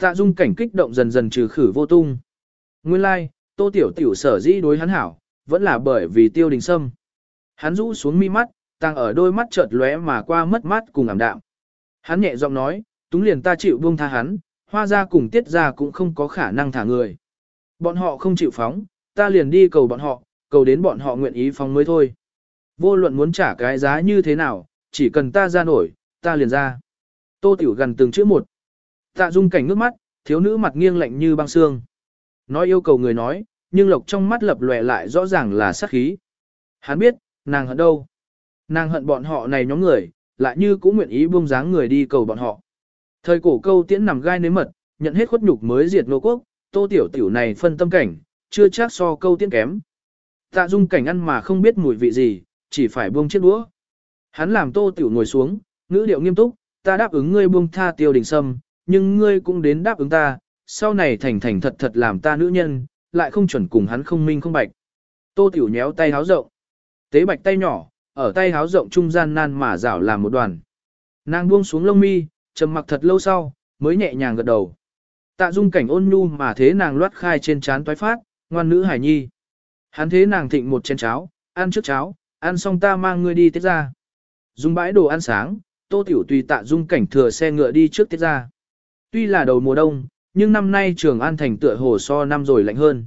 Tạ dung cảnh kích động dần dần trừ khử vô tung. Nguyên lai, like, tô tiểu tiểu sở dĩ đối hắn hảo, vẫn là bởi vì tiêu đình sâm. Hắn rũ xuống mi mắt, tăng ở đôi mắt chợt lóe mà qua mất mát cùng ảm đạm. Hắn nhẹ giọng nói, túng liền ta chịu buông tha hắn, hoa ra cùng tiết ra cũng không có khả năng thả người. Bọn họ không chịu phóng, ta liền đi cầu bọn họ, cầu đến bọn họ nguyện ý phóng mới thôi. Vô luận muốn trả cái giá như thế nào, chỉ cần ta ra nổi, ta liền ra. Tô Tiểu gần từng chữ một. Tạ dung cảnh nước mắt, thiếu nữ mặt nghiêng lạnh như băng xương. Nói yêu cầu người nói, nhưng lộc trong mắt lập lòe lại rõ ràng là sát khí. Hắn biết, nàng hận đâu. Nàng hận bọn họ này nhóm người, lại như cũng nguyện ý buông dáng người đi cầu bọn họ. Thời cổ câu tiễn nằm gai nếm mật, nhận hết khuất nhục mới diệt nô quốc, tô tiểu tiểu này phân tâm cảnh, chưa chắc so câu tiễn kém. Tạ dung cảnh ăn mà không biết mùi vị gì, chỉ phải buông chiếc đũa. Hắn làm tô tiểu ngồi xuống, ngữ điệu nghiêm túc, ta đáp ứng ngươi buông tha tiêu đình sâm, nhưng ngươi cũng đến đáp ứng ta, sau này thành thành thật thật làm ta nữ nhân, lại không chuẩn cùng hắn không minh không bạch. Tô tiểu nhéo tay háo rộng, tế bạch tay nhỏ, ở tay háo rộng trung gian nan mà rảo làm một đoàn. Nàng buông xuống lông mi, trầm mặc thật lâu sau, mới nhẹ nhàng gật đầu. Tạ dung cảnh ôn nhu mà thế nàng loát khai trên chán toái phát, ngoan nữ hải nhi. Hắn thế nàng thịnh một chén cháo, ăn trước cháo, ăn xong ta mang ngươi đi tiết ra. Dùng bãi đồ ăn sáng, tô tiểu tùy tạ dung cảnh thừa xe ngựa đi trước tiết ra. Tuy là đầu mùa đông, nhưng năm nay trường an thành tựa hồ so năm rồi lạnh hơn.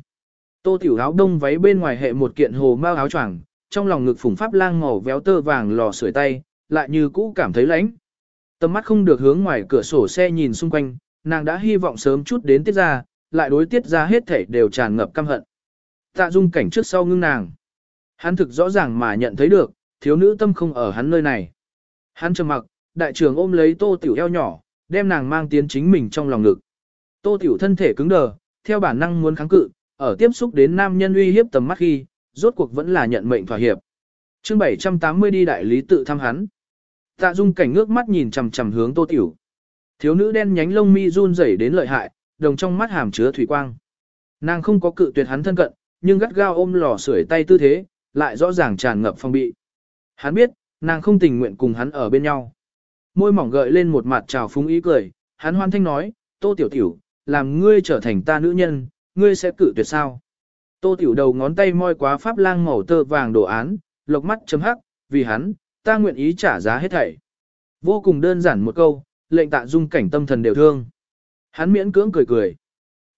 Tô tiểu áo đông váy bên ngoài hệ một kiện hồ mau áo choàng, trong lòng ngực phủng pháp lang màu véo tơ vàng lò sưởi tay, lại như cũ cảm thấy lạnh. Tầm mắt không được hướng ngoài cửa sổ xe nhìn xung quanh, nàng đã hy vọng sớm chút đến tiết ra, lại đối tiết ra hết thảy đều tràn ngập căm hận. Tạ dung cảnh trước sau ngưng nàng. Hắn thực rõ ràng mà nhận thấy được, thiếu nữ tâm không ở hắn nơi này. Hắn trầm mặc, đại trưởng ôm lấy tô tiểu eo nhỏ, đem nàng mang tiến chính mình trong lòng ngực. Tô tiểu thân thể cứng đờ, theo bản năng muốn kháng cự, ở tiếp xúc đến nam nhân uy hiếp tầm mắt khi, rốt cuộc vẫn là nhận mệnh thỏa hiệp. chương 780 đi đại lý tự thăm hắn. Tạ dung cảnh ngước mắt nhìn chằm chằm hướng tô tiểu. Thiếu nữ đen nhánh lông mi run rẩy đến lợi hại, đồng trong mắt hàm chứa thủy quang. Nàng không có cự tuyệt hắn thân cận, nhưng gắt gao ôm lò sưởi tay tư thế, lại rõ ràng tràn ngập phong bị. Hắn biết, nàng không tình nguyện cùng hắn ở bên nhau. Môi mỏng gợi lên một mặt trào phúng ý cười, hắn hoan thanh nói, tô tiểu tiểu, làm ngươi trở thành ta nữ nhân, ngươi sẽ cự tuyệt sao. Tô tiểu đầu ngón tay moi quá pháp lang màu tơ vàng đồ án, lộc mắt chấm hắc, vì hắn, ta nguyện ý trả giá hết thảy. Vô cùng đơn giản một câu, lệnh tạ dung cảnh tâm thần đều thương. Hắn miễn cưỡng cười cười.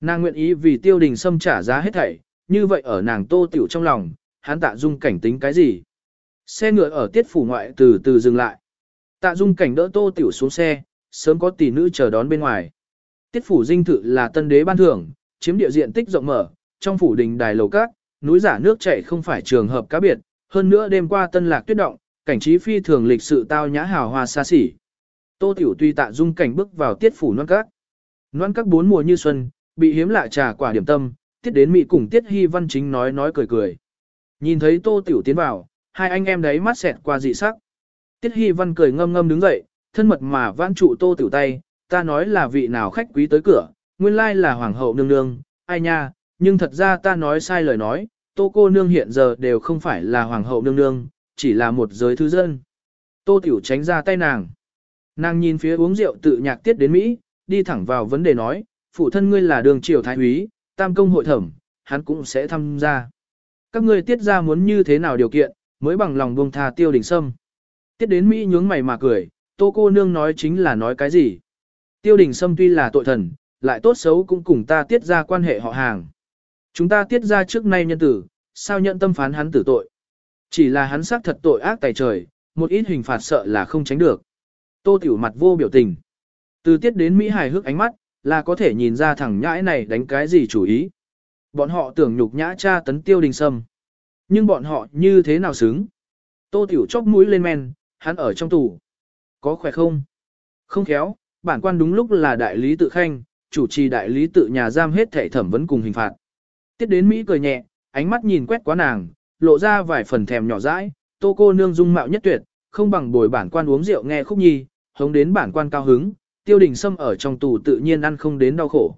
Nàng nguyện ý vì tiêu đình xâm trả giá hết thảy, như vậy ở nàng tô tiểu trong lòng, hắn tạ dung cảnh tính cái gì? Xe ngựa ở tiết phủ ngoại từ từ dừng lại. Tạ dung cảnh đỡ tô tiểu xuống xe, sớm có tỷ nữ chờ đón bên ngoài. Tiết phủ dinh thự là tân đế ban thưởng, chiếm địa diện tích rộng mở, trong phủ đình đài lầu cát, núi giả nước chảy không phải trường hợp cá biệt, hơn nữa đêm qua tân lạc tuyết động, cảnh trí phi thường lịch sự tao nhã hào hoa xa xỉ. Tô Tiểu tuy tạ dung cảnh bước vào tiết phủ non các. Non các bốn mùa như xuân, bị hiếm lạ trà quả điểm tâm, tiết đến mị cùng tiết hy văn chính nói nói cười cười. Nhìn thấy Tô Tiểu tiến vào, hai anh em đấy mắt xẹt qua dị sắc. Tiết hy văn cười ngâm ngâm đứng dậy, thân mật mà vãn trụ Tô Tiểu tay, ta nói là vị nào khách quý tới cửa, nguyên lai là hoàng hậu nương nương, ai nha, nhưng thật ra ta nói sai lời nói, Tô cô nương hiện giờ đều không phải là hoàng hậu nương nương, chỉ là một giới thư dân. Tô Tiểu tránh ra tay nàng. Nàng nhìn phía uống rượu tự nhạc tiết đến Mỹ, đi thẳng vào vấn đề nói, phụ thân ngươi là đường triều thái úy, tam công hội thẩm, hắn cũng sẽ tham gia. Các ngươi tiết ra muốn như thế nào điều kiện, mới bằng lòng buông tha tiêu đỉnh sâm. Tiết đến Mỹ nhướng mày mà cười, tô cô nương nói chính là nói cái gì. Tiêu đình sâm tuy là tội thần, lại tốt xấu cũng cùng ta tiết ra quan hệ họ hàng. Chúng ta tiết ra trước nay nhân tử, sao nhận tâm phán hắn tử tội. Chỉ là hắn xác thật tội ác tài trời, một ít hình phạt sợ là không tránh được. Tô Tiểu mặt vô biểu tình. Từ tiết đến Mỹ hài hước ánh mắt, là có thể nhìn ra thằng nhãi này đánh cái gì chủ ý. Bọn họ tưởng nhục nhã cha tấn tiêu đình sâm. Nhưng bọn họ như thế nào xứng? Tô Tiểu chóc mũi lên men, hắn ở trong tù. Có khỏe không? Không khéo, bản quan đúng lúc là đại lý tự khanh, chủ trì đại lý tự nhà giam hết thể thẩm vấn cùng hình phạt. Tiết đến Mỹ cười nhẹ, ánh mắt nhìn quét quá nàng, lộ ra vài phần thèm nhỏ dãi, tô cô nương dung mạo nhất tuyệt, không bằng bồi bản quan uống rượu nghe khúc nhi, hống đến bản quan cao hứng, tiêu đình sâm ở trong tù tự nhiên ăn không đến đau khổ.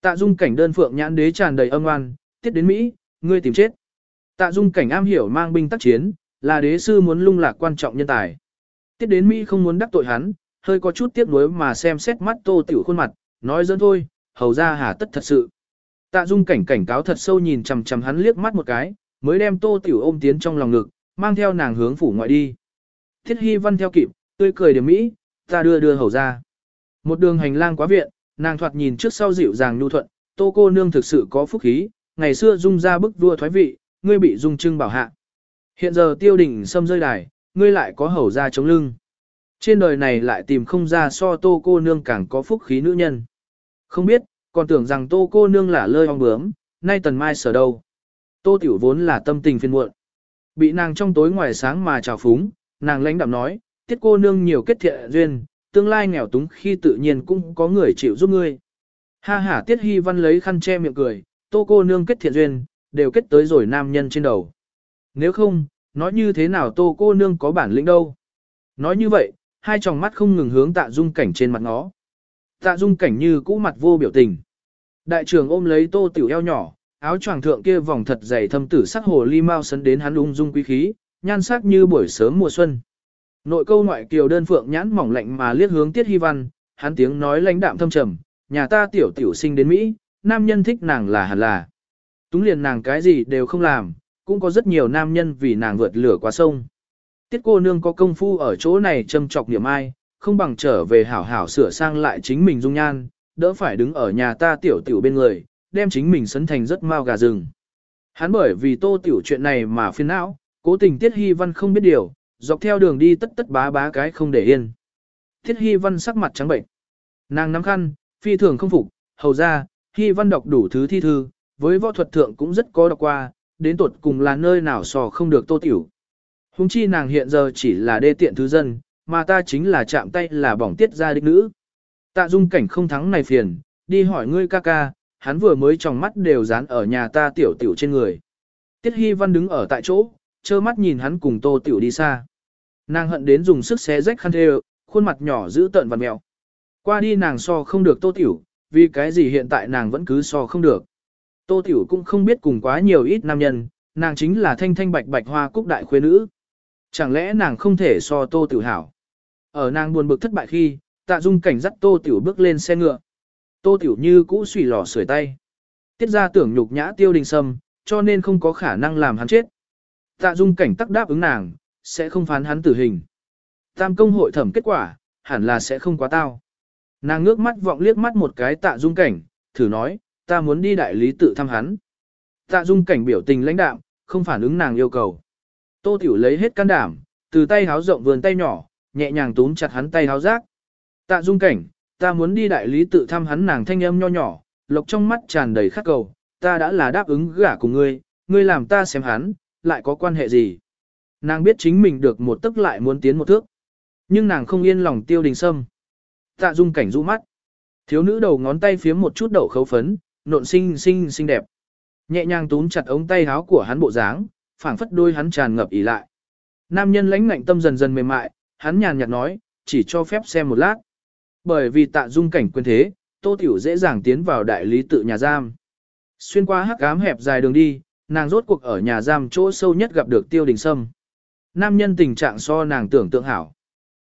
Tạ dung cảnh đơn phượng nhãn đế tràn đầy âm oan, tiết đến Mỹ, ngươi tìm chết. Tạ dung cảnh am hiểu mang binh tác chiến, là đế sư muốn lung lạc quan trọng nhân tài. Tiết đến Mỹ không muốn đắc tội hắn, hơi có chút tiếc nuối mà xem xét mắt tô tiểu khuôn mặt, nói dẫn thôi, hầu ra hà tất thật sự. Tạ dung cảnh cảnh cáo thật sâu nhìn chằm chằm hắn liếc mắt một cái, mới đem tô tiểu ôm tiến trong lòng ngực, mang theo nàng hướng phủ ngoại đi. Thiết hy văn theo kịp, tươi cười điểm mỹ, ta đưa đưa hầu ra. Một đường hành lang quá viện, nàng thoạt nhìn trước sau dịu dàng nhu thuận, tô cô nương thực sự có phúc khí, ngày xưa dung ra bức vua thoái vị, ngươi bị dung trưng bảo hạ. Hiện giờ tiêu đỉnh xâm rơi đài, ngươi lại có hầu ra chống lưng. Trên đời này lại tìm không ra so tô cô nương càng có phúc khí nữ nhân. Không biết, còn tưởng rằng tô cô nương là lơi ong bướm, nay tần mai sở đâu. Tô tiểu vốn là tâm tình phiền muộn. Bị nàng trong tối ngoài sáng mà trào phúng, nàng lãnh đạm nói, tiết cô nương nhiều kết thiện duyên, tương lai nghèo túng khi tự nhiên cũng có người chịu giúp ngươi. Ha ha tiết hy văn lấy khăn che miệng cười, tô cô nương kết thiện duyên, đều kết tới rồi nam nhân trên đầu. Nếu không, nói như thế nào tô cô nương có bản lĩnh đâu. Nói như vậy, hai tròng mắt không ngừng hướng tạ dung cảnh trên mặt nó. Tạ dung cảnh như cũ mặt vô biểu tình. Đại trưởng ôm lấy tô tiểu eo nhỏ, áo choàng thượng kia vòng thật dày thâm tử sắc hồ ly mau sấn đến hắn ung dung quý khí, nhan sắc như buổi sớm mùa xuân. Nội câu ngoại kiều đơn phượng nhãn mỏng lạnh mà liếc hướng tiết hy văn, hắn tiếng nói lãnh đạm thâm trầm, nhà ta tiểu tiểu sinh đến Mỹ, nam nhân thích nàng là hẳn là. Túng liền nàng cái gì đều không làm, cũng có rất nhiều nam nhân vì nàng vượt lửa qua sông. Tiết cô nương có công phu ở chỗ này châm trọc niệm ai, không bằng trở về hảo hảo sửa sang lại chính mình dung nhan, đỡ phải đứng ở nhà ta tiểu tiểu bên người, đem chính mình sấn thành rất mau gà rừng. Hắn bởi vì tô tiểu chuyện này mà phiền não, cố tình Tiết Hy Văn không biết điều, dọc theo đường đi tất tất bá bá cái không để yên. Tiết Hy Văn sắc mặt trắng bệnh. Nàng nắm khăn, phi thường không phục, hầu ra, Hy Văn đọc đủ thứ thi thư, với võ thuật thượng cũng rất có đọc qua, đến tuột cùng là nơi nào sò không được tô tiểu. Hùng chi nàng hiện giờ chỉ là đê tiện thứ dân, mà ta chính là chạm tay là bỏng tiết ra đích nữ. Tạ dung cảnh không thắng này phiền, đi hỏi ngươi ca ca, hắn vừa mới trong mắt đều dán ở nhà ta tiểu tiểu trên người. Tiết Hy Văn đứng ở tại chỗ, trơ mắt nhìn hắn cùng tô tiểu đi xa. Nàng hận đến dùng sức xé rách khăn thê khuôn mặt nhỏ giữ tợn và mẹo. Qua đi nàng so không được tô tiểu, vì cái gì hiện tại nàng vẫn cứ so không được. Tô tiểu cũng không biết cùng quá nhiều ít nam nhân, nàng chính là thanh thanh bạch bạch hoa cúc đại khuê nữ. Chẳng lẽ nàng không thể so tô tiểu hảo? Ở nàng buồn bực thất bại khi, tạ dung cảnh dắt tô tiểu bước lên xe ngựa. Tô tiểu như cũ xùy lò sưởi tay. Tiết ra tưởng nhục nhã tiêu đình sâm, cho nên không có khả năng làm hắn chết. Tạ dung cảnh tắc đáp ứng nàng, sẽ không phán hắn tử hình. Tam công hội thẩm kết quả, hẳn là sẽ không quá tao. Nàng ngước mắt vọng liếc mắt một cái tạ dung cảnh, thử nói, ta muốn đi đại lý tự thăm hắn. Tạ dung cảnh biểu tình lãnh đạm, không phản ứng nàng yêu cầu. Tô Tiểu lấy hết can đảm, từ tay háo rộng vườn tay nhỏ, nhẹ nhàng túm chặt hắn tay háo rác. Tạ dung cảnh, ta muốn đi đại lý tự thăm hắn nàng thanh âm nho nhỏ, lộc trong mắt tràn đầy khắc cầu, ta đã là đáp ứng gả cùng ngươi, ngươi làm ta xem hắn, lại có quan hệ gì. Nàng biết chính mình được một tức lại muốn tiến một thước. Nhưng nàng không yên lòng tiêu đình sâm. Tạ dung cảnh rũ mắt. Thiếu nữ đầu ngón tay phía một chút đậu khấu phấn, nộn xinh xinh xinh đẹp. Nhẹ nhàng túm chặt ống tay áo của hắn bộ dáng, phảng phất đôi hắn tràn ngập ỉ lại. Nam nhân lãnh ngạnh tâm dần dần mềm mại, hắn nhàn nhạt nói, chỉ cho phép xem một lát. Bởi vì tạ dung cảnh quyền thế, Tô Tiểu dễ dàng tiến vào đại lý tự nhà giam. Xuyên qua hắc ám hẹp dài đường đi, nàng rốt cuộc ở nhà giam chỗ sâu nhất gặp được Tiêu Đình Sâm. Nam nhân tình trạng so nàng tưởng tượng hảo.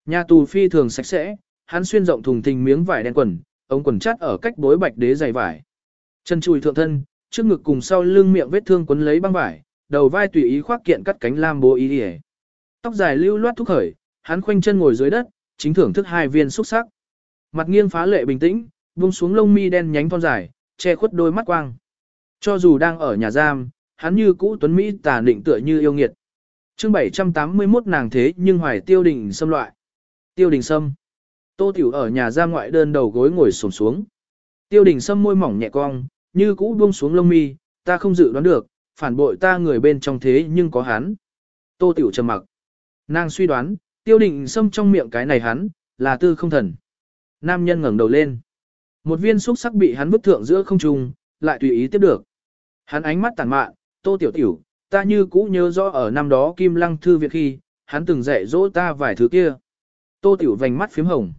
Nhà tù phi thường sạch sẽ, hắn xuyên rộng thùng thình miếng vải đen quần, ống quần chắt ở cách bối bạch đế dày vải. Chân chùi thượng thân, trước ngực cùng sau lưng miệng vết thương quấn lấy băng vải, đầu vai tùy ý khoác kiện cắt cánh lam bố ý đi Tóc dài lưu loát thúc khởi, hắn khoanh chân ngồi dưới đất, chính thưởng thức hai viên xúc sắc. Mặt nghiêng phá lệ bình tĩnh, buông xuống lông mi đen nhánh thon dài, che khuất đôi mắt quang. Cho dù đang ở nhà giam, hắn như cũ tuấn Mỹ tà định tựa như yêu nghiệt. chương 781 nàng thế nhưng hoài tiêu đình xâm loại. Tiêu đình xâm. Tô tiểu ở nhà giam ngoại đơn đầu gối ngồi xổm xuống. Tiêu đình xâm môi mỏng nhẹ cong, như cũ buông xuống lông mi, ta không dự đoán được, phản bội ta người bên trong thế nhưng có hắn. Tô tiểu trầm mặc. Nàng suy đoán, tiêu định xâm trong miệng cái này hắn, là tư không thần. Nam nhân ngẩng đầu lên. Một viên xúc sắc bị hắn vứt thượng giữa không trung, lại tùy ý tiếp được. Hắn ánh mắt tàn mạn, tô tiểu tiểu, ta như cũ nhớ rõ ở năm đó Kim Lăng Thư Viện khi, hắn từng dạy dỗ ta vài thứ kia. Tô tiểu vành mắt phím hồng.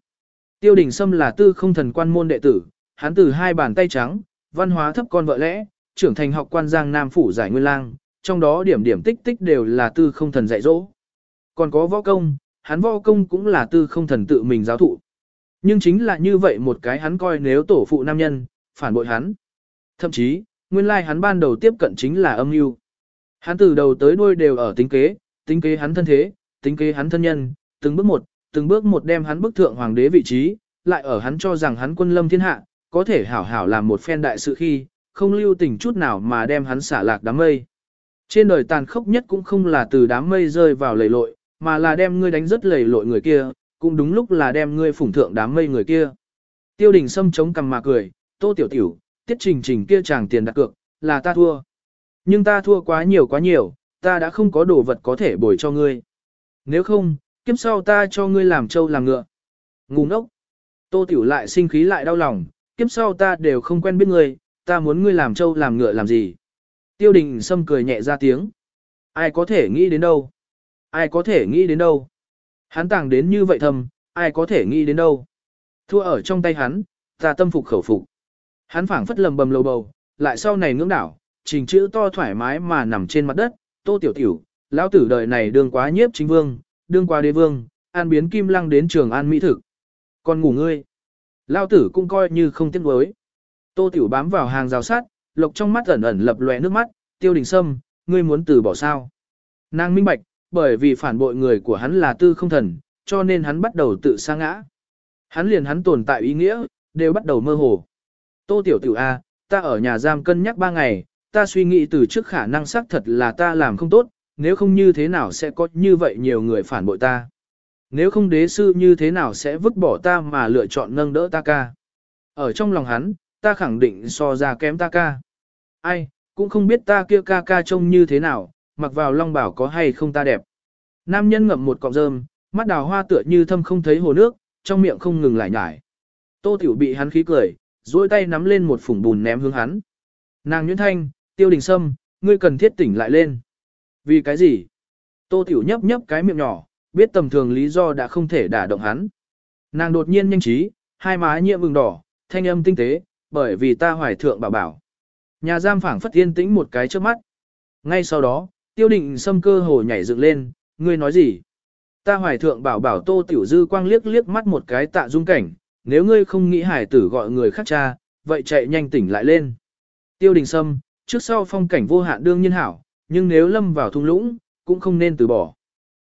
Tiêu đình Sâm là tư không thần quan môn đệ tử, hắn từ hai bàn tay trắng, văn hóa thấp con vợ lẽ, trưởng thành học quan giang Nam Phủ giải nguyên lang, trong đó điểm điểm tích tích đều là tư không thần dạy dỗ. Còn có võ công, hắn võ công cũng là tư không thần tự mình giáo thụ. Nhưng chính là như vậy một cái hắn coi nếu tổ phụ nam nhân, phản bội hắn. Thậm chí, nguyên lai like hắn ban đầu tiếp cận chính là âm mưu. Hắn từ đầu tới đuôi đều ở tính kế, tính kế hắn thân thế, tính kế hắn thân nhân, từng bước một, từng bước một đem hắn bức thượng hoàng đế vị trí, lại ở hắn cho rằng hắn quân lâm thiên hạ, có thể hảo hảo làm một phen đại sự khi, không lưu tình chút nào mà đem hắn xả lạc đám mây. Trên đời tàn khốc nhất cũng không là từ đám mây rơi vào lầy lội, mà là đem ngươi đánh rất lầy lội người kia, cũng đúng lúc là đem ngươi phủng thượng đám mây người kia. Tiêu đình sâm chống cằm mà cười, tô tiểu tiểu, tiết trình trình kia chàng tiền đặt cược, là ta thua. Nhưng ta thua quá nhiều quá nhiều, ta đã không có đồ vật có thể bồi cho ngươi. Nếu không, kiếp sau ta cho ngươi làm trâu làm ngựa. Ngu ngốc. Tô tiểu lại sinh khí lại đau lòng, kiếp sau ta đều không quen biết ngươi, ta muốn ngươi làm trâu làm ngựa làm gì. Tiêu đình sâm cười nhẹ ra tiếng. Ai có thể nghĩ đến đâu? Ai có thể nghĩ đến đâu? Hắn tàng đến như vậy thầm, ai có thể nghĩ đến đâu? Thua ở trong tay hắn, ta tâm phục khẩu phục. Hắn phảng phất lầm bầm lầu bầu, lại sau này ngưỡng đảo, trình chữ to thoải mái mà nằm trên mặt đất, tô tiểu tiểu, lão tử đời này đương quá nhiếp chính vương, đương quá đế vương, an biến kim lăng đến trường an mỹ thực. Còn ngủ ngươi. Lão tử cũng coi như không tiếc nuối. Tô tiểu bám vào hàng rào sắt, lộc trong mắt ẩn ẩn lập lòe nước mắt, tiêu đình sâm, ngươi muốn từ bỏ sao. Nàng minh bạch, bởi vì phản bội người của hắn là tư không thần, cho nên hắn bắt đầu tự sa ngã. Hắn liền hắn tồn tại ý nghĩa, đều bắt đầu mơ hồ. Tô tiểu tiểu A, ta ở nhà giam cân nhắc ba ngày, ta suy nghĩ từ trước khả năng xác thật là ta làm không tốt, nếu không như thế nào sẽ có như vậy nhiều người phản bội ta. Nếu không đế sư như thế nào sẽ vứt bỏ ta mà lựa chọn nâng đỡ ta ca. Ở trong lòng hắn, ta khẳng định so ra kém ta ca. Ai, cũng không biết ta kia ca ca trông như thế nào, mặc vào long bảo có hay không ta đẹp. Nam nhân ngậm một cọng rơm, mắt đào hoa tựa như thâm không thấy hồ nước, trong miệng không ngừng lại nhải. Tô Tiểu bị hắn khí cười, duỗi tay nắm lên một phủng bùn ném hướng hắn. Nàng Nguyễn Thanh, Tiêu Đình Sâm, ngươi cần thiết tỉnh lại lên. Vì cái gì? Tô Tiểu nhấp nhấp cái miệng nhỏ, biết tầm thường lý do đã không thể đả động hắn. Nàng đột nhiên nhanh trí, hai má nhiệm vừng đỏ, thanh âm tinh tế, bởi vì ta hoài thượng bảo bảo. Nhà giam phảng phất yên tĩnh một cái trước mắt. Ngay sau đó, tiêu định xâm cơ hồ nhảy dựng lên, ngươi nói gì? Ta hoài thượng bảo bảo tô tiểu dư quang liếc liếc mắt một cái tạ dung cảnh, nếu ngươi không nghĩ hải tử gọi người khác cha, vậy chạy nhanh tỉnh lại lên. Tiêu đình sâm, trước sau phong cảnh vô hạn đương nhiên hảo, nhưng nếu lâm vào thung lũng, cũng không nên từ bỏ.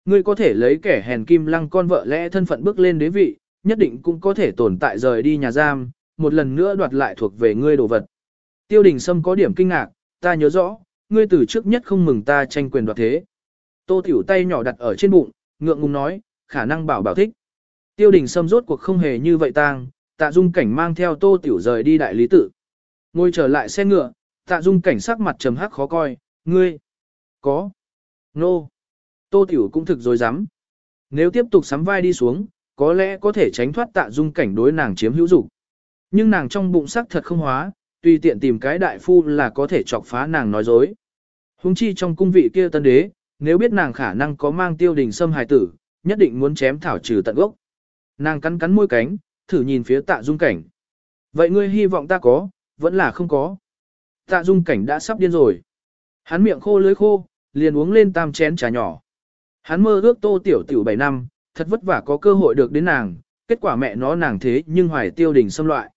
Ngươi có thể lấy kẻ hèn kim lăng con vợ lẽ thân phận bước lên đế vị, nhất định cũng có thể tồn tại rời đi nhà giam, một lần nữa đoạt lại thuộc về ngươi đồ vật. Tiêu đình Sâm có điểm kinh ngạc, ta nhớ rõ, ngươi từ trước nhất không mừng ta tranh quyền đoạt thế. Tô tiểu tay nhỏ đặt ở trên bụng, ngượng ngùng nói, khả năng bảo bảo thích. Tiêu đình Sâm rốt cuộc không hề như vậy tang, tạ dung cảnh mang theo tô tiểu rời đi đại lý tự. Ngồi trở lại xe ngựa, tạ dung cảnh sắc mặt trầm hắc khó coi, ngươi, có, nô, no tô tiểu cũng thực dối rắm Nếu tiếp tục sắm vai đi xuống, có lẽ có thể tránh thoát tạ dung cảnh đối nàng chiếm hữu dục Nhưng nàng trong bụng sắc thật không hóa, tùy tiện tìm cái đại phu là có thể chọc phá nàng nói dối. Hùng chi trong cung vị kia tân đế, nếu biết nàng khả năng có mang tiêu đình xâm hài tử, nhất định muốn chém thảo trừ tận gốc. Nàng cắn cắn môi cánh, thử nhìn phía tạ dung cảnh. Vậy ngươi hy vọng ta có, vẫn là không có. Tạ dung cảnh đã sắp điên rồi. Hắn miệng khô lưới khô, liền uống lên tam chén trà nhỏ. Hắn mơ ước tô tiểu tiểu 7 năm, thật vất vả có cơ hội được đến nàng, kết quả mẹ nó nàng thế nhưng hoài tiêu đình xâm loại.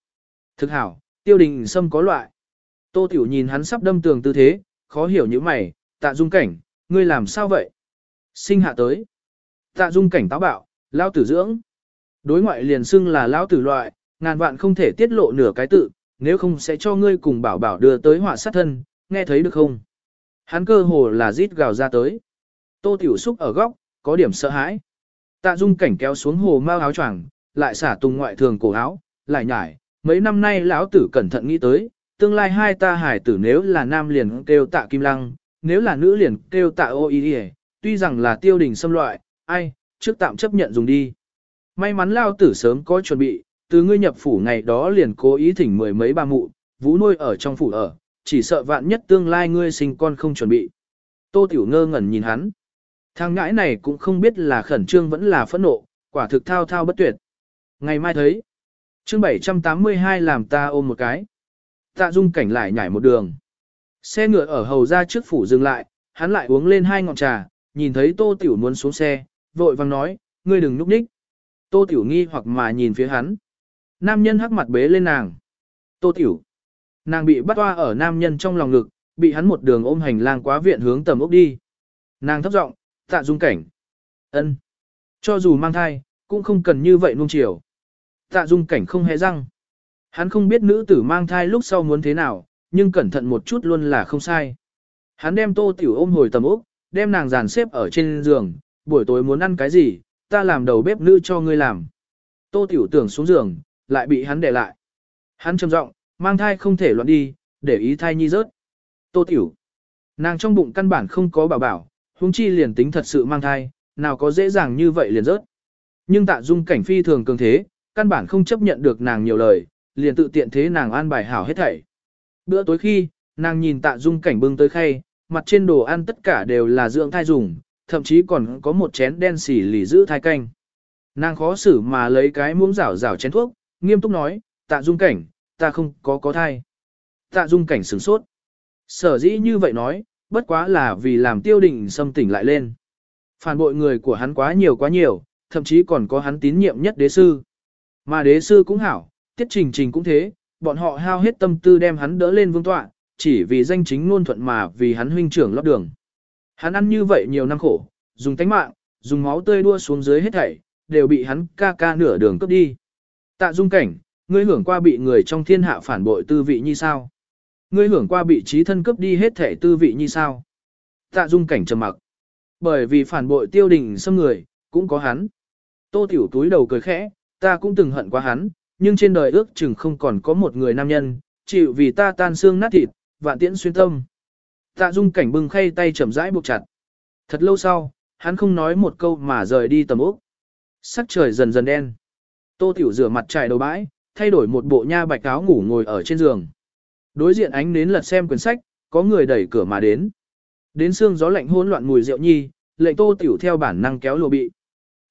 Thực hảo, Tiêu đình xâm có loại. Tô Tiểu nhìn hắn sắp đâm tường tư thế, khó hiểu như mày, tạ dung cảnh, ngươi làm sao vậy? Sinh hạ tới. Tạ dung cảnh táo bạo, lao tử dưỡng. Đối ngoại liền xưng là lao tử loại, ngàn vạn không thể tiết lộ nửa cái tự, nếu không sẽ cho ngươi cùng bảo bảo đưa tới họa sát thân, nghe thấy được không? Hắn cơ hồ là rít gào ra tới. Tô Tiểu Xúc ở góc, có điểm sợ hãi. Tạ Dung cảnh kéo xuống hồ mau áo choàng, lại xả tung ngoại thường cổ áo, lại nhải, mấy năm nay lão tử cẩn thận nghĩ tới, tương lai hai ta hải tử nếu là nam liền kêu tạ kim lăng, nếu là nữ liền kêu tạ ô y tuy rằng là tiêu đình xâm loại, ai, trước tạm chấp nhận dùng đi. May mắn lao tử sớm có chuẩn bị, từ ngươi nhập phủ ngày đó liền cố ý thỉnh mười mấy ba mụ, vũ nuôi ở trong phủ ở, chỉ sợ vạn nhất tương lai ngươi sinh con không chuẩn bị. Tô Tiểu ngơ ngẩn nhìn hắn. Thằng ngãi này cũng không biết là khẩn trương vẫn là phẫn nộ, quả thực thao thao bất tuyệt. Ngày mai thấy, chương 782 làm ta ôm một cái. Tạ dung cảnh lại nhảy một đường. Xe ngựa ở hầu ra trước phủ dừng lại, hắn lại uống lên hai ngọn trà, nhìn thấy tô tiểu muốn xuống xe, vội vang nói, ngươi đừng núp ních. Tô Tiểu nghi hoặc mà nhìn phía hắn. Nam nhân hắc mặt bế lên nàng. Tô Tiểu. Nàng bị bắt toa ở nam nhân trong lòng ngực, bị hắn một đường ôm hành lang quá viện hướng tầm ốc đi. Nàng thấp giọng, tạ dung cảnh. ân, Cho dù mang thai, cũng không cần như vậy nuông chiều. Tạ dung cảnh không hề răng. Hắn không biết nữ tử mang thai lúc sau muốn thế nào, nhưng cẩn thận một chút luôn là không sai. Hắn đem tô tiểu ôm hồi tầm ốc, đem nàng dàn xếp ở trên giường, buổi tối muốn ăn cái gì, ta làm đầu bếp nữ cho ngươi làm. Tô tiểu tưởng xuống giường, lại bị hắn để lại. Hắn trầm giọng, mang thai không thể loạn đi, để ý thai nhi rớt. Tô tiểu. Nàng trong bụng căn bản không có bảo bảo, huống chi liền tính thật sự mang thai, nào có dễ dàng như vậy liền rớt. Nhưng tạ dung cảnh phi thường cường thế, căn bản không chấp nhận được nàng nhiều lời, liền tự tiện thế nàng an bài hảo hết thảy. Bữa tối khi, nàng nhìn tạ dung cảnh bưng tới khay, mặt trên đồ ăn tất cả đều là dưỡng thai dùng, thậm chí còn có một chén đen xỉ lì giữ thai canh. Nàng khó xử mà lấy cái muỗng rảo rảo chén thuốc, nghiêm túc nói, tạ dung cảnh, ta không có có thai. Tạ dung cảnh sửng sốt. Sở dĩ như vậy nói, bất quá là vì làm tiêu đình xâm tỉnh lại lên. Phản bội người của hắn quá nhiều quá nhiều, thậm chí còn có hắn tín nhiệm nhất đế sư. Mà đế sư cũng hảo, tiết trình trình cũng thế, bọn họ hao hết tâm tư đem hắn đỡ lên vương tọa, chỉ vì danh chính ngôn thuận mà vì hắn huynh trưởng lót đường. Hắn ăn như vậy nhiều năm khổ, dùng tánh mạng, dùng máu tươi đua xuống dưới hết thảy, đều bị hắn ca ca nửa đường cướp đi. Tạ dung cảnh, ngươi hưởng qua bị người trong thiên hạ phản bội tư vị như sao? Ngươi hưởng qua bị trí thân cướp đi hết thể tư vị như sao? Tạ dung cảnh trầm mặc. Bởi vì phản bội tiêu đình xâm người, cũng có hắn. Tô tiểu túi đầu cười khẽ, ta cũng từng hận qua hắn, nhưng trên đời ước chừng không còn có một người nam nhân, chịu vì ta tan xương nát thịt, vạn tiễn xuyên tâm. Tạ dung cảnh bưng khay tay chậm rãi buộc chặt. Thật lâu sau, hắn không nói một câu mà rời đi tầm ốc. Sắc trời dần dần đen. Tô Tiểu rửa mặt trải đầu bãi, thay đổi một bộ nha bạch áo ngủ ngồi ở trên giường. Đối diện ánh nến lật xem quyển sách, có người đẩy cửa mà đến. Đến xương gió lạnh hỗn loạn mùi rượu nhi, lệnh Tô Tiểu theo bản năng kéo lùa bị.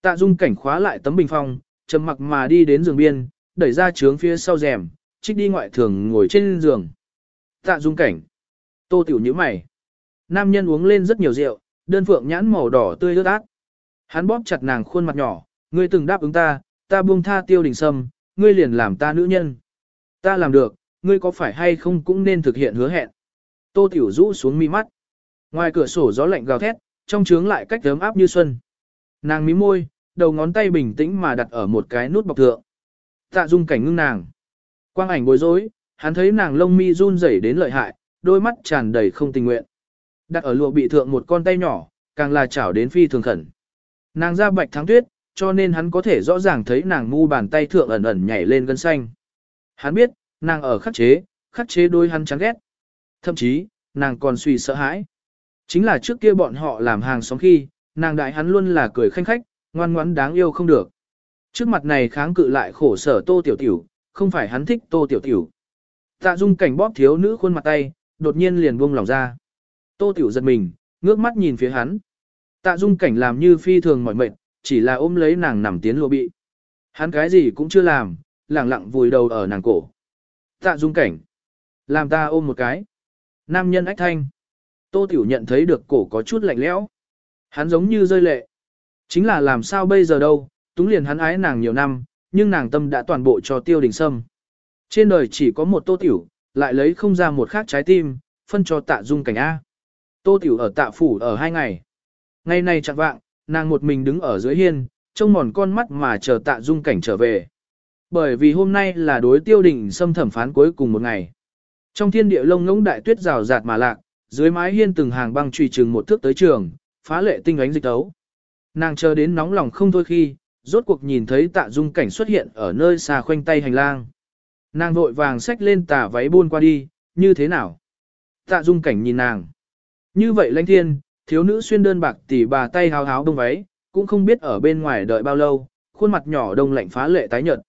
Tạ Dung cảnh khóa lại tấm bình phong, trầm mặc mà đi đến giường biên, đẩy ra trướng phía sau rèm, trích đi ngoại thường ngồi trên giường. Tạ Dung cảnh. Tô Tiểu nhíu mày. Nam nhân uống lên rất nhiều rượu, đơn phượng nhãn màu đỏ tươi ướt át. Hắn bóp chặt nàng khuôn mặt nhỏ, ngươi từng đáp ứng ta, ta buông tha tiêu đình sâm, ngươi liền làm ta nữ nhân. Ta làm được, ngươi có phải hay không cũng nên thực hiện hứa hẹn. Tô Tiểu rũ xuống mi mắt. Ngoài cửa sổ gió lạnh gào thét, trong trướng lại cách ấm áp như xuân. Nàng mím môi, đầu ngón tay bình tĩnh mà đặt ở một cái nút bọc thượng. Tạ dung cảnh ngưng nàng. Quang ảnh bối rối, hắn thấy nàng lông mi run rẩy đến lợi hại, đôi mắt tràn đầy không tình nguyện. Đặt ở lụa bị thượng một con tay nhỏ, càng là chảo đến phi thường khẩn. Nàng ra bạch thắng tuyết, cho nên hắn có thể rõ ràng thấy nàng mu bàn tay thượng ẩn ẩn nhảy lên gân xanh. Hắn biết, nàng ở khắc chế, khắc chế đôi hắn chán ghét. Thậm chí, nàng còn suy sợ hãi. Chính là trước kia bọn họ làm hàng xóm khi, nàng đại hắn luôn là cười khanh khách, ngoan ngoãn đáng yêu không được. Trước mặt này kháng cự lại khổ sở tô tiểu tiểu, không phải hắn thích tô tiểu tiểu. Tạ dung cảnh bóp thiếu nữ khuôn mặt tay, đột nhiên liền buông lòng ra. Tô tiểu giật mình, ngước mắt nhìn phía hắn. Tạ dung cảnh làm như phi thường mỏi mệt, chỉ là ôm lấy nàng nằm tiến lùa bị. Hắn cái gì cũng chưa làm, lẳng lặng vùi đầu ở nàng cổ. Tạ dung cảnh. Làm ta ôm một cái. Nam nhân ách thanh. Tô Tiểu nhận thấy được cổ có chút lạnh lẽo. Hắn giống như rơi lệ. Chính là làm sao bây giờ đâu, túng liền hắn ái nàng nhiều năm, nhưng nàng tâm đã toàn bộ cho tiêu đình sâm. Trên đời chỉ có một Tô Tiểu, lại lấy không ra một khác trái tim, phân cho tạ dung cảnh A. Tô Tiểu ở tạ phủ ở hai ngày. Ngày này chẳng vạng, nàng một mình đứng ở dưới hiên, trông mòn con mắt mà chờ tạ dung cảnh trở về. Bởi vì hôm nay là đối tiêu đình xâm thẩm phán cuối cùng một ngày. Trong thiên địa lông ngỗng đại tuyết rào rạt mà lạc, dưới mái hiên từng hàng băng trùy trừng một thước tới trường, phá lệ tinh ánh dịch tấu. Nàng chờ đến nóng lòng không thôi khi, rốt cuộc nhìn thấy tạ dung cảnh xuất hiện ở nơi xa khoanh tay hành lang. Nàng vội vàng xách lên tà váy buôn qua đi, như thế nào? Tạ dung cảnh nhìn nàng. Như vậy lãnh thiên, thiếu nữ xuyên đơn bạc tỉ bà tay háo háo đông váy, cũng không biết ở bên ngoài đợi bao lâu, khuôn mặt nhỏ đông lạnh phá lệ tái nhợt.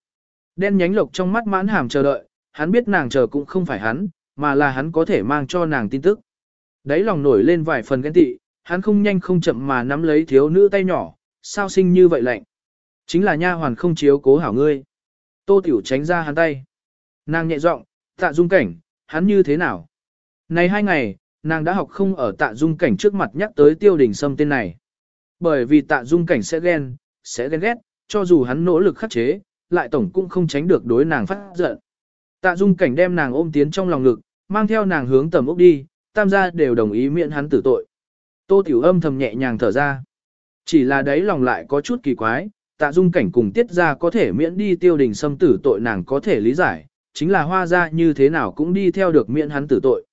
Đen nhánh lộc trong mắt mãn hàm chờ đợi, hắn biết nàng chờ cũng không phải hắn, mà là hắn có thể mang cho nàng tin tức. Đấy lòng nổi lên vài phần ghen tị, hắn không nhanh không chậm mà nắm lấy thiếu nữ tay nhỏ, sao sinh như vậy lạnh. Chính là nha hoàn không chiếu cố hảo ngươi. Tô Tiểu tránh ra hắn tay. Nàng nhẹ giọng, tạ dung cảnh, hắn như thế nào? Này hai ngày, nàng đã học không ở tạ dung cảnh trước mặt nhắc tới tiêu đình sâm tên này. Bởi vì tạ dung cảnh sẽ ghen, sẽ ghen ghét, cho dù hắn nỗ lực khắc chế, lại tổng cũng không tránh được đối nàng phát giận. Tạ Dung cảnh đem nàng ôm tiến trong lòng ngực, mang theo nàng hướng tầm ốc đi, tam gia đều đồng ý miễn hắn tử tội. Tô Tiểu âm thầm nhẹ nhàng thở ra. Chỉ là đấy lòng lại có chút kỳ quái, tạ dung cảnh cùng tiết ra có thể miễn đi tiêu đình xâm tử tội nàng có thể lý giải, chính là hoa ra như thế nào cũng đi theo được miễn hắn tử tội.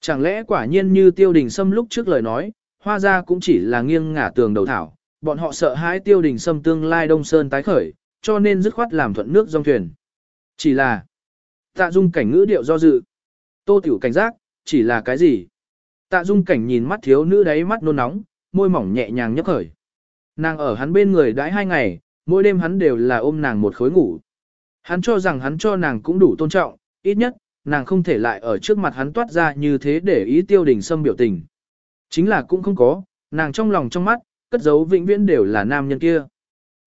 Chẳng lẽ quả nhiên như tiêu đình xâm lúc trước lời nói, hoa ra cũng chỉ là nghiêng ngả tường đầu thảo, bọn họ sợ hãi tiêu đình xâm tương lai đông sơn tái khởi, cho nên dứt khoát làm thuận nước dòng thuyền. Chỉ là tạ dung cảnh ngữ điệu do dự. Tô tiểu cảnh giác, chỉ là cái gì? Tạ dung cảnh nhìn mắt thiếu nữ đáy mắt nôn nóng, môi mỏng nhẹ nhàng nhấp khởi. Nàng ở hắn bên người đãi hai ngày, mỗi đêm hắn đều là ôm nàng một khối ngủ. Hắn cho rằng hắn cho nàng cũng đủ tôn trọng, ít nhất, nàng không thể lại ở trước mặt hắn toát ra như thế để ý tiêu đình xâm biểu tình. Chính là cũng không có, nàng trong lòng trong mắt, cất giấu vĩnh viễn đều là nam nhân kia.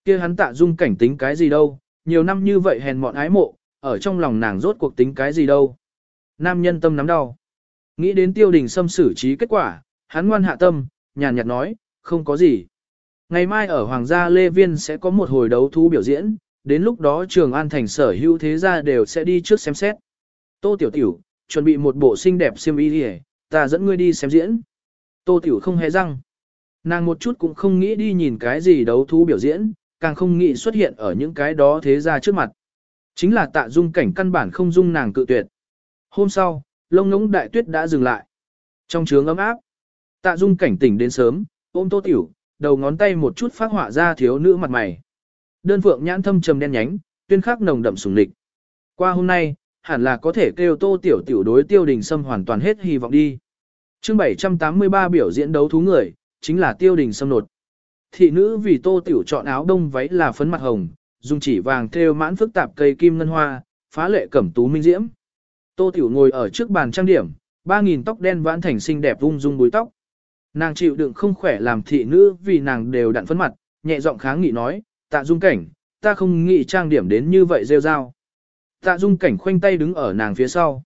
Kia hắn tạ dung cảnh tính cái gì đâu, nhiều năm như vậy hèn mọn ái mộ, ở trong lòng nàng rốt cuộc tính cái gì đâu. Nam nhân tâm nắm đau. Nghĩ đến tiêu đình xâm xử trí kết quả, hắn ngoan hạ tâm, nhàn nhạt nói, không có gì. Ngày mai ở Hoàng gia Lê Viên sẽ có một hồi đấu thú biểu diễn, đến lúc đó trường an thành sở hữu thế gia đều sẽ đi trước xem xét. Tô Tiểu Tiểu, chuẩn bị một bộ xinh đẹp xiêm y đi ta dẫn ngươi đi xem diễn. Tô Tiểu không hề răng. Nàng một chút cũng không nghĩ đi nhìn cái gì đấu thú biểu diễn, càng không nghĩ xuất hiện ở những cái đó thế ra trước mặt. Chính là tạ dung cảnh căn bản không dung nàng cự tuyệt. Hôm sau, lông ngỗng đại tuyết đã dừng lại. Trong trướng ấm áp, tạ dung cảnh tỉnh đến sớm, ôm tô tiểu, đầu ngón tay một chút phát họa ra thiếu nữ mặt mày. Đơn phượng nhãn thâm trầm đen nhánh, tuyên khắc nồng đậm sùng lịch. Qua hôm nay, hẳn là có thể kêu tô tiểu tiểu đối tiêu đình sâm hoàn toàn hết hy vọng đi. chương 783 biểu diễn đấu thú người, chính là tiêu đình sâm nột. Thị nữ vì tô tiểu chọn áo đông váy là phấn mặt hồng, dùng chỉ vàng thêu mãn phức tạp cây kim ngân hoa, phá lệ cẩm tú minh diễm. Tô tiểu ngồi ở trước bàn trang điểm, ba nghìn tóc đen vãn thành xinh đẹp vung dung búi tóc. Nàng chịu đựng không khỏe làm thị nữ vì nàng đều đặn phấn mặt, nhẹ giọng kháng nghị nói, tạ dung cảnh, ta không nghĩ trang điểm đến như vậy rêu rao. Tạ dung cảnh khoanh tay đứng ở nàng phía sau.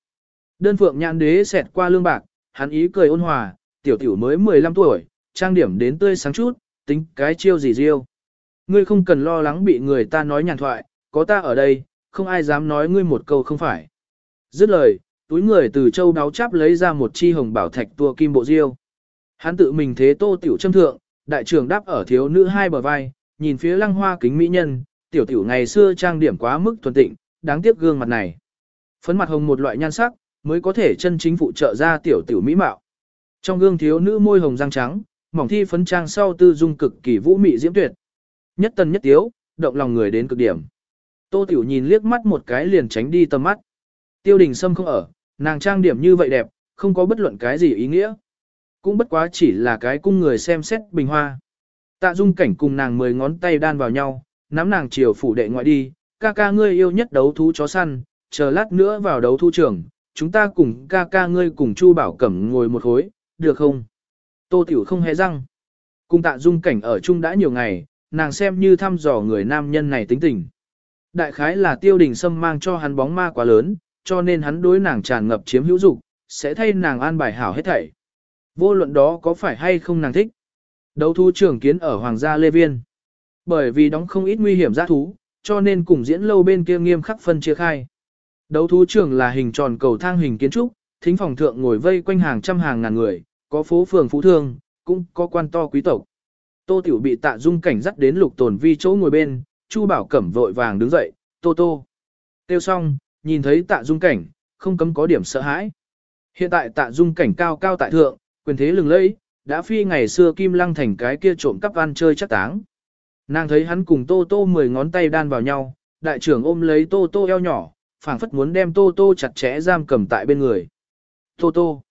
Đơn phượng nhãn đế xẹt qua lương bạc, hắn ý cười ôn hòa, tiểu tiểu mới 15 tuổi, trang điểm đến tươi sáng chút, tính cái chiêu gì riêu. Ngươi không cần lo lắng bị người ta nói nhàn thoại, có ta ở đây, không ai dám nói ngươi một câu không phải. Dứt lời, túi người từ châu đáo chắp lấy ra một chi hồng bảo thạch tua kim bộ diêu. Hắn tự mình thế tô tiểu châm thượng, đại trưởng đáp ở thiếu nữ hai bờ vai, nhìn phía lăng hoa kính mỹ nhân, tiểu tiểu ngày xưa trang điểm quá mức thuần tịnh, đáng tiếc gương mặt này. Phấn mặt hồng một loại nhan sắc, mới có thể chân chính phụ trợ ra tiểu tiểu mỹ mạo. Trong gương thiếu nữ môi hồng răng trắng, mỏng thi phấn trang sau tư dung cực kỳ vũ mị diễm tuyệt. Nhất tân nhất tiếu, động lòng người đến cực điểm. Tô tiểu nhìn liếc mắt một cái liền tránh đi tầm mắt. Tiêu đình sâm không ở, nàng trang điểm như vậy đẹp, không có bất luận cái gì ý nghĩa cũng bất quá chỉ là cái cung người xem xét bình hoa. Tạ dung cảnh cùng nàng mười ngón tay đan vào nhau, nắm nàng chiều phủ đệ ngoại đi, ca ca ngươi yêu nhất đấu thú chó săn, chờ lát nữa vào đấu thú trường, chúng ta cùng ca ca ngươi cùng Chu Bảo Cẩm ngồi một khối, được không? Tô Tiểu không hề răng. Cùng tạ dung cảnh ở chung đã nhiều ngày, nàng xem như thăm dò người nam nhân này tính tình. Đại khái là tiêu đình sâm mang cho hắn bóng ma quá lớn, cho nên hắn đối nàng tràn ngập chiếm hữu dục, sẽ thay nàng an bài hảo hết thảy. Vô luận đó có phải hay không nàng thích. Đấu thú trưởng kiến ở Hoàng gia Lê Viên. Bởi vì đóng không ít nguy hiểm giã thú, cho nên cùng diễn lâu bên kia nghiêm khắc phân chia khai. Đấu thú trưởng là hình tròn cầu thang hình kiến trúc, thính phòng thượng ngồi vây quanh hàng trăm hàng ngàn người, có phố phường phú thương, cũng có quan to quý tộc. Tô Tiểu bị tạ dung cảnh dắt đến lục tồn vi chỗ ngồi bên, Chu Bảo Cẩm vội vàng đứng dậy, Tô Tô. Tiêu xong, nhìn thấy tạ dung cảnh, không cấm có điểm sợ hãi. Hiện tại tạ dung cảnh cao cao tại thượng, quyền thế lừng lẫy, đã phi ngày xưa Kim Lăng thành cái kia trộm cắp ăn chơi chắc táng. Nàng thấy hắn cùng Tô Tô mười ngón tay đan vào nhau, đại trưởng ôm lấy Tô Tô eo nhỏ, phảng phất muốn đem Tô Tô chặt chẽ giam cầm tại bên người. Tô Tô.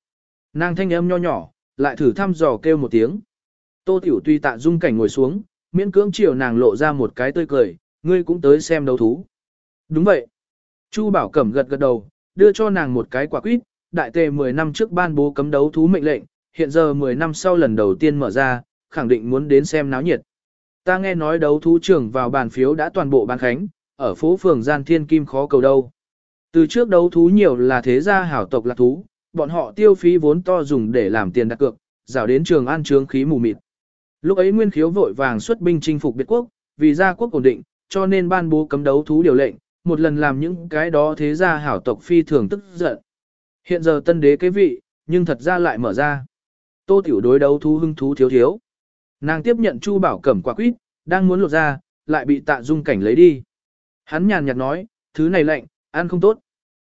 Nàng thanh âm nho nhỏ, lại thử thăm dò kêu một tiếng. Tô Tiểu tuy tạ dung cảnh ngồi xuống, miễn cưỡng chiều nàng lộ ra một cái tươi cười, ngươi cũng tới xem đấu thú. Đúng vậy. Chu Bảo Cẩm gật gật đầu, đưa cho nàng một cái quả quýt, đại tề 10 năm trước ban bố cấm đấu thú mệnh lệnh, hiện giờ 10 năm sau lần đầu tiên mở ra, khẳng định muốn đến xem náo nhiệt. Ta nghe nói đấu thú trưởng vào bàn phiếu đã toàn bộ bán khánh, ở phố phường Gian Thiên Kim khó cầu đâu. Từ trước đấu thú nhiều là thế gia hảo tộc lạc thú, bọn họ tiêu phí vốn to dùng để làm tiền đặt cược, rào đến trường an trướng khí mù mịt. Lúc ấy Nguyên Khiếu vội vàng xuất binh chinh phục biệt quốc, vì gia quốc ổn định, cho nên ban bố cấm đấu thú điều lệnh, một lần làm những cái đó thế gia hảo tộc phi thường tức giận. Hiện giờ tân đế kế vị, nhưng thật ra lại mở ra. Tô tiểu đối đấu thú hưng thú thiếu thiếu. Nàng tiếp nhận Chu Bảo Cẩm quả quýt, đang muốn lột ra, lại bị tạ dung cảnh lấy đi. Hắn nhàn nhạt nói, thứ này lạnh, ăn không tốt.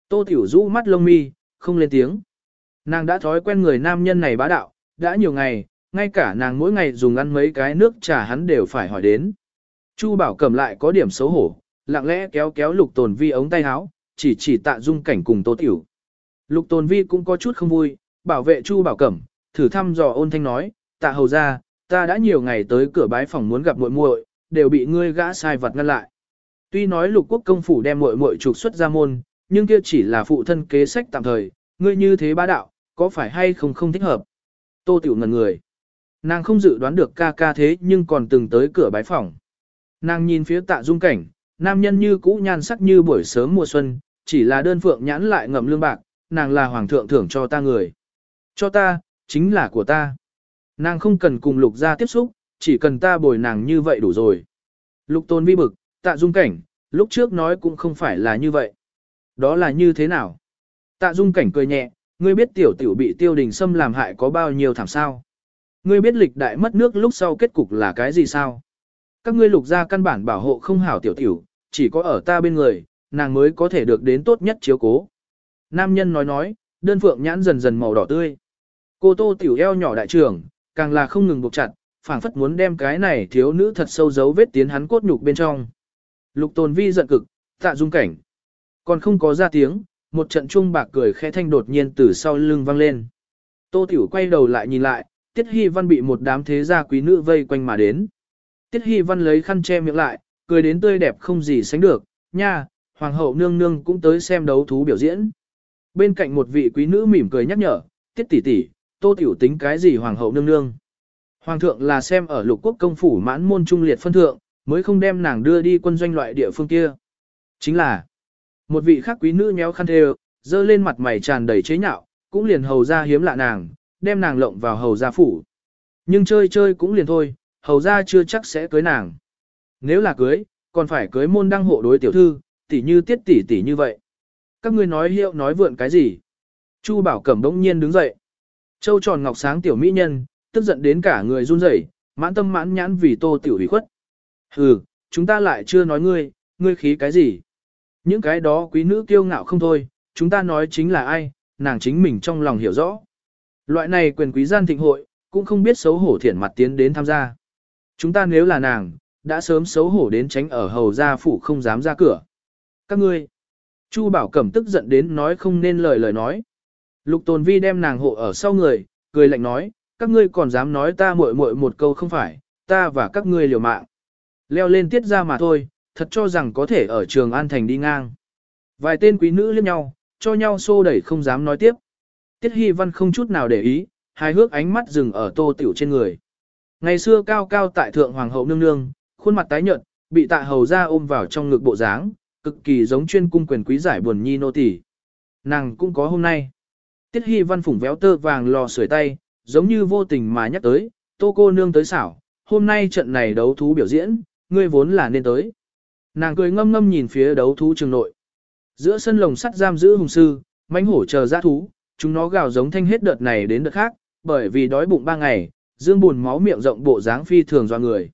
Tô tiểu rũ mắt lông mi, không lên tiếng. Nàng đã thói quen người nam nhân này bá đạo, đã nhiều ngày, ngay cả nàng mỗi ngày dùng ăn mấy cái nước trà hắn đều phải hỏi đến. Chu Bảo Cẩm lại có điểm xấu hổ, lặng lẽ kéo kéo lục tồn vi ống tay áo, chỉ chỉ tạ dung cảnh cùng tô tiểu. Lục tồn vi cũng có chút không vui, bảo vệ Chu Bảo Cẩm, thử thăm dò ôn thanh nói, tạ hầu ra, ta đã nhiều ngày tới cửa bái phòng muốn gặp muội muội, đều bị ngươi gã sai vật ngăn lại. Tuy nói lục quốc công phủ đem muội muội trục xuất ra môn, nhưng kia chỉ là phụ thân kế sách tạm thời, ngươi như thế bá đạo, có phải hay không không thích hợp. Tô tiểu ngần người. Nàng không dự đoán được ca ca thế nhưng còn từng tới cửa bái phòng. Nàng nhìn phía tạ dung cảnh, nam nhân như cũ nhan sắc như buổi sớm mùa xuân, chỉ là đơn phượng nhãn lại ngậm lương bạc, nàng là hoàng thượng thưởng cho ta người. Cho ta, chính là của ta. Nàng không cần cùng lục gia tiếp xúc, chỉ cần ta bồi nàng như vậy đủ rồi. Lục tôn vi bực, tạ dung cảnh, lúc trước nói cũng không phải là như vậy. Đó là như thế nào? Tạ dung cảnh cười nhẹ, ngươi biết tiểu tiểu bị tiêu đình xâm làm hại có bao nhiêu thảm sao? Ngươi biết lịch đại mất nước lúc sau kết cục là cái gì sao? Các ngươi lục ra căn bản bảo hộ không hảo tiểu tiểu, chỉ có ở ta bên người, nàng mới có thể được đến tốt nhất chiếu cố. Nam nhân nói nói, đơn phượng nhãn dần dần màu đỏ tươi. Cô tô tiểu eo nhỏ đại trưởng, càng là không ngừng buộc chặt, phảng phất muốn đem cái này thiếu nữ thật sâu dấu vết tiến hắn cốt nhục bên trong. Lục tồn vi giận cực, tạ dung cảnh. Còn không có ra tiếng, một trận chuông bạc cười khẽ thanh đột nhiên từ sau lưng vang lên. Tô tiểu quay đầu lại nhìn lại, tiết hy văn bị một đám thế gia quý nữ vây quanh mà đến. Tiết hy văn lấy khăn che miệng lại, cười đến tươi đẹp không gì sánh được, nha, hoàng hậu nương nương cũng tới xem đấu thú biểu diễn. Bên cạnh một vị quý nữ mỉm cười nhắc nhở, tiết tỷ tỷ, tô tiểu tính cái gì hoàng hậu nương nương. Hoàng thượng là xem ở lục quốc công phủ mãn môn trung liệt phân thượng, mới không đem nàng đưa đi quân doanh loại địa phương kia. Chính là, một vị khác quý nữ nhéo khăn thề, dơ lên mặt mày tràn đầy chế nhạo, cũng liền hầu ra hiếm lạ nàng, đem nàng lộng vào hầu gia phủ. Nhưng chơi chơi cũng liền thôi, hầu ra chưa chắc sẽ cưới nàng. Nếu là cưới, còn phải cưới môn đăng hộ đối tiểu thư, tỷ như tiết tỷ tỷ như vậy. Các ngươi nói hiệu nói vượn cái gì? Chu Bảo Cẩm đống nhiên đứng dậy. Châu tròn ngọc sáng tiểu mỹ nhân, tức giận đến cả người run rẩy, mãn tâm mãn nhãn vì tô tiểu hủy khuất. Hừ, chúng ta lại chưa nói ngươi, ngươi khí cái gì? Những cái đó quý nữ kiêu ngạo không thôi, chúng ta nói chính là ai, nàng chính mình trong lòng hiểu rõ. Loại này quyền quý gian thịnh hội, cũng không biết xấu hổ thiển mặt tiến đến tham gia. Chúng ta nếu là nàng, đã sớm xấu hổ đến tránh ở hầu gia phủ không dám ra cửa. Các ngươi, Chu Bảo Cẩm tức giận đến nói không nên lời lời nói. Lục Tồn Vi đem nàng hộ ở sau người, cười lạnh nói, các ngươi còn dám nói ta muội muội một câu không phải, ta và các ngươi liều mạng. Leo lên tiết ra mà thôi, thật cho rằng có thể ở trường An Thành đi ngang. Vài tên quý nữ liếc nhau, cho nhau xô đẩy không dám nói tiếp. Tiết Hy Văn không chút nào để ý, hài hước ánh mắt dừng ở tô tiểu trên người. Ngày xưa cao cao tại thượng hoàng hậu nương nương, khuôn mặt tái nhợt, bị tạ hầu ra ôm vào trong ngực bộ dáng, cực kỳ giống chuyên cung quyền quý giải buồn nhi nô tỳ. Nàng cũng có hôm nay. Tiết Hy văn phủng véo tơ vàng lò sưởi tay, giống như vô tình mà nhắc tới, tô cô nương tới xảo, hôm nay trận này đấu thú biểu diễn, ngươi vốn là nên tới. Nàng cười ngâm ngâm nhìn phía đấu thú trường nội. Giữa sân lồng sắt giam giữ hùng sư, mãnh hổ chờ dã thú, chúng nó gào giống thanh hết đợt này đến đợt khác, bởi vì đói bụng ba ngày, dương buồn máu miệng rộng bộ dáng phi thường do người.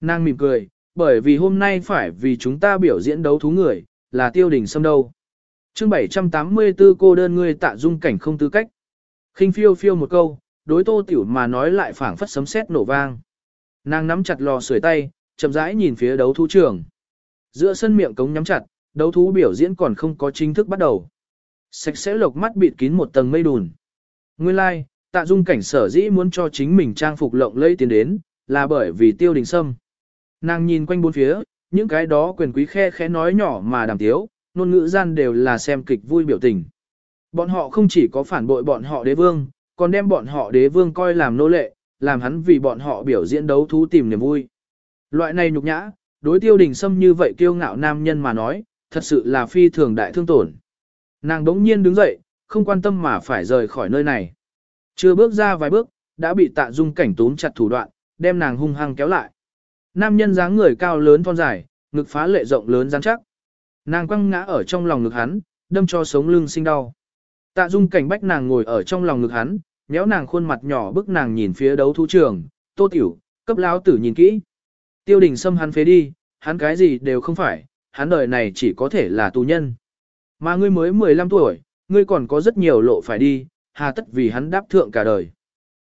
Nàng mỉm cười, bởi vì hôm nay phải vì chúng ta biểu diễn đấu thú người, là tiêu đình xâm đâu. chương 784 cô đơn ngươi tạ dung cảnh không tư cách. khinh phiêu phiêu một câu, đối tô tiểu mà nói lại phảng phất sấm sét nổ vang. Nàng nắm chặt lò sưởi tay, chậm rãi nhìn phía đấu thú trường. Giữa sân miệng cống nhắm chặt, đấu thú biểu diễn còn không có chính thức bắt đầu. Sạch sẽ lộc mắt bịt kín một tầng mây đùn. Nguyên lai, like, tạ dung cảnh sở dĩ muốn cho chính mình trang phục lộng lẫy tiến đến, là bởi vì tiêu đình sâm. Nàng nhìn quanh bốn phía, những cái đó quyền quý khe khẽ nói nhỏ mà đàm tiếu, ngôn ngữ gian đều là xem kịch vui biểu tình. Bọn họ không chỉ có phản bội bọn họ đế vương, còn đem bọn họ đế vương coi làm nô lệ, làm hắn vì bọn họ biểu diễn đấu thú tìm niềm vui. Loại này nhục nhã, đối tiêu đình sâm như vậy kiêu ngạo nam nhân mà nói, thật sự là phi thường đại thương tổn. Nàng đống nhiên đứng dậy, không quan tâm mà phải rời khỏi nơi này. Chưa bước ra vài bước, đã bị tạ dung cảnh tún chặt thủ đoạn, đem nàng hung hăng kéo lại. Nam nhân dáng người cao lớn thon dài, ngực phá lệ rộng lớn rắn chắc. Nàng quăng ngã ở trong lòng ngực hắn, đâm cho sống lưng sinh đau. Tạ Dung cảnh bách nàng ngồi ở trong lòng ngực hắn, nhéo nàng khuôn mặt nhỏ bức nàng nhìn phía đấu thú trường, Tô Tiểu, cấp lão tử nhìn kỹ. Tiêu đình xâm hắn phế đi, hắn cái gì đều không phải, hắn đời này chỉ có thể là tù nhân. Mà ngươi mới 15 tuổi, ngươi còn có rất nhiều lộ phải đi, hà tất vì hắn đáp thượng cả đời.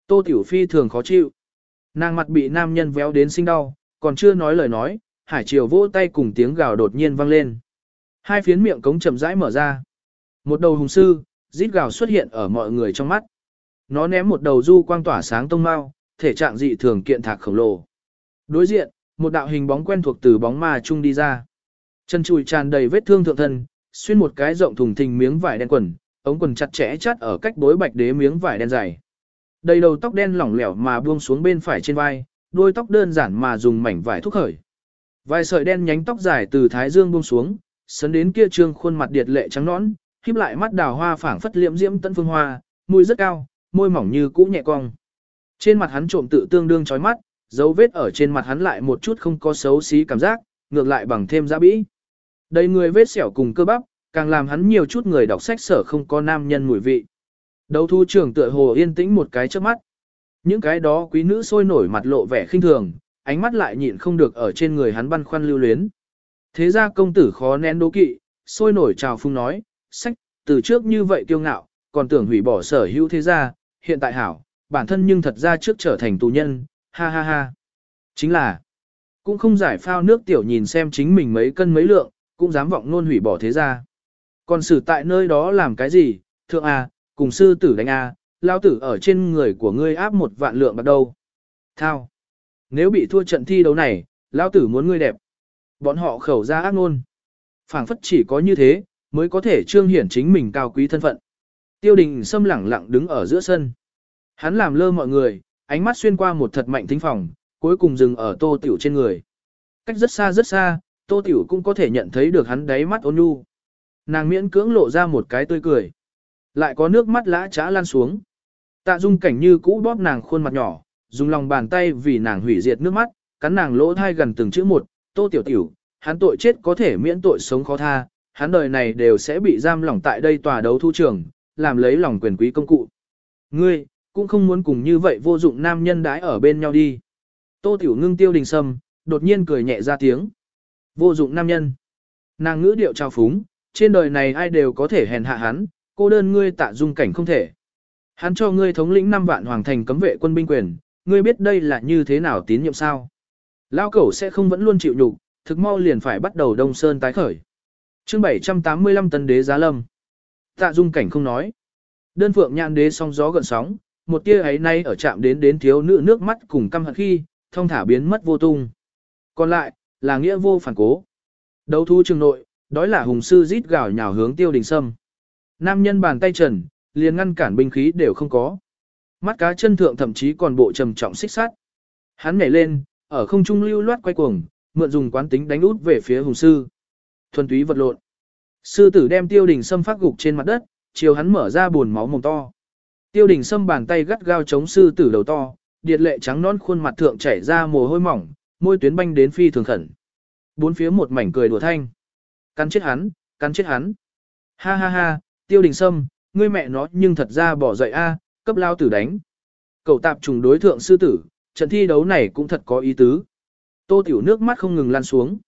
Tô Tiểu Phi thường khó chịu. Nàng mặt bị nam nhân véo đến sinh đau, còn chưa nói lời nói, hải triều vỗ tay cùng tiếng gào đột nhiên vang lên. Hai phiến miệng cống chậm rãi mở ra. Một đầu hùng sư, rít gào xuất hiện ở mọi người trong mắt. Nó ném một đầu du quang tỏa sáng tông mau, thể trạng dị thường kiện thạc khổng lồ. Đối diện, một đạo hình bóng quen thuộc từ bóng ma chung đi ra. Chân chùi tràn đầy vết thương thượng thân, xuyên một cái rộng thùng thình miếng vải đen quần, ống quần chặt chẽ chắt ở cách đối bạch đế miếng vải đen dày. Đầy đầu tóc đen lỏng lẻo mà buông xuống bên phải trên vai, đuôi tóc đơn giản mà dùng mảnh vải thúc khởi. Vài sợi đen nhánh tóc dài từ thái dương buông xuống, sấn đến kia trương khuôn mặt điệt lệ trắng nõn, híp lại mắt đào hoa phảng phất liễm diễm tận phương hoa, mùi rất cao, môi mỏng như cũ nhẹ cong. Trên mặt hắn trộm tự tương đương chói mắt, dấu vết ở trên mặt hắn lại một chút không có xấu xí cảm giác, ngược lại bằng thêm giá bĩ. Đầy người vết sẹo cùng cơ bắp, càng làm hắn nhiều chút người đọc sách sở không có nam nhân mùi vị. Đấu thu trưởng tựa hồ yên tĩnh một cái trước mắt. Những cái đó quý nữ sôi nổi mặt lộ vẻ khinh thường, ánh mắt lại nhịn không được ở trên người hắn băn khoăn lưu luyến. Thế ra công tử khó nén đố kỵ, sôi nổi chào phung nói, sách, từ trước như vậy kiêu ngạo, còn tưởng hủy bỏ sở hữu thế gia, hiện tại hảo, bản thân nhưng thật ra trước trở thành tù nhân, ha ha ha. Chính là, cũng không giải phao nước tiểu nhìn xem chính mình mấy cân mấy lượng, cũng dám vọng nôn hủy bỏ thế gia. Còn xử tại nơi đó làm cái gì, thượng A, cùng sư tử đánh A, lao tử ở trên người của ngươi áp một vạn lượng bắt đầu. Thao. Nếu bị thua trận thi đấu này, lao tử muốn ngươi đẹp. Bọn họ khẩu ra ác nôn, phảng phất chỉ có như thế, mới có thể trương hiển chính mình cao quý thân phận. Tiêu đình xâm lẳng lặng đứng ở giữa sân. Hắn làm lơ mọi người, ánh mắt xuyên qua một thật mạnh thính phòng, cuối cùng dừng ở tô tiểu trên người. Cách rất xa rất xa, tô tiểu cũng có thể nhận thấy được hắn đáy mắt ôn nhu. Nàng miễn cưỡng lộ ra một cái tươi cười. Lại có nước mắt lã trá lan xuống. Tạ dung cảnh như cũ bóp nàng khuôn mặt nhỏ, dùng lòng bàn tay vì nàng hủy diệt nước mắt, cắn nàng lỗ thai gần từng chữ một, tô tiểu tiểu, hắn tội chết có thể miễn tội sống khó tha, hắn đời này đều sẽ bị giam lỏng tại đây tòa đấu thu trường, làm lấy lòng quyền quý công cụ. Ngươi, cũng không muốn cùng như vậy vô dụng nam nhân đái ở bên nhau đi. Tô tiểu ngưng tiêu đình sâm, đột nhiên cười nhẹ ra tiếng. Vô dụng nam nhân. Nàng ngữ điệu trao phúng, trên đời này ai đều có thể hèn hạ hắn, cô đơn ngươi tạ dung cảnh không thể. Hắn cho ngươi thống lĩnh năm vạn hoàng thành cấm vệ quân binh quyền, ngươi biết đây là như thế nào tín nhiệm sao. Lao cẩu sẽ không vẫn luôn chịu nhục, thực mau liền phải bắt đầu đông sơn tái khởi. chương 785 tân đế giá lâm. Tạ dung cảnh không nói. Đơn phượng nhạn đế song gió gần sóng, một tia ấy nay ở chạm đến đến thiếu nữ nước mắt cùng căm hận khi, thông thả biến mất vô tung. Còn lại, là nghĩa vô phản cố. Đấu thu trường nội, đó là hùng sư rít gào nhào hướng tiêu đình sâm. Nam nhân bàn tay trần, liền ngăn cản binh khí đều không có. Mắt cá chân thượng thậm chí còn bộ trầm trọng xích sát. Hắn nhảy lên, ở không trung lưu loát quay cuồng, mượn dùng quán tính đánh út về phía hùng sư. Thuần túy vật lộn. Sư tử đem tiêu đình sâm phát gục trên mặt đất, chiều hắn mở ra buồn máu mồm to. Tiêu đình sâm bàn tay gắt gao chống sư tử đầu to, điệt lệ trắng non khuôn mặt thượng chảy ra mồ hôi mỏng, môi tuyến banh đến phi thường khẩn. Bốn phía một mảnh cười đùa thanh. Cắn chết hắn, cắn chết hắn. Ha ha ha, tiêu đình sâm, ngươi mẹ nó nhưng thật ra bỏ dậy a, cấp lao tử đánh. Cậu tạp trùng đối thượng sư tử, trận thi đấu này cũng thật có ý tứ. Tô tiểu nước mắt không ngừng lan xuống.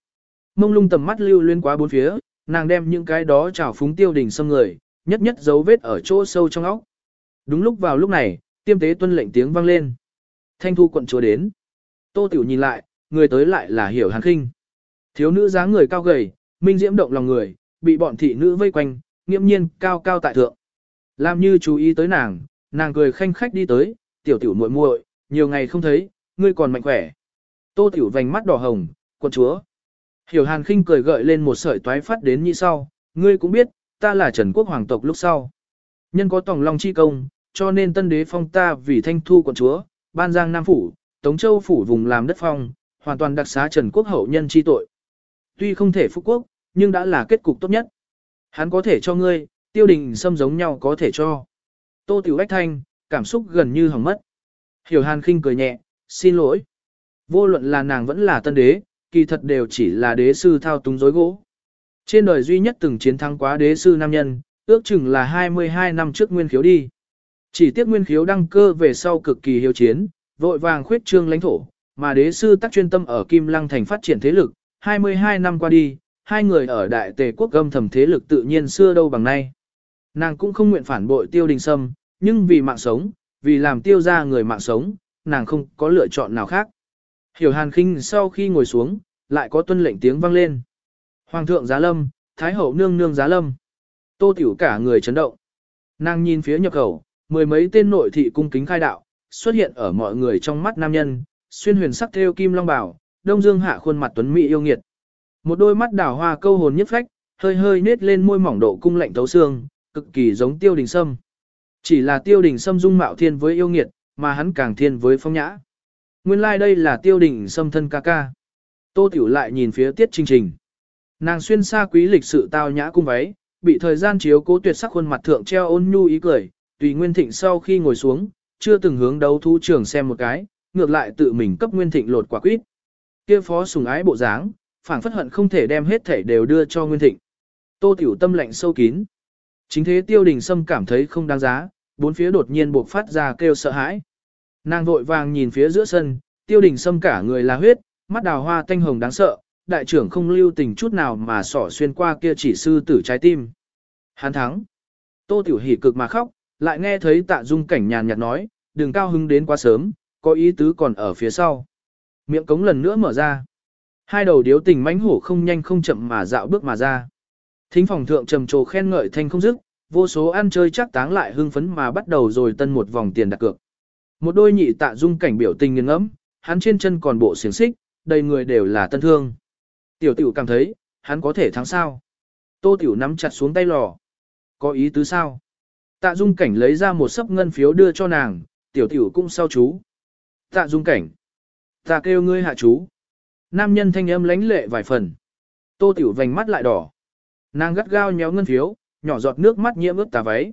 Mông lung tầm mắt lưu luyên quá bốn phía, nàng đem những cái đó trào phúng tiêu đình sâm người, nhất nhất dấu vết ở chỗ sâu trong óc. Đúng lúc vào lúc này, tiêm tế tuân lệnh tiếng vang lên. Thanh thu quận chúa đến. Tô tiểu nhìn lại, người tới lại là hiểu hàn khinh. Thiếu nữ dáng người cao gầy, minh diễm động lòng người, bị bọn thị nữ vây quanh, nghiêm nhiên cao cao tại thượng. Làm như chú ý tới nàng, nàng cười khanh khách đi tới, tiểu tiểu muội muội, nhiều ngày không thấy, ngươi còn mạnh khỏe. Tô tiểu vành mắt đỏ hồng, quận chúa. Hiểu hàn khinh cười gợi lên một sợi toái phát đến như sau, ngươi cũng biết, ta là Trần Quốc Hoàng tộc lúc sau. Nhân có tòng long chi công, cho nên tân đế phong ta vì thanh thu quận chúa, ban giang Nam Phủ, Tống Châu Phủ vùng làm đất phong, hoàn toàn đặc xá Trần Quốc hậu nhân chi tội. Tuy không thể phúc quốc, nhưng đã là kết cục tốt nhất. Hắn có thể cho ngươi, tiêu đình xâm giống nhau có thể cho. Tô Tiểu Ách Thanh, cảm xúc gần như hỏng mất. Hiểu Hàn khinh cười nhẹ, xin lỗi. Vô luận là nàng vẫn là tân đế, kỳ thật đều chỉ là đế sư thao túng dối gỗ. Trên đời duy nhất từng chiến thắng quá đế sư nam nhân, ước chừng là 22 năm trước nguyên khiếu đi. Chỉ tiếc nguyên khiếu đăng cơ về sau cực kỳ hiếu chiến, vội vàng khuyết trương lãnh thổ, mà đế sư tắc chuyên tâm ở Kim Lăng thành phát triển thế lực, 22 năm qua đi, hai người ở đại tề quốc gâm thầm thế lực tự nhiên xưa đâu bằng nay. Nàng cũng không nguyện phản bội tiêu đình sâm, nhưng vì mạng sống, vì làm tiêu ra người mạng sống, nàng không có lựa chọn nào khác. Hiểu hàn khinh sau khi ngồi xuống, lại có tuân lệnh tiếng vang lên. Hoàng thượng giá lâm, Thái hậu nương nương giá lâm. Tô tiểu cả người chấn động. Nàng nhìn phía nhập khẩu, mười mấy tên nội thị cung kính khai đạo, xuất hiện ở mọi người trong mắt nam nhân, xuyên huyền sắc theo kim long bảo, đông dương hạ khuôn mặt tuấn mỹ yêu nghiệt. Một đôi mắt đào hoa câu hồn nhất phách, hơi hơi nết lên môi mỏng độ cung lạnh tấu xương, cực kỳ giống tiêu đình sâm. Chỉ là tiêu đình sâm dung mạo thiên với yêu nghiệt, mà hắn càng thiên với phong nhã. Nguyên lai like đây là tiêu đình sâm thân ca ca. Tô tiểu lại nhìn phía tiết trình trình. Nàng xuyên xa quý lịch sự tao nhã cung váy, bị thời gian chiếu cố tuyệt sắc khuôn mặt thượng treo ôn nhu ý cười, tùy Nguyên Thịnh sau khi ngồi xuống, chưa từng hướng đấu thú trường xem một cái, ngược lại tự mình cấp Nguyên Thịnh lột quả quýt. Kia phó sùng ái bộ dáng, phảng phất hận không thể đem hết thể đều đưa cho Nguyên Thịnh. Tô Tiểu tâm lạnh sâu kín. Chính thế Tiêu Đình Sâm cảm thấy không đáng giá, bốn phía đột nhiên buộc phát ra kêu sợ hãi. Nàng vội vàng nhìn phía giữa sân, Tiêu Đình Sâm cả người là huyết, mắt đào hoa tanh hồng đáng sợ, đại trưởng không lưu tình chút nào mà xỏ xuyên qua kia chỉ sư tử trái tim. Hắn thắng. Tô Tiểu Hỉ cực mà khóc, lại nghe thấy tạ dung cảnh nhàn nhạt nói, đừng cao hứng đến quá sớm, có ý tứ còn ở phía sau. Miệng cống lần nữa mở ra. Hai đầu điếu tình mãnh hổ không nhanh không chậm mà dạo bước mà ra. Thính phòng thượng trầm trồ khen ngợi thanh không dứt, vô số ăn chơi chắc táng lại hưng phấn mà bắt đầu rồi tân một vòng tiền đặt cược. Một đôi nhị tạ dung cảnh biểu tình nghiêng ngẫm, hắn trên chân còn bộ xiềng xích, đầy người đều là tân thương. Tiểu tiểu cảm thấy, hắn có thể thắng sao. Tô tiểu nắm chặt xuống tay lò. Có ý tứ sao? Tạ dung cảnh lấy ra một sấp ngân phiếu đưa cho nàng, tiểu tiểu cũng sau chú. Tạ dung cảnh. Ta kêu ngươi hạ chú. Nam nhân thanh âm lánh lệ vài phần. Tô tiểu vành mắt lại đỏ. Nàng gắt gao nhéo ngân phiếu, nhỏ giọt nước mắt nhiễm ướt tà váy.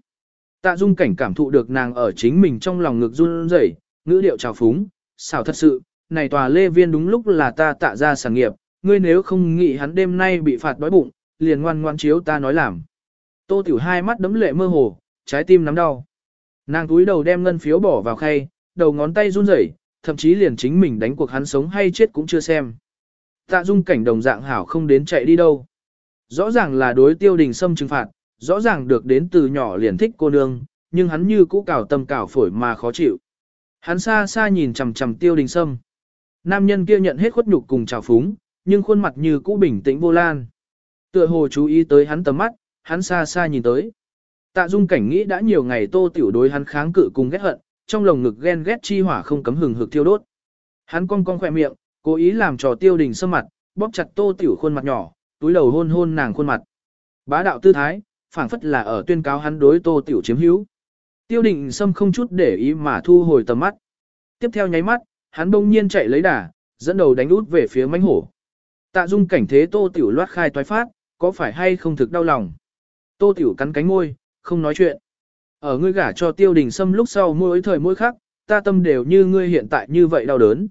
Tạ dung cảnh cảm thụ được nàng ở chính mình trong lòng ngực run rẩy, ngữ điệu trào phúng, xảo thật sự, này tòa lê viên đúng lúc là ta tạ ra sản nghiệp, ngươi nếu không nghĩ hắn đêm nay bị phạt đói bụng, liền ngoan ngoan chiếu ta nói làm. Tô tiểu hai mắt đấm lệ mơ hồ, trái tim nắm đau. Nàng túi đầu đem ngân phiếu bỏ vào khay, đầu ngón tay run rẩy, thậm chí liền chính mình đánh cuộc hắn sống hay chết cũng chưa xem. Tạ dung cảnh đồng dạng hảo không đến chạy đi đâu. Rõ ràng là đối tiêu đình xâm trừng phạt, rõ ràng được đến từ nhỏ liền thích cô nương, nhưng hắn như cũ cào tâm cào phổi mà khó chịu. Hắn xa xa nhìn chằm chằm tiêu đình sâm. Nam nhân kia nhận hết khuất nhục cùng trào phúng, nhưng khuôn mặt như cũ bình tĩnh vô lan. Tựa hồ chú ý tới hắn tầm mắt, hắn xa xa nhìn tới. Tạ Dung cảnh nghĩ đã nhiều ngày Tô Tiểu đối hắn kháng cự cùng ghét hận, trong lồng ngực ghen ghét chi hỏa không cấm hừng hực thiêu đốt. Hắn cong cong khỏe miệng, cố ý làm trò Tiêu Đình sâm mặt, bóp chặt Tô Tiểu khuôn mặt nhỏ, túi đầu hôn hôn nàng khuôn mặt. Bá đạo tư thái, phảng phất là ở tuyên cáo hắn đối Tô Tiểu chiếm hữu. Tiêu Đình sâm không chút để ý mà thu hồi tầm mắt. Tiếp theo nháy mắt, hắn bỗng nhiên chạy lấy đà, dẫn đầu đánh út về phía mãnh hổ. Tạ Dung cảnh thế Tô Tiểu loát khai toái phát, có phải hay không thực đau lòng. Tô Tiểu cắn cánh môi, không nói chuyện. Ở ngươi gả cho tiêu đình sâm lúc sau mỗi thời mỗi khắc, ta tâm đều như ngươi hiện tại như vậy đau đớn.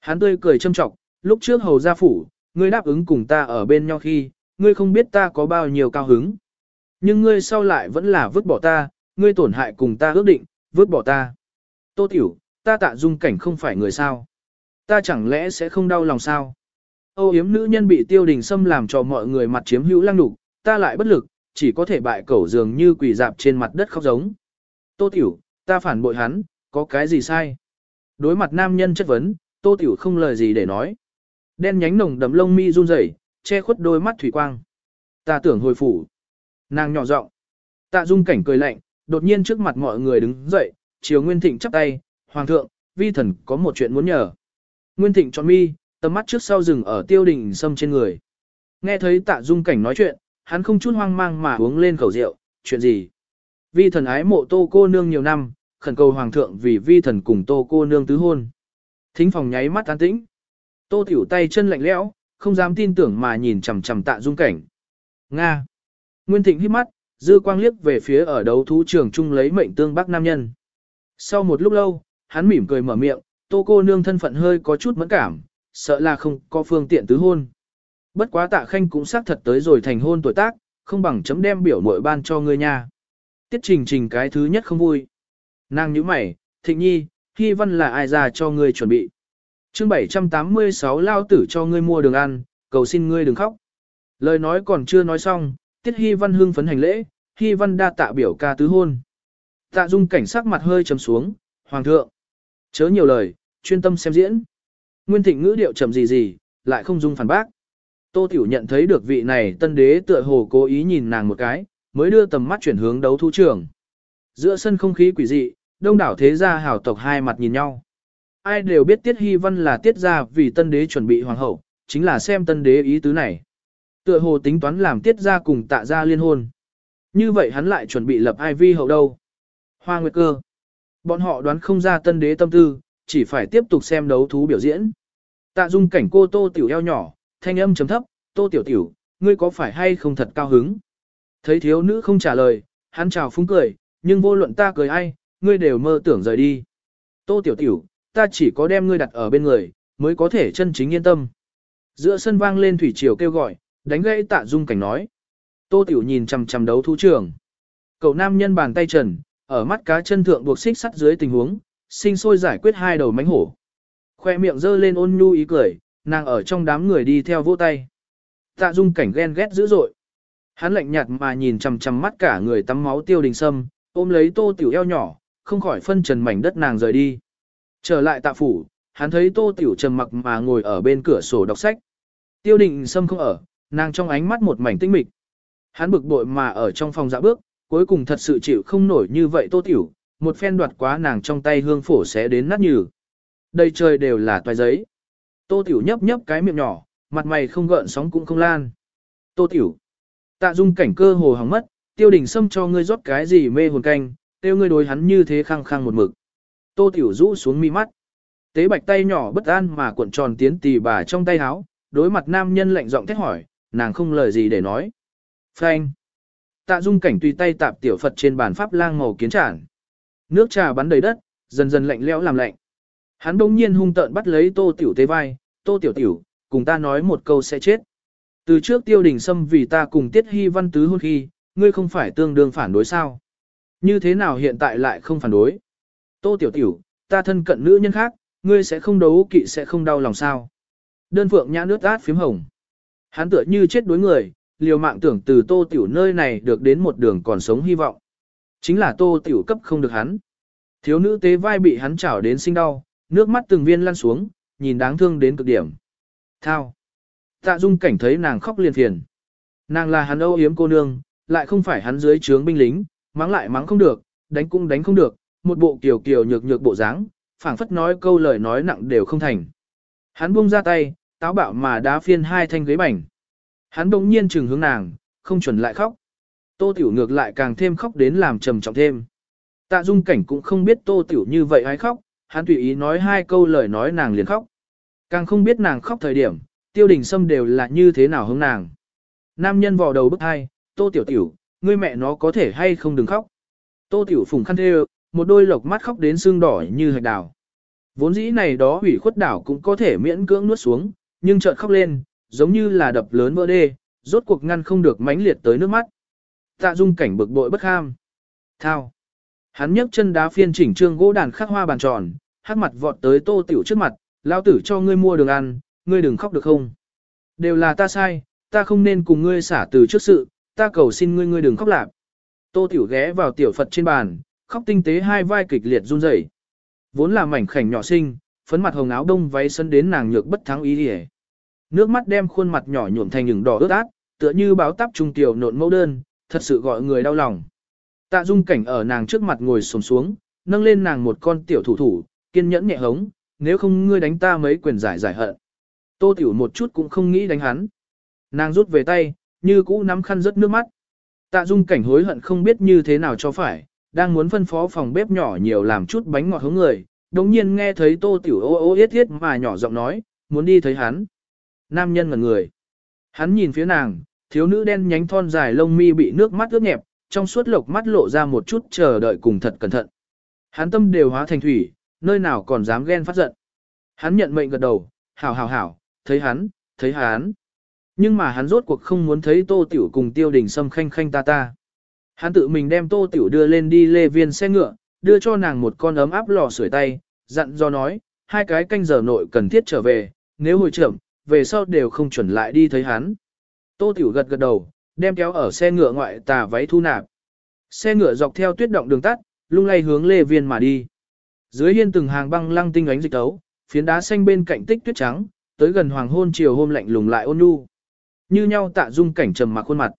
Hắn tươi cười châm trọng, lúc trước hầu gia phủ, ngươi đáp ứng cùng ta ở bên nhau khi, ngươi không biết ta có bao nhiêu cao hứng. Nhưng ngươi sau lại vẫn là vứt bỏ ta, ngươi tổn hại cùng ta ước định, vứt bỏ ta. Tô tiểu, ta tạ dung cảnh không phải người sao. Ta chẳng lẽ sẽ không đau lòng sao? Âu yếm nữ nhân bị tiêu đình xâm làm cho mọi người mặt chiếm hữu lăng đục, ta lại bất lực, chỉ có thể bại cẩu dường như quỳ dạp trên mặt đất khóc giống. Tô Tiểu, ta phản bội hắn, có cái gì sai? Đối mặt nam nhân chất vấn, Tô Tiểu không lời gì để nói. Đen nhánh nồng đầm lông mi run rẩy, che khuất đôi mắt thủy quang. Ta tưởng hồi phủ. Nàng nhỏ giọng. Tạ Dung cảnh cười lạnh, đột nhiên trước mặt mọi người đứng dậy, chiều Nguyên Thịnh chắp tay, "Hoàng thượng, vi thần có một chuyện muốn nhờ." Nguyên Thịnh chọn mi, tầm mắt trước sau rừng ở Tiêu Đình Sâm trên người. Nghe thấy Tạ Dung cảnh nói chuyện, hắn không chút hoang mang mà uống lên khẩu rượu, chuyện gì? Vi thần ái mộ tô cô nương nhiều năm, khẩn cầu hoàng thượng vì vi thần cùng tô cô nương tứ hôn. Thính phòng nháy mắt an tĩnh. Tô tiểu tay chân lạnh lẽo, không dám tin tưởng mà nhìn chằm chằm tạ dung cảnh. Nga. Nguyên thịnh hít mắt, dư quang liếc về phía ở đấu thú trường chung lấy mệnh tương bắc nam nhân. Sau một lúc lâu, hắn mỉm cười mở miệng, tô cô nương thân phận hơi có chút mẫn cảm, sợ là không có phương tiện tứ hôn. Bất quá tạ khanh cũng xác thật tới rồi thành hôn tuổi tác, không bằng chấm đem biểu muội ban cho ngươi nha. Tiết trình trình cái thứ nhất không vui. Nàng nhíu mày, thịnh nhi, hy văn là ai ra cho ngươi chuẩn bị. chương 786 lao tử cho ngươi mua đường ăn, cầu xin ngươi đừng khóc. Lời nói còn chưa nói xong, tiết hy văn hương phấn hành lễ, hy văn đa tạ biểu ca tứ hôn. Tạ dung cảnh sắc mặt hơi trầm xuống, hoàng thượng. Chớ nhiều lời, chuyên tâm xem diễn. Nguyên thịnh ngữ điệu trầm gì gì, lại không dung phản bác. Tô Tiểu nhận thấy được vị này tân đế tựa hồ cố ý nhìn nàng một cái, mới đưa tầm mắt chuyển hướng đấu thú trường. Giữa sân không khí quỷ dị, đông đảo thế gia hào tộc hai mặt nhìn nhau. Ai đều biết Tiết Hy Văn là Tiết gia vì tân đế chuẩn bị hoàng hậu, chính là xem tân đế ý tứ này. Tựa hồ tính toán làm Tiết gia cùng tạ gia liên hôn. Như vậy hắn lại chuẩn bị lập ai vi hậu đâu. Hoa Nguyệt Cơ. Bọn họ đoán không ra tân đế tâm tư, chỉ phải tiếp tục xem đấu thú biểu diễn. Tạ dung cảnh cô tô tiểu eo nhỏ, thanh âm chấm thấp, tô tiểu tiểu, ngươi có phải hay không thật cao hứng? Thấy thiếu nữ không trả lời, hắn chào phúng cười, nhưng vô luận ta cười ai, ngươi đều mơ tưởng rời đi. Tô tiểu tiểu, ta chỉ có đem ngươi đặt ở bên người, mới có thể chân chính yên tâm. Giữa sân vang lên thủy triều kêu gọi, đánh gãy tạ dung cảnh nói. Tô tiểu nhìn chằm chằm đấu thú trường. Cậu nam nhân bàn tay trần, ở mắt cá chân thượng buộc xích sắt dưới tình huống, sinh sôi giải quyết hai đầu mánh hổ. Khoe miệng dơ lên ôn nhu ý cười, nàng ở trong đám người đi theo vỗ tay. Tạ dung cảnh ghen ghét dữ dội. Hắn lạnh nhạt mà nhìn chằm chằm mắt cả người tắm máu tiêu đình sâm, ôm lấy tô tiểu eo nhỏ, không khỏi phân trần mảnh đất nàng rời đi. Trở lại tạ phủ, hắn thấy tô tiểu trầm mặc mà ngồi ở bên cửa sổ đọc sách. Tiêu đình sâm không ở, nàng trong ánh mắt một mảnh tinh mịch. Hắn bực bội mà ở trong phòng dạ bước, cuối cùng thật sự chịu không nổi như vậy tô tiểu, một phen đoạt quá nàng trong tay hương phổ sẽ đến nát nhừ. Đây trời đều là toài giấy. Tô tiểu nhấp nhấp cái miệng nhỏ, mặt mày không gợn sóng cũng không lan. Tô tiểu. Tạ dung cảnh cơ hồ hỏng mất, tiêu đình xâm cho ngươi rót cái gì mê hồn canh, tiêu ngươi đối hắn như thế khăng khăng một mực. Tô tiểu rũ xuống mi mắt. Tế bạch tay nhỏ bất an mà cuộn tròn tiến tì bà trong tay háo. đối mặt nam nhân lạnh giọng thét hỏi, nàng không lời gì để nói. Phanh. Tạ dung cảnh tùy tay tạp tiểu Phật trên bàn pháp lang màu kiến trản. Nước trà bắn đầy đất, dần dần lạnh lẽo làm lạnh. Hắn đông nhiên hung tợn bắt lấy tô tiểu tế vai, tô tiểu tiểu, cùng ta nói một câu sẽ chết. Từ trước tiêu đình xâm vì ta cùng tiết hy văn tứ hôn khi, ngươi không phải tương đương phản đối sao? Như thế nào hiện tại lại không phản đối? Tô tiểu tiểu, ta thân cận nữ nhân khác, ngươi sẽ không đấu kỵ sẽ không đau lòng sao? Đơn phượng nhã nước át phím hồng. Hắn tựa như chết đối người, liều mạng tưởng từ tô tiểu nơi này được đến một đường còn sống hy vọng. Chính là tô tiểu cấp không được hắn. Thiếu nữ tế vai bị hắn chảo đến sinh đau, nước mắt từng viên lăn xuống, nhìn đáng thương đến cực điểm. Thao. Tạ dung cảnh thấy nàng khóc liền phiền. Nàng là hắn âu yếm cô nương, lại không phải hắn dưới trướng binh lính, mắng lại mắng không được, đánh cũng đánh không được, một bộ kiều kiều nhược nhược bộ dáng, phảng phất nói câu lời nói nặng đều không thành. Hắn buông ra tay, táo bạo mà đá phiên hai thanh ghế bành. Hắn bỗng nhiên trừng hướng nàng, không chuẩn lại khóc. Tô Tiểu ngược lại càng thêm khóc đến làm trầm trọng thêm. Tạ Dung Cảnh cũng không biết Tô Tiểu như vậy hay khóc, hắn tùy ý nói hai câu lời nói nàng liền khóc. Càng không biết nàng khóc thời điểm, tiêu đình sâm đều là như thế nào hướng nàng. Nam nhân vò đầu bức hai, Tô Tiểu Tiểu, ngươi mẹ nó có thể hay không đừng khóc. Tô Tiểu phùng khăn thê một đôi lộc mắt khóc đến xương đỏ như hạch đào. Vốn dĩ này đó hủy khuất đảo cũng có thể miễn cưỡng nuốt xuống, nhưng chợt khóc lên, giống như là đập lớn vỡ đê, rốt cuộc ngăn không được mãnh liệt tới nước mắt. Tạ dung cảnh bực bội bất ham. Thao. Hắn nhấc chân đá phiên chỉnh trương gỗ đàn khắc hoa bàn tròn, hắc mặt vọt tới tô tiểu trước mặt, lao tử cho ngươi mua đường ăn, ngươi đừng khóc được không? Đều là ta sai, ta không nên cùng ngươi xả từ trước sự, ta cầu xin ngươi ngươi đừng khóc lạc. Tô tiểu ghé vào tiểu Phật trên bàn, khóc tinh tế hai vai kịch liệt run rẩy. Vốn là mảnh khảnh nhỏ xinh, phấn mặt hồng áo đông váy sân đến nàng nhược bất thắng ý đi Nước mắt đem khuôn mặt nhỏ nhuộm thành những đỏ ướt át, tựa như báo tắp trung tiểu nộn mẫu đơn, thật sự gọi người đau lòng. Tạ dung cảnh ở nàng trước mặt ngồi sồm xuống, nâng lên nàng một con tiểu thủ thủ, kiên nhẫn nhẹ hống, nếu không ngươi đánh ta mấy quyền giải giải hận. Tô tiểu một chút cũng không nghĩ đánh hắn. Nàng rút về tay, như cũ nắm khăn rớt nước mắt. Tạ dung cảnh hối hận không biết như thế nào cho phải, đang muốn phân phó phòng bếp nhỏ nhiều làm chút bánh ngọt hướng người, đồng nhiên nghe thấy tô tiểu ô ô yết yết mà nhỏ giọng nói, muốn đi thấy hắn. Nam nhân ngẩn người. Hắn nhìn phía nàng, thiếu nữ đen nhánh thon dài lông mi bị nước mắt ướt nhẹp, trong suốt lộc mắt lộ ra một chút chờ đợi cùng thật cẩn thận. Hắn tâm đều hóa thành thủy, nơi nào còn dám ghen phát giận. Hắn nhận mệnh gật đầu, hảo hảo hảo, thấy hắn, thấy hắn. Nhưng mà hắn rốt cuộc không muốn thấy tô tiểu cùng tiêu đình sâm khanh khanh ta ta. Hắn tự mình đem tô tiểu đưa lên đi lê viên xe ngựa, đưa cho nàng một con ấm áp lò sưởi tay, dặn do nói, hai cái canh giờ nội cần thiết trở về, nếu hồi trưởng, về sau đều không chuẩn lại đi thấy hắn. Tô tiểu gật gật đầu, đem kéo ở xe ngựa ngoại tà váy thu nạp. Xe ngựa dọc theo tuyết động đường tắt, lung lay hướng lê viên mà đi. Dưới hiên từng hàng băng lăng tinh ánh dịch tấu, phiến đá xanh bên cạnh tích tuyết trắng, tới gần hoàng hôn chiều hôm lạnh lùng lại ôn nhu. Như nhau tạ dung cảnh trầm mặc khuôn mặt.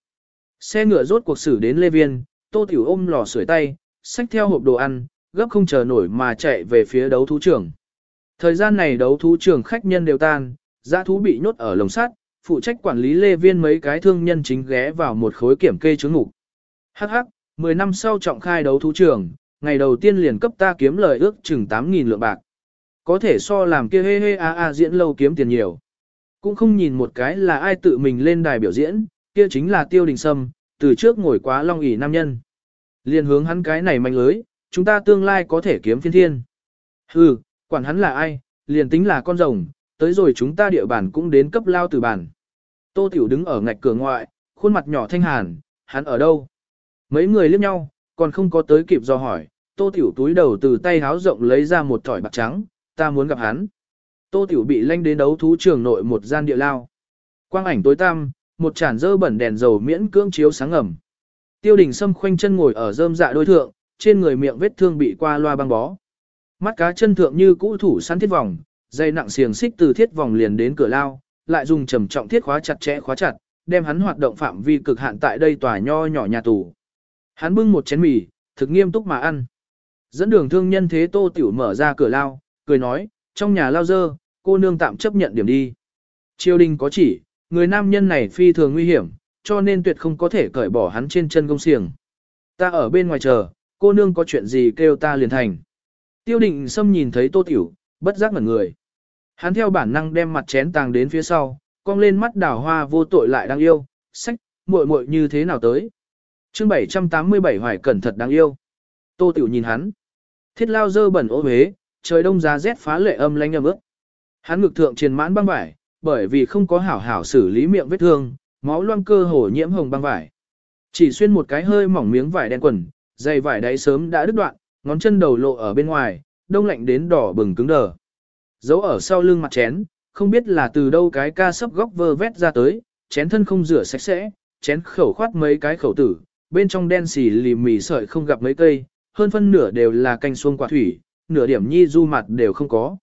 Xe ngựa rốt cuộc xử đến Lê Viên, Tô Tiểu ôm lò sưởi tay, xách theo hộp đồ ăn, gấp không chờ nổi mà chạy về phía đấu thú trường. Thời gian này đấu thú trường khách nhân đều tan, dã thú bị nhốt ở lồng sắt, phụ trách quản lý Lê Viên mấy cái thương nhân chính ghé vào một khối kiểm kê chứng ngục. Hắc hắc, 10 năm sau trọng khai đấu thú trường, ngày đầu tiên liền cấp ta kiếm lời ước chừng 8.000 lượng bạc. Có thể so làm kia hê hê a a diễn lâu kiếm tiền nhiều. Cũng không nhìn một cái là ai tự mình lên đài biểu diễn, kia chính là tiêu đình sâm, từ trước ngồi quá long ỷ nam nhân. liền hướng hắn cái này mạnh lưới, chúng ta tương lai có thể kiếm phiên thiên. Hừ, quản hắn là ai, liền tính là con rồng, tới rồi chúng ta địa bản cũng đến cấp lao từ bản. Tô Tiểu đứng ở ngạch cửa ngoại, khuôn mặt nhỏ thanh hàn, hắn ở đâu? Mấy người liếc nhau, còn không có tới kịp do hỏi, Tô Tiểu túi đầu từ tay háo rộng lấy ra một thỏi bạc trắng, ta muốn gặp hắn. Tô Tiểu bị lanh đến đấu thú trường nội một gian địa lao. Quang ảnh tối tăm, một chản dơ bẩn đèn dầu miễn cưỡng chiếu sáng ngầm. Tiêu đình Sâm khoanh chân ngồi ở rơm dạ đối thượng, trên người miệng vết thương bị qua loa băng bó. Mắt cá chân thượng như cũ thủ săn thiết vòng, dây nặng xiềng xích từ thiết vòng liền đến cửa lao, lại dùng trầm trọng thiết khóa chặt chẽ khóa chặt, đem hắn hoạt động phạm vi cực hạn tại đây tòa nho nhỏ nhà tù. Hắn bưng một chén mì, thực nghiêm túc mà ăn. Dẫn đường thương nhân thế tô tiểu mở ra cửa lao, cười nói, trong nhà lao dơ, cô nương tạm chấp nhận điểm đi. Triều đình có chỉ, người nam nhân này phi thường nguy hiểm, cho nên tuyệt không có thể cởi bỏ hắn trên chân công xiềng. Ta ở bên ngoài chờ, cô nương có chuyện gì kêu ta liền thành. Tiêu định xâm nhìn thấy tô tiểu, bất giác ngẩn người. Hắn theo bản năng đem mặt chén tàng đến phía sau, cong lên mắt đào hoa vô tội lại đang yêu, sách, muội muội như thế nào tới. chương 787 hoài cẩn thật đáng yêu. Tô tiểu nhìn hắn. Thiết lao dơ bẩn ô huế, trời đông giá rét phá lệ âm lanh ấm ướt. Hắn ngực thượng triền mãn băng vải, bởi vì không có hảo hảo xử lý miệng vết thương, máu loang cơ hồ nhiễm hồng băng vải. Chỉ xuyên một cái hơi mỏng miếng vải đen quần, dây vải đáy sớm đã đứt đoạn, ngón chân đầu lộ ở bên ngoài, đông lạnh đến đỏ bừng cứng đờ. Giấu ở sau lưng mặt chén, không biết là từ đâu cái ca sấp góc vơ vét ra tới, chén thân không rửa sạch sẽ, chén khẩu khoát mấy cái khẩu tử, bên trong đen xì lì mì sợi không gặp mấy cây, hơn phân nửa đều là canh xuông quả thủy, nửa điểm nhi du mặt đều không có.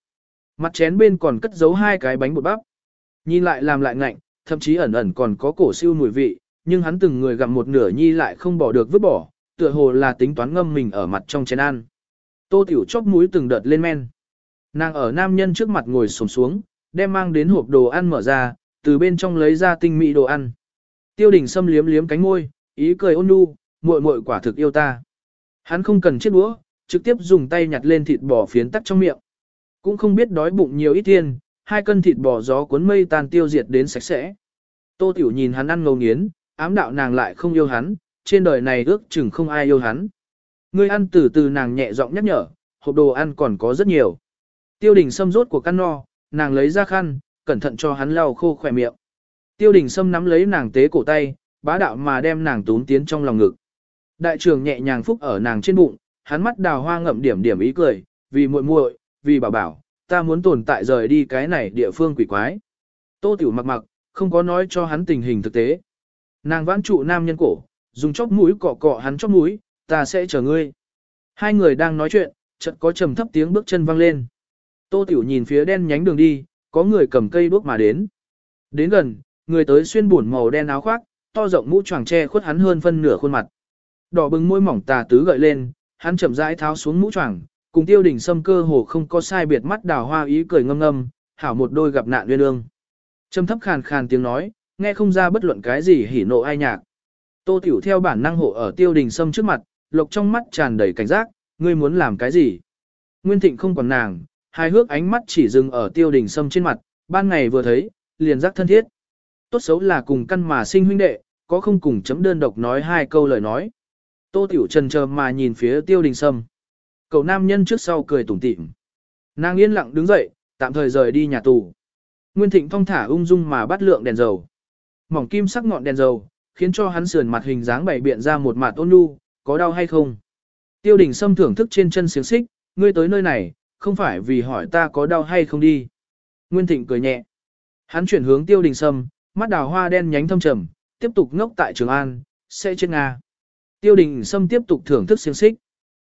Mặt chén bên còn cất giấu hai cái bánh bột bắp. Nhìn lại làm lại ngạnh, thậm chí ẩn ẩn còn có cổ siêu mùi vị, nhưng hắn từng người gặm một nửa nhi lại không bỏ được vứt bỏ, tựa hồ là tính toán ngâm mình ở mặt trong chén ăn. Tô Tiểu chóp mũi từng đợt lên men. Nàng ở nam nhân trước mặt ngồi xổm xuống, đem mang đến hộp đồ ăn mở ra, từ bên trong lấy ra tinh mỹ đồ ăn. Tiêu đình Sâm liếm liếm cánh môi, ý cười ôn nhu, muội muội quả thực yêu ta. Hắn không cần chiếc đũa, trực tiếp dùng tay nhặt lên thịt bò phiến tắt trong miệng. Cũng không biết đói bụng nhiều ít thiên, hai cân thịt bò gió cuốn mây tan tiêu diệt đến sạch sẽ. Tô Tiểu nhìn hắn ăn ngầu nghiến, ám đạo nàng lại không yêu hắn, trên đời này ước chừng không ai yêu hắn. Ngươi ăn từ từ nàng nhẹ giọng nhắc nhở, hộp đồ ăn còn có rất nhiều. Tiêu đình sâm rốt của căn no, nàng lấy ra khăn, cẩn thận cho hắn lau khô khỏe miệng. Tiêu đình sâm nắm lấy nàng tế cổ tay, bá đạo mà đem nàng tún tiến trong lòng ngực. Đại trưởng nhẹ nhàng phúc ở nàng trên bụng, hắn mắt đào hoa ngậm điểm điểm ý cười, vì muội muội, vì bảo bảo, ta muốn tồn tại rời đi cái này địa phương quỷ quái. Tô Tiểu mặc mặc, không có nói cho hắn tình hình thực tế. Nàng vãn trụ nam nhân cổ, dùng chóp mũi cọ cọ hắn chóp mũi, ta sẽ chờ ngươi. Hai người đang nói chuyện, chợt có trầm thấp tiếng bước chân vang lên. Tô Tiểu nhìn phía đen nhánh đường đi, có người cầm cây đuốc mà đến. Đến gần, người tới xuyên buồn màu đen áo khoác, to rộng mũ choàng che khuất hắn hơn phân nửa khuôn mặt. Đỏ bừng môi mỏng tà tứ gợi lên, hắn chậm rãi tháo xuống mũ choàng, cùng tiêu đỉnh sâm cơ hồ không có sai biệt mắt đào hoa ý cười ngâm ngâm, hảo một đôi gặp nạn uyên ương. Trầm thấp khàn khàn tiếng nói, nghe không ra bất luận cái gì hỉ nộ ai nhạc. Tô Tiểu theo bản năng hộ ở tiêu đình sâm trước mặt, lộc trong mắt tràn đầy cảnh giác, ngươi muốn làm cái gì? Nguyên Thịnh không còn nàng, hai hước ánh mắt chỉ dừng ở tiêu đình sâm trên mặt, ban ngày vừa thấy, liền giác thân thiết. Tốt xấu là cùng căn mà sinh huynh đệ, có không cùng chấm đơn độc nói hai câu lời nói. Tô Tiểu trần chờ mà nhìn phía tiêu đình sâm. Cậu nam nhân trước sau cười tủm tỉm. Nàng yên lặng đứng dậy, tạm thời rời đi nhà tù. Nguyên Thịnh thong thả ung dung mà bắt lượng đèn dầu. Mỏng kim sắc ngọn đèn dầu, khiến cho hắn sườn mặt hình dáng bảy biện ra một mặt ôn nhu, có đau hay không? Tiêu đình Sâm thưởng thức trên chân xiềng xích, ngươi tới nơi này, không phải vì hỏi ta có đau hay không đi. Nguyên Thịnh cười nhẹ. Hắn chuyển hướng tiêu đình Sâm, mắt đào hoa đen nhánh thâm trầm, tiếp tục ngốc tại Trường An, sẽ chết Nga. Tiêu đình Sâm tiếp tục thưởng thức siêng xích.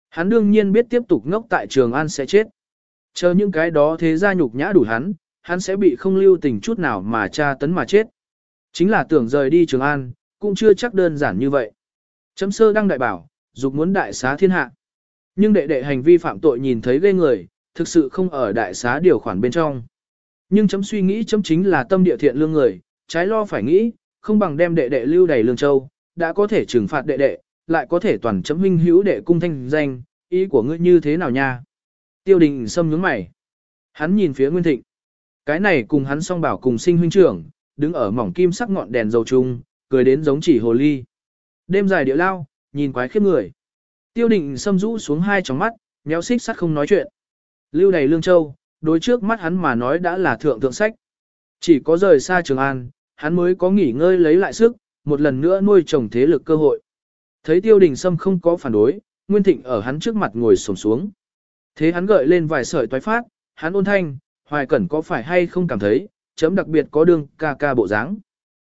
Hắn đương nhiên biết tiếp tục ngốc tại Trường An sẽ chết. Chờ những cái đó thế ra nhục nhã đủ hắn, hắn sẽ bị không lưu tình chút nào mà tra tấn mà chết. Chính là tưởng rời đi Trường An, cũng chưa chắc đơn giản như vậy. Chấm sơ đăng đại bảo, dục muốn đại xá thiên hạ. Nhưng đệ đệ hành vi phạm tội nhìn thấy ghê người, thực sự không ở đại xá điều khoản bên trong. Nhưng chấm suy nghĩ chấm chính là tâm địa thiện lương người, trái lo phải nghĩ, không bằng đem đệ đệ lưu đầy lương châu, đã có thể trừng phạt đệ đệ, lại có thể toàn chấm huynh hữu đệ cung thanh danh, ý của ngươi như thế nào nha? Tiêu đình Sâm nhướng mày. Hắn nhìn phía Nguyên Thịnh. Cái này cùng hắn song bảo cùng sinh huynh trưởng, đứng ở mỏng kim sắc ngọn đèn dầu chung, cười đến giống chỉ hồ ly. Đêm dài địa lao, nhìn quái khiếp người. Tiêu định xâm rũ xuống hai tròng mắt, nhéo xích sắt không nói chuyện. Lưu đầy lương châu, đối trước mắt hắn mà nói đã là thượng thượng sách. Chỉ có rời xa Trường An, hắn mới có nghỉ ngơi lấy lại sức, một lần nữa nuôi trồng thế lực cơ hội. Thấy tiêu đình sâm không có phản đối, Nguyên Thịnh ở hắn trước mặt ngồi sổm xuống. Thế hắn gợi lên vài sợi toái phát, hắn ôn thanh, hoài cẩn có phải hay không cảm thấy, chấm đặc biệt có đường ca ca bộ dáng.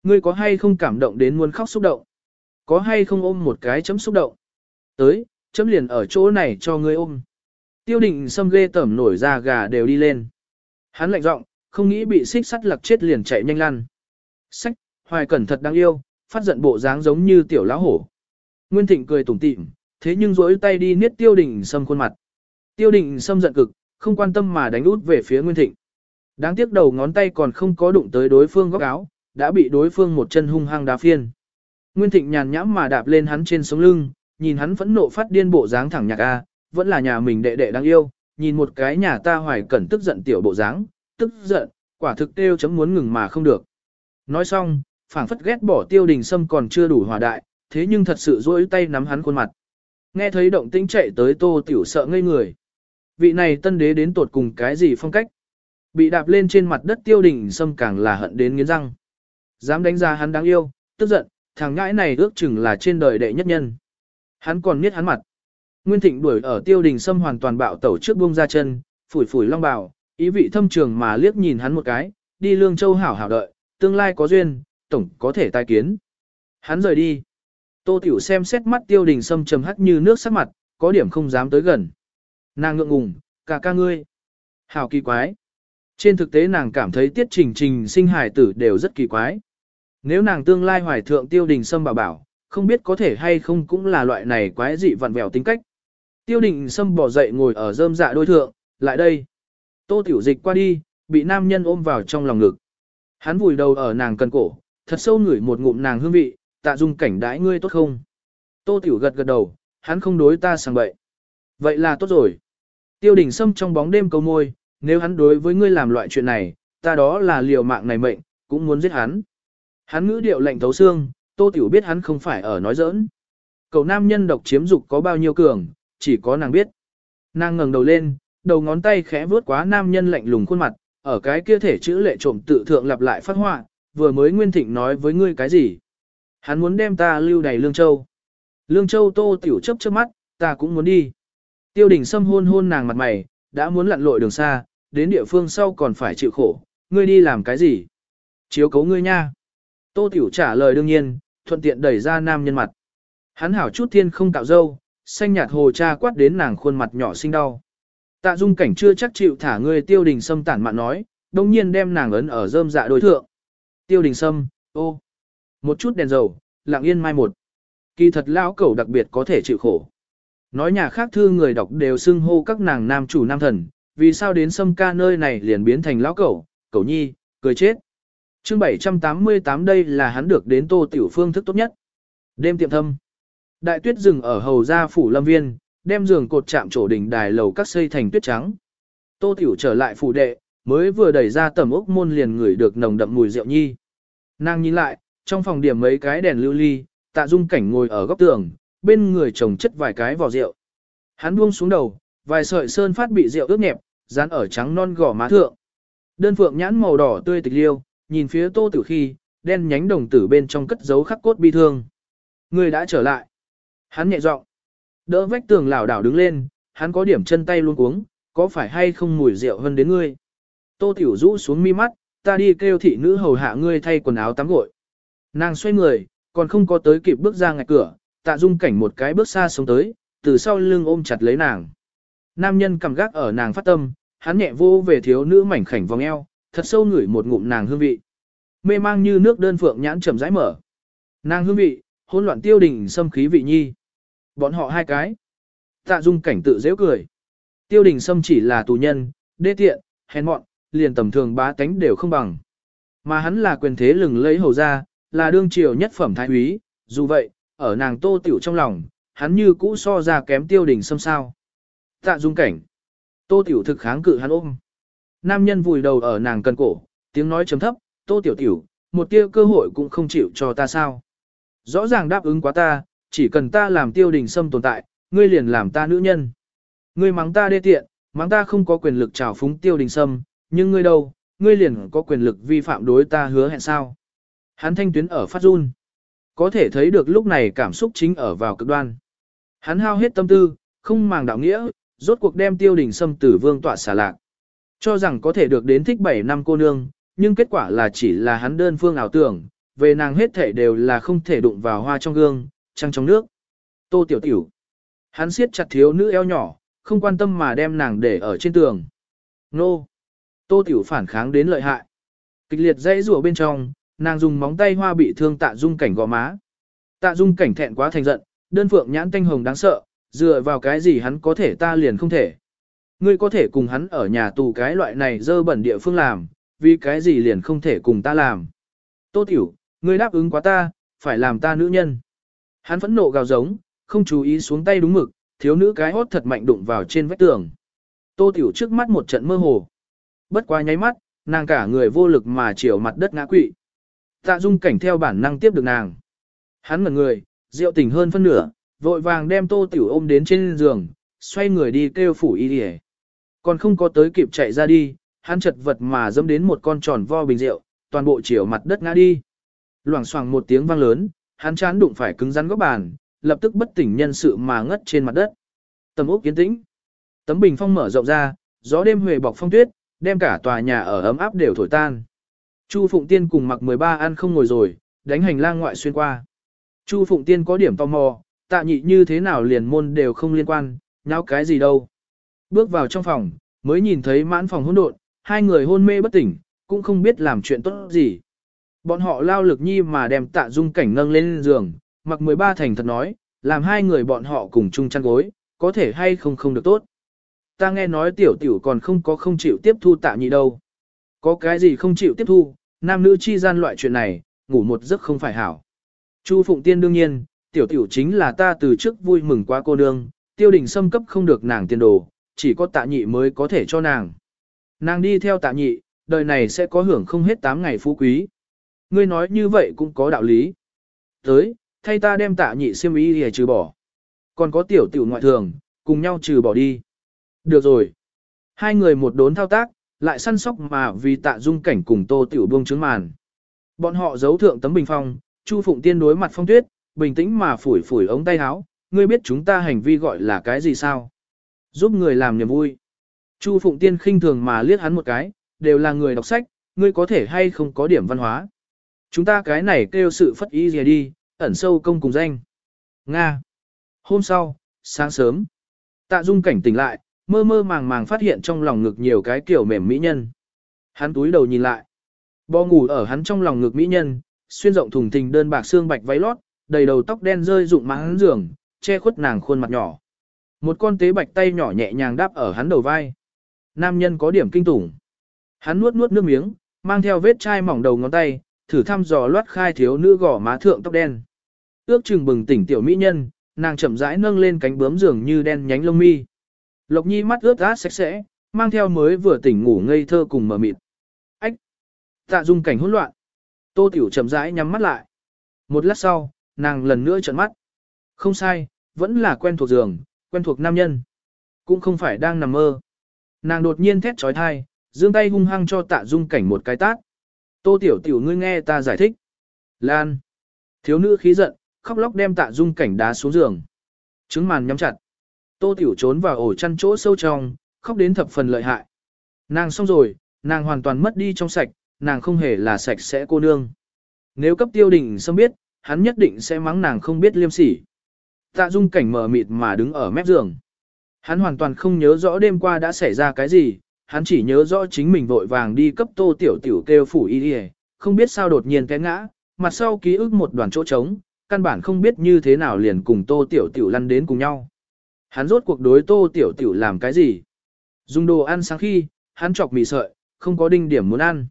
Ngươi có hay không cảm động đến muốn khóc xúc động? Có hay không ôm một cái chấm xúc động? Tới, chấm liền ở chỗ này cho ngươi ôm. Tiêu đình xâm ghê tẩm nổi ra gà đều đi lên. Hắn lạnh giọng, không nghĩ bị xích sắt lặc chết liền chạy nhanh lăn. Sách, hoài cẩn thật đáng yêu, phát giận bộ dáng giống như tiểu lão hổ. Nguyên Thịnh cười tủm tỉm, thế nhưng rỗi tay đi niết tiêu đình sâm khuôn mặt. Tiêu đình sâm giận cực, không quan tâm mà đánh út về phía Nguyên Thịnh. Đáng tiếc đầu ngón tay còn không có đụng tới đối phương góc áo, đã bị đối phương một chân hung hăng đá phiên. Nguyên Thịnh nhàn nhãm mà đạp lên hắn trên sống lưng, nhìn hắn phẫn nộ phát điên bộ dáng thẳng nhạc a, vẫn là nhà mình đệ đệ đáng yêu, nhìn một cái nhà ta hoài cẩn tức giận tiểu bộ dáng, tức giận, quả thực tiêu chấm muốn ngừng mà không được. Nói xong, phảng phất ghét bỏ tiêu đình sâm còn chưa đủ hòa đại, thế nhưng thật sự rỗi tay nắm hắn khuôn mặt. Nghe thấy động tĩnh chạy tới tô tiểu sợ ngây người. Vị này tân đế đến tột cùng cái gì phong cách. Bị đạp lên trên mặt đất tiêu đình sâm càng là hận đến nghiến răng. Dám đánh ra hắn đáng yêu, tức giận, thằng ngãi này ước chừng là trên đời đệ nhất nhân. Hắn còn miết hắn mặt. Nguyên Thịnh đuổi ở tiêu đình sâm hoàn toàn bạo tẩu trước buông ra chân, phủi phủi long bào, ý vị thâm trường mà liếc nhìn hắn một cái, đi lương châu hảo hảo đợi, tương lai có duyên, tổng có thể tai kiến. Hắn rời đi. Tô Tiểu xem xét mắt tiêu đình sâm trầm hắt như nước sắc mặt, có điểm không dám tới gần. Nàng ngượng ngùng, cả ca ngươi. Hảo kỳ quái. Trên thực tế nàng cảm thấy tiết trình trình sinh hài tử đều rất kỳ quái. Nếu nàng tương lai hoài thượng tiêu đình sâm bảo bảo, không biết có thể hay không cũng là loại này quái dị vặn vẹo tính cách. Tiêu đình sâm bỏ dậy ngồi ở rơm dạ đôi thượng, lại đây. Tô tiểu dịch qua đi, bị nam nhân ôm vào trong lòng ngực. Hắn vùi đầu ở nàng cần cổ, thật sâu ngửi một ngụm nàng hương vị, tạ dung cảnh đãi ngươi tốt không? Tô tiểu gật gật đầu, hắn không đối ta sang bậy. Vậy là tốt rồi. Tiêu đình sâm trong bóng đêm câu môi, nếu hắn đối với ngươi làm loại chuyện này, ta đó là liều mạng này mệnh, cũng muốn giết hắn. Hắn ngữ điệu lệnh thấu xương, tô tiểu biết hắn không phải ở nói giỡn. Cầu nam nhân độc chiếm dục có bao nhiêu cường, chỉ có nàng biết. Nàng ngẩng đầu lên, đầu ngón tay khẽ vuốt quá nam nhân lạnh lùng khuôn mặt, ở cái kia thể chữ lệ trộm tự thượng lặp lại phát họa, vừa mới Nguyên Thịnh nói với ngươi cái gì? Hắn muốn đem ta lưu đầy Lương Châu. Lương Châu tô tiểu chấp chớp mắt, ta cũng muốn đi. Tiêu đình sâm hôn hôn nàng mặt mày, đã muốn lặn lội đường xa, đến địa phương sau còn phải chịu khổ, ngươi đi làm cái gì? Chiếu cấu ngươi nha. Tô Tiểu trả lời đương nhiên, thuận tiện đẩy ra nam nhân mặt. Hắn hảo chút thiên không cạo dâu, xanh nhạt hồ cha quát đến nàng khuôn mặt nhỏ xinh đau. Tạ dung cảnh chưa chắc chịu thả ngươi tiêu đình sâm tản mạn nói, đồng nhiên đem nàng ấn ở rơm dạ đối thượng. Tiêu đình sâm, ô, một chút đèn dầu, lặng yên mai một. Kỳ thật lão cẩu đặc biệt có thể chịu khổ. Nói nhà khác thư người đọc đều xưng hô các nàng nam chủ nam thần, vì sao đến sâm ca nơi này liền biến thành lão cẩu, cẩu nhi, cười chết. chương 788 đây là hắn được đến tô tiểu phương thức tốt nhất. Đêm tiệm thâm. Đại tuyết rừng ở hầu gia phủ lâm viên, đem giường cột chạm trổ đỉnh đài lầu các xây thành tuyết trắng. Tô tiểu trở lại phủ đệ, mới vừa đẩy ra tầm ốc môn liền ngửi được nồng đậm mùi rượu nhi. Nàng nhìn lại, trong phòng điểm mấy cái đèn lưu ly, tạ dung cảnh ngồi ở góc tường, bên người chồng chất vài cái vỏ rượu. Hắn buông xuống đầu, vài sợi sơn phát bị rượu ướt nhẹp, dán ở trắng non gò má thượng. Đơn phượng nhãn màu đỏ tươi tịch liêu, nhìn phía tô tử khi, đen nhánh đồng tử bên trong cất giấu khắc cốt bi thương. Người đã trở lại. Hắn nhẹ giọng, đỡ vách tường lảo đảo đứng lên, hắn có điểm chân tay luôn cuống, có phải hay không mùi rượu hơn đến ngươi. Tô tiểu rũ xuống mi mắt, ta đi kêu thị nữ hầu hạ ngươi thay quần áo tắm gội. Nàng xoay người, còn không có tới kịp bước ra ngạch cửa, tạ dung cảnh một cái bước xa xuống tới, từ sau lưng ôm chặt lấy nàng. Nam nhân cầm gác ở nàng phát tâm, hắn nhẹ vô về thiếu nữ mảnh khảnh vòng eo, thật sâu ngửi một ngụm nàng hương vị. Mê mang như nước đơn phượng nhãn chậm rãi mở. Nàng hương vị, hỗn loạn tiêu đình xâm khí vị nhi. Bọn họ hai cái. Tạ dung cảnh tự dễ cười. Tiêu đình xâm chỉ là tù nhân, đê tiện, hèn mọn, liền tầm thường bá tánh đều không bằng. Mà hắn là quyền thế lừng lấy hầu ra, là đương triều nhất phẩm thái úy, dù vậy, ở nàng tô tiểu trong lòng, hắn như cũ so ra kém tiêu đình xâm sao. Tạ dung cảnh. Tô tiểu thực kháng cự hắn ôm. Nam nhân vùi đầu ở nàng cần cổ, tiếng nói chấm thấp, tô tiểu tiểu, một tia cơ hội cũng không chịu cho ta sao. Rõ ràng đáp ứng quá ta, chỉ cần ta làm tiêu đình xâm tồn tại, ngươi liền làm ta nữ nhân. Ngươi mắng ta đê tiện, mắng ta không có quyền lực trào phúng tiêu đình sâm, nhưng ngươi đâu, ngươi liền có quyền lực vi phạm đối ta hứa hẹn sao. Hắn thanh tuyến ở phát run. Có thể thấy được lúc này cảm xúc chính ở vào cực đoan. Hắn hao hết tâm tư, không màng đạo nghĩa, rốt cuộc đem tiêu đình xâm tử vương tọa xả lạc. Cho rằng có thể được đến thích 7 năm cô nương, nhưng kết quả là chỉ là hắn đơn phương ảo tưởng, về nàng hết thể đều là không thể đụng vào hoa trong gương, trăng trong nước. Tô tiểu tiểu. Hắn siết chặt thiếu nữ eo nhỏ, không quan tâm mà đem nàng để ở trên tường. Nô! Tô Tiểu phản kháng đến lợi hại. Kịch liệt dãy rủa bên trong, nàng dùng móng tay hoa bị thương tạ dung cảnh gò má. Tạ dung cảnh thẹn quá thành giận, đơn phượng nhãn tanh hồng đáng sợ, dựa vào cái gì hắn có thể ta liền không thể. Ngươi có thể cùng hắn ở nhà tù cái loại này dơ bẩn địa phương làm, vì cái gì liền không thể cùng ta làm. Tô Tiểu, ngươi đáp ứng quá ta, phải làm ta nữ nhân. Hắn phẫn nộ gào giống, không chú ý xuống tay đúng mực, thiếu nữ cái hốt thật mạnh đụng vào trên vách tường. Tô Tiểu trước mắt một trận mơ hồ. Bất quá nháy mắt, nàng cả người vô lực mà chiều mặt đất ngã quỵ. Tạ Dung cảnh theo bản năng tiếp được nàng. Hắn ngẩn người, rượu tỉnh hơn phân nửa, vội vàng đem Tô Tiểu ôm đến trên giường, xoay người đi kêu phủ y đi Còn không có tới kịp chạy ra đi, hắn chật vật mà dẫm đến một con tròn vo bình rượu, toàn bộ chiều mặt đất ngã đi. Loảng xoảng một tiếng vang lớn, hắn chán đụng phải cứng rắn góc bàn, lập tức bất tỉnh nhân sự mà ngất trên mặt đất. Tầm ốc kiến tĩnh. Tấm bình phong mở rộng ra, gió đêm huề bọc phong tuyết, đem cả tòa nhà ở ấm áp đều thổi tan. Chu Phụng Tiên cùng mặc 13 ăn không ngồi rồi, đánh hành lang ngoại xuyên qua. Chu Phụng Tiên có điểm tò mò, tạ nhị như thế nào liền môn đều không liên quan, nháo cái gì đâu. Bước vào trong phòng, mới nhìn thấy mãn phòng hỗn độn, hai người hôn mê bất tỉnh, cũng không biết làm chuyện tốt gì. Bọn họ lao lực nhi mà đem tạ dung cảnh nâng lên giường, mặc 13 thành thật nói, làm hai người bọn họ cùng chung chăn gối, có thể hay không không được tốt. Ta nghe nói tiểu tiểu còn không có không chịu tiếp thu tạ nhị đâu. Có cái gì không chịu tiếp thu, nam nữ chi gian loại chuyện này, ngủ một giấc không phải hảo. Chu Phụng Tiên đương nhiên, tiểu tiểu chính là ta từ trước vui mừng quá cô nương, tiêu đình xâm cấp không được nàng tiền đồ, chỉ có tạ nhị mới có thể cho nàng. Nàng đi theo tạ nhị, đời này sẽ có hưởng không hết 8 ngày phú quý. Ngươi nói như vậy cũng có đạo lý. Tới, thay ta đem tạ nhị siêm ý để trừ bỏ. Còn có tiểu tiểu ngoại thường, cùng nhau trừ bỏ đi. Được rồi. Hai người một đốn thao tác, lại săn sóc mà vì tạ dung cảnh cùng tô tiểu buông trướng màn. Bọn họ giấu thượng tấm bình phong, Chu Phụng Tiên đối mặt phong tuyết, bình tĩnh mà phủi phủi ống tay áo, ngươi biết chúng ta hành vi gọi là cái gì sao? Giúp người làm niềm vui. Chu Phụng Tiên khinh thường mà liếc hắn một cái, đều là người đọc sách, ngươi có thể hay không có điểm văn hóa. Chúng ta cái này kêu sự phất ý gì đi, ẩn sâu công cùng danh. Nga. Hôm sau, sáng sớm, tạ dung cảnh tỉnh lại, mơ mơ màng màng phát hiện trong lòng ngực nhiều cái kiểu mềm mỹ nhân. Hắn túi đầu nhìn lại. Bò ngủ ở hắn trong lòng ngực mỹ nhân, xuyên rộng thùng thình đơn bạc xương bạch váy lót, đầy đầu tóc đen rơi rụng má hắn giường, che khuất nàng khuôn mặt nhỏ. Một con tế bạch tay nhỏ nhẹ nhàng đáp ở hắn đầu vai. Nam nhân có điểm kinh tủng. Hắn nuốt nuốt nước miếng, mang theo vết chai mỏng đầu ngón tay, thử thăm dò loát khai thiếu nữ gò má thượng tóc đen. Ước chừng bừng tỉnh tiểu mỹ nhân, nàng chậm rãi nâng lên cánh bướm giường như đen nhánh lông mi. Lộc Nhi mắt ướt át sạch sẽ, mang theo mới vừa tỉnh ngủ ngây thơ cùng mờ mịt. Ách! Tạ dung cảnh hỗn loạn. Tô Tiểu chậm rãi nhắm mắt lại. Một lát sau, nàng lần nữa trợn mắt. Không sai, vẫn là quen thuộc giường, quen thuộc nam nhân. Cũng không phải đang nằm mơ. Nàng đột nhiên thét trói thai, giương tay hung hăng cho tạ dung cảnh một cái tát. Tô tiểu tiểu ngươi nghe ta giải thích. Lan. Thiếu nữ khí giận, khóc lóc đem tạ dung cảnh đá xuống giường. Trứng màn nhắm chặt. Tô tiểu trốn vào ổ chăn chỗ sâu trong, khóc đến thập phần lợi hại. Nàng xong rồi, nàng hoàn toàn mất đi trong sạch, nàng không hề là sạch sẽ cô nương. Nếu cấp tiêu đình xâm biết, hắn nhất định sẽ mắng nàng không biết liêm sỉ. Tạ dung cảnh mờ mịt mà đứng ở mép giường. Hắn hoàn toàn không nhớ rõ đêm qua đã xảy ra cái gì, hắn chỉ nhớ rõ chính mình vội vàng đi cấp tô tiểu tiểu kêu phủ y đi không biết sao đột nhiên té ngã, mặt sau ký ức một đoàn chỗ trống, căn bản không biết như thế nào liền cùng tô tiểu tiểu lăn đến cùng nhau. Hắn rốt cuộc đối tô tiểu tiểu làm cái gì? Dùng đồ ăn sáng khi, hắn chọc mì sợi, không có đinh điểm muốn ăn.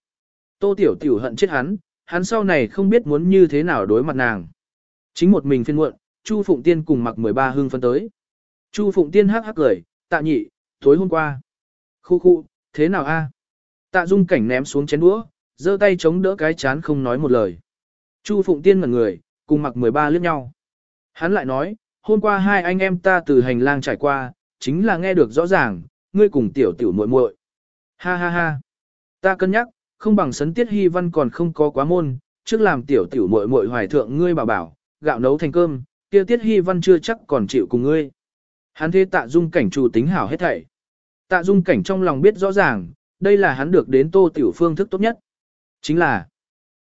Tô tiểu tiểu hận chết hắn, hắn sau này không biết muốn như thế nào đối mặt nàng. Chính một mình phiên muộn, Chu Phụng Tiên cùng mặc 13 hương phân tới. Chu Phụng Tiên hắc hắc cười, tạ nhị, tối hôm qua. Khu khu, thế nào a? Tạ Dung cảnh ném xuống chén đũa, giơ tay chống đỡ cái chán không nói một lời. Chu Phụng Tiên ngẩn người, cùng mặc 13 liếc nhau. Hắn lại nói, hôm qua hai anh em ta từ hành lang trải qua, chính là nghe được rõ ràng, ngươi cùng tiểu tiểu muội muội. Ha ha ha. Ta cân nhắc, không bằng sấn tiết hy văn còn không có quá môn, trước làm tiểu tiểu muội muội hoài thượng ngươi bảo bảo, gạo nấu thành cơm, kia tiết hy văn chưa chắc còn chịu cùng ngươi. Hắn thế tạ dung cảnh chủ tính hảo hết thảy. Tạ dung cảnh trong lòng biết rõ ràng, đây là hắn được đến tô tiểu phương thức tốt nhất. Chính là,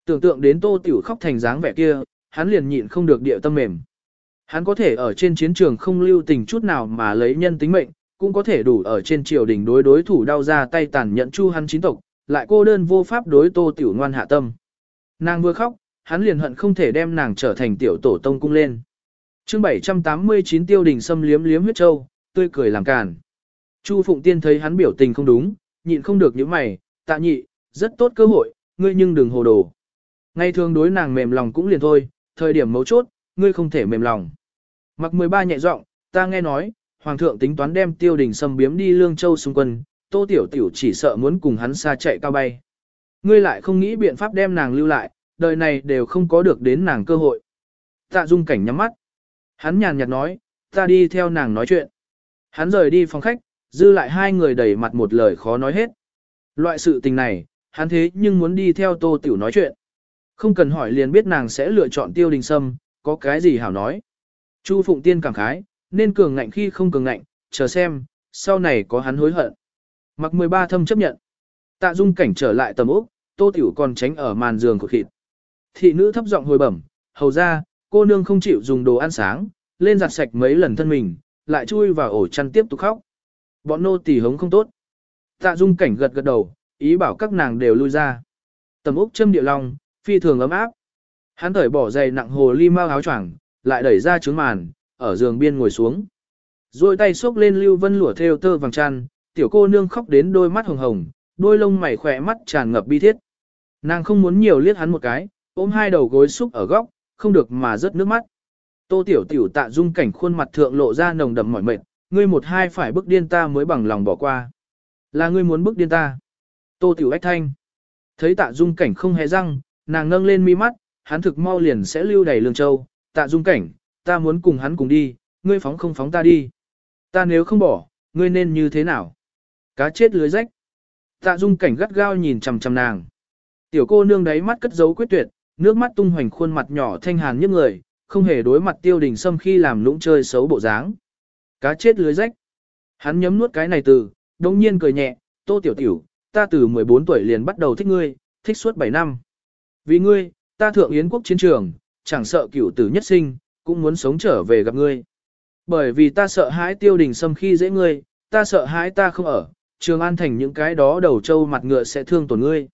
tưởng tượng đến tô tiểu khóc thành dáng vẻ kia, hắn liền nhịn không được địa tâm mềm. Hắn có thể ở trên chiến trường không lưu tình chút nào mà lấy nhân tính mệnh, cũng có thể đủ ở trên triều đình đối đối thủ đau ra tay tàn nhẫn chu hắn chính tộc, lại cô đơn vô pháp đối tô tiểu ngoan hạ tâm. Nàng vừa khóc, hắn liền hận không thể đem nàng trở thành tiểu tổ tông cung lên. chương 789 tiêu đình xâm liếm liếm huyết châu, tươi cười làm càn. Chu Phụng Tiên thấy hắn biểu tình không đúng, nhịn không được những mày, tạ nhị, rất tốt cơ hội, ngươi nhưng đừng hồ đồ. Ngay thường đối nàng mềm lòng cũng liền thôi, thời điểm mấu chốt, ngươi không thể mềm lòng. Mặc 13 nhẹ giọng, ta nghe nói, Hoàng thượng tính toán đem tiêu đình xâm biếm đi Lương Châu xung quân, tô tiểu tiểu chỉ sợ muốn cùng hắn xa chạy cao bay. Ngươi lại không nghĩ biện pháp đem nàng lưu lại, đời này đều không có được đến nàng cơ hội. Tạ dung cảnh nhắm mắt. Hắn nhàn nhạt nói, ta đi theo nàng nói chuyện. Hắn rời đi phòng khách, dư lại hai người đầy mặt một lời khó nói hết. Loại sự tình này, hắn thế nhưng muốn đi theo tô tiểu nói chuyện. Không cần hỏi liền biết nàng sẽ lựa chọn tiêu đình sâm, có cái gì hảo nói. Chu Phụng Tiên cảm khái, nên cường ngạnh khi không cường ngạnh, chờ xem, sau này có hắn hối hận. Mặc 13 thâm chấp nhận. Tạ dung cảnh trở lại tầm ốc, tô tiểu còn tránh ở màn giường của khịt. Thị nữ thấp giọng hồi bẩm, hầu ra, cô nương không chịu dùng đồ ăn sáng, lên giặt sạch mấy lần thân mình, lại chui vào ổ chăn tiếp tục khóc. Bọn nô tỳ hống không tốt. Tạ dung cảnh gật gật đầu, ý bảo các nàng đều lui ra. Tầm ốc châm địa long, phi thường ấm áp. Hắn thởi bỏ giày nặng hồ ly mau áo choàng, lại đẩy ra trướng màn, ở giường biên ngồi xuống. Rồi tay xốc lên lưu vân lụa theo tơ vàng chăn, tiểu cô nương khóc đến đôi mắt hồng hồng, đôi lông mày khỏe mắt tràn ngập bi thiết. Nàng không muốn nhiều liếc hắn một cái, ôm hai đầu gối xúc ở góc, không được mà rớt nước mắt. Tô tiểu tiểu tạ dung cảnh khuôn mặt thượng lộ ra nồng đậm mỏi mệt, ngươi một hai phải bức điên ta mới bằng lòng bỏ qua. Là ngươi muốn bức điên ta. Tô tiểu ách thanh. Thấy tạ dung cảnh không hề răng, nàng nâng lên mi mắt, hắn thực mau liền sẽ lưu đầy lương châu. Tạ dung cảnh, ta muốn cùng hắn cùng đi, ngươi phóng không phóng ta đi. Ta nếu không bỏ, ngươi nên như thế nào? Cá chết lưới rách. Tạ dung cảnh gắt gao nhìn chằm chằm nàng. Tiểu cô nương đáy mắt cất giấu quyết tuyệt, nước mắt tung hoành khuôn mặt nhỏ thanh hàn như người, không hề đối mặt tiêu đình sâm khi làm lũng chơi xấu bộ dáng. Cá chết lưới rách. Hắn nhấm nuốt cái này từ, đồng nhiên cười nhẹ, tô tiểu tiểu, ta từ 14 tuổi liền bắt đầu thích ngươi, thích suốt 7 năm. Vì ngươi, ta thượng yến quốc chiến trường, chẳng sợ cửu tử nhất sinh, cũng muốn sống trở về gặp ngươi. Bởi vì ta sợ hãi tiêu đình sâm khi dễ ngươi, ta sợ hãi ta không ở, trường an thành những cái đó đầu trâu mặt ngựa sẽ thương tổn ngươi.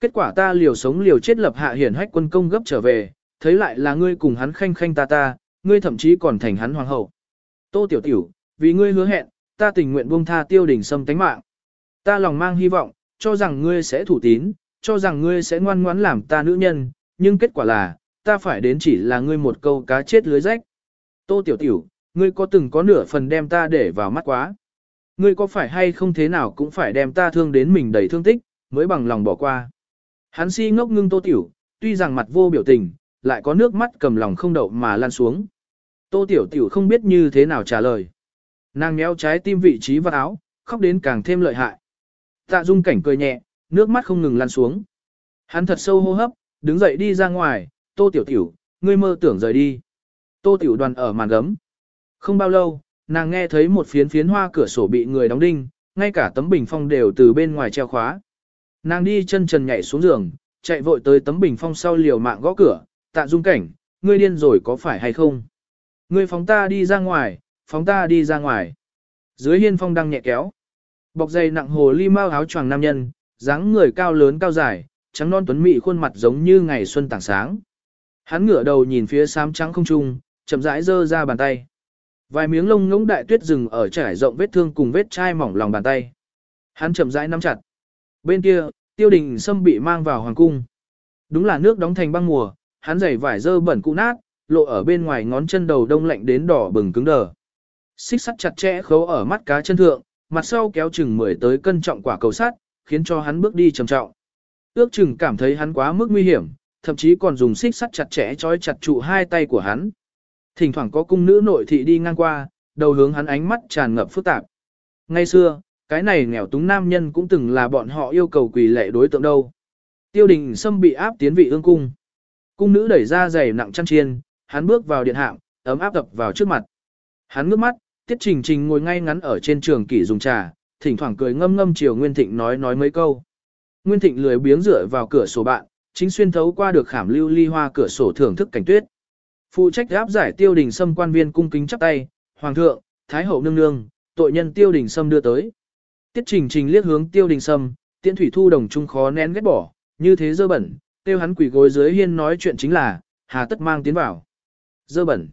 Kết quả ta liều sống liều chết lập hạ hiển hách quân công gấp trở về, thấy lại là ngươi cùng hắn khanh khanh ta ta, ngươi thậm chí còn thành hắn hoàng hậu. Tô tiểu tiểu, vì ngươi hứa hẹn, ta tình nguyện buông tha tiêu đình sâm tánh mạng. Ta lòng mang hy vọng, cho rằng ngươi sẽ thủ tín, cho rằng ngươi sẽ ngoan ngoãn làm ta nữ nhân, nhưng kết quả là, ta phải đến chỉ là ngươi một câu cá chết lưới rách. Tô tiểu tiểu, ngươi có từng có nửa phần đem ta để vào mắt quá. Ngươi có phải hay không thế nào cũng phải đem ta thương đến mình đầy thương tích, mới bằng lòng bỏ qua. Hắn si ngốc ngưng tô tiểu, tuy rằng mặt vô biểu tình, lại có nước mắt cầm lòng không đậu mà lan xuống. Tô tiểu tiểu không biết như thế nào trả lời. Nàng méo trái tim vị trí vào áo, khóc đến càng thêm lợi hại. Tạ dung cảnh cười nhẹ, nước mắt không ngừng lan xuống. Hắn thật sâu hô hấp, đứng dậy đi ra ngoài, tô tiểu tiểu, ngươi mơ tưởng rời đi. Tô tiểu đoàn ở màn gấm. Không bao lâu, nàng nghe thấy một phiến phiến hoa cửa sổ bị người đóng đinh, ngay cả tấm bình phong đều từ bên ngoài treo khóa. Nàng đi chân trần nhảy xuống giường, chạy vội tới tấm bình phong sau liều mạng gõ cửa, tạ dung cảnh, ngươi điên rồi có phải hay không? Ngươi phóng ta đi ra ngoài, phóng ta đi ra ngoài. Dưới hiên phong đang nhẹ kéo. Bọc dày nặng hồ ly mau áo choàng nam nhân, dáng người cao lớn cao dài, trắng non tuấn mị khuôn mặt giống như ngày xuân tảng sáng. Hắn ngửa đầu nhìn phía xám trắng không trung, chậm rãi giơ ra bàn tay. Vài miếng lông ngỗng đại tuyết rừng ở trải rộng vết thương cùng vết chai mỏng lòng bàn tay. Hắn chậm rãi nắm chặt. Bên kia, tiêu đình sâm bị mang vào hoàng cung. Đúng là nước đóng thành băng mùa, hắn giày vải dơ bẩn cũ nát, lộ ở bên ngoài ngón chân đầu đông lạnh đến đỏ bừng cứng đờ. Xích sắt chặt chẽ khấu ở mắt cá chân thượng, mặt sau kéo chừng mười tới cân trọng quả cầu sắt, khiến cho hắn bước đi trầm trọng. Ước chừng cảm thấy hắn quá mức nguy hiểm, thậm chí còn dùng xích sắt chặt chẽ trói chặt trụ hai tay của hắn. Thỉnh thoảng có cung nữ nội thị đi ngang qua, đầu hướng hắn ánh mắt tràn ngập phức tạp. Ngay xưa, cái này nghèo túng nam nhân cũng từng là bọn họ yêu cầu quỳ lệ đối tượng đâu. Tiêu đình Sâm bị áp tiến vị ương cung. Cung nữ đẩy ra giày nặng chăn chiên, hắn bước vào điện hạng, ấm áp tập vào trước mặt. Hắn ngước mắt, Tiết Trình Trình ngồi ngay ngắn ở trên trường kỷ dùng trà, thỉnh thoảng cười ngâm ngâm chiều Nguyên Thịnh nói nói mấy câu. Nguyên Thịnh lười biếng dựa vào cửa sổ bạn, chính xuyên thấu qua được khảm lưu ly hoa cửa sổ thưởng thức cảnh tuyết. Phụ trách áp giải tiêu đình sâm quan viên cung kính chắp tay, Hoàng thượng, Thái hậu nương nương, tội nhân tiêu đình sâm đưa tới. Tiết Trình Trình liếc hướng tiêu đình sâm, tiễn thủy thu đồng trung khó nén ghét bỏ, như thế dơ bẩn, tiêu hắn quỷ gối dưới hiên nói chuyện chính là, hà tất mang tiến vào. Dơ bẩn.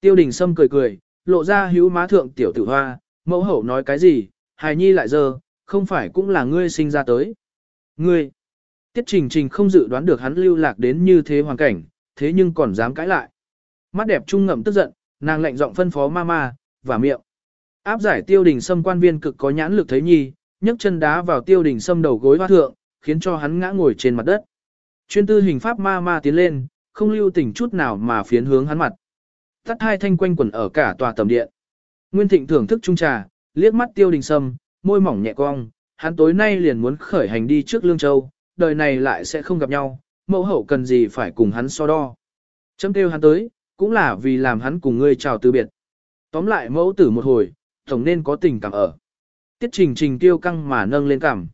Tiêu đình sâm cười cười, lộ ra hữu má thượng tiểu tử hoa, mẫu hậu nói cái gì, hài nhi lại dơ, không phải cũng là ngươi sinh ra tới. Ngươi. Tiết trình trình không dự đoán được hắn lưu lạc đến như thế hoàn cảnh, thế nhưng còn dám cãi lại. Mắt đẹp trung ngậm tức giận, nàng lệnh giọng phân phó mama, và miệng. Áp giải tiêu đình sâm quan viên cực có nhãn lực thấy nhi, nhấc chân đá vào tiêu đình sâm đầu gối hoa thượng, khiến cho hắn ngã ngồi trên mặt đất. Chuyên tư hình pháp ma ma tiến lên, không lưu tình chút nào mà phiến hướng hắn mặt. Tắt hai thanh quanh quẩn ở cả tòa tầm điện. Nguyên Thịnh thưởng thức trung trà, liếc mắt tiêu đình sâm, môi mỏng nhẹ cong, hắn tối nay liền muốn khởi hành đi trước Lương Châu, đời này lại sẽ không gặp nhau, mẫu hậu cần gì phải cùng hắn so đo. Chấm kêu hắn tới, cũng là vì làm hắn cùng ngươi chào từ biệt. Tóm lại mẫu tử một hồi, tổng nên có tình cảm ở. Tiết trình trình tiêu căng mà nâng lên cảm.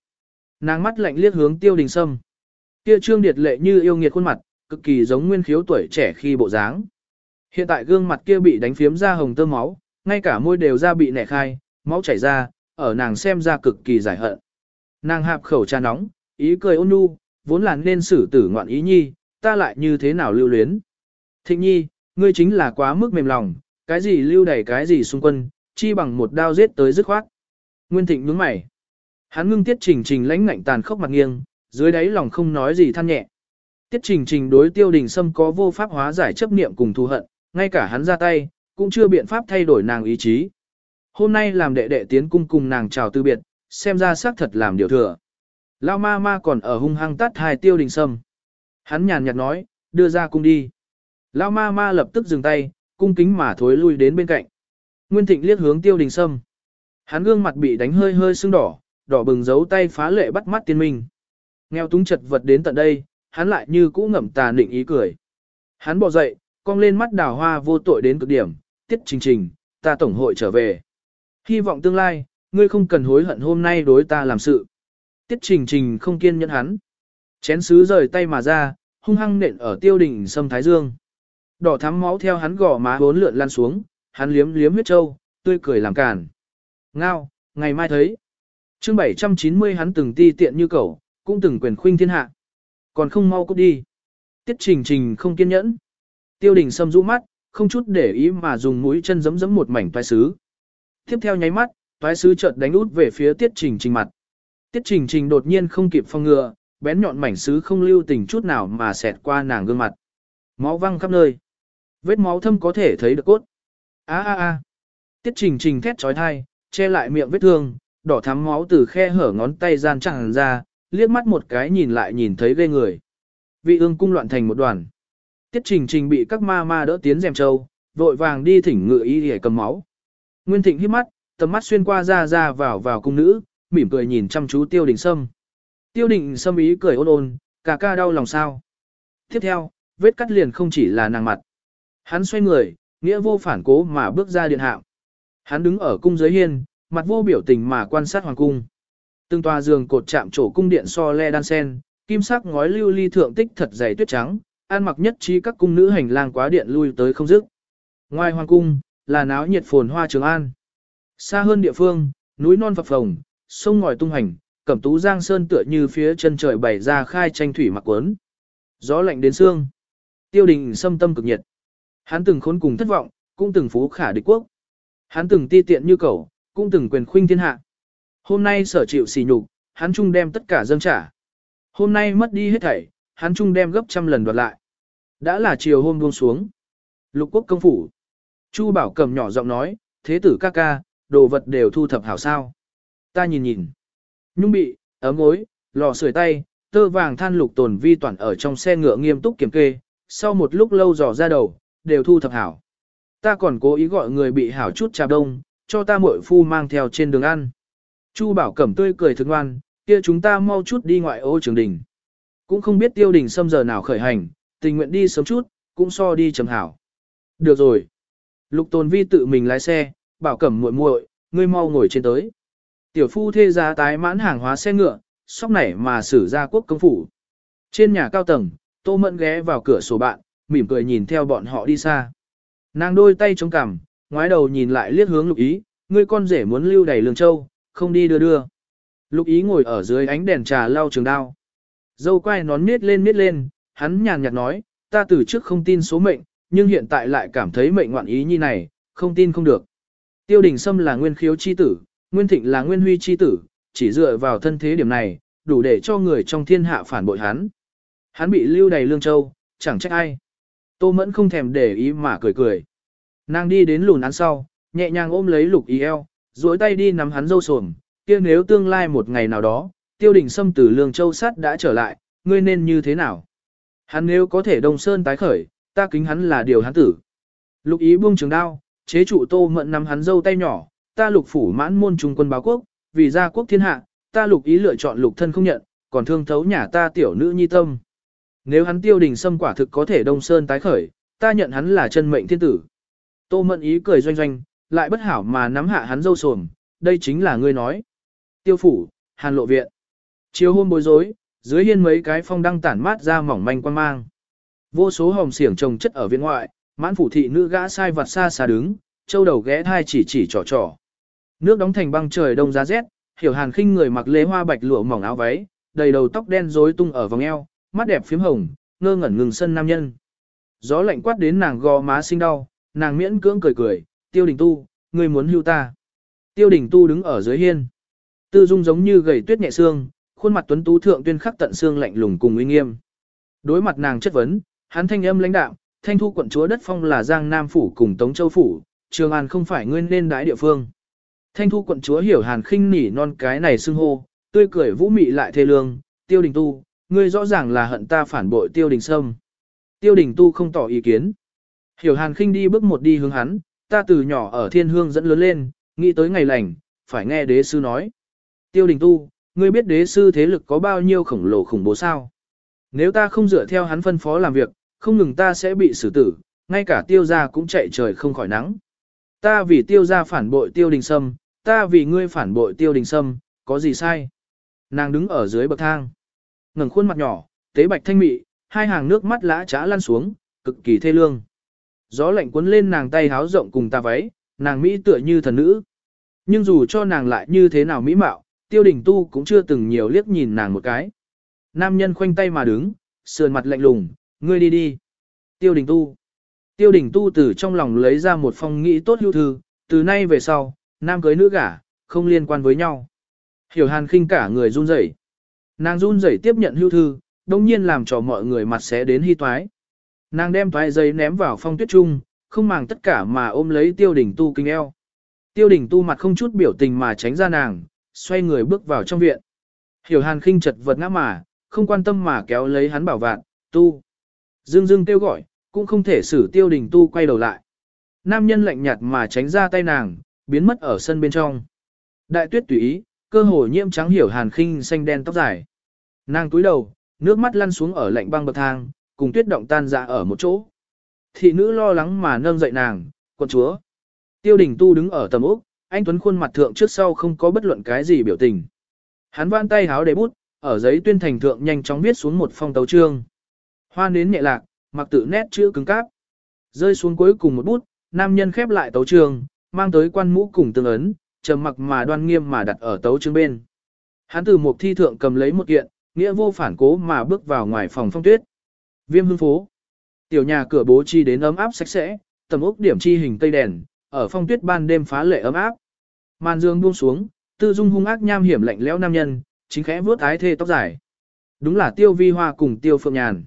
Nàng mắt lạnh liếc hướng tiêu đình sâm. Kia trương điệt lệ như yêu nghiệt khuôn mặt, cực kỳ giống nguyên khiếu tuổi trẻ khi bộ dáng. Hiện tại gương mặt kia bị đánh phiếm ra hồng tơ máu, ngay cả môi đều ra bị nẻ khai, máu chảy ra, ở nàng xem ra cực kỳ giải hận. Nàng hạp khẩu trà nóng, ý cười ôn nhu, vốn là nên xử tử ngoạn ý nhi, ta lại như thế nào lưu luyến. Thịnh nhi, ngươi chính là quá mức mềm lòng, cái gì lưu đẩy cái gì xung quân, chi bằng một đao giết tới dứt khoát. Nguyên thịnh nhướng mày. Hắn ngưng tiết trình trình lãnh ngạnh tàn khốc mặt nghiêng, dưới đáy lòng không nói gì than nhẹ. Tiết trình trình đối tiêu đình sâm có vô pháp hóa giải chấp niệm cùng thù hận, ngay cả hắn ra tay, cũng chưa biện pháp thay đổi nàng ý chí. Hôm nay làm đệ đệ tiến cung cùng nàng chào từ biệt, xem ra xác thật làm điều thừa. Lao ma ma còn ở hung hăng tắt hai tiêu đình sâm. Hắn nhàn nhạt nói, đưa ra cung đi. Lao ma ma lập tức dừng tay, cung kính mà thối lui đến bên cạnh. Nguyên thịnh liếc hướng tiêu đình sâm. Hắn gương mặt bị đánh hơi hơi sưng đỏ, đỏ bừng giấu tay phá lệ bắt mắt tiên minh. Nghèo túng chật vật đến tận đây, hắn lại như cũ ngậm tà định ý cười. Hắn bỏ dậy, cong lên mắt đào hoa vô tội đến cực điểm, tiết trình trình, ta tổng hội trở về. Hy vọng tương lai, ngươi không cần hối hận hôm nay đối ta làm sự. Tiết trình trình không kiên nhẫn hắn. Chén sứ rời tay mà ra, hung hăng nện ở tiêu đỉnh sâm thái dương. Đỏ thắm máu theo hắn gò má bốn lượn lan xuống, hắn liếm liếm huyết trâu, tươi cười làm cản. Ngao, ngày mai thấy. chương 790 hắn từng ti tiện như cậu, cũng từng quyền khuynh thiên hạ. Còn không mau cút đi. Tiết trình trình không kiên nhẫn. Tiêu đình sâm rũ mắt, không chút để ý mà dùng mũi chân giấm giấm một mảnh toai sứ. Tiếp theo nháy mắt, toái sứ chợt đánh út về phía tiết trình trình mặt. Tiết trình trình đột nhiên không kịp phong ngừa, bén nhọn mảnh sứ không lưu tình chút nào mà xẹt qua nàng gương mặt. Máu văng khắp nơi. Vết máu thâm có thể thấy được cốt. A a a. Tiết trình trình thét trói thai, che lại miệng vết thương, đỏ thắm máu từ khe hở ngón tay gian chẳng ra, liếc mắt một cái nhìn lại nhìn thấy ghê người. Vị ương cung loạn thành một đoàn. Tiết trình trình bị các ma ma đỡ tiến dèm châu, vội vàng đi thỉnh ngựa y để cầm máu. Nguyên thịnh hít mắt, tầm mắt xuyên qua ra ra vào vào cung nữ, mỉm cười nhìn chăm chú tiêu đình sâm. Tiêu đình sâm ý cười ôn ôn, cả ca đau lòng sao. Tiếp theo, vết cắt liền không chỉ là nàng mặt. Hắn xoay người, nghĩa vô phản cố mà bước ra điện hạm. Hắn đứng ở cung giới hiên, mặt vô biểu tình mà quan sát hoàng cung. Từng tòa giường cột chạm trổ cung điện so le đan sen, kim sắc ngói lưu ly thượng tích thật dày tuyết trắng, an mặc nhất trí các cung nữ hành lang quá điện lui tới không dứt. Ngoài hoàng cung, là náo nhiệt phồn hoa trường an. Xa hơn địa phương, núi non phập phồng, sông ngòi tung hành, cẩm tú giang sơn tựa như phía chân trời bày ra khai tranh thủy mặc quấn. Gió lạnh đến xương. Tiêu đình xâm tâm cực nhiệt. Hắn từng khốn cùng thất vọng, cũng từng phú khả địch quốc. Hắn từng ti tiện như cẩu, cũng từng quyền khuynh thiên hạ. Hôm nay sở chịu sỉ nhục, hắn chung đem tất cả dâng trả. Hôm nay mất đi hết thảy, hắn chung đem gấp trăm lần đoạt lại. Đã là chiều hôm buông xuống. Lục quốc công phủ. Chu Bảo cầm nhỏ giọng nói, thế tử ca ca, đồ vật đều thu thập hảo sao. Ta nhìn nhìn. Nhung bị, ấm gối, lò sưởi tay, tơ vàng than lục tồn vi toàn ở trong xe ngựa nghiêm túc kiểm kê, sau một lúc lâu dò ra đầu, đều thu thập hảo. Ta còn cố ý gọi người bị hảo chút trà đông, cho ta muội phu mang theo trên đường ăn. Chu Bảo Cẩm tươi cười thương ngoan, kia chúng ta mau chút đi ngoại ô trường đình. Cũng không biết tiêu đình xâm giờ nào khởi hành, tình nguyện đi sớm chút, cũng so đi chấm hảo. Được rồi. Lục Tồn Vi tự mình lái xe, Bảo Cẩm muội muội, ngươi mau ngồi trên tới. Tiểu phu thê giá tái mãn hàng hóa xe ngựa, sóc nảy mà xử ra quốc công phủ. Trên nhà cao tầng, Tô Mẫn ghé vào cửa sổ bạn, mỉm cười nhìn theo bọn họ đi xa. Nàng đôi tay chống cằm, ngoái đầu nhìn lại liếc hướng lục ý, ngươi con rể muốn lưu đầy lương châu, không đi đưa đưa. Lục ý ngồi ở dưới ánh đèn trà lau trường đao. Dâu quay nón miết lên miết lên, hắn nhàn nhạt nói, ta từ trước không tin số mệnh, nhưng hiện tại lại cảm thấy mệnh ngoạn ý như này, không tin không được. Tiêu đình Sâm là nguyên khiếu chi tử, nguyên thịnh là nguyên huy chi tử, chỉ dựa vào thân thế điểm này, đủ để cho người trong thiên hạ phản bội hắn. Hắn bị lưu đầy lương châu, chẳng trách ai. Tô mẫn không thèm để ý mà cười cười. Nàng đi đến lùn án sau, nhẹ nhàng ôm lấy lục ý eo, duỗi tay đi nắm hắn dâu sồm, kia nếu tương lai một ngày nào đó, tiêu đình xâm từ lương châu sắt đã trở lại, ngươi nên như thế nào? Hắn nếu có thể đông sơn tái khởi, ta kính hắn là điều hắn tử. Lục ý buông trường đao, chế trụ tô mẫn nắm hắn dâu tay nhỏ, ta lục phủ mãn môn trung quân báo quốc, vì gia quốc thiên hạ, ta lục ý lựa chọn lục thân không nhận, còn thương thấu nhà ta tiểu nữ nhi tâm. Nếu hắn tiêu đình xâm quả thực có thể đông sơn tái khởi, ta nhận hắn là chân mệnh thiên tử. Tô mẫn ý cười doanh doanh, lại bất hảo mà nắm hạ hắn dâu sồm, đây chính là ngươi nói. Tiêu phủ, hàn lộ viện. Chiều hôm bối rối, dưới hiên mấy cái phong đăng tản mát ra mỏng manh quan mang. Vô số hồng xiển trồng chất ở viện ngoại, mãn phủ thị nữ gã sai vặt xa xa đứng, châu đầu ghé thai chỉ chỉ trò trò. Nước đóng thành băng trời đông giá rét, hiểu hàn khinh người mặc lễ hoa bạch lụa mỏng áo váy, đầy đầu tóc đen rối tung ở vòng eo, mắt đẹp phím hồng, ngơ ngẩn ngừng sân nam nhân. Gió lạnh quát đến nàng gò má sinh đau, nàng miễn cưỡng cười cười, tiêu đình tu, ngươi muốn hưu ta. Tiêu đình tu đứng ở dưới hiên. Tư dung giống như gầy tuyết nhẹ xương, khuôn mặt tuấn tú thượng tuyên khắc tận xương lạnh lùng cùng uy nghiêm. Đối mặt nàng chất vấn, hắn thanh âm lãnh đạm, thanh thu quận chúa đất phong là Giang Nam phủ cùng Tống Châu phủ, Trường An không phải nguyên nên đái địa phương. Thanh thu quận chúa hiểu Hàn khinh nỉ non cái này xưng hô, tươi cười vũ mị lại thê lương, Tiêu Đình Tu, ngươi rõ ràng là hận ta phản bội Tiêu Đình Sâm. Tiêu Đình Tu không tỏ ý kiến. Hiểu Hàn khinh đi bước một đi hướng hắn, ta từ nhỏ ở thiên hương dẫn lớn lên, nghĩ tới ngày lành, phải nghe đế sư nói. Tiêu đình tu, ngươi biết đế sư thế lực có bao nhiêu khổng lồ khủng bố sao? Nếu ta không dựa theo hắn phân phó làm việc, không ngừng ta sẽ bị xử tử, ngay cả tiêu gia cũng chạy trời không khỏi nắng. Ta vì tiêu gia phản bội tiêu đình sâm, ta vì ngươi phản bội tiêu đình sâm, có gì sai? Nàng đứng ở dưới bậc thang, ngẩng khuôn mặt nhỏ, tế bạch thanh mị, hai hàng nước mắt lã trá lăn xuống, cực kỳ thê lương. Gió lạnh cuốn lên nàng tay háo rộng cùng ta váy, nàng Mỹ tựa như thần nữ. Nhưng dù cho nàng lại như thế nào mỹ mạo, tiêu đình tu cũng chưa từng nhiều liếc nhìn nàng một cái. Nam nhân khoanh tay mà đứng, sườn mặt lạnh lùng, ngươi đi đi. Tiêu đình tu. Tiêu đình tu từ trong lòng lấy ra một phong nghĩ tốt hưu thư, từ nay về sau, nam cưới nữ gả, không liên quan với nhau. Hiểu hàn khinh cả người run rẩy. Nàng run rẩy tiếp nhận hưu thư, đồng nhiên làm cho mọi người mặt sẽ đến hy toái. Nàng đem toái giấy ném vào phong tuyết trung, không màng tất cả mà ôm lấy tiêu đình tu kinh eo. Tiêu đình tu mặt không chút biểu tình mà tránh ra nàng, xoay người bước vào trong viện. Hiểu hàn khinh chật vật ngã mà, không quan tâm mà kéo lấy hắn bảo vạn, tu. Dương dương kêu gọi, cũng không thể xử tiêu đình tu quay đầu lại. Nam nhân lạnh nhạt mà tránh ra tay nàng, biến mất ở sân bên trong. Đại tuyết tùy ý, cơ hồ nhiễm trắng hiểu hàn khinh xanh đen tóc dài. Nàng túi đầu, nước mắt lăn xuống ở lạnh băng bậc thang, cùng tuyết động tan ra ở một chỗ. Thị nữ lo lắng mà nâng dậy nàng, quận chúa. Tiêu đình tu đứng ở tầm úc, anh Tuấn khuôn mặt thượng trước sau không có bất luận cái gì biểu tình. Hắn vãn tay háo để bút, ở giấy tuyên thành thượng nhanh chóng viết xuống một phong tấu chương. Hoa nến nhẹ lạc, mặc tự nét chữ cứng cáp. Rơi xuống cuối cùng một bút, nam nhân khép lại tấu trường mang tới quan mũ cùng tương ấn, trầm mặc mà đoan nghiêm mà đặt ở tấu trường bên. Hắn từ một thi thượng cầm lấy một kiện, nghĩa vô phản cố mà bước vào ngoài phòng phong tuyết. Viêm hương phố. Tiểu nhà cửa bố chi đến ấm áp sạch sẽ, tầm ốc điểm chi hình tây đèn, ở phong tuyết ban đêm phá lệ ấm áp. Màn dương buông xuống, tư dung hung ác nham hiểm lạnh lẽo nam nhân, chính khẽ vuốt ái thê tóc dài. Đúng là tiêu vi hoa cùng tiêu phượng nhàn.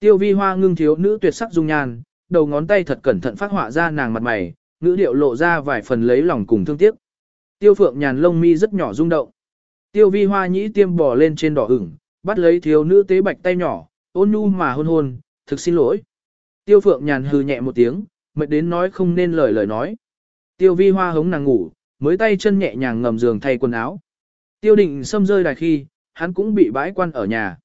Tiêu vi hoa ngưng thiếu nữ tuyệt sắc dung nhan, đầu ngón tay thật cẩn thận phát họa ra nàng mặt mày, ngữ điệu lộ ra vài phần lấy lòng cùng thương tiếc. Tiêu phượng nhàn lông mi rất nhỏ rung động. Tiêu vi hoa nhĩ tiêm bò lên trên đỏ ửng, bắt lấy thiếu nữ tế bạch tay nhỏ, ôn nhu mà hôn hôn, thực xin lỗi. Tiêu phượng nhàn hừ nhẹ một tiếng, mệt đến nói không nên lời lời nói. Tiêu vi hoa hống nàng ngủ, mới tay chân nhẹ nhàng ngầm giường thay quần áo. Tiêu định xâm rơi đài khi, hắn cũng bị bãi quan ở nhà.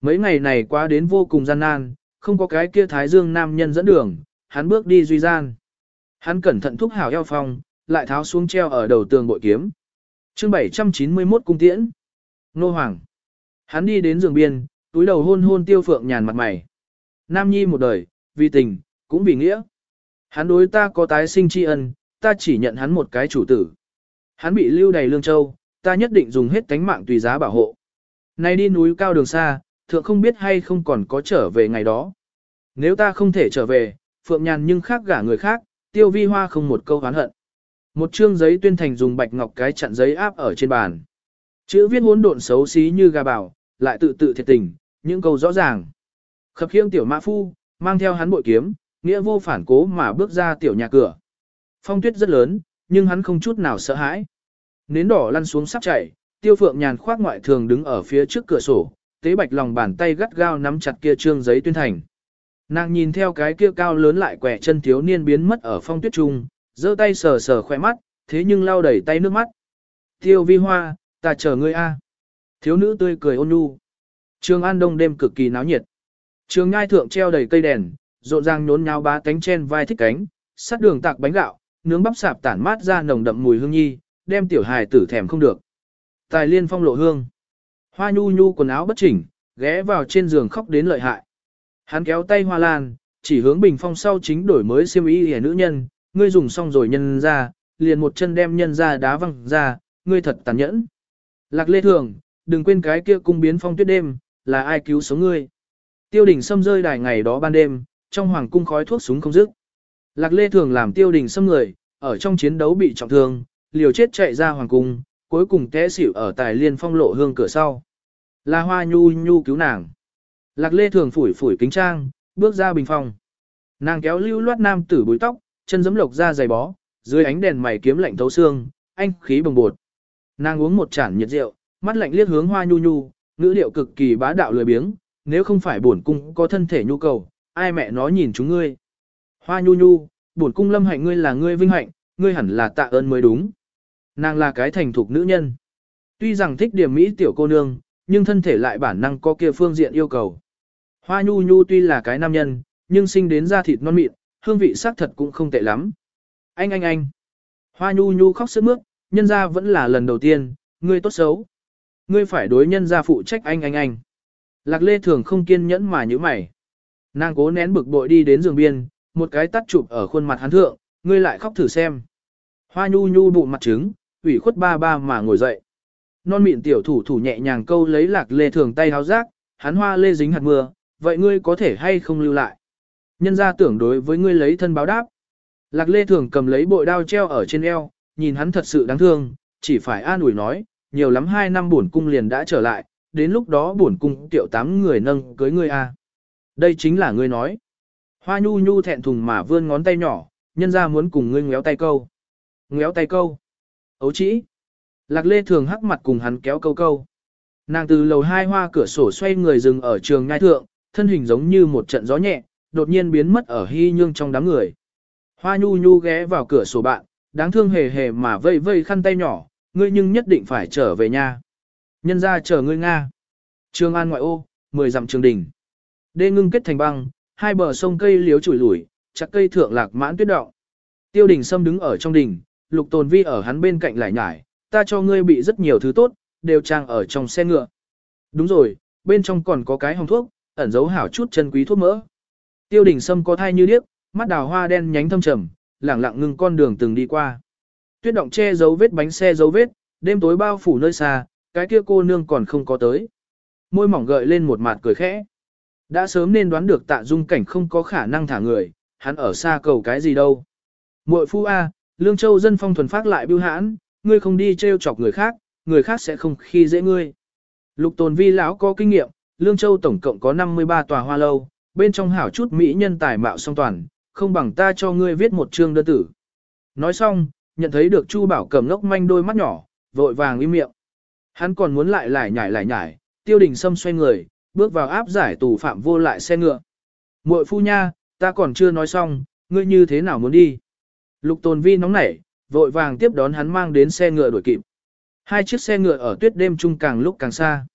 Mấy ngày này qua đến vô cùng gian nan, không có cái kia thái dương nam nhân dẫn đường, hắn bước đi duy gian. Hắn cẩn thận thúc hảo eo phong, lại tháo xuống treo ở đầu tường bội kiếm. chương 791 cung tiễn. Nô Hoàng. Hắn đi đến giường biên, túi đầu hôn hôn tiêu phượng nhàn mặt mày. Nam nhi một đời, vì tình, cũng vì nghĩa. Hắn đối ta có tái sinh tri ân, ta chỉ nhận hắn một cái chủ tử. Hắn bị lưu đầy lương châu, ta nhất định dùng hết tánh mạng tùy giá bảo hộ. Nay đi núi cao đường xa, thượng không biết hay không còn có trở về ngày đó. Nếu ta không thể trở về, phượng nhàn nhưng khác gả người khác, tiêu vi hoa không một câu oán hận. Một chương giấy tuyên thành dùng bạch ngọc cái chặn giấy áp ở trên bàn. Chữ viết hỗn độn xấu xí như gà bảo, lại tự tự thiệt tình, những câu rõ ràng. Khập khiêng tiểu mã phu, mang theo hắn bội kiếm, nghĩa vô phản cố mà bước ra tiểu nhà cửa. Phong tuyết rất lớn, nhưng hắn không chút nào sợ hãi. Nến đỏ lăn xuống sắp chảy, tiêu phượng nhàn khoác ngoại thường đứng ở phía trước cửa sổ, tế bạch lòng bàn tay gắt gao nắm chặt kia trương giấy tuyên thành. Nàng nhìn theo cái kia cao lớn lại quẻ chân thiếu niên biến mất ở phong tuyết trung, giơ tay sờ sờ khoe mắt, thế nhưng lau đầy tay nước mắt. Tiêu vi hoa, ta chờ ngươi a. Thiếu nữ tươi cười ôn nhu. Trường An Đông đêm cực kỳ náo nhiệt. Trường ngai thượng treo đầy cây đèn, rộn ràng nhốn nháo ba cánh chen vai thích cánh, sắt đường tạc bánh gạo, nướng bắp sạp tản mát ra nồng đậm mùi hương nhi, đem tiểu hài tử thèm không được. Tài liên phong lộ hương. Hoa nhu nhu quần áo bất chỉnh, ghé vào trên giường khóc đến lợi hại. Hắn kéo tay hoa lan, chỉ hướng bình phong sau chính đổi mới siêm y hẻ nữ nhân, ngươi dùng xong rồi nhân ra, liền một chân đem nhân ra đá văng ra, ngươi thật tàn nhẫn. Lạc lê thường, đừng quên cái kia cung biến phong tuyết đêm, là ai cứu sống ngươi. Tiêu đình xâm rơi đài ngày đó ban đêm, trong hoàng cung khói thuốc súng không dứt. Lạc lê thường làm tiêu đình xâm người, ở trong chiến đấu bị trọng thương, liều chết chạy ra hoàng cung, cuối cùng té xỉu ở tài liên phong lộ hương cửa sau. Là hoa nhu nhu cứu nàng. Lạc lê thường phủi phủi kính trang, bước ra bình phòng. Nàng kéo lưu loát nam tử búi tóc, chân giấm lộc ra giày bó, dưới ánh đèn mày kiếm lạnh thấu xương, anh khí bồng bột. Nàng uống một chản nhiệt rượu, mắt lạnh liếc hướng hoa nhu nhu, ngữ điệu cực kỳ bá đạo lười biếng, nếu không phải bổn cung có thân thể nhu cầu, ai mẹ nó nhìn chúng ngươi. Hoa nhu nhu, bổn cung lâm hạnh ngươi là ngươi vinh hạnh, ngươi hẳn là tạ ơn mới đúng. Nàng là cái thành thục nữ nhân. Tuy rằng thích điểm mỹ tiểu cô nương, nhưng thân thể lại bản năng có kia phương diện yêu cầu. Hoa nhu nhu tuy là cái nam nhân, nhưng sinh đến da thịt non mịn, hương vị xác thật cũng không tệ lắm. Anh anh anh. Hoa nhu nhu khóc sướt mướt, nhân ra vẫn là lần đầu tiên, ngươi tốt xấu. Ngươi phải đối nhân ra phụ trách anh anh anh. Lạc lê thường không kiên nhẫn mà như mày. Nàng cố nén bực bội đi đến giường biên, một cái tắt chụp ở khuôn mặt hắn thượng, ngươi lại khóc thử xem. Hoa nhu nhu bụng mặt trứng, ủy khuất ba ba mà ngồi dậy. Non miệng tiểu thủ thủ nhẹ nhàng câu lấy lạc lê thường tay háo rác, hắn hoa lê dính hạt mưa, vậy ngươi có thể hay không lưu lại. Nhân ra tưởng đối với ngươi lấy thân báo đáp. Lạc lê thường cầm lấy bội đao treo ở trên eo, nhìn hắn thật sự đáng thương, chỉ phải an ủi nói, nhiều lắm hai năm bổn cung liền đã trở lại, đến lúc đó bổn cung tiểu tám người nâng cưới ngươi a. Đây chính là ngươi nói. Hoa nhu nhu thẹn thùng mà vươn ngón tay nhỏ, nhân ra muốn cùng ngươi ngéo tay câu. Ngéo tay câu. Ấu chỉ. Lạc lê thường hắc mặt cùng hắn kéo câu câu. Nàng từ lầu hai hoa cửa sổ xoay người dừng ở trường ngai thượng, thân hình giống như một trận gió nhẹ, đột nhiên biến mất ở hy nhương trong đám người. Hoa nhu nhu ghé vào cửa sổ bạn, đáng thương hề hề mà vây vây khăn tay nhỏ, ngươi nhưng nhất định phải trở về nhà. Nhân ra chờ ngươi Nga. Trường An ngoại ô, 10 dặm trường đỉnh. Đê ngưng kết thành băng, hai bờ sông cây liếu chủi lủi, chặt cây thượng lạc mãn tuyết động. Tiêu đình Sâm đứng ở trong đỉnh, lục tồn vi ở hắn bên cạnh lại nhải, ta cho ngươi bị rất nhiều thứ tốt, đều trang ở trong xe ngựa. Đúng rồi, bên trong còn có cái hồng thuốc, ẩn giấu hảo chút chân quý thuốc mỡ. Tiêu đình Sâm có thai như điếc, mắt đào hoa đen nhánh thâm trầm, lẳng lặng ngưng con đường từng đi qua. Tuyết động che dấu vết bánh xe dấu vết, đêm tối bao phủ nơi xa, cái kia cô nương còn không có tới. Môi mỏng gợi lên một mặt cười khẽ. Đã sớm nên đoán được tạ dung cảnh không có khả năng thả người, hắn ở xa cầu cái gì đâu. Muội phu A, Lương Châu dân phong thuần phát lại bưu hãn, ngươi không đi trêu chọc người khác, người khác sẽ không khi dễ ngươi. Lục tồn vi lão có kinh nghiệm, Lương Châu tổng cộng có 53 tòa hoa lâu, bên trong hảo chút mỹ nhân tài mạo song toàn, không bằng ta cho ngươi viết một chương đơn tử. Nói xong, nhận thấy được Chu Bảo cầm lốc manh đôi mắt nhỏ, vội vàng im miệng. Hắn còn muốn lại lại nhảy lại nhảy, tiêu đình sâm xoay người, bước vào áp giải tù phạm vô lại xe ngựa. Muội phu nha, ta còn chưa nói xong, ngươi như thế nào muốn đi? Lục tồn vi nóng nảy, vội vàng tiếp đón hắn mang đến xe ngựa đuổi kịp. Hai chiếc xe ngựa ở tuyết đêm trung càng lúc càng xa.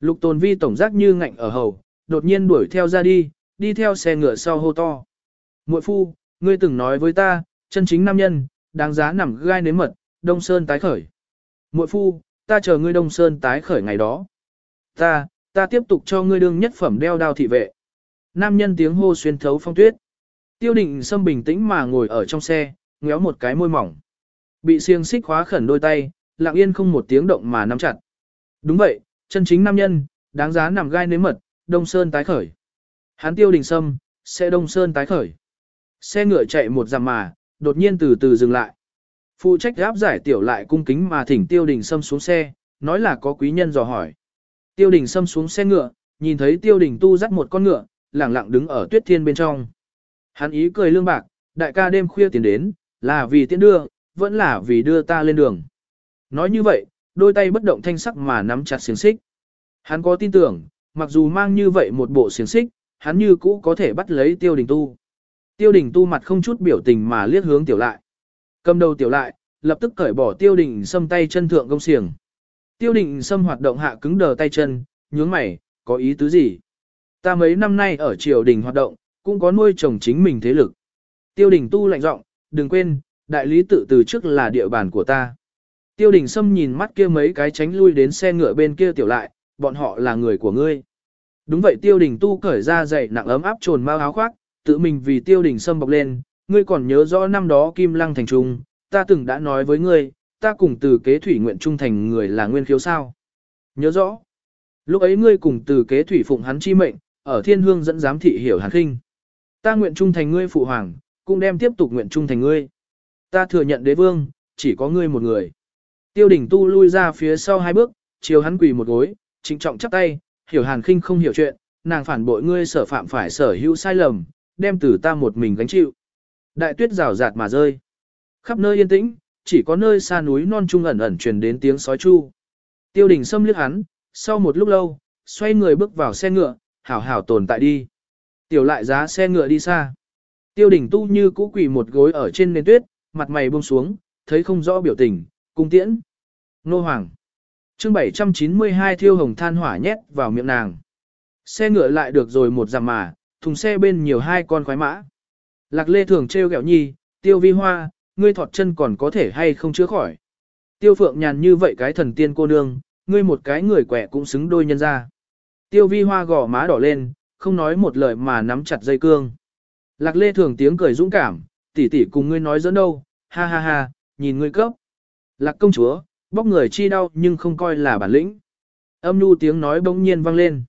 Lục tồn vi tổng giác như ngạnh ở hầu, đột nhiên đuổi theo ra đi, đi theo xe ngựa sau hô to. Muội phu, ngươi từng nói với ta, chân chính nam nhân, đáng giá nằm gai nếm mật, đông sơn tái khởi. Muội phu, ta chờ ngươi đông sơn tái khởi ngày đó. Ta, ta tiếp tục cho ngươi đương nhất phẩm đeo đao thị vệ. Nam nhân tiếng hô xuyên thấu phong tuyết. Tiêu định Sâm bình tĩnh mà ngồi ở trong xe, ngéo một cái môi mỏng. Bị xiềng xích khóa khẩn đôi tay, lặng yên không một tiếng động mà nắm chặt. Đúng vậy, chân chính nam nhân, đáng giá nằm gai nếm mật, đông sơn tái khởi. Hắn tiêu đình sâm, sẽ đông sơn tái khởi. Xe ngựa chạy một dặm mà, đột nhiên từ từ dừng lại. Phụ trách gáp giải tiểu lại cung kính mà thỉnh tiêu đình sâm xuống xe, nói là có quý nhân dò hỏi. Tiêu đình sâm xuống xe ngựa, nhìn thấy tiêu đình tu dắt một con ngựa, lẳng lặng đứng ở tuyết thiên bên trong. Hắn ý cười lương bạc, đại ca đêm khuya tiến đến, là vì tiễn đưa, vẫn là vì đưa ta lên đường. Nói như vậy, đôi tay bất động thanh sắc mà nắm chặt xiềng xích. Hắn có tin tưởng, mặc dù mang như vậy một bộ xiềng xích, hắn như cũ có thể bắt lấy tiêu đình tu. Tiêu đình tu mặt không chút biểu tình mà liếc hướng tiểu lại. Cầm đầu tiểu lại, lập tức cởi bỏ tiêu đình xâm tay chân thượng công xiềng. Tiêu đình xâm hoạt động hạ cứng đờ tay chân, nhướng mày, có ý tứ gì? Ta mấy năm nay ở triều đình hoạt động, cũng có nuôi chồng chính mình thế lực. Tiêu đình tu lạnh giọng, đừng quên, đại lý tự từ trước là địa bàn của ta. Tiêu đình Sâm nhìn mắt kia mấy cái tránh lui đến xe ngựa bên kia tiểu lại, bọn họ là người của ngươi. Đúng vậy tiêu đình tu cởi ra dậy nặng ấm áp trồn mau áo khoác, tự mình vì tiêu đình Sâm bọc lên, ngươi còn nhớ rõ năm đó Kim Lăng thành trung, ta từng đã nói với ngươi, ta cùng từ kế thủy nguyện trung thành người là nguyên khiếu sao. Nhớ rõ. Lúc ấy ngươi cùng từ kế thủy phụng hắn chi mệnh, ở thiên hương dẫn giám thị hiểu hàn khinh. Ta nguyện trung thành ngươi phụ hoàng, cũng đem tiếp tục nguyện trung thành ngươi. Ta thừa nhận đế vương, chỉ có ngươi một người. Tiêu đỉnh tu lui ra phía sau hai bước, chiều hắn quỳ một gối, trịnh trọng chắp tay, hiểu hàn khinh không hiểu chuyện, nàng phản bội ngươi sở phạm phải sở hữu sai lầm, đem từ ta một mình gánh chịu. Đại tuyết rào rạt mà rơi. Khắp nơi yên tĩnh, chỉ có nơi xa núi non trung ẩn ẩn truyền đến tiếng sói chu. Tiêu đình xâm liếc hắn, sau một lúc lâu, xoay người bước vào xe ngựa, hảo hảo tồn tại đi. Tiểu lại giá xe ngựa đi xa. Tiêu đình tu như cũ quỳ một gối ở trên nền tuyết, mặt mày buông xuống, thấy không rõ biểu tình, cung tiễn. Nô Hoàng. chương 792 thiêu hồng than hỏa nhét vào miệng nàng. Xe ngựa lại được rồi một dặm mà, thùng xe bên nhiều hai con khoái mã. Lạc lê thường trêu ghẹo nhi, tiêu vi hoa, ngươi thọt chân còn có thể hay không chữa khỏi. Tiêu phượng nhàn như vậy cái thần tiên cô nương, ngươi một cái người quẻ cũng xứng đôi nhân ra. Tiêu vi hoa gò má đỏ lên, không nói một lời mà nắm chặt dây cương. Lạc lê thường tiếng cười dũng cảm, tỷ tỷ cùng ngươi nói dẫn đâu, ha ha ha, nhìn ngươi cấp. Lạc công chúa, bóc người chi đau nhưng không coi là bản lĩnh. Âm nu tiếng nói bỗng nhiên vang lên.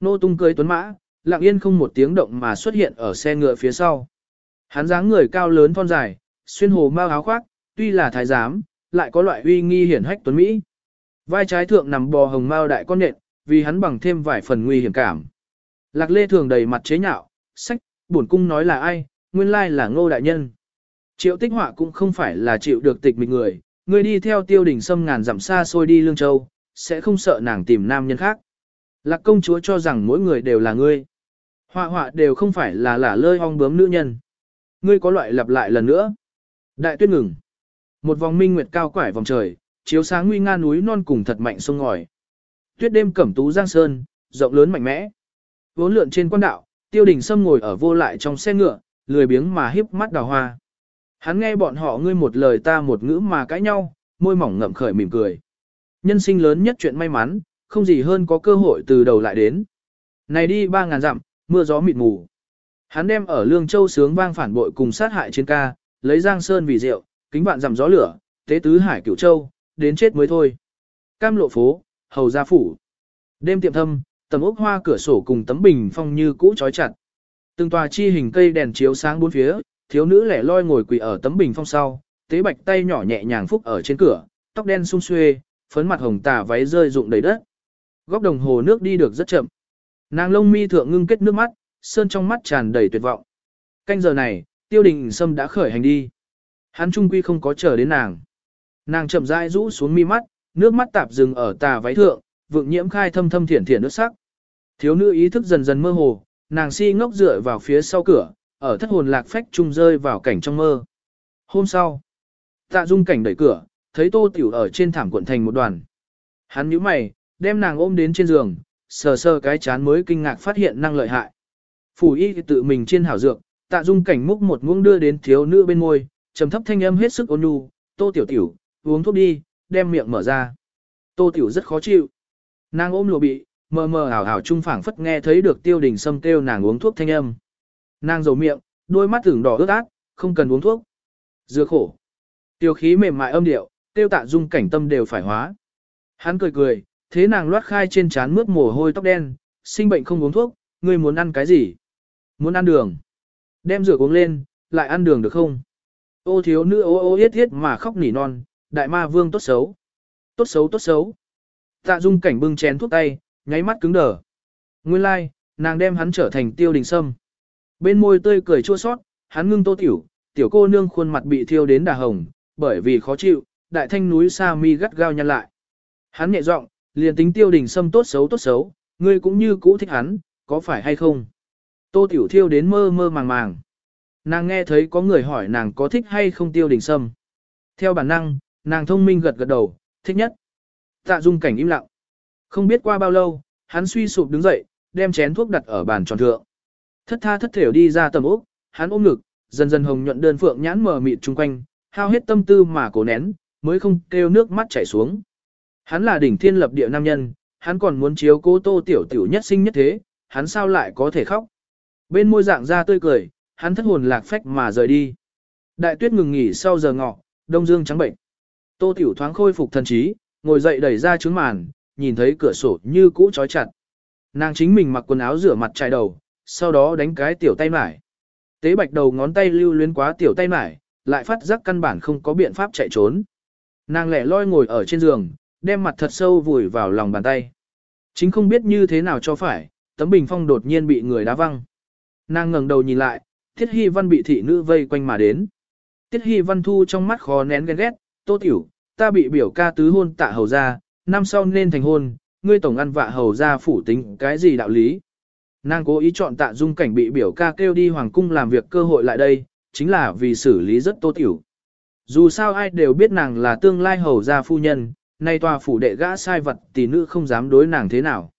Nô tung cười tuấn mã, lặng yên không một tiếng động mà xuất hiện ở xe ngựa phía sau. Hắn dáng người cao lớn thon dài, xuyên hồ mau áo khoác, tuy là thái giám, lại có loại uy nghi hiển hách tuấn Mỹ. Vai trái thượng nằm bò hồng mao đại con nện, vì hắn bằng thêm vài phần nguy hiểm cảm. Lạc lê thường đầy mặt chế nhạo, sách, bổn cung nói là ai, nguyên lai là ngô đại nhân. Triệu tích họa cũng không phải là chịu được tịch mịch người, người đi theo tiêu đỉnh sâm ngàn dặm xa xôi đi Lương Châu, sẽ không sợ nàng tìm nam nhân khác. Lạc công chúa cho rằng mỗi người đều là ngươi. Họa họa đều không phải là lả lơi ong bướm nữ nhân. Ngươi có loại lặp lại lần nữa. Đại tuyết ngừng. Một vòng minh nguyệt cao quải vòng trời, chiếu sáng nguy nga núi non cùng thật mạnh sông ngòi. Tuyết đêm cẩm tú giang sơn, rộng lớn mạnh mẽ. Vốn lượn trên quan đạo, tiêu đình sâm ngồi ở vô lại trong xe ngựa, lười biếng mà híp mắt đào hoa. Hắn nghe bọn họ ngươi một lời ta một ngữ mà cãi nhau, môi mỏng ngậm khởi mỉm cười. Nhân sinh lớn nhất chuyện may mắn, không gì hơn có cơ hội từ đầu lại đến. Này đi ba ngàn dặm, mưa gió mịt mù. Hắn đem ở Lương Châu sướng vang phản bội cùng sát hại trên ca, lấy Giang Sơn vì rượu, kính vạn dặm gió lửa, tế tứ hải cửu châu, đến chết mới thôi. Cam lộ phố, hầu gia phủ. Đêm tiệm thâm, tầm ốc hoa cửa sổ cùng tấm bình phong như cũ trói chặt. Từng tòa chi hình cây đèn chiếu sáng bốn phía, thiếu nữ lẻ loi ngồi quỳ ở tấm bình phong sau, tế bạch tay nhỏ nhẹ nhàng phúc ở trên cửa, tóc đen sung xuê, phấn mặt hồng tà váy rơi rụng đầy đất. Góc đồng hồ nước đi được rất chậm. Nàng lông mi thượng ngưng kết nước mắt, sơn trong mắt tràn đầy tuyệt vọng. Canh giờ này, tiêu đình sâm đã khởi hành đi. Hắn trung quy không có chờ đến nàng. Nàng chậm rãi rũ xuống mi mắt, nước mắt tạp dừng ở tà váy thượng, vượng nhiễm khai thâm thâm thiển thiển nước sắc. Thiếu nữ ý thức dần dần mơ hồ, nàng si ngốc dựa vào phía sau cửa, ở thất hồn lạc phách trung rơi vào cảnh trong mơ. Hôm sau, tạ dung cảnh đẩy cửa, thấy tô tiểu ở trên thảm cuộn thành một đoàn. Hắn nhíu mày, đem nàng ôm đến trên giường, sờ sờ cái chán mới kinh ngạc phát hiện năng lợi hại. Phủ y tự mình trên hảo dược, tạ dung cảnh múc một muỗng đưa đến thiếu nữ bên môi, trầm thấp thanh âm hết sức ôn nhu, tô tiểu tiểu, uống thuốc đi, đem miệng mở ra. Tô tiểu rất khó chịu. Nàng ôm lùa bị, mờ mờ ảo ảo trung phảng phất nghe thấy được tiêu đình sâm kêu nàng uống thuốc thanh âm. Nàng dầu miệng, đôi mắt tưởng đỏ ướt át, không cần uống thuốc. Dưa khổ. Tiêu khí mềm mại âm điệu, tiêu tạ dung cảnh tâm đều phải hóa. Hắn cười cười, thế nàng loát khai trên trán mướt mồ hôi tóc đen, sinh bệnh không uống thuốc, ngươi muốn ăn cái gì? Muốn ăn đường. Đem rửa uống lên, lại ăn đường được không? Ô thiếu nữ ô ô yết thiết mà khóc nỉ non, đại ma vương tốt xấu. Tốt xấu tốt xấu. Tạ dung cảnh bưng chén thuốc tay, nháy mắt cứng đờ. Nguyên lai, like, nàng đem hắn trở thành tiêu đình sâm. Bên môi tươi cười chua sót, hắn ngưng tô tiểu, tiểu cô nương khuôn mặt bị thiêu đến đà hồng, bởi vì khó chịu, đại thanh núi sa mi gắt gao nhăn lại. Hắn nhẹ giọng, liền tính tiêu đình sâm tốt xấu tốt xấu, ngươi cũng như cũ thích hắn, có phải hay không? Tô tiểu thiêu đến mơ mơ màng màng. Nàng nghe thấy có người hỏi nàng có thích hay không tiêu đình sâm. Theo bản năng, nàng thông minh gật gật đầu, thích nhất. Tạ dung cảnh im lặng. Không biết qua bao lâu, hắn suy sụp đứng dậy, đem chén thuốc đặt ở bàn tròn thượng. Thất tha thất thểu đi ra tầm ốc, hắn ôm ngực, dần dần hồng nhuận đơn phượng nhãn mở mịt chung quanh, hao hết tâm tư mà cố nén, mới không kêu nước mắt chảy xuống. Hắn là đỉnh thiên lập địa nam nhân, hắn còn muốn chiếu cố tô tiểu tiểu nhất sinh nhất thế, hắn sao lại có thể khóc. Bên môi dạng ra tươi cười, hắn thất hồn lạc phách mà rời đi. Đại tuyết ngừng nghỉ sau giờ ngọ, đông dương trắng bệnh. Tô tiểu thoáng khôi phục thần trí, ngồi dậy đẩy ra trướng màn, nhìn thấy cửa sổ như cũ trói chặt. Nàng chính mình mặc quần áo rửa mặt chải đầu, sau đó đánh cái tiểu tay mải. Tế bạch đầu ngón tay lưu luyến quá tiểu tay mải, lại phát giác căn bản không có biện pháp chạy trốn. Nàng lẻ loi ngồi ở trên giường, đem mặt thật sâu vùi vào lòng bàn tay. Chính không biết như thế nào cho phải, tấm bình phong đột nhiên bị người đá văng. Nàng ngẩng đầu nhìn lại, Tiết Hy Văn bị thị nữ vây quanh mà đến. Tiết Hy Văn thu trong mắt khó nén ghen ghét, tô tiểu, ta bị biểu ca tứ hôn tạ hầu ra, năm sau nên thành hôn, ngươi tổng ăn vạ hầu ra phủ tính cái gì đạo lý. Nàng cố ý chọn tạ dung cảnh bị biểu ca kêu đi hoàng cung làm việc cơ hội lại đây, chính là vì xử lý rất tô tiểu. Dù sao ai đều biết nàng là tương lai hầu gia phu nhân, nay tòa phủ đệ gã sai vật tỷ nữ không dám đối nàng thế nào.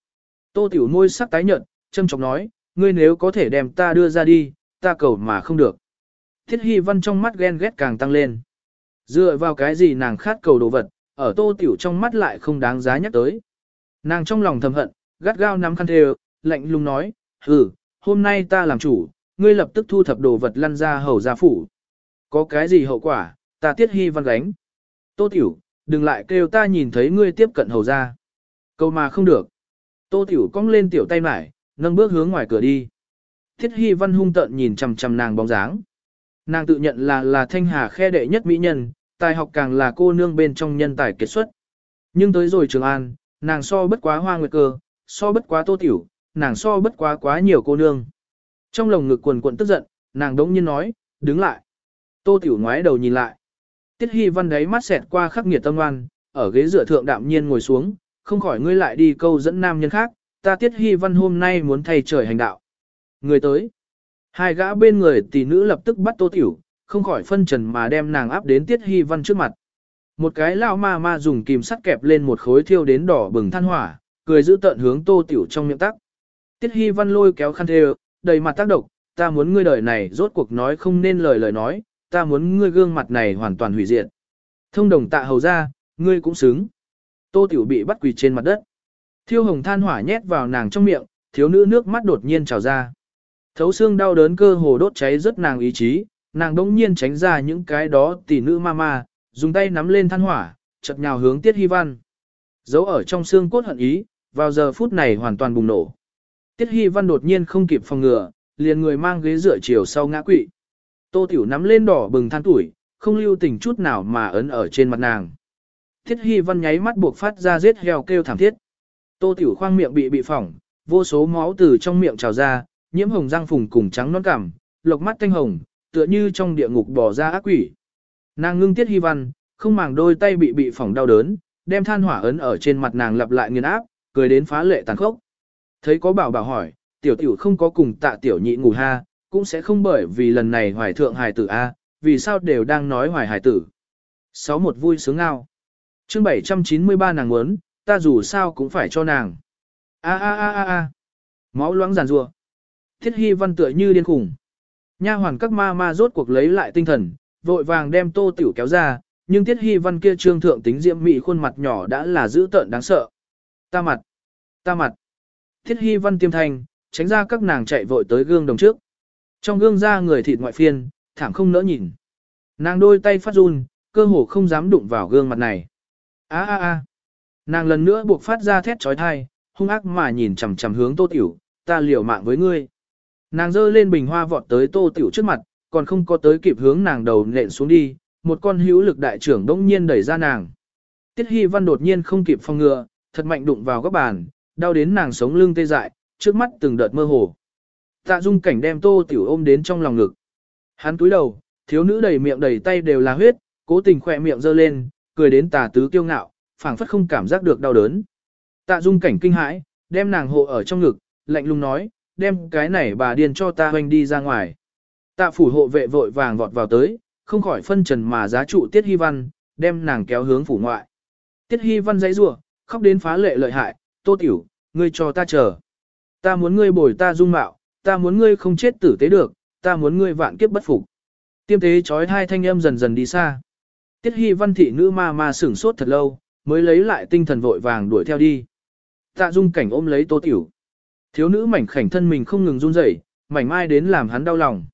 Tô tiểu môi sắc tái nhợt, châm chọc nói, ngươi nếu có thể đem ta đưa ra đi, ta cầu mà không được. Thiết hy văn trong mắt ghen ghét càng tăng lên. Dựa vào cái gì nàng khát cầu đồ vật, ở tô tiểu trong mắt lại không đáng giá nhắc tới. Nàng trong lòng thầm hận, gắt gao nắm khăn thề, lạnh lùng nói, ừ hôm nay ta làm chủ, ngươi lập tức thu thập đồ vật lăn ra hầu gia phủ. Có cái gì hậu quả, ta tiết hy văn gánh. Tô tiểu, đừng lại kêu ta nhìn thấy ngươi tiếp cận hầu gia. Câu mà không được. Tô tiểu cong lên tiểu tay mải, nâng bước hướng ngoài cửa đi. Thiết hy văn hung tợn nhìn chằm chằm nàng bóng dáng. Nàng tự nhận là là thanh hà khe đệ nhất mỹ nhân, tài học càng là cô nương bên trong nhân tài kết xuất. Nhưng tới rồi Trường An, nàng so bất quá hoa nguyệt cơ, so bất quá tô tiểu, nàng so bất quá quá nhiều cô nương. Trong lồng ngực quần quận tức giận, nàng đống nhiên nói, đứng lại. Tô tiểu ngoái đầu nhìn lại. Tiết Hy Văn đấy mắt xẹt qua khắc nghiệt tâm oan, ở ghế dựa thượng đạm nhiên ngồi xuống, không khỏi ngươi lại đi câu dẫn nam nhân khác, ta Tiết Hy Văn hôm nay muốn thay trời hành đạo. Người tới. Hai gã bên người tỷ nữ lập tức bắt Tô Tiểu, không khỏi phân trần mà đem nàng áp đến Tiết Hy Văn trước mặt. Một cái lao ma ma dùng kìm sắt kẹp lên một khối thiêu đến đỏ bừng than hỏa, cười giữ tận hướng tô tiểu trong miệng tắc. Tiết Hy Văn lôi kéo khăn thề, đầy mặt tác độc, ta muốn ngươi đời này rốt cuộc nói không nên lời lời nói, ta muốn ngươi gương mặt này hoàn toàn hủy diệt. Thông đồng tạ hầu ra, ngươi cũng xứng. Tô tiểu bị bắt quỳ trên mặt đất. Thiêu hồng than hỏa nhét vào nàng trong miệng, thiếu nữ nước mắt đột nhiên trào ra. Thấu xương đau đớn cơ hồ đốt cháy rất nàng ý chí, nàng đống nhiên tránh ra những cái đó tỷ nữ ma ma, dùng tay nắm lên than hỏa, chật nhào hướng Tiết Hy Văn. Giấu ở trong xương cốt hận ý, vào giờ phút này hoàn toàn bùng nổ. Tiết Hy Văn đột nhiên không kịp phòng ngừa, liền người mang ghế dựa chiều sau ngã quỵ. Tô Tiểu nắm lên đỏ bừng than tuổi, không lưu tình chút nào mà ấn ở trên mặt nàng. Tiết Hy Văn nháy mắt buộc phát ra giết heo kêu thảm thiết. Tô Tiểu khoang miệng bị bị phỏng, vô số máu từ trong miệng trào ra, nhiễm hồng răng phùng cùng trắng non cảm, lộc mắt thanh hồng, tựa như trong địa ngục bỏ ra ác quỷ. Nàng ngưng tiết hy văn, không màng đôi tay bị bị phỏng đau đớn, đem than hỏa ấn ở trên mặt nàng lặp lại nghiền áp, cười đến phá lệ tàn khốc. Thấy có bảo bảo hỏi, tiểu tiểu không có cùng tạ tiểu nhị ngủ ha, cũng sẽ không bởi vì lần này hoài thượng hài tử A, vì sao đều đang nói hoài hài tử. Sáu một vui sướng ngao. chương 793 nàng muốn, ta dù sao cũng phải cho nàng. A a a a a. Máu loãng giàn rua. Thiết hy văn tựa như điên khủng. Nha hoàn các ma ma rốt cuộc lấy lại tinh thần, vội vàng đem tô tiểu kéo ra, nhưng tiết hy văn kia trương thượng tính diễm mị khuôn mặt nhỏ đã là dữ tợn đáng sợ. Ta mặt, ta mặt. Tiết hy văn tiêm thanh, tránh ra các nàng chạy vội tới gương đồng trước. Trong gương ra người thịt ngoại phiên, thảm không nỡ nhìn. Nàng đôi tay phát run, cơ hồ không dám đụng vào gương mặt này. A a a. Nàng lần nữa buộc phát ra thét trói thai, hung ác mà nhìn chằm chằm hướng tô tiểu, ta liều mạng với ngươi. Nàng giơ lên bình hoa vọt tới tô tiểu trước mặt, còn không có tới kịp hướng nàng đầu nện xuống đi, một con hữu lực đại trưởng đông nhiên đẩy ra nàng. Tiết Hy Văn đột nhiên không kịp phòng ngừa, thật mạnh đụng vào góc bàn, đau đến nàng sống lưng tê dại, trước mắt từng đợt mơ hồ. Tạ Dung cảnh đem Tô Tiểu ôm đến trong lòng ngực. Hắn túi đầu, thiếu nữ đầy miệng đầy tay đều là huyết, cố tình khỏe miệng giơ lên, cười đến tà tứ kiêu ngạo, phảng phất không cảm giác được đau đớn. Tạ Dung cảnh kinh hãi, đem nàng hộ ở trong ngực, lạnh lùng nói, đem cái này bà điên cho ta hoành đi ra ngoài. Tạ phủ hộ vệ vội vàng vọt vào tới, không khỏi phân trần mà giá trụ Tiết Hy Văn, đem nàng kéo hướng phủ ngoại. Tiết Hy Văn dãy rủa, khóc đến phá lệ lợi hại, "Tô tiểu, ngươi cho ta chờ. Ta muốn ngươi bồi ta dung mạo, ta muốn ngươi không chết tử tế được, ta muốn ngươi vạn kiếp bất phục." Tiêm tế chói hai thanh âm dần dần đi xa. Tiết Hy Văn thị nữ ma ma sửng sốt thật lâu, mới lấy lại tinh thần vội vàng đuổi theo đi. Tạ Dung cảnh ôm lấy Tô tiểu. Thiếu nữ mảnh khảnh thân mình không ngừng run rẩy, mảnh mai đến làm hắn đau lòng.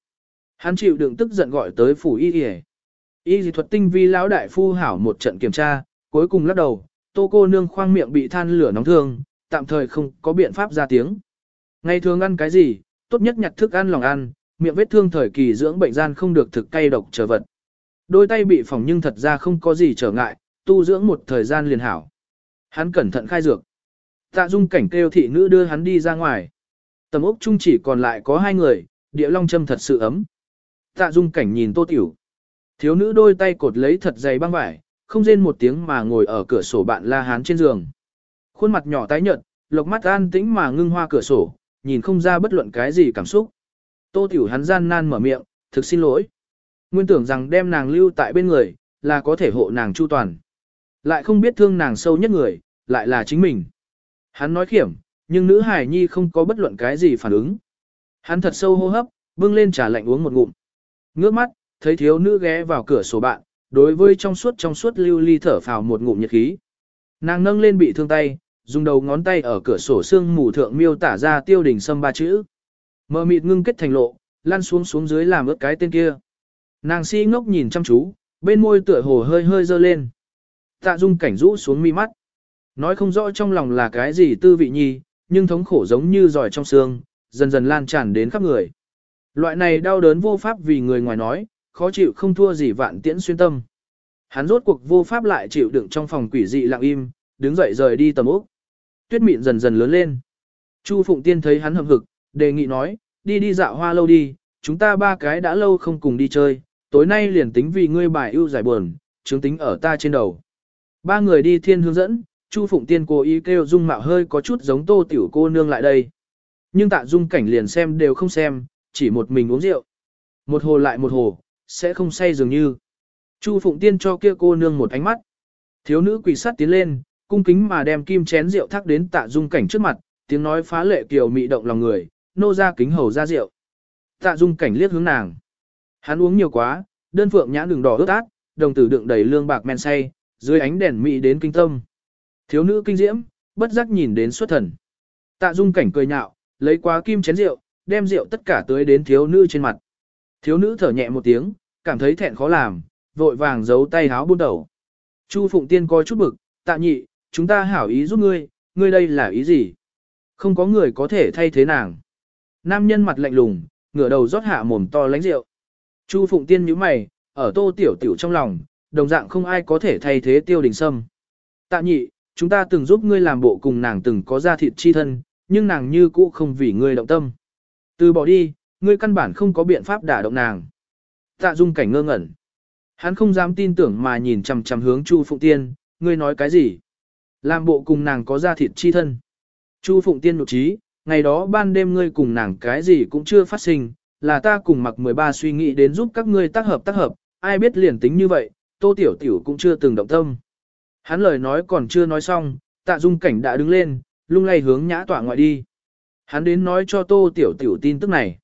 Hắn chịu đựng tức giận gọi tới phủ y y. Y dị thuật tinh vi lão đại phu hảo một trận kiểm tra, cuối cùng lắc đầu, tô cô nương khoang miệng bị than lửa nóng thương, tạm thời không có biện pháp ra tiếng. Ngày thường ăn cái gì, tốt nhất nhặt thức ăn lòng ăn, miệng vết thương thời kỳ dưỡng bệnh gian không được thực cay độc trở vật. Đôi tay bị phỏng nhưng thật ra không có gì trở ngại, tu dưỡng một thời gian liền hảo. Hắn cẩn thận khai dược. Tạ dung cảnh kêu thị nữ đưa hắn đi ra ngoài. Tầm ốc chung chỉ còn lại có hai người, địa long châm thật sự ấm. Tạ dung cảnh nhìn tô tiểu. Thiếu nữ đôi tay cột lấy thật dày băng vải, không rên một tiếng mà ngồi ở cửa sổ bạn la hán trên giường. Khuôn mặt nhỏ tái nhợt, lộc mắt an tĩnh mà ngưng hoa cửa sổ, nhìn không ra bất luận cái gì cảm xúc. Tô tiểu hắn gian nan mở miệng, thực xin lỗi. Nguyên tưởng rằng đem nàng lưu tại bên người, là có thể hộ nàng chu toàn. Lại không biết thương nàng sâu nhất người, lại là chính mình. Hắn nói khiểm, nhưng nữ hải nhi không có bất luận cái gì phản ứng. Hắn thật sâu hô hấp, bưng lên trà lạnh uống một ngụm. Ngước mắt, thấy thiếu nữ ghé vào cửa sổ bạn, đối với trong suốt trong suốt lưu ly thở phào một ngụm nhiệt khí. Nàng nâng lên bị thương tay, dùng đầu ngón tay ở cửa sổ xương mù thượng miêu tả ra tiêu đỉnh sâm ba chữ. Mờ mịt ngưng kết thành lộ, lăn xuống xuống dưới làm ướt cái tên kia. Nàng si ngốc nhìn chăm chú, bên môi tựa hồ hơi hơi dơ lên. Tạ dung cảnh rũ xuống mi mắt. Nói không rõ trong lòng là cái gì tư vị nhi, nhưng thống khổ giống như giỏi trong xương, dần dần lan tràn đến khắp người. Loại này đau đớn vô pháp vì người ngoài nói, khó chịu không thua gì vạn tiễn xuyên tâm. Hắn rốt cuộc vô pháp lại chịu đựng trong phòng quỷ dị lặng im, đứng dậy rời đi tầm ốc. Tuyết mịn dần dần lớn lên. Chu Phụng Tiên thấy hắn hậm hực, đề nghị nói, đi đi dạo hoa lâu đi, chúng ta ba cái đã lâu không cùng đi chơi, tối nay liền tính vì ngươi bài ưu giải buồn, chứng tính ở ta trên đầu. Ba người đi thiên hướng dẫn, Chu Phụng Tiên cố ý kêu Dung Mạo hơi có chút giống Tô Tiểu cô nương lại đây. Nhưng tạ Dung cảnh liền xem đều không xem, chỉ một mình uống rượu. Một hồ lại một hồ, sẽ không say dường như. Chu Phụng Tiên cho kia cô nương một ánh mắt, Thiếu nữ quỳ sát tiến lên, cung kính mà đem kim chén rượu thác đến tạ dung cảnh trước mặt, tiếng nói phá lệ kiều mị động lòng người, nô ra kính hầu ra rượu. Tạ dung cảnh liếc hướng nàng. Hắn uống nhiều quá, đơn phượng nhãn đường đỏ ướt át, đồng tử đựng đầy lương bạc men say, dưới ánh đèn mị đến kinh tâm. Thiếu nữ kinh diễm, bất giác nhìn đến xuất thần. Tạ dung cảnh cười nhạo, lấy quá kim chén rượu, đem rượu tất cả tới đến thiếu nữ trên mặt. Thiếu nữ thở nhẹ một tiếng, cảm thấy thẹn khó làm, vội vàng giấu tay háo buôn đầu. Chu Phụng Tiên coi chút bực, tạ nhị, chúng ta hảo ý giúp ngươi, ngươi đây là ý gì? Không có người có thể thay thế nàng. Nam nhân mặt lạnh lùng, ngửa đầu rót hạ mồm to lánh rượu. Chu Phụng Tiên nhíu mày, ở tô tiểu tiểu trong lòng, đồng dạng không ai có thể thay thế tiêu đình sâm. Tạ nhị, chúng ta từng giúp ngươi làm bộ cùng nàng từng có ra thịt chi thân, nhưng nàng như cũ không vì ngươi động tâm. Từ bỏ đi, ngươi căn bản không có biện pháp đả động nàng. Tạ dung cảnh ngơ ngẩn. Hắn không dám tin tưởng mà nhìn chằm chằm hướng Chu Phụng Tiên, ngươi nói cái gì? Làm bộ cùng nàng có ra thịt chi thân. Chu Phụng Tiên nụ trí, ngày đó ban đêm ngươi cùng nàng cái gì cũng chưa phát sinh, là ta cùng mặc 13 suy nghĩ đến giúp các ngươi tác hợp tác hợp, ai biết liền tính như vậy, tô tiểu tiểu cũng chưa từng động tâm. Hắn lời nói còn chưa nói xong, tạ dung cảnh đã đứng lên, lung lay hướng nhã tỏa ngoại đi. Hắn đến nói cho tô tiểu tiểu tin tức này.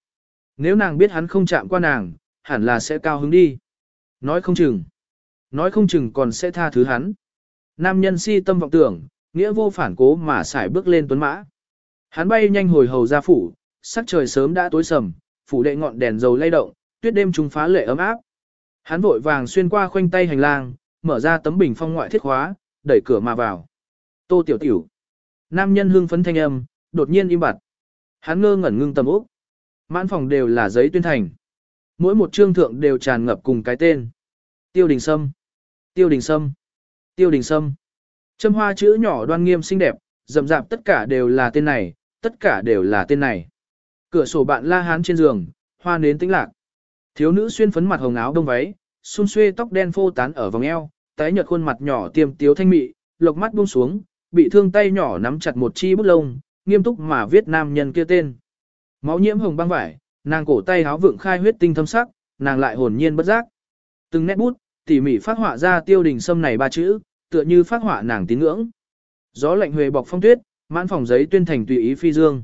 Nếu nàng biết hắn không chạm qua nàng, hẳn là sẽ cao hứng đi. Nói không chừng. Nói không chừng còn sẽ tha thứ hắn. Nam nhân si tâm vọng tưởng, nghĩa vô phản cố mà xài bước lên tuấn mã. Hắn bay nhanh hồi hầu ra phủ, sắc trời sớm đã tối sầm, phủ đệ ngọn đèn dầu lay động, tuyết đêm trùng phá lệ ấm áp. Hắn vội vàng xuyên qua khoanh tay hành lang, mở ra tấm bình phong ngoại thiết khóa, đẩy cửa mà vào. Tô tiểu tiểu. Nam nhân hưng phấn thanh âm, đột nhiên im bặt. Hắn ngơ ngẩn ngưng tầm ốc. Mãn phòng đều là giấy tuyên thành. Mỗi một chương thượng đều tràn ngập cùng cái tên. Tiêu đình sâm. Tiêu đình sâm. Tiêu đình sâm. Châm hoa chữ nhỏ đoan nghiêm xinh đẹp, rậm rạp tất cả đều là tên này, tất cả đều là tên này. Cửa sổ bạn la hán trên giường, hoa nến tĩnh lạc. Thiếu nữ xuyên phấn mặt hồng áo đông váy, xun xuê tóc đen phô tán ở vòng eo, tái nhợt khuôn mặt nhỏ tiêm tiếu thanh mị, lộc mắt buông xuống, bị thương tay nhỏ nắm chặt một chi bút lông, nghiêm túc mà viết nam nhân kia tên. Máu nhiễm hồng băng vải, nàng cổ tay háo vượng khai huyết tinh thâm sắc, nàng lại hồn nhiên bất giác. Từng nét bút, tỉ mỉ phát họa ra tiêu đình sâm này ba chữ, tựa như phát họa nàng tín ngưỡng. Gió lạnh huề bọc phong tuyết, mãn phòng giấy tuyên thành tùy ý phi dương.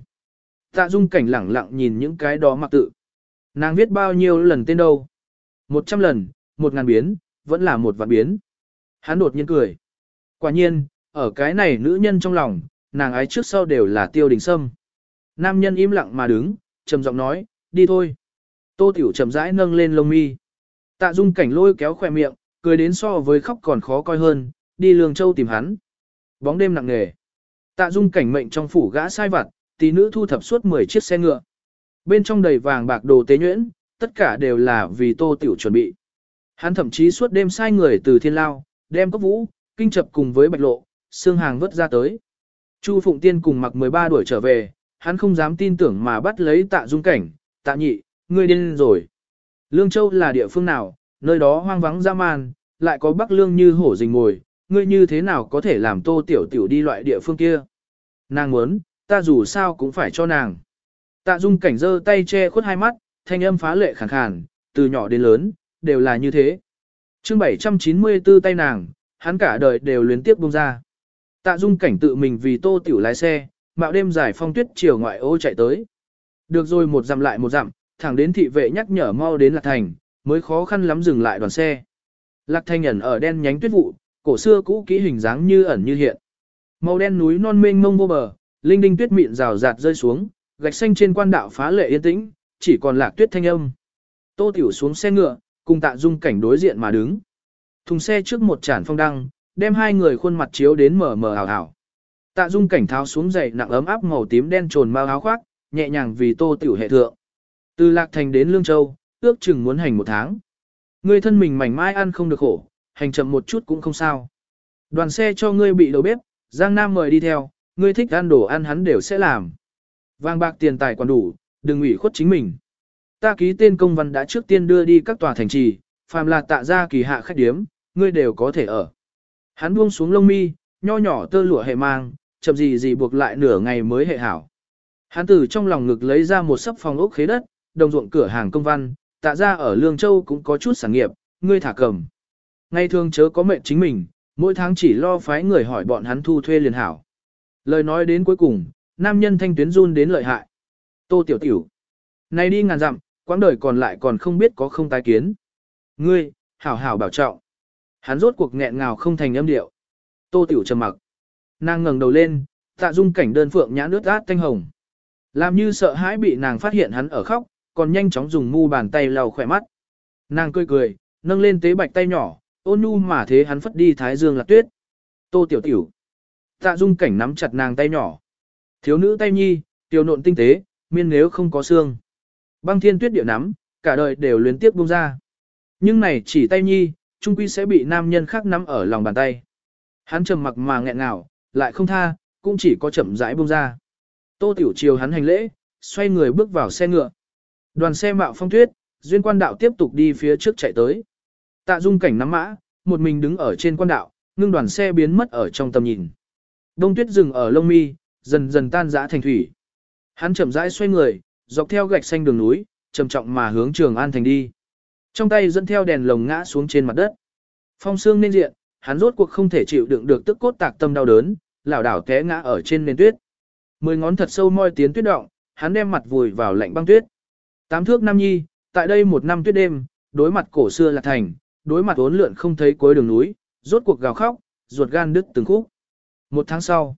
Tạ dung cảnh lẳng lặng nhìn những cái đó mặc tự. Nàng viết bao nhiêu lần tên đâu? Một trăm lần, một ngàn biến, vẫn là một vạn biến. Hắn đột nhiên cười. Quả nhiên, ở cái này nữ nhân trong lòng, nàng ái trước sau đều là tiêu đình sâm. Nam nhân im lặng mà đứng, trầm giọng nói, đi thôi. Tô tiểu chậm rãi nâng lên lông mi. Tạ dung cảnh lôi kéo khỏe miệng, cười đến so với khóc còn khó coi hơn, đi lương châu tìm hắn. Bóng đêm nặng nề. Tạ dung cảnh mệnh trong phủ gã sai vặt, tỷ nữ thu thập suốt 10 chiếc xe ngựa. Bên trong đầy vàng bạc đồ tế nhuyễn, tất cả đều là vì tô tiểu chuẩn bị. Hắn thậm chí suốt đêm sai người từ thiên lao, đem cốc vũ, kinh chập cùng với bạch lộ, xương hàng vớt ra tới. Chu Phụng Tiên cùng mặc 13 đuổi trở về, hắn không dám tin tưởng mà bắt lấy tạ dung cảnh, tạ nhị, ngươi điên rồi. Lương Châu là địa phương nào, nơi đó hoang vắng ra man, lại có bắc lương như hổ rình ngồi, ngươi như thế nào có thể làm tô tiểu tiểu đi loại địa phương kia. Nàng muốn, ta dù sao cũng phải cho nàng. Tạ dung cảnh giơ tay che khuất hai mắt, thanh âm phá lệ khàn khàn, từ nhỏ đến lớn, đều là như thế. chương 794 tay nàng, hắn cả đời đều luyến tiếp buông ra. Tạ dung cảnh tự mình vì tô tiểu lái xe, mạo đêm giải phong tuyết chiều ngoại ô chạy tới. Được rồi một dặm lại một dặm, thẳng đến thị vệ nhắc nhở mau đến Lạc Thành, mới khó khăn lắm dừng lại đoàn xe. Lạc Thành ẩn ở đen nhánh tuyết vụ, cổ xưa cũ kỹ hình dáng như ẩn như hiện. Màu đen núi non mênh mông vô bờ, linh đinh tuyết mịn rào rạt rơi xuống, gạch xanh trên quan đạo phá lệ yên tĩnh, chỉ còn lạc tuyết thanh âm. Tô Tiểu xuống xe ngựa, cùng Tạ Dung cảnh đối diện mà đứng. Thùng xe trước một chản phong đăng, đem hai người khuôn mặt chiếu đến mờ mờ ảo ảo. Tạ Dung cảnh tháo xuống giày nặng ấm áp màu tím đen trồn mau áo khoác, nhẹ nhàng vì Tô Tiểu hệ thượng. Từ Lạc Thành đến Lương Châu, ước chừng muốn hành một tháng. Người thân mình mảnh mai ăn không được khổ, hành chậm một chút cũng không sao. Đoàn xe cho ngươi bị đầu bếp, Giang Nam mời đi theo, ngươi thích ăn đồ ăn hắn đều sẽ làm. Vàng bạc tiền tài còn đủ, đừng ủy khuất chính mình. Ta ký tên công văn đã trước tiên đưa đi các tòa thành trì, phàm là tạ ra kỳ hạ khách điếm, ngươi đều có thể ở. Hắn buông xuống lông mi, nho nhỏ tơ lụa hệ mang, chậm gì gì buộc lại nửa ngày mới hệ hảo. Hắn từ trong lòng ngực lấy ra một sấp phòng ốc khế đất, đồng ruộng cửa hàng công văn, tạ ra ở Lương Châu cũng có chút sản nghiệp, ngươi thả cầm. Ngày thường chớ có mệnh chính mình, Mỗi tháng chỉ lo phái người hỏi bọn hắn thu thuê liền hảo. Lời nói đến cuối cùng, nam nhân thanh tuyến run đến lợi hại. Tô tiểu tiểu. Này đi ngàn dặm, quãng đời còn lại còn không biết có không tái kiến. Ngươi, hảo hảo bảo trọng. Hắn rốt cuộc nghẹn ngào không thành âm điệu. Tô tiểu trầm mặc. Nàng ngẩng đầu lên, tạ dung cảnh đơn phượng nhã nước át thanh hồng. Làm như sợ hãi bị nàng phát hiện hắn ở khóc, còn nhanh chóng dùng mu bàn tay lau khỏe mắt. Nàng cười cười, nâng lên tế bạch tay nhỏ, ôn nhu mà thế hắn phất đi thái dương lạc tuyết. Tô tiểu tiểu. Tạ dung cảnh nắm chặt nàng tay nhỏ. Thiếu nữ tay nhi, tiểu nộn tinh tế, miên nếu không có xương. Băng thiên tuyết điệu nắm, cả đời đều luyến tiếp buông ra. Nhưng này chỉ tay nhi, trung quy sẽ bị nam nhân khác nắm ở lòng bàn tay. Hắn trầm mặc mà nghẹn ngào, lại không tha, cũng chỉ có chậm rãi buông ra. Tô Tiểu Chiều hắn hành lễ, xoay người bước vào xe ngựa. Đoàn xe mạo phong tuyết, duyên quan đạo tiếp tục đi phía trước chạy tới. Tạ dung cảnh nắm mã, một mình đứng ở trên quan đạo, ngưng đoàn xe biến mất ở trong tầm nhìn. Đông tuyết dừng ở lông mi, dần dần tan rã thành thủy. Hắn chậm rãi xoay người, dọc theo gạch xanh đường núi, trầm trọng mà hướng Trường An thành đi. Trong tay dẫn theo đèn lồng ngã xuống trên mặt đất. Phong xương nên diện, hắn rốt cuộc không thể chịu đựng được tức cốt tạc tâm đau đớn, lảo đảo té ngã ở trên nền tuyết. Mười ngón thật sâu moi tiến tuyết động, hắn đem mặt vùi vào lạnh băng tuyết. Tám thước nam nhi, tại đây một năm tuyết đêm, đối mặt cổ xưa là thành, đối mặt uốn lượn không thấy cuối đường núi, rốt cuộc gào khóc, ruột gan đứt từng khúc. Một tháng sau,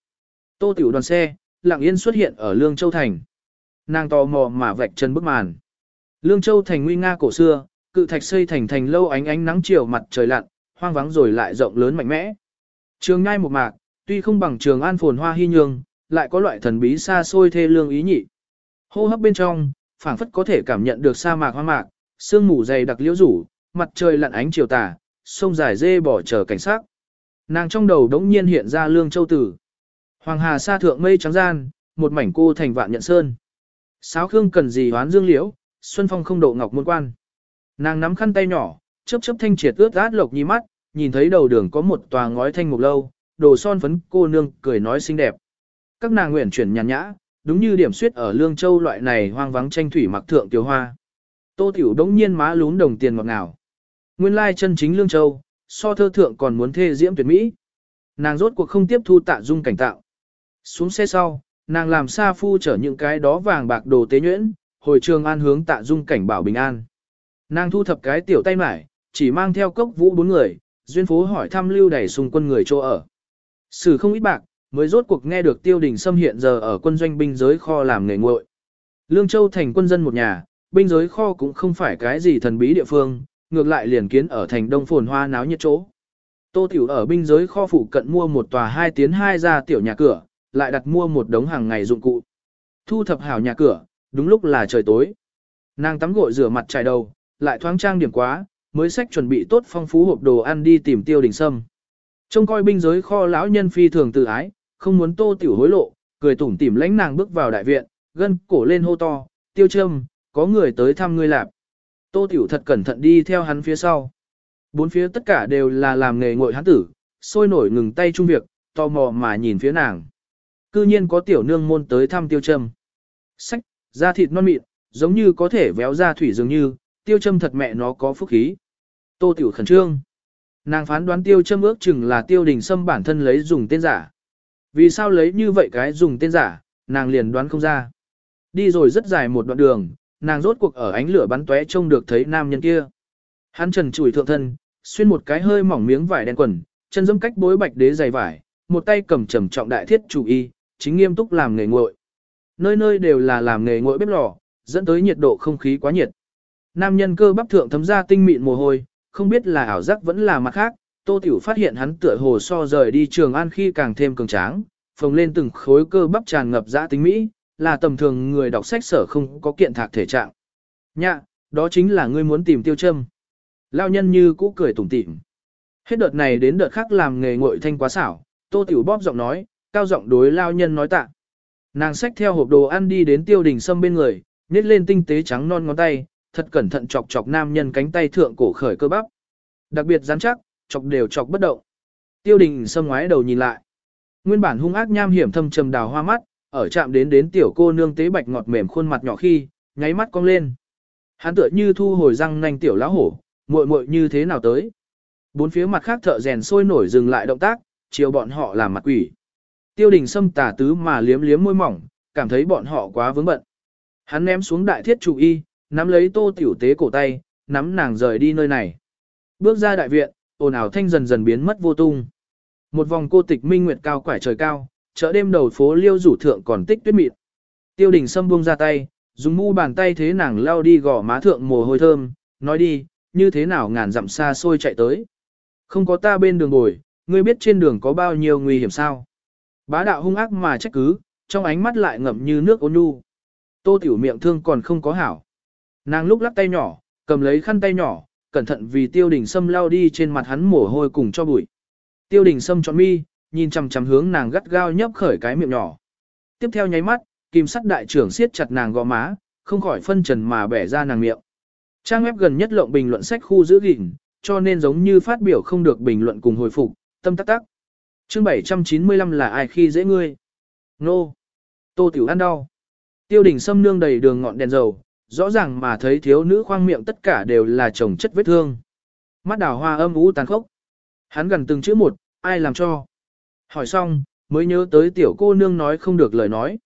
tô tiểu đoàn xe, lặng yên xuất hiện ở Lương Châu Thành. Nàng tò mò mà vạch chân bức màn. Lương Châu Thành nguy nga cổ xưa, cự thạch xây thành thành lâu ánh ánh nắng chiều mặt trời lặn, hoang vắng rồi lại rộng lớn mạnh mẽ. Trường ngai một mạc, tuy không bằng trường an phồn hoa hy nhương, lại có loại thần bí xa xôi thê lương ý nhị. Hô hấp bên trong, phảng phất có thể cảm nhận được sa mạc hoa mạc, sương mù dày đặc liễu rủ, mặt trời lặn ánh chiều tà, sông dài dê bỏ chờ cảnh sát. Nàng trong đầu đống nhiên hiện ra lương châu tử. Hoàng hà sa thượng mây trắng gian, một mảnh cô thành vạn nhận sơn. Sáo khương cần gì hoán dương liễu, xuân phong không độ ngọc môn quan. Nàng nắm khăn tay nhỏ, chớp chớp thanh triệt ướt át lộc nhi mắt, nhìn thấy đầu đường có một tòa ngói thanh mục lâu, đồ son phấn cô nương cười nói xinh đẹp. Các nàng nguyện chuyển nhàn nhã, đúng như điểm suyết ở Lương Châu loại này hoang vắng tranh thủy mặc thượng tiểu hoa. Tô Tiểu đống nhiên má lún đồng tiền ngọt ngào. Nguyên lai chân chính Lương Châu, so thơ thượng còn muốn thê diễm tuyệt mỹ. Nàng rốt cuộc không tiếp thu tạ dung cảnh tạo. Xuống xe sau, nàng làm xa phu chở những cái đó vàng bạc đồ tế nhuyễn, hồi trường an hướng tạ dung cảnh bảo bình an. Nàng thu thập cái tiểu tay mải, chỉ mang theo cốc vũ bốn người, duyên phố hỏi thăm lưu đẩy xung quân người chỗ ở. Sử không ít bạc, mới rốt cuộc nghe được tiêu đình xâm hiện giờ ở quân doanh binh giới kho làm nghề nguội. Lương Châu thành quân dân một nhà, binh giới kho cũng không phải cái gì thần bí địa phương, ngược lại liền kiến ở thành đông phồn hoa náo nhiệt chỗ. Tô Tiểu ở binh giới kho phụ cận mua một tòa hai tiến hai ra tiểu nhà cửa, lại đặt mua một đống hàng ngày dụng cụ. Thu thập hảo nhà cửa, đúng lúc là trời tối. Nàng tắm gội rửa mặt trải đầu, lại thoáng trang điểm quá, mới sách chuẩn bị tốt phong phú hộp đồ ăn đi tìm tiêu đình sâm. Trông coi binh giới kho lão nhân phi thường tự ái, không muốn tô tiểu hối lộ, cười tủm tỉm lãnh nàng bước vào đại viện, gân cổ lên hô to, tiêu châm, có người tới thăm ngươi lạp. Tô tiểu thật cẩn thận đi theo hắn phía sau. Bốn phía tất cả đều là làm nghề ngội hắn tử, sôi nổi ngừng tay chung việc, tò mò mà nhìn phía nàng. Cư nhiên có tiểu nương môn tới thăm tiêu châm. Sách, da thịt non mịn, giống như có thể véo ra thủy dường như, tiêu châm thật mẹ nó có phúc khí. Tô tiểu khẩn trương. Nàng phán đoán tiêu châm ước chừng là tiêu đình sâm bản thân lấy dùng tên giả. Vì sao lấy như vậy cái dùng tên giả, nàng liền đoán không ra. Đi rồi rất dài một đoạn đường, nàng rốt cuộc ở ánh lửa bắn tóe trông được thấy nam nhân kia. Hắn trần chùi thượng thân, xuyên một cái hơi mỏng miếng vải đen quần, chân dâm cách bối bạch đế dày vải, một tay cầm trầm trọng đại thiết chủ y, chính nghiêm túc làm nghề nguội. Nơi nơi đều là làm nghề nguội bếp lò, dẫn tới nhiệt độ không khí quá nhiệt. Nam nhân cơ bắp thượng thấm ra tinh mịn mồ hôi, không biết là ảo giác vẫn là mặt khác, Tô Tiểu phát hiện hắn tựa hồ so rời đi trường an khi càng thêm cường tráng, phồng lên từng khối cơ bắp tràn ngập dã tính mỹ, là tầm thường người đọc sách sở không có kiện thạc thể trạng. Nhạ, đó chính là ngươi muốn tìm tiêu châm. Lao nhân như cũ cười tủm tỉm. Hết đợt này đến đợt khác làm nghề ngội thanh quá xảo, Tô Tiểu bóp giọng nói, cao giọng đối lao nhân nói tạ. Nàng xách theo hộp đồ ăn đi đến tiêu đình sâm bên người, nết lên tinh tế trắng non ngón tay, thật cẩn thận chọc chọc nam nhân cánh tay thượng cổ khởi cơ bắp. Đặc biệt rắn chắc, chọc đều chọc bất động. Tiêu đình sâm ngoái đầu nhìn lại. Nguyên bản hung ác nham hiểm thâm trầm đào hoa mắt, ở chạm đến đến tiểu cô nương tế bạch ngọt mềm khuôn mặt nhỏ khi, nháy mắt cong lên. Hắn tựa như thu hồi răng nanh tiểu lão hổ, muội muội như thế nào tới? Bốn phía mặt khác thợ rèn sôi nổi dừng lại động tác, chiều bọn họ làm mặt quỷ. Tiêu đình Sâm tả tứ mà liếm liếm môi mỏng, cảm thấy bọn họ quá vướng bận. Hắn ném xuống đại thiết chủ y, nắm lấy tô tiểu tế cổ tay, nắm nàng rời đi nơi này. Bước ra đại viện, ồn ào thanh dần dần biến mất vô tung. Một vòng cô tịch minh nguyệt cao quải trời cao, chợ đêm đầu phố liêu rủ thượng còn tích tuyết mịt. Tiêu đình Sâm buông ra tay, dùng mu bàn tay thế nàng lao đi gò má thượng mồ hôi thơm, nói đi, như thế nào ngàn dặm xa xôi chạy tới. Không có ta bên đường bồi, ngươi biết trên đường có bao nhiêu nguy hiểm sao. Bá đạo hung ác mà trách cứ, trong ánh mắt lại ngậm như nước ôn nhu. Tô tiểu miệng thương còn không có hảo. Nàng lúc lắc tay nhỏ, cầm lấy khăn tay nhỏ, cẩn thận vì tiêu đình sâm lao đi trên mặt hắn mồ hôi cùng cho bụi. Tiêu đình sâm tròn mi, nhìn chằm chằm hướng nàng gắt gao nhấp khởi cái miệng nhỏ. Tiếp theo nháy mắt, kim sắt đại trưởng siết chặt nàng gò má, không khỏi phân trần mà bẻ ra nàng miệng. Trang web gần nhất lộng bình luận sách khu giữ gìn, cho nên giống như phát biểu không được bình luận cùng hồi phục, tâm tắc tắc. Chương 795 là ai khi dễ ngươi? Nô! Tô tiểu ăn đau. Tiêu đình sâm nương đầy đường ngọn đèn dầu, rõ ràng mà thấy thiếu nữ khoang miệng tất cả đều là chồng chất vết thương. Mắt đào hoa âm ú tàn khốc. Hắn gần từng chữ một, ai làm cho? Hỏi xong, mới nhớ tới tiểu cô nương nói không được lời nói.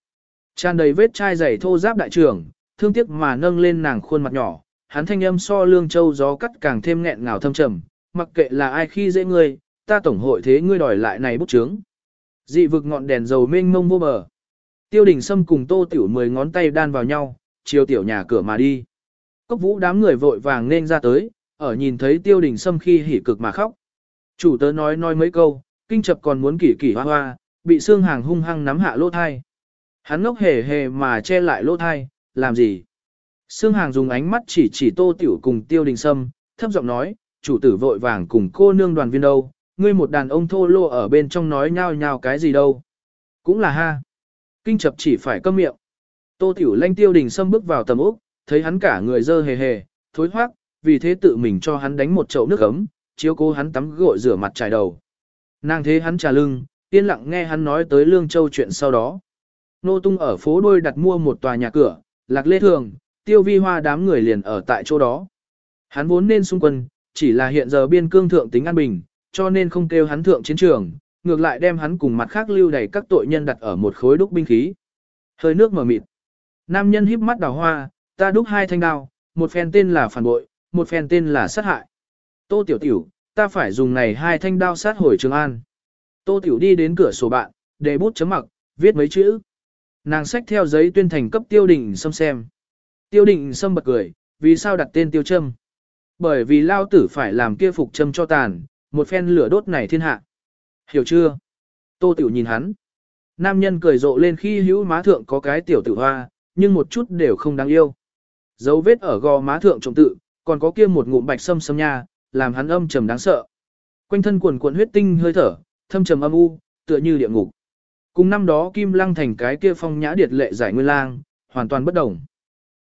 Tràn đầy vết chai dày thô giáp đại trưởng, thương tiếc mà nâng lên nàng khuôn mặt nhỏ, hắn thanh âm so lương châu gió cắt càng thêm nghẹn ngào thâm trầm, mặc kệ là ai khi dễ ngươi, ta tổng hội thế ngươi đòi lại này bút chướng. Dị vực ngọn đèn dầu mênh mông vô bờ. Tiêu đình Sâm cùng tô tiểu mười ngón tay đan vào nhau, chiều tiểu nhà cửa mà đi. Cốc vũ đám người vội vàng nên ra tới, ở nhìn thấy tiêu đình Sâm khi hỉ cực mà khóc. Chủ tớ nói nói mấy câu, kinh chập còn muốn kỷ kỷ hoa hoa, bị xương hàng hung hăng nắm hạ lỗ thai. Hắn ngốc hề hề mà che lại lỗ thai, làm gì? Sương hàng dùng ánh mắt chỉ chỉ tô tiểu cùng tiêu đình sâm, thấp giọng nói, chủ tử vội vàng cùng cô nương đoàn viên đâu, ngươi một đàn ông thô lô ở bên trong nói nhao nhao cái gì đâu. Cũng là ha. Kinh chập chỉ phải câm miệng. Tô tiểu lanh tiêu đình xâm bước vào tầm úc, thấy hắn cả người dơ hề hề, thối hoác, vì thế tự mình cho hắn đánh một chậu nước ấm, chiếu cố hắn tắm gội rửa mặt trải đầu. Nàng thế hắn trà lưng, yên lặng nghe hắn nói tới Lương Châu chuyện sau đó. Nô Tung ở phố đôi đặt mua một tòa nhà cửa, lạc lê thường, tiêu vi hoa đám người liền ở tại chỗ đó. Hắn vốn nên xung quân, chỉ là hiện giờ biên cương thượng tính an bình, cho nên không kêu hắn thượng chiến trường, ngược lại đem hắn cùng mặt khác lưu đầy các tội nhân đặt ở một khối đúc binh khí. Hơi nước mở mịt. Nam nhân híp mắt đào hoa, ta đúc hai thanh đao, một phen tên là phản bội, một phen tên là sát hại. Tô tiểu tiểu, ta phải dùng này hai thanh đao sát hồi Trường An. Tô tiểu đi đến cửa sổ bạn, để bút chấm mặc, viết mấy chữ. Nàng xách theo giấy tuyên thành cấp tiêu đình xâm xem. Tiêu đình xâm bật cười, vì sao đặt tên tiêu châm? Bởi vì lao tử phải làm kia phục châm cho tàn, một phen lửa đốt này thiên hạ. Hiểu chưa? Tô tiểu nhìn hắn. Nam nhân cười rộ lên khi hữu má thượng có cái tiểu tử hoa, nhưng một chút đều không đáng yêu. Dấu vết ở gò má thượng trọng tự, còn có kia một ngụm bạch sâm sâm nha, làm hắn âm trầm đáng sợ. Quanh thân quần cuộn huyết tinh hơi thở, thâm trầm âm u, tựa như địa ngục. Cùng năm đó Kim Lăng thành cái kia phong nhã điệt lệ giải nguyên lang, hoàn toàn bất đồng.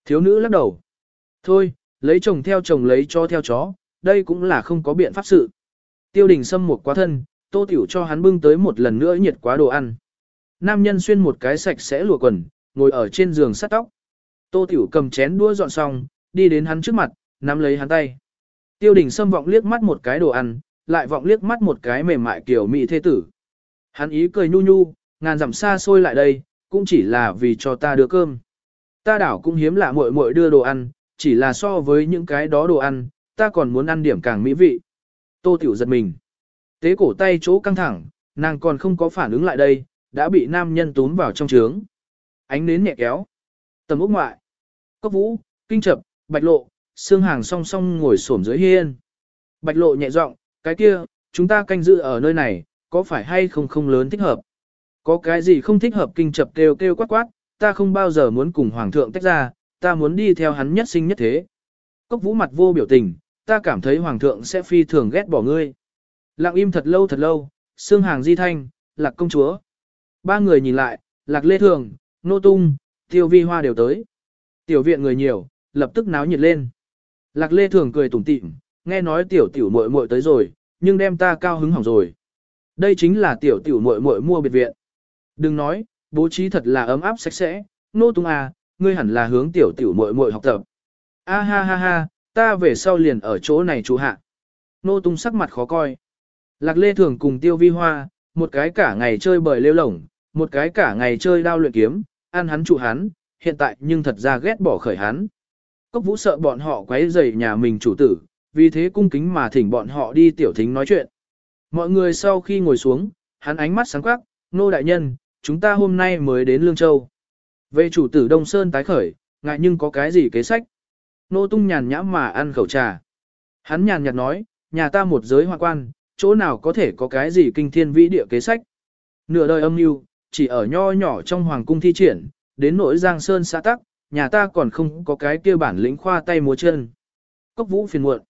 Thiếu nữ lắc đầu. Thôi, lấy chồng theo chồng lấy cho theo chó, đây cũng là không có biện pháp sự. Tiêu đình Sâm một quá thân, tô tiểu cho hắn bưng tới một lần nữa nhiệt quá đồ ăn. Nam nhân xuyên một cái sạch sẽ lùa quần, ngồi ở trên giường sắt tóc. Tô tiểu cầm chén đũa dọn xong, đi đến hắn trước mặt, nắm lấy hắn tay. Tiêu đình Sâm vọng liếc mắt một cái đồ ăn, lại vọng liếc mắt một cái mềm mại kiểu mị thế tử. Hắn ý cười nhu nhu, ngàn dặm xa xôi lại đây, cũng chỉ là vì cho ta đưa cơm. Ta đảo cũng hiếm lạ muội muội đưa đồ ăn, chỉ là so với những cái đó đồ ăn, ta còn muốn ăn điểm càng mỹ vị. Tô Tiểu giật mình. Tế cổ tay chỗ căng thẳng, nàng còn không có phản ứng lại đây, đã bị nam nhân túm vào trong trướng. Ánh nến nhẹ kéo. Tầm ốc ngoại. Cốc vũ, kinh chập, bạch lộ, xương hàng song song ngồi xổm dưới hiên. Bạch lộ nhẹ giọng, cái kia, chúng ta canh giữ ở nơi này, có phải hay không không lớn thích hợp? Có cái gì không thích hợp kinh chập kêu kêu quát quát, ta không bao giờ muốn cùng hoàng thượng tách ra, ta muốn đi theo hắn nhất sinh nhất thế. Cốc vũ mặt vô biểu tình, ta cảm thấy hoàng thượng sẽ phi thường ghét bỏ ngươi. Lặng im thật lâu thật lâu, xương hàng di thanh, lạc công chúa. Ba người nhìn lại, lạc lê thường, nô tung, tiêu vi hoa đều tới. Tiểu viện người nhiều, lập tức náo nhiệt lên. Lạc lê thường cười tủm tỉm, nghe nói tiểu tiểu muội muội tới rồi, nhưng đem ta cao hứng hỏng rồi. Đây chính là tiểu tiểu muội muội mua biệt viện. Đừng nói, bố trí thật là ấm áp sạch sẽ, nô tung à, ngươi hẳn là hướng tiểu tiểu muội muội học tập. A ha ha ha, ta về sau liền ở chỗ này chú hạ. nô tung sắc mặt khó coi. Lạc lê thường cùng tiêu vi hoa, một cái cả ngày chơi bời lêu lổng, một cái cả ngày chơi đao luyện kiếm, ăn hắn trụ hắn, hiện tại nhưng thật ra ghét bỏ khởi hắn. Cốc vũ sợ bọn họ quấy rầy nhà mình chủ tử, vì thế cung kính mà thỉnh bọn họ đi tiểu thính nói chuyện. Mọi người sau khi ngồi xuống, hắn ánh mắt sáng quắc, nô đại nhân, chúng ta hôm nay mới đến Lương Châu. Về chủ tử Đông Sơn tái khởi, ngại nhưng có cái gì kế sách? Nô tung nhàn nhã mà ăn khẩu trà. Hắn nhàn nhạt nói, nhà ta một giới hoa quan, chỗ nào có thể có cái gì kinh thiên vĩ địa kế sách. Nửa đời âm mưu chỉ ở nho nhỏ trong hoàng cung thi triển, đến nỗi giang sơn xã tắc, nhà ta còn không có cái kia bản lĩnh khoa tay múa chân. Cốc vũ phiền muộn.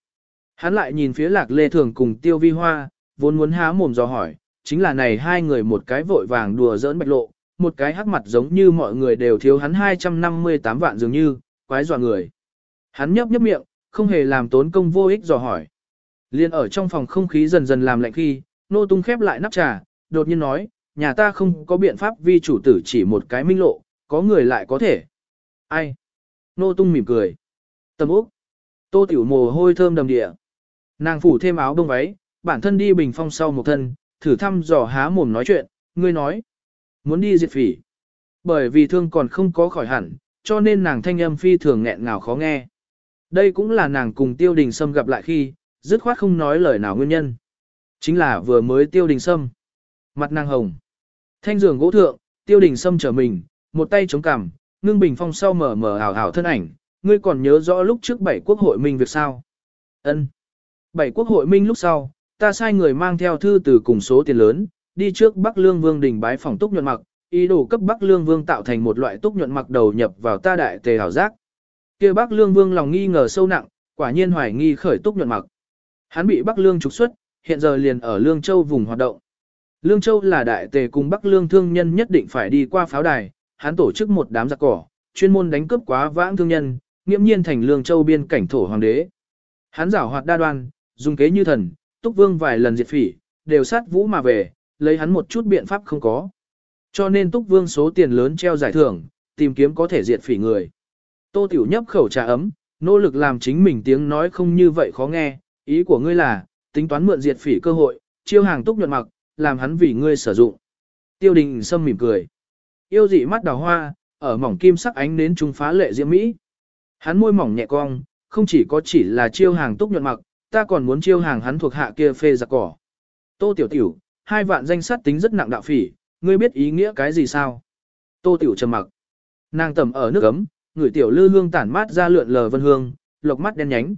Hắn lại nhìn phía lạc lê thường cùng tiêu vi hoa, vốn muốn há mồm dò hỏi, chính là này hai người một cái vội vàng đùa giỡn bạch lộ, một cái hắc mặt giống như mọi người đều thiếu hắn 258 vạn dường như, quái dọa người. Hắn nhấp nhấp miệng, không hề làm tốn công vô ích dò hỏi. Liên ở trong phòng không khí dần dần làm lạnh khi, nô tung khép lại nắp trà, đột nhiên nói, nhà ta không có biện pháp vì chủ tử chỉ một cái minh lộ, có người lại có thể. Ai? Nô tung mỉm cười. Tầm úc. Tô tiểu mồ hôi thơm đầm địa. Nàng phủ thêm áo bông váy, bản thân đi bình phong sau một thân, thử thăm dò há mồm nói chuyện, ngươi nói. Muốn đi diệt phỉ. Bởi vì thương còn không có khỏi hẳn, cho nên nàng thanh âm phi thường nghẹn ngào khó nghe. Đây cũng là nàng cùng tiêu đình sâm gặp lại khi, dứt khoát không nói lời nào nguyên nhân. Chính là vừa mới tiêu đình sâm. Mặt nàng hồng. Thanh giường gỗ thượng, tiêu đình sâm trở mình, một tay chống cằm, ngưng bình phong sau mở mở ảo ảo thân ảnh. Ngươi còn nhớ rõ lúc trước bảy quốc hội minh việc sao? Ân. Bảy quốc hội minh lúc sau, ta sai người mang theo thư từ cùng số tiền lớn, đi trước Bắc Lương Vương đỉnh bái phòng túc nhuận mặc, ý đồ cấp Bắc Lương Vương tạo thành một loại túc nhuận mặc đầu nhập vào ta đại tề hảo giác. Kia Bắc Lương Vương lòng nghi ngờ sâu nặng, quả nhiên hoài nghi khởi túc nhuận mặc. Hắn bị Bắc Lương trục xuất, hiện giờ liền ở Lương Châu vùng hoạt động. Lương Châu là đại tề cùng Bắc Lương thương nhân nhất định phải đi qua pháo đài, hắn tổ chức một đám giặc cỏ, chuyên môn đánh cướp quá vãng thương nhân, nghiễm nhiên thành Lương Châu biên cảnh thổ hoàng đế. Hắn giảo hoạt đa đoan, dùng kế như thần, Túc Vương vài lần diệt phỉ, đều sát vũ mà về, lấy hắn một chút biện pháp không có. Cho nên Túc Vương số tiền lớn treo giải thưởng, tìm kiếm có thể diệt phỉ người. Tô Tiểu nhấp khẩu trà ấm, nỗ lực làm chính mình tiếng nói không như vậy khó nghe, ý của ngươi là, tính toán mượn diệt phỉ cơ hội, chiêu hàng Túc nhuận mặc, làm hắn vì ngươi sử dụng. Tiêu đình sâm mỉm cười. Yêu dị mắt đào hoa, ở mỏng kim sắc ánh nến trung phá lệ diễm mỹ. Hắn môi mỏng nhẹ cong, không chỉ có chỉ là chiêu hàng Túc nhuận mặc, ta còn muốn chiêu hàng hắn thuộc hạ kia phê giặc cỏ. Tô Tiểu Tiểu, hai vạn danh sát tính rất nặng đạo phỉ, ngươi biết ý nghĩa cái gì sao? Tô Tiểu trầm mặc. Nàng tẩm ở nước ấm, người tiểu lư hương tản mát ra lượn lờ vân hương, lộc mắt đen nhánh.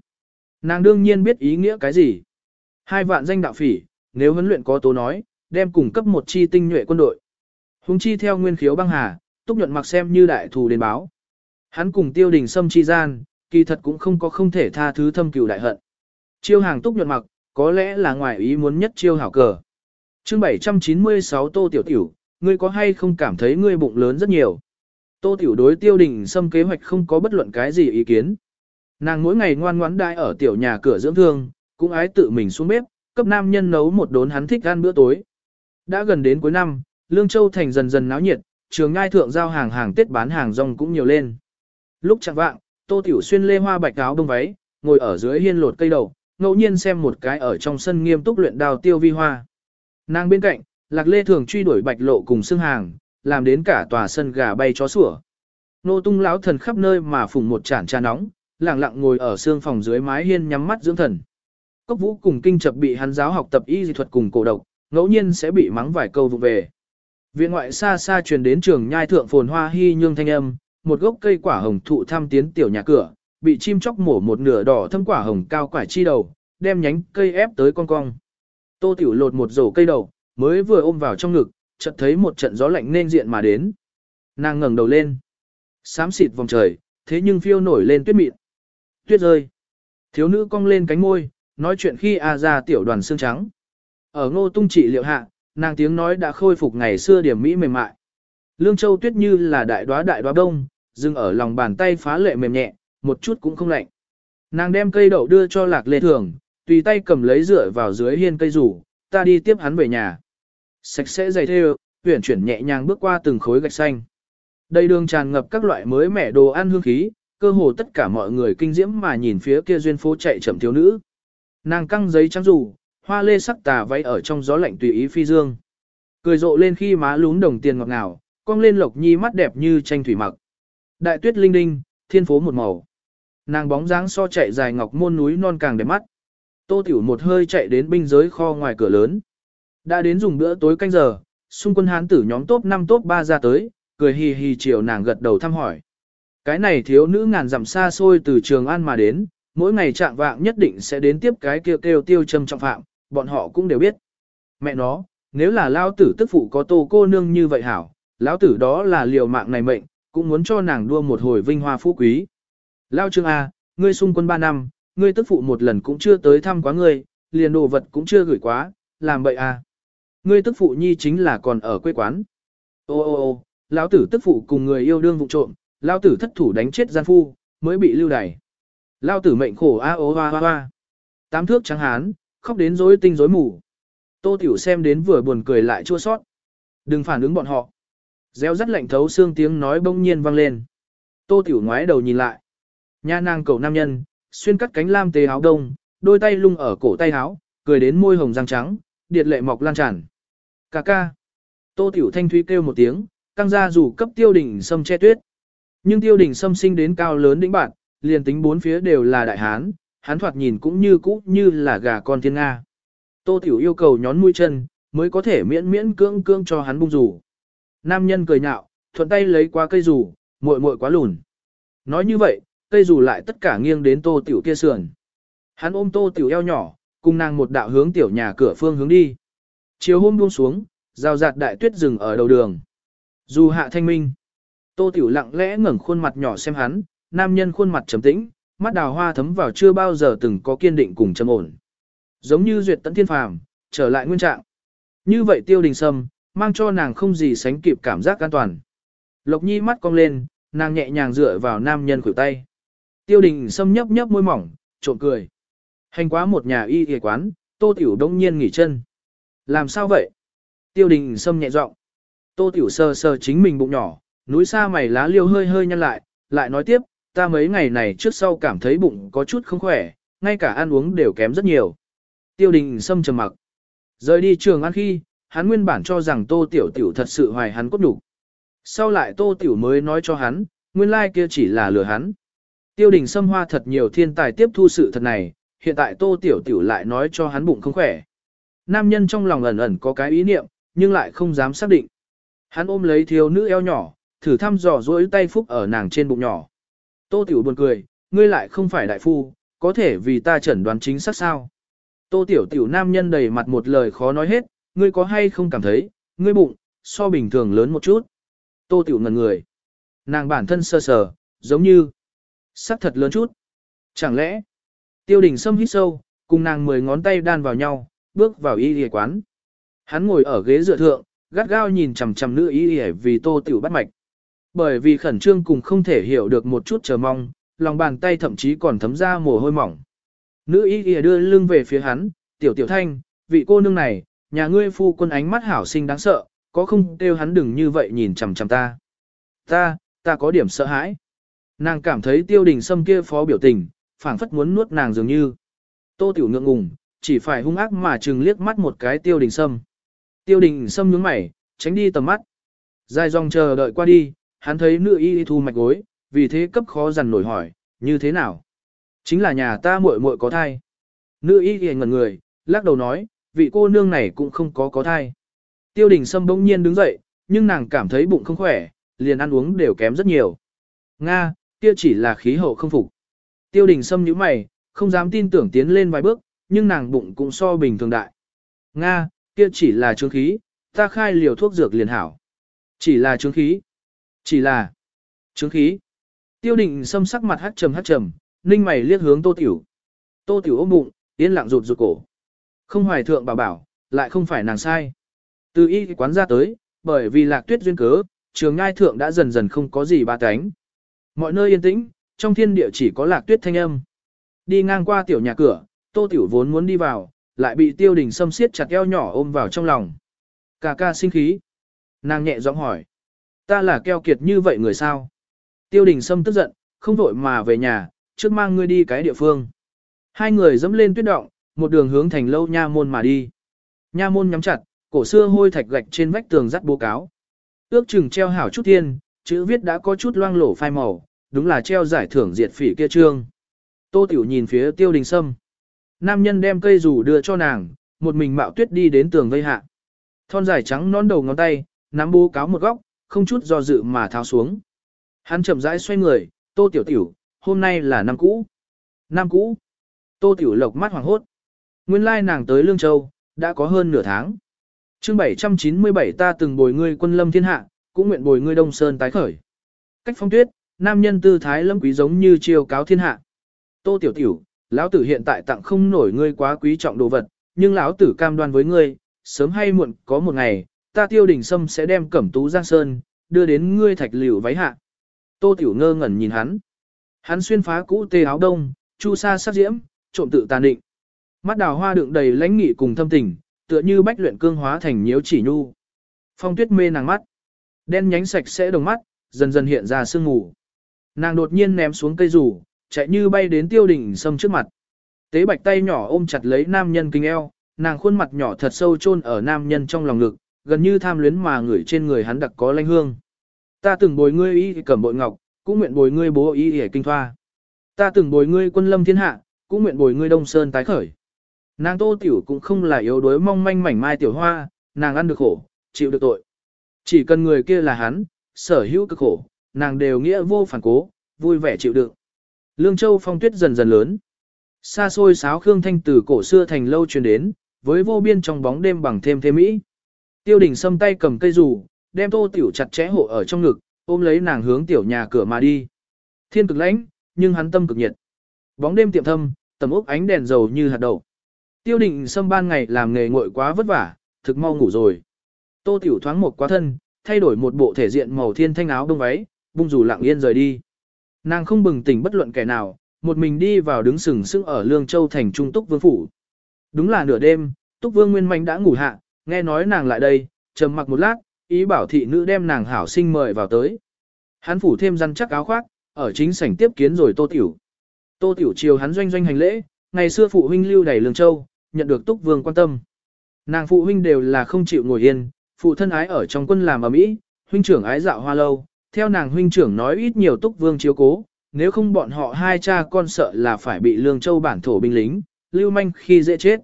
Nàng đương nhiên biết ý nghĩa cái gì. Hai vạn danh đạo phỉ, nếu huấn luyện có tố nói, đem cùng cấp một chi tinh nhuệ quân đội. Hùng chi theo nguyên khiếu băng hà, túc nhuận mặc xem như đại thù đến báo. Hắn cùng tiêu đình xâm chi gian, kỳ thật cũng không có không thể tha thứ thâm cừu đại hận. Chiêu hàng túc nhuận mặc, có lẽ là ngoài ý muốn nhất chiêu hảo cờ. chương 796 Tô Tiểu Tiểu, ngươi có hay không cảm thấy ngươi bụng lớn rất nhiều? Tô Tiểu đối tiêu đình xâm kế hoạch không có bất luận cái gì ý kiến. Nàng mỗi ngày ngoan ngoãn đai ở tiểu nhà cửa dưỡng thương, cũng ái tự mình xuống bếp, cấp nam nhân nấu một đốn hắn thích ăn bữa tối. Đã gần đến cuối năm, Lương Châu thành dần dần náo nhiệt, trường ngai thượng giao hàng hàng Tết bán hàng rong cũng nhiều lên. Lúc chẳng vạng, Tô Tiểu xuyên lê hoa bạch áo đông váy, ngồi ở dưới hiên lột cây đầu, ngẫu nhiên xem một cái ở trong sân nghiêm túc luyện đào tiêu vi hoa. Nàng bên cạnh, lạc lê thường truy đuổi bạch lộ cùng xương hàng, làm đến cả tòa sân gà bay chó sủa. Nô tung lão thần khắp nơi mà phùng một chản trà nóng, lặng lặng ngồi ở xương phòng dưới mái hiên nhắm mắt dưỡng thần. Cốc vũ cùng kinh chập bị hắn giáo học tập y dị thuật cùng cổ độc, ngẫu nhiên sẽ bị mắng vài câu vụ về. Viện ngoại xa xa truyền đến trường nhai thượng phồn hoa hy nhương thanh âm, một gốc cây quả hồng thụ thăm tiến tiểu nhà cửa, bị chim chóc mổ một nửa đỏ thâm quả hồng cao quải chi đầu, đem nhánh cây ép tới con cong. Tô Tiểu lột một rổ cây đầu, mới vừa ôm vào trong ngực, chợt thấy một trận gió lạnh nên diện mà đến. Nàng ngẩng đầu lên. Xám xịt vòng trời, thế nhưng phiêu nổi lên tuyết mịn. Tuyết rơi. Thiếu nữ cong lên cánh môi, nói chuyện khi a ra tiểu đoàn xương trắng. Ở ngô tung trị liệu hạ, nàng tiếng nói đã khôi phục ngày xưa điểm mỹ mềm mại. Lương châu tuyết như là đại đoá đại đoá đông, dừng ở lòng bàn tay phá lệ mềm nhẹ, một chút cũng không lạnh. Nàng đem cây đậu đưa cho lạc lê thường, tùy tay cầm lấy rửa vào dưới hiên cây rủ, ta đi tiếp hắn về nhà. Sạch sẽ dày thêu, tuyển chuyển nhẹ nhàng bước qua từng khối gạch xanh. Đây đường tràn ngập các loại mới mẻ đồ ăn hương khí, cơ hồ tất cả mọi người kinh diễm mà nhìn phía kia duyên phố chạy chậm thiếu nữ. Nàng căng giấy trắng rủ, hoa lê sắc tà váy ở trong gió lạnh tùy ý phi dương. Cười rộ lên khi má lún đồng tiền ngọt ngào, cong lên lộc nhi mắt đẹp như tranh thủy mặc. Đại tuyết linh đinh, thiên phố một màu. Nàng bóng dáng so chạy dài ngọc môn núi non càng đẹp mắt. Tô Tiểu một hơi chạy đến binh giới kho ngoài cửa lớn. Đã đến dùng bữa tối canh giờ, xung quân hán tử nhóm top 5 top 3 ra tới, cười hì hì chiều nàng gật đầu thăm hỏi. Cái này thiếu nữ ngàn dặm xa xôi từ Trường An mà đến, mỗi ngày trạng vạng nhất định sẽ đến tiếp cái kêu kêu tiêu châm trọng phạm, bọn họ cũng đều biết. Mẹ nó, nếu là lao tử tức phụ có tô cô nương như vậy hảo, lão tử đó là liều mạng này mệnh, cũng muốn cho nàng đua một hồi vinh hoa phú quý. Lao trương A, ngươi xung quân 3 năm, ngươi tức phụ một lần cũng chưa tới thăm quá ngươi, liền đồ vật cũng chưa gửi quá, làm vậy A. À? Ngươi tức phụ nhi chính là còn ở quê quán. Ô ô ô, lão tử tức phụ cùng người yêu đương vụ trộm, lão tử thất thủ đánh chết gian phu, mới bị lưu đày. Lão tử mệnh khổ a ô hoa hoa hoa. Tám thước trắng hán, khóc đến rối tinh rối mù. Tô Tiểu xem đến vừa buồn cười lại chua sót. Đừng phản ứng bọn họ. Gieo rất lạnh thấu xương tiếng nói bỗng nhiên vang lên. Tô Tiểu ngoái đầu nhìn lại. Nha nàng cầu nam nhân, xuyên cắt cánh lam tê áo đông, đôi tay lung ở cổ tay áo, cười đến môi hồng răng trắng, điệt lệ mọc lan tràn. Cà ca. Tô Tiểu Thanh Thúy kêu một tiếng, căng ra rủ cấp tiêu đỉnh sâm che tuyết. Nhưng tiêu đỉnh sâm sinh đến cao lớn đỉnh bạn, liền tính bốn phía đều là đại hán, hán thoạt nhìn cũng như cũ như là gà con thiên Nga. Tô Tiểu yêu cầu nhón mũi chân, mới có thể miễn miễn cưỡng cưỡng cho hắn bung rủ. Nam nhân cười nhạo, thuận tay lấy qua cây rủ, muội muội quá lùn. Nói như vậy, cây rủ lại tất cả nghiêng đến Tô Tiểu kia sườn. Hắn ôm Tô Tiểu eo nhỏ, cùng nàng một đạo hướng tiểu nhà cửa phương hướng đi. Chiều hôm buông xuống, rào rạt đại tuyết rừng ở đầu đường. Dù hạ thanh minh, tô tiểu lặng lẽ ngẩng khuôn mặt nhỏ xem hắn, nam nhân khuôn mặt trầm tĩnh, mắt đào hoa thấm vào chưa bao giờ từng có kiên định cùng trầm ổn. Giống như duyệt tận thiên phàm, trở lại nguyên trạng. Như vậy tiêu đình sâm, mang cho nàng không gì sánh kịp cảm giác an toàn. Lộc nhi mắt cong lên, nàng nhẹ nhàng dựa vào nam nhân khuỷu tay. Tiêu đình sâm nhấp nhấp môi mỏng, trộn cười. Hành quá một nhà y y quán, tô tiểu đông nhiên nghỉ chân. Làm sao vậy? Tiêu đình sâm nhẹ giọng. Tô tiểu sơ sơ chính mình bụng nhỏ, núi xa mày lá liêu hơi hơi nhăn lại, lại nói tiếp, ta mấy ngày này trước sau cảm thấy bụng có chút không khỏe, ngay cả ăn uống đều kém rất nhiều. Tiêu đình sâm trầm mặc. Rời đi trường ăn khi, hắn nguyên bản cho rằng tô tiểu tiểu thật sự hoài hắn cốt đủ. Sau lại tô tiểu mới nói cho hắn, nguyên lai kia chỉ là lừa hắn. Tiêu đình sâm hoa thật nhiều thiên tài tiếp thu sự thật này, hiện tại tô tiểu tiểu lại nói cho hắn bụng không khỏe. Nam nhân trong lòng ẩn ẩn có cái ý niệm, nhưng lại không dám xác định. Hắn ôm lấy thiếu nữ eo nhỏ, thử thăm dò duỗi tay phúc ở nàng trên bụng nhỏ. Tô Tiểu buồn cười, ngươi lại không phải đại phu, có thể vì ta chẩn đoán chính xác sao. Tô Tiểu Tiểu nam nhân đầy mặt một lời khó nói hết, ngươi có hay không cảm thấy, ngươi bụng, so bình thường lớn một chút. Tô Tiểu ngần người. Nàng bản thân sơ sờ, giống như, sắc thật lớn chút. Chẳng lẽ, tiêu đình sâm hít sâu, cùng nàng mười ngón tay đan vào nhau, bước vào y y quán. Hắn ngồi ở ghế dựa thượng, gắt gao nhìn chằm chằm nữ y y vì tô tiểu bắt mạch. Bởi vì khẩn trương cùng không thể hiểu được một chút chờ mong, lòng bàn tay thậm chí còn thấm ra mồ hôi mỏng. Nữ y y đưa lưng về phía hắn, tiểu tiểu thanh, vị cô nương này, nhà ngươi phu quân ánh mắt hảo sinh đáng sợ, có không kêu hắn đừng như vậy nhìn chằm chằm ta. Ta, ta có điểm sợ hãi. Nàng cảm thấy tiêu đình sâm kia phó biểu tình, phảng phất muốn nuốt nàng dường như. Tô tiểu ngượng ngùng, chỉ phải hung ác mà chừng liếc mắt một cái tiêu đình sâm. Tiêu đình sâm nhướng mày, tránh đi tầm mắt. Dài dòng chờ đợi qua đi, hắn thấy nữ y thu mạch gối, vì thế cấp khó dằn nổi hỏi, như thế nào? Chính là nhà ta muội muội có thai. Nữ y thì ngẩn người, lắc đầu nói, vị cô nương này cũng không có có thai. Tiêu đình sâm bỗng nhiên đứng dậy, nhưng nàng cảm thấy bụng không khỏe, liền ăn uống đều kém rất nhiều. Nga, kia chỉ là khí hậu không phục. Tiêu đình sâm nhíu mày, không dám tin tưởng tiến lên vài bước, nhưng nàng bụng cũng so bình thường đại. Nga, kia chỉ là trướng khí, ta khai liều thuốc dược liền hảo. Chỉ là trướng khí. Chỉ là trướng khí. Tiêu định xâm sắc mặt hát trầm hát trầm, ninh mày liếc hướng tô tiểu. Tô tiểu ôm bụng, yên lặng rụt rụt cổ. Không hoài thượng bảo bảo, lại không phải nàng sai. Từ y quán ra tới, bởi vì lạc tuyết duyên cớ, trường ngai thượng đã dần dần không có gì ba cánh. Mọi nơi yên tĩnh, trong thiên địa chỉ có lạc tuyết thanh âm. Đi ngang qua tiểu nhà cửa, Tô Tiểu vốn muốn đi vào, lại bị tiêu đình Sâm siết chặt eo nhỏ ôm vào trong lòng. Cà ca sinh khí. Nàng nhẹ giọng hỏi. Ta là keo kiệt như vậy người sao? Tiêu đình Sâm tức giận, không vội mà về nhà, trước mang ngươi đi cái địa phương. Hai người dẫm lên tuyết động, một đường hướng thành lâu nha môn mà đi. Nha môn nhắm chặt, cổ xưa hôi thạch gạch trên vách tường dắt bố cáo. Ước chừng treo hảo chút thiên, chữ viết đã có chút loang lổ phai màu, đúng là treo giải thưởng diệt phỉ kia trương. Tô Tiểu nhìn phía tiêu đình sâm. Nam nhân đem cây rủ đưa cho nàng, một mình mạo tuyết đi đến tường vây hạ. Thon dài trắng nón đầu ngón tay, nắm bố cáo một góc, không chút do dự mà tháo xuống. Hắn chậm rãi xoay người, Tô Tiểu Tiểu, hôm nay là năm cũ. Năm cũ. Tô Tiểu Lộc mắt hoàng hốt. Nguyên lai nàng tới Lương Châu, đã có hơn nửa tháng. chương 797 ta từng bồi ngươi quân lâm thiên hạ, cũng nguyện bồi ngươi đông sơn tái khởi. Cách phong tuyết, nam nhân tư thái lâm quý giống như chiều cáo thiên hạ. Tô Tiểu Tiểu, lão tử hiện tại tặng không nổi ngươi quá quý trọng đồ vật, nhưng lão tử cam đoan với ngươi, sớm hay muộn có một ngày, ta tiêu đình sâm sẽ đem cẩm tú giang sơn, đưa đến ngươi thạch liều váy hạ. Tô Tiểu ngơ ngẩn nhìn hắn. Hắn xuyên phá cũ tê áo đông, chu sa sắc diễm, trộm tự tàn định. Mắt đào hoa đựng đầy lãnh nghị cùng thâm tình, tựa như bách luyện cương hóa thành nhiễu chỉ nhu. Phong tuyết mê nàng mắt. Đen nhánh sạch sẽ đồng mắt, dần dần hiện ra sương mù. Nàng đột nhiên ném xuống cây rủ, chạy như bay đến tiêu đỉnh sâm trước mặt. Tế bạch tay nhỏ ôm chặt lấy nam nhân kinh eo, nàng khuôn mặt nhỏ thật sâu chôn ở nam nhân trong lòng ngực, gần như tham luyến mà ngửi trên người hắn đặc có lanh hương. Ta từng bồi ngươi y cẩm bội ngọc, cũng nguyện bồi ngươi bố y hề kinh thoa. Ta từng bồi ngươi quân lâm thiên hạ, cũng nguyện bồi ngươi đông sơn tái khởi. Nàng tô tiểu cũng không là yếu đuối mong manh mảnh mai tiểu hoa, nàng ăn được khổ, chịu được tội. Chỉ cần người kia là hắn, sở hữu cực khổ, nàng đều nghĩa vô phản cố, vui vẻ chịu đựng. Lương Châu phong tuyết dần dần lớn. Xa xôi sáo khương thanh từ cổ xưa thành lâu truyền đến, với vô biên trong bóng đêm bằng thêm thêm mỹ. Tiêu đình xâm tay cầm cây rủ, đem tô tiểu chặt chẽ hộ ở trong ngực, ôm lấy nàng hướng tiểu nhà cửa mà đi. Thiên cực lãnh, nhưng hắn tâm cực nhiệt. Bóng đêm tiệm thâm, tầm ốc ánh đèn dầu như hạt đậu. Tiêu Đình xâm ban ngày làm nghề ngội quá vất vả, thực mau ngủ rồi. Tô tiểu thoáng một quá thân, thay đổi một bộ thể diện màu thiên thanh áo đông váy, bung rủ lặng yên rời đi. Nàng không bừng tỉnh bất luận kẻ nào, một mình đi vào đứng sừng sững ở Lương Châu thành trung túc vương phủ. Đúng là nửa đêm, túc vương nguyên manh đã ngủ hạ, nghe nói nàng lại đây, trầm mặc một lát, ý bảo thị nữ đem nàng hảo sinh mời vào tới. Hắn phủ thêm răn chắc áo khoác, ở chính sảnh tiếp kiến rồi tô tiểu. Tô tiểu chiều hắn doanh doanh hành lễ, ngày xưa phụ huynh lưu đẩy Lương Châu, nhận được túc vương quan tâm. Nàng phụ huynh đều là không chịu ngồi yên, phụ thân ái ở trong quân làm ở Mỹ, huynh trưởng ái dạo hoa lâu, theo nàng huynh trưởng nói ít nhiều túc vương chiếu cố, nếu không bọn họ hai cha con sợ là phải bị lương châu bản thổ binh lính, lưu manh khi dễ chết.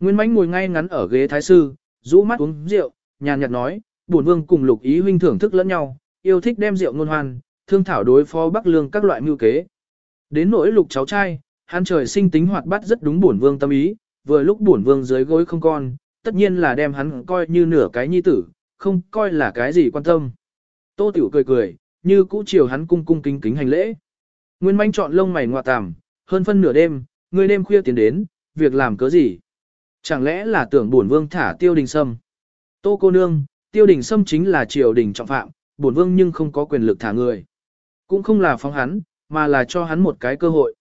Nguyên mãnh ngồi ngay ngắn ở ghế thái sư, rũ mắt uống rượu, nhàn nhạt nói, bổn vương cùng lục ý huynh thưởng thức lẫn nhau, yêu thích đem rượu ngôn hoan, thương thảo đối phó bắc lương các loại mưu kế. Đến nỗi lục cháu trai, hắn trời sinh tính hoạt bát rất đúng bổn vương tâm ý, vừa lúc bổn vương dưới gối không con, tất nhiên là đem hắn coi như nửa cái nhi tử, không coi là cái gì quan tâm. Tô Tiểu cười cười, như cũ chiều hắn cung cung kính kính hành lễ. Nguyên manh chọn lông mày ngoạ tàm, hơn phân nửa đêm, người đêm khuya tiến đến, việc làm cớ gì? Chẳng lẽ là tưởng bổn vương thả tiêu đình sâm? Tô cô nương, tiêu đình sâm chính là triều đình trọng phạm, bổn vương nhưng không có quyền lực thả người. Cũng không là phóng hắn, mà là cho hắn một cái cơ hội.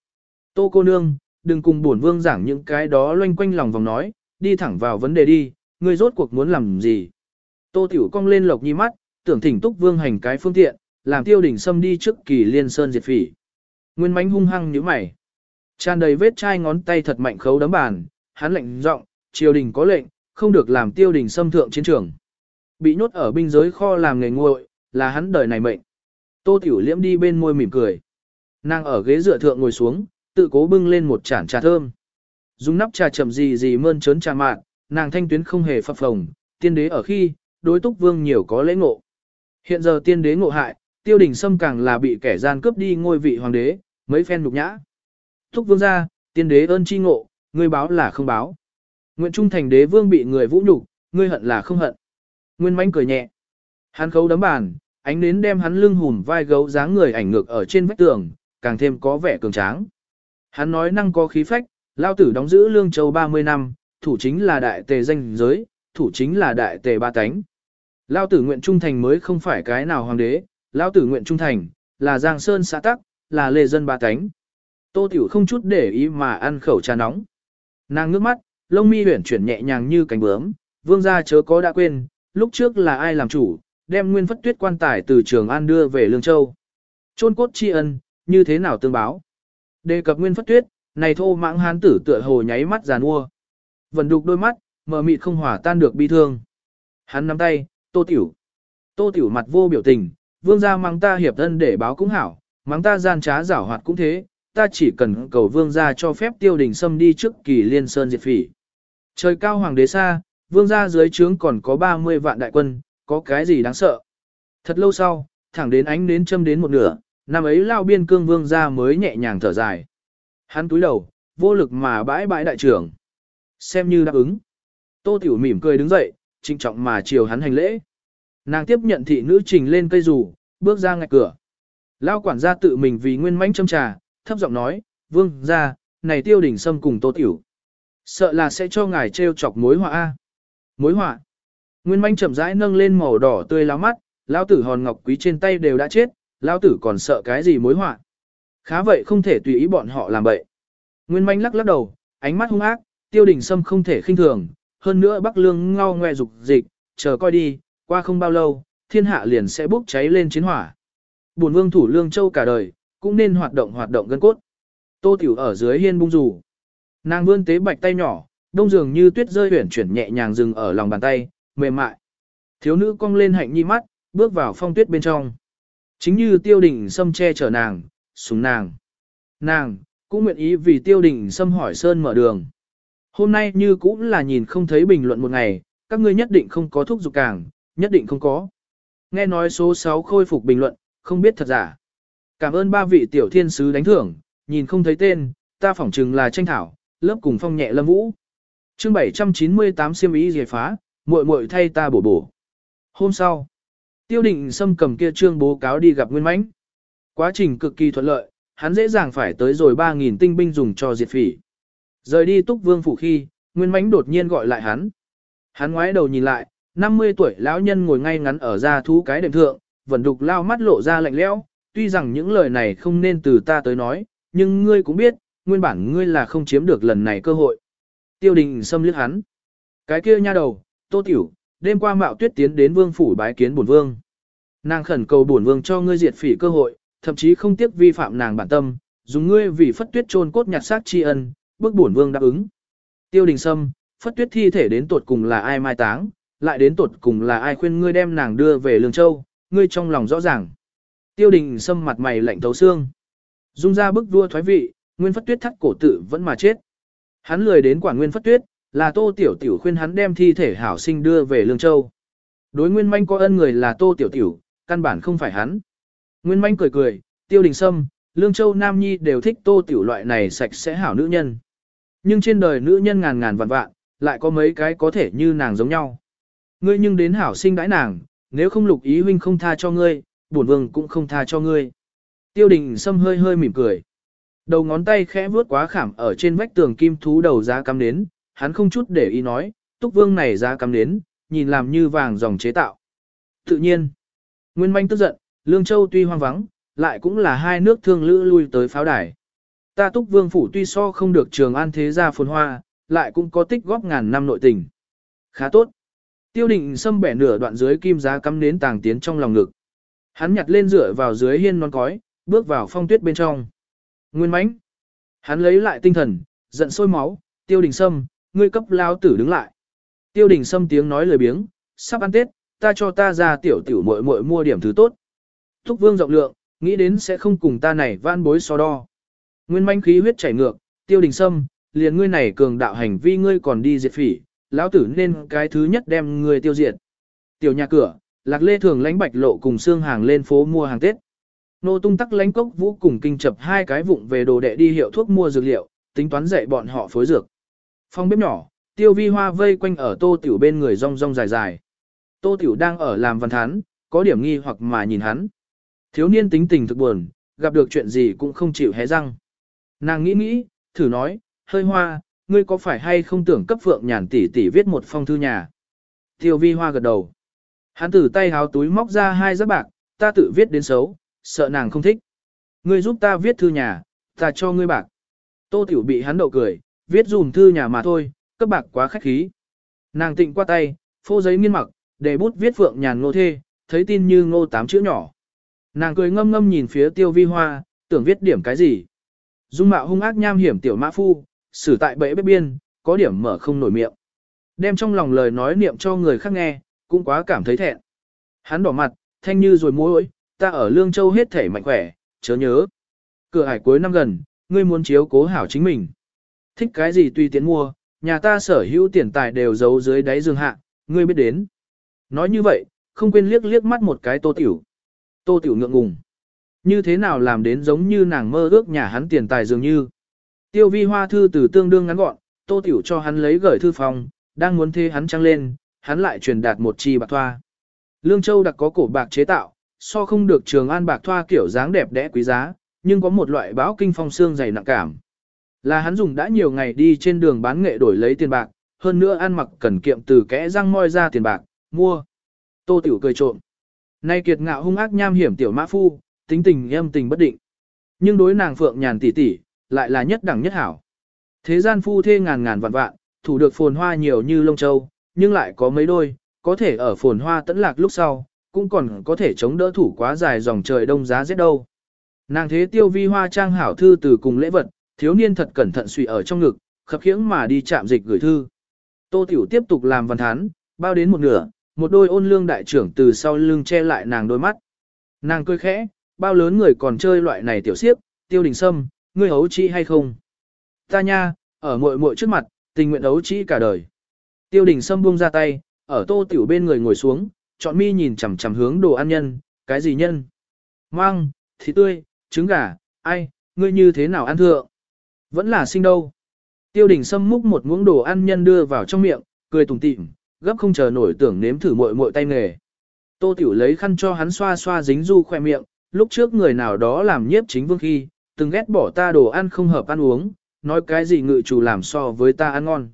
Tô cô nương, đừng cùng bổn vương giảng những cái đó loanh quanh lòng vòng nói, đi thẳng vào vấn đề đi, ngươi rốt cuộc muốn làm gì? Tô tiểu cong lên lộc nhi mắt, tưởng thỉnh túc vương hành cái phương tiện, làm tiêu đỉnh xâm đi trước kỳ liên sơn diệt phỉ. Nguyên mánh hung hăng như mày. Tràn đầy vết chai ngón tay thật mạnh khấu đấm bàn, hắn lệnh giọng, triều đình có lệnh, không được làm tiêu đình xâm thượng chiến trường. Bị nhốt ở binh giới kho làm nghề nguội, là hắn đời này mệnh. Tô Tiểu Liễm đi bên môi mỉm cười. Nàng ở ghế dựa thượng ngồi xuống, tự cố bưng lên một chản trà thơm. Dùng nắp trà chậm gì gì mơn trớn trà mạn, nàng thanh tuyến không hề phập phồng, tiên đế ở khi, đối túc vương nhiều có lễ ngộ. Hiện giờ tiên đế ngộ hại, tiêu đình xâm càng là bị kẻ gian cướp đi ngôi vị hoàng đế, mấy phen nhục nhã. Thúc vương ra, tiên đế ơn chi ngộ, ngươi báo là không báo. Nguyện trung thành đế vương bị người vũ nhục, ngươi hận là không hận. Nguyên mánh cười nhẹ. Hắn khấu đấm bàn, ánh nến đem hắn lưng hùn vai gấu dáng người ảnh ngược ở trên vách tường, càng thêm có vẻ cường tráng. Hắn nói năng có khí phách, lao tử đóng giữ lương châu 30 năm, thủ chính là đại tề danh giới, thủ chính là đại tề ba tánh. Lao tử nguyện trung thành mới không phải cái nào hoàng đế, lao tử nguyện trung thành, là Giang Sơn xã tắc, là lê dân ba cánh. Tô Tiểu không chút để ý mà ăn khẩu trà nóng. Nàng ngước mắt, lông mi huyển chuyển nhẹ nhàng như cánh bướm, vương gia chớ có đã quên, lúc trước là ai làm chủ, đem nguyên phất tuyết quan tài từ Trường An đưa về Lương Châu. Trôn cốt tri ân, như thế nào tương báo. Đề cập nguyên phất tuyết, Này thô mãng hán tử tựa hồ nháy mắt giàn mua. Vần đục đôi mắt, mờ mịt không hỏa tan được bi thương. Hắn nắm tay, tô tiểu. Tô tiểu mặt vô biểu tình, vương gia mang ta hiệp thân để báo cũng hảo, mang ta gian trá giảo hoạt cũng thế, ta chỉ cần cầu vương gia cho phép tiêu đình xâm đi trước kỳ liên sơn diệt phỉ. Trời cao hoàng đế xa, vương gia dưới trướng còn có 30 vạn đại quân, có cái gì đáng sợ. Thật lâu sau, thẳng đến ánh đến châm đến một nửa, năm ấy lao biên cương vương gia mới nhẹ nhàng thở dài. Hắn túi đầu, vô lực mà bãi bãi đại trưởng. Xem như đáp ứng. Tô Tiểu mỉm cười đứng dậy, trinh trọng mà chiều hắn hành lễ. Nàng tiếp nhận thị nữ trình lên cây rủ, bước ra ngạch cửa. Lao quản gia tự mình vì nguyên mãnh châm trà, thấp giọng nói, vương ra, này tiêu đỉnh sâm cùng Tô Tiểu. Sợ là sẽ cho ngài trêu chọc mối họa A. Mối họa. Nguyên mãnh chậm rãi nâng lên màu đỏ tươi láo mắt, lão tử hòn ngọc quý trên tay đều đã chết, lão tử còn sợ cái gì mối họa. Khá vậy không thể tùy ý bọn họ làm bậy. Nguyên mãnh lắc lắc đầu, ánh mắt hung ác, tiêu đỉnh sâm không thể khinh thường, hơn nữa bắc lương ngao ngoe dục dịch, chờ coi đi, qua không bao lâu, thiên hạ liền sẽ bốc cháy lên chiến hỏa. Bổn vương thủ lương châu cả đời, cũng nên hoạt động hoạt động gân cốt. Tô tiểu ở dưới hiên bung rủ. Nàng vươn tế bạch tay nhỏ, đông dường như tuyết rơi huyển chuyển nhẹ nhàng dừng ở lòng bàn tay, mềm mại. Thiếu nữ cong lên hạnh nhi mắt, bước vào phong tuyết bên trong. Chính như tiêu đình xâm che chở nàng, súng nàng. Nàng, cũng nguyện ý vì tiêu đình xâm hỏi sơn mở đường. Hôm nay như cũng là nhìn không thấy bình luận một ngày, các ngươi nhất định không có thúc giục càng, nhất định không có. Nghe nói số 6 khôi phục bình luận, không biết thật giả. Cảm ơn ba vị tiểu thiên sứ đánh thưởng, nhìn không thấy tên, ta phỏng chừng là tranh thảo, lớp cùng phong nhẹ lâm vũ. chương 798 siêm ý giải phá, muội muội thay ta bổ bổ. Hôm sau, tiêu định xâm cầm kia trương bố cáo đi gặp Nguyên Mãnh. Quá trình cực kỳ thuận lợi, hắn dễ dàng phải tới rồi 3.000 tinh binh dùng cho diệt phỉ. Rời đi túc vương phủ khi, Nguyên Mãnh đột nhiên gọi lại hắn. Hắn ngoái đầu nhìn lại, 50 tuổi lão nhân ngồi ngay ngắn ở ra thú cái đệm thượng, vẫn đục lao mắt lộ ra lạnh lẽo. tuy rằng những lời này không nên từ ta tới nói, nhưng ngươi cũng biết, nguyên bản ngươi là không chiếm được lần này cơ hội. Tiêu đình xâm liếc hắn. Cái kia nha đầu, tô tiểu, đêm qua mạo tuyết tiến đến vương phủ bái kiến bổn vương. Nàng khẩn cầu bổn vương cho ngươi diệt phỉ cơ hội, thậm chí không tiếc vi phạm nàng bản tâm, dùng ngươi vì phất tuyết trôn cốt nhặt xác tri ân, bức bổn vương đáp ứng. Tiêu đình sâm, phất tuyết thi thể đến tuột cùng là ai mai táng, lại đến tuột cùng là ai khuyên ngươi đem nàng đưa về Lương Châu, ngươi trong lòng rõ ràng. Tiêu đình sâm mặt mày lạnh thấu xương. Dung ra bức vua thoái vị, Nguyên Phất Tuyết thắt cổ tự vẫn mà chết. Hắn lười đến quản Nguyên Phất Tuyết, là Tô Tiểu Tiểu khuyên hắn đem thi thể hảo sinh đưa về Lương Châu. Đối Nguyên Manh có ân người là Tô Tiểu Tiểu, căn bản không phải hắn. Nguyên Manh cười cười, Tiêu Đình Sâm, Lương Châu Nam Nhi đều thích Tô Tiểu loại này sạch sẽ hảo nữ nhân. Nhưng trên đời nữ nhân ngàn ngàn vạn vạn, lại có mấy cái có thể như nàng giống nhau. Ngươi nhưng đến hảo sinh đãi nàng, nếu không lục ý huynh không tha cho ngươi, bổn vương cũng không tha cho ngươi. Tiêu đình Sâm hơi hơi mỉm cười. Đầu ngón tay khẽ vuốt quá khảm ở trên vách tường kim thú đầu giá cắm nến, hắn không chút để ý nói, túc vương này giá cắm nến, nhìn làm như vàng dòng chế tạo. Tự nhiên, Nguyên Manh tức giận, Lương Châu tuy hoang vắng, lại cũng là hai nước thương lữ lui tới pháo đài. Ta túc vương phủ tuy so không được trường an thế gia phồn hoa, lại cũng có tích góp ngàn năm nội tình. Khá tốt. Tiêu định xâm bẻ nửa đoạn dưới kim giá cắm nến tàng tiến trong lòng ngực. Hắn nhặt lên rửa vào dưới hiên non cói, bước vào phong tuyết bên trong. Nguyên mãnh. Hắn lấy lại tinh thần, giận sôi máu, tiêu đình sâm, ngươi cấp lao tử đứng lại. Tiêu đình sâm tiếng nói lời biếng, sắp ăn tết, ta cho ta ra tiểu tiểu muội muội mua điểm thứ tốt. Thúc vương rộng lượng, nghĩ đến sẽ không cùng ta này van bối so đo. Nguyên manh khí huyết chảy ngược, tiêu đình sâm, liền ngươi này cường đạo hành vi ngươi còn đi diệt phỉ, lão tử nên cái thứ nhất đem người tiêu diệt. Tiểu nhà cửa, lạc lê thường lánh bạch lộ cùng xương hàng lên phố mua hàng Tết. Nô tung tắc lánh cốc vũ cùng kinh chập hai cái vụng về đồ đệ đi hiệu thuốc mua dược liệu, tính toán dạy bọn họ phối dược. Phong bếp nhỏ, tiêu vi hoa vây quanh ở tô tiểu bên người rong rong dài dài. Tô tiểu đang ở làm văn thán, có điểm nghi hoặc mà nhìn hắn. Thiếu niên tính tình thực buồn, gặp được chuyện gì cũng không chịu hé răng. Nàng nghĩ nghĩ, thử nói, hơi hoa, ngươi có phải hay không tưởng cấp phượng nhàn tỷ tỷ viết một phong thư nhà. Tiêu vi hoa gật đầu. Hắn từ tay háo túi móc ra hai giáp bạc, ta tự viết đến xấu, sợ nàng không thích. Ngươi giúp ta viết thư nhà, ta cho ngươi bạc. Tô Tiểu bị hắn đậu cười, viết dùm thư nhà mà thôi, cấp bạc quá khách khí. Nàng tịnh qua tay, phô giấy nghiên mặc, để bút viết phượng nhàn ngô thê, thấy tin như ngô tám chữ nhỏ. Nàng cười ngâm ngâm nhìn phía tiêu vi hoa, tưởng viết điểm cái gì. Dung mạo hung ác nham hiểm tiểu mã phu, xử tại bẫy bếp biên, có điểm mở không nổi miệng. Đem trong lòng lời nói niệm cho người khác nghe, cũng quá cảm thấy thẹn. Hắn đỏ mặt, thanh như rồi mối, ta ở Lương Châu hết thể mạnh khỏe, chớ nhớ. Cửa hải cuối năm gần, ngươi muốn chiếu cố hảo chính mình. Thích cái gì tùy tiện mua, nhà ta sở hữu tiền tài đều giấu dưới đáy giường hạ, ngươi biết đến. Nói như vậy, không quên liếc liếc mắt một cái tô tiểu. Tô tiểu ngượng ngùng. Như thế nào làm đến giống như nàng mơ ước nhà hắn tiền tài dường như. Tiêu vi hoa thư từ tương đương ngắn gọn, tô tiểu cho hắn lấy gửi thư phòng, đang muốn thế hắn trăng lên, hắn lại truyền đạt một chi bạc thoa. Lương Châu đặc có cổ bạc chế tạo, so không được trường an bạc thoa kiểu dáng đẹp đẽ quý giá, nhưng có một loại báo kinh phong xương dày nặng cảm. Là hắn dùng đã nhiều ngày đi trên đường bán nghệ đổi lấy tiền bạc, hơn nữa ăn mặc cần kiệm từ kẽ răng moi ra tiền bạc, mua. Tô Tiểu cười trộm. Nay kiệt ngạo hung ác nham hiểm tiểu mã phu, tính tình em tình bất định. Nhưng đối nàng phượng nhàn tỷ tỷ, lại là nhất đẳng nhất hảo. Thế gian phu thê ngàn ngàn vạn vạn, thủ được phồn hoa nhiều như lông châu, nhưng lại có mấy đôi, có thể ở phồn hoa tẫn lạc lúc sau, cũng còn có thể chống đỡ thủ quá dài dòng trời đông giá rét đâu. Nàng thế tiêu vi hoa trang hảo thư từ cùng lễ vật, thiếu niên thật cẩn thận suy ở trong ngực, khập khiễng mà đi chạm dịch gửi thư. Tô Tiểu tiếp tục làm văn thán, bao đến một nửa, một đôi ôn lương đại trưởng từ sau lưng che lại nàng đôi mắt. Nàng cười khẽ, bao lớn người còn chơi loại này tiểu siếp, tiêu đình sâm, ngươi hấu chi hay không? Ta nha, ở muội muội trước mặt, tình nguyện hấu chi cả đời. Tiêu đình sâm buông ra tay, ở tô tiểu bên người ngồi xuống, chọn mi nhìn chằm chằm hướng đồ ăn nhân, cái gì nhân? Mang, thịt tươi, trứng gà, ai, ngươi như thế nào ăn thượng? Vẫn là sinh đâu. Tiêu đình sâm múc một muỗng đồ ăn nhân đưa vào trong miệng, cười tủm tỉm, gấp không chờ nổi tưởng nếm thử muội muội tay nghề. Tô Tiểu lấy khăn cho hắn xoa xoa dính du khoe miệng, lúc trước người nào đó làm nhiếp chính vương khi, từng ghét bỏ ta đồ ăn không hợp ăn uống, nói cái gì ngự chủ làm so với ta ăn ngon.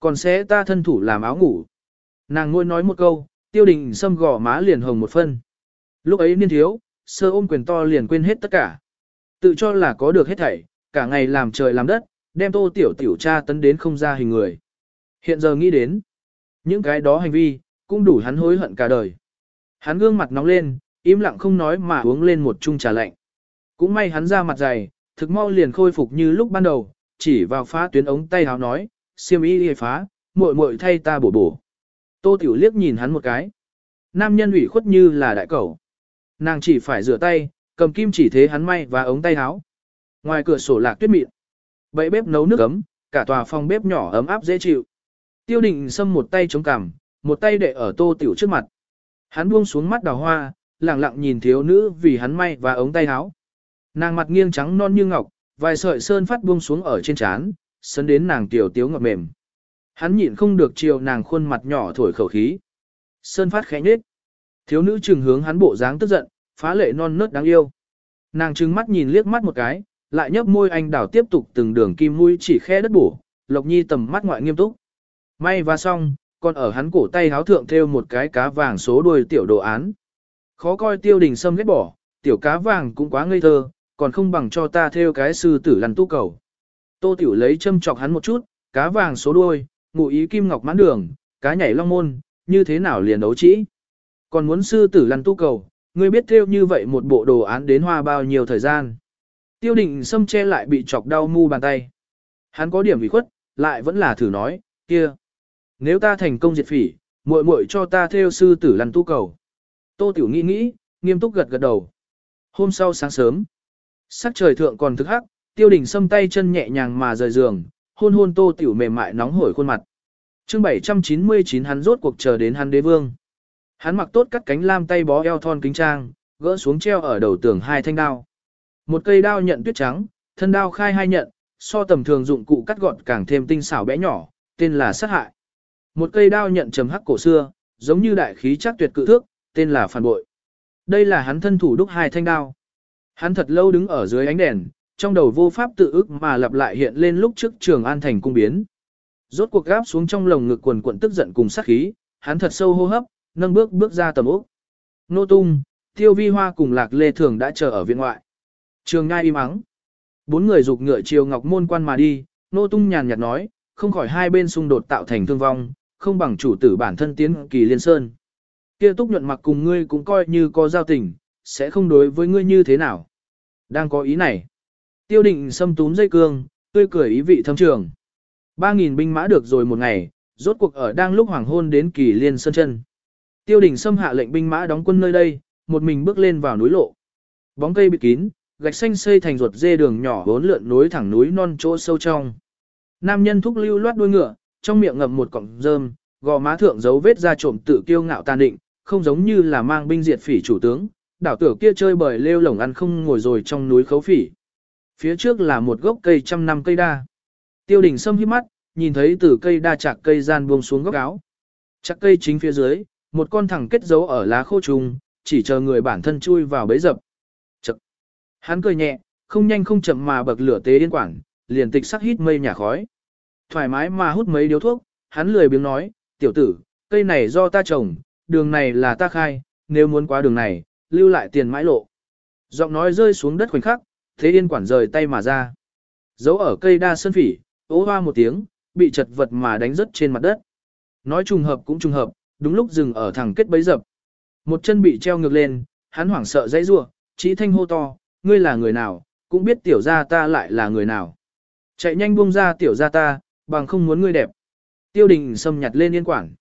Còn sẽ ta thân thủ làm áo ngủ. Nàng ngôi nói một câu, tiêu đình sâm gò má liền hồng một phân. Lúc ấy niên thiếu, sơ ôm quyền to liền quên hết tất cả. Tự cho là có được hết thảy, cả ngày làm trời làm đất, đem tô tiểu tiểu cha tấn đến không ra hình người. Hiện giờ nghĩ đến, những cái đó hành vi, cũng đủ hắn hối hận cả đời. Hắn gương mặt nóng lên, im lặng không nói mà uống lên một chung trà lạnh. Cũng may hắn ra mặt dày, thực mau liền khôi phục như lúc ban đầu, chỉ vào phá tuyến ống tay háo nói, siêm ý đi phá, muội muội thay ta bổ bổ. Tô Tiểu liếc nhìn hắn một cái. Nam nhân ủy khuất như là đại cẩu. Nàng chỉ phải rửa tay, cầm kim chỉ thế hắn may và ống tay áo. Ngoài cửa sổ lạc tuyết mịn. Bậy bếp nấu nước ấm, cả tòa phòng bếp nhỏ ấm áp dễ chịu. Tiêu định xâm một tay chống cằm, một tay để ở tô tiểu trước mặt. Hắn buông xuống mắt đào hoa, lặng lặng nhìn thiếu nữ vì hắn may và ống tay áo. Nàng mặt nghiêng trắng non như ngọc, vài sợi sơn phát buông xuống ở trên trán, sấn đến nàng tiểu tiếu ngọt mềm. Hắn nhịn không được chiều nàng khuôn mặt nhỏ thổi khẩu khí. Sơn phát khẽ nhếch. Thiếu nữ trừng hướng hắn bộ dáng tức giận, phá lệ non nớt đáng yêu. Nàng trừng mắt nhìn liếc mắt một cái, lại nhấp môi anh đảo tiếp tục từng đường kim mũi chỉ khe đất bổ, Lộc Nhi tầm mắt ngoại nghiêm túc. May và xong, còn ở hắn cổ tay háo thượng thêu một cái cá vàng số đuôi tiểu đồ án. Khó coi tiêu đình sâm ghét bỏ, tiểu cá vàng cũng quá ngây thơ, còn không bằng cho ta theo cái sư tử lăn tu cầu. Tô tiểu lấy châm chọc hắn một chút, cá vàng số đuôi, ngụ ý kim ngọc mãn đường, cá nhảy long môn, như thế nào liền đấu trĩ. Còn muốn sư tử lăn tu cầu, ngươi biết theo như vậy một bộ đồ án đến hoa bao nhiêu thời gian. Tiêu định xâm che lại bị chọc đau mu bàn tay. Hắn có điểm bị khuất, lại vẫn là thử nói, kia. Nếu ta thành công diệt phỉ, muội muội cho ta theo sư tử lăn tu cầu. Tô Tiểu nghĩ nghĩ, nghiêm túc gật gật đầu. Hôm sau sáng sớm, sắc trời thượng còn thức hắc, tiêu đình xâm tay chân nhẹ nhàng mà rời giường, hôn hôn Tô Tiểu mềm mại nóng hổi khuôn mặt. chương 799 hắn rốt cuộc chờ đến hắn đế vương. Hắn mặc tốt cắt cánh lam tay bó eo thon kính trang, gỡ xuống treo ở đầu tường hai thanh đao. Một cây đao nhận tuyết trắng, thân đao khai hai nhận, so tầm thường dụng cụ cắt gọn càng thêm tinh xảo bé nhỏ, tên là sát hại. Một cây đao nhận trầm hắc cổ xưa, giống như đại khí chắc tuyệt cự thước, tên là phản bội. Đây là hắn thân thủ đúc hai thanh đao. Hắn thật lâu đứng ở dưới ánh đèn, trong đầu vô pháp tự ức mà lặp lại hiện lên lúc trước trường an thành cung biến. Rốt cuộc gáp xuống trong lồng ngực quần quận tức giận cùng sát khí, hắn thật sâu hô hấp, nâng bước bước ra tầm ốc. Nô tung, tiêu vi hoa cùng lạc lê thường đã chờ ở viện ngoại. Trường ngai im ắng. Bốn người dục ngựa chiều ngọc môn quan mà đi, nô tung nhàn nhạt nói, không khỏi hai bên xung đột tạo thành thương vong, không bằng chủ tử bản thân tiến kỳ liên sơn. Kia túc nhuận mặc cùng ngươi cũng coi như có giao tình, sẽ không đối với ngươi như thế nào. Đang có ý này. Tiêu định xâm túm dây cương, tươi cười ý vị thâm trường. Ba nghìn binh mã được rồi một ngày, rốt cuộc ở đang lúc hoàng hôn đến kỳ liên sơn chân. Tiêu đình xâm hạ lệnh binh mã đóng quân nơi đây, một mình bước lên vào núi lộ. Bóng cây bị kín, gạch xanh xây thành ruột dê đường nhỏ bốn lượn nối thẳng núi non chỗ sâu trong. Nam nhân thúc lưu loát đuôi ngựa, trong miệng ngậm một cọng rơm, gò má thượng dấu vết ra trộm tự kiêu ngạo tàn định, không giống như là mang binh diệt phỉ chủ tướng, đảo tử kia chơi bời lêu lổng ăn không ngồi rồi trong núi khấu phỉ. Phía trước là một gốc cây trăm năm cây đa. Tiêu đình sâm hít mắt, nhìn thấy từ cây đa chạc cây gian buông xuống góc áo. Chạc cây chính phía dưới, một con thẳng kết dấu ở lá khô trùng, chỉ chờ người bản thân chui vào bấy dập. Chật. Hắn cười nhẹ, không nhanh không chậm mà bậc lửa tế điên quảng, liền tịch sắc hít mây nhà khói. Thoải mái mà hút mấy điếu thuốc, hắn lười biếng nói, tiểu tử, cây này do ta trồng, đường này là ta khai, nếu muốn qua đường này, lưu lại tiền mãi lộ. Giọng nói rơi xuống đất khoảnh khắc, thế yên quản rời tay mà ra. Giấu ở cây đa sơn phỉ, ố hoa một tiếng, bị chật vật mà đánh rớt trên mặt đất. Nói trùng hợp cũng trùng hợp, đúng lúc dừng ở thẳng kết bấy dập. Một chân bị treo ngược lên, hắn hoảng sợ dãy rua, chỉ thanh hô to, ngươi là người nào, cũng biết tiểu gia ta lại là người nào. Chạy nhanh buông ra tiểu gia ta, bằng không muốn ngươi đẹp. Tiêu đình xâm nhặt lên yên quản.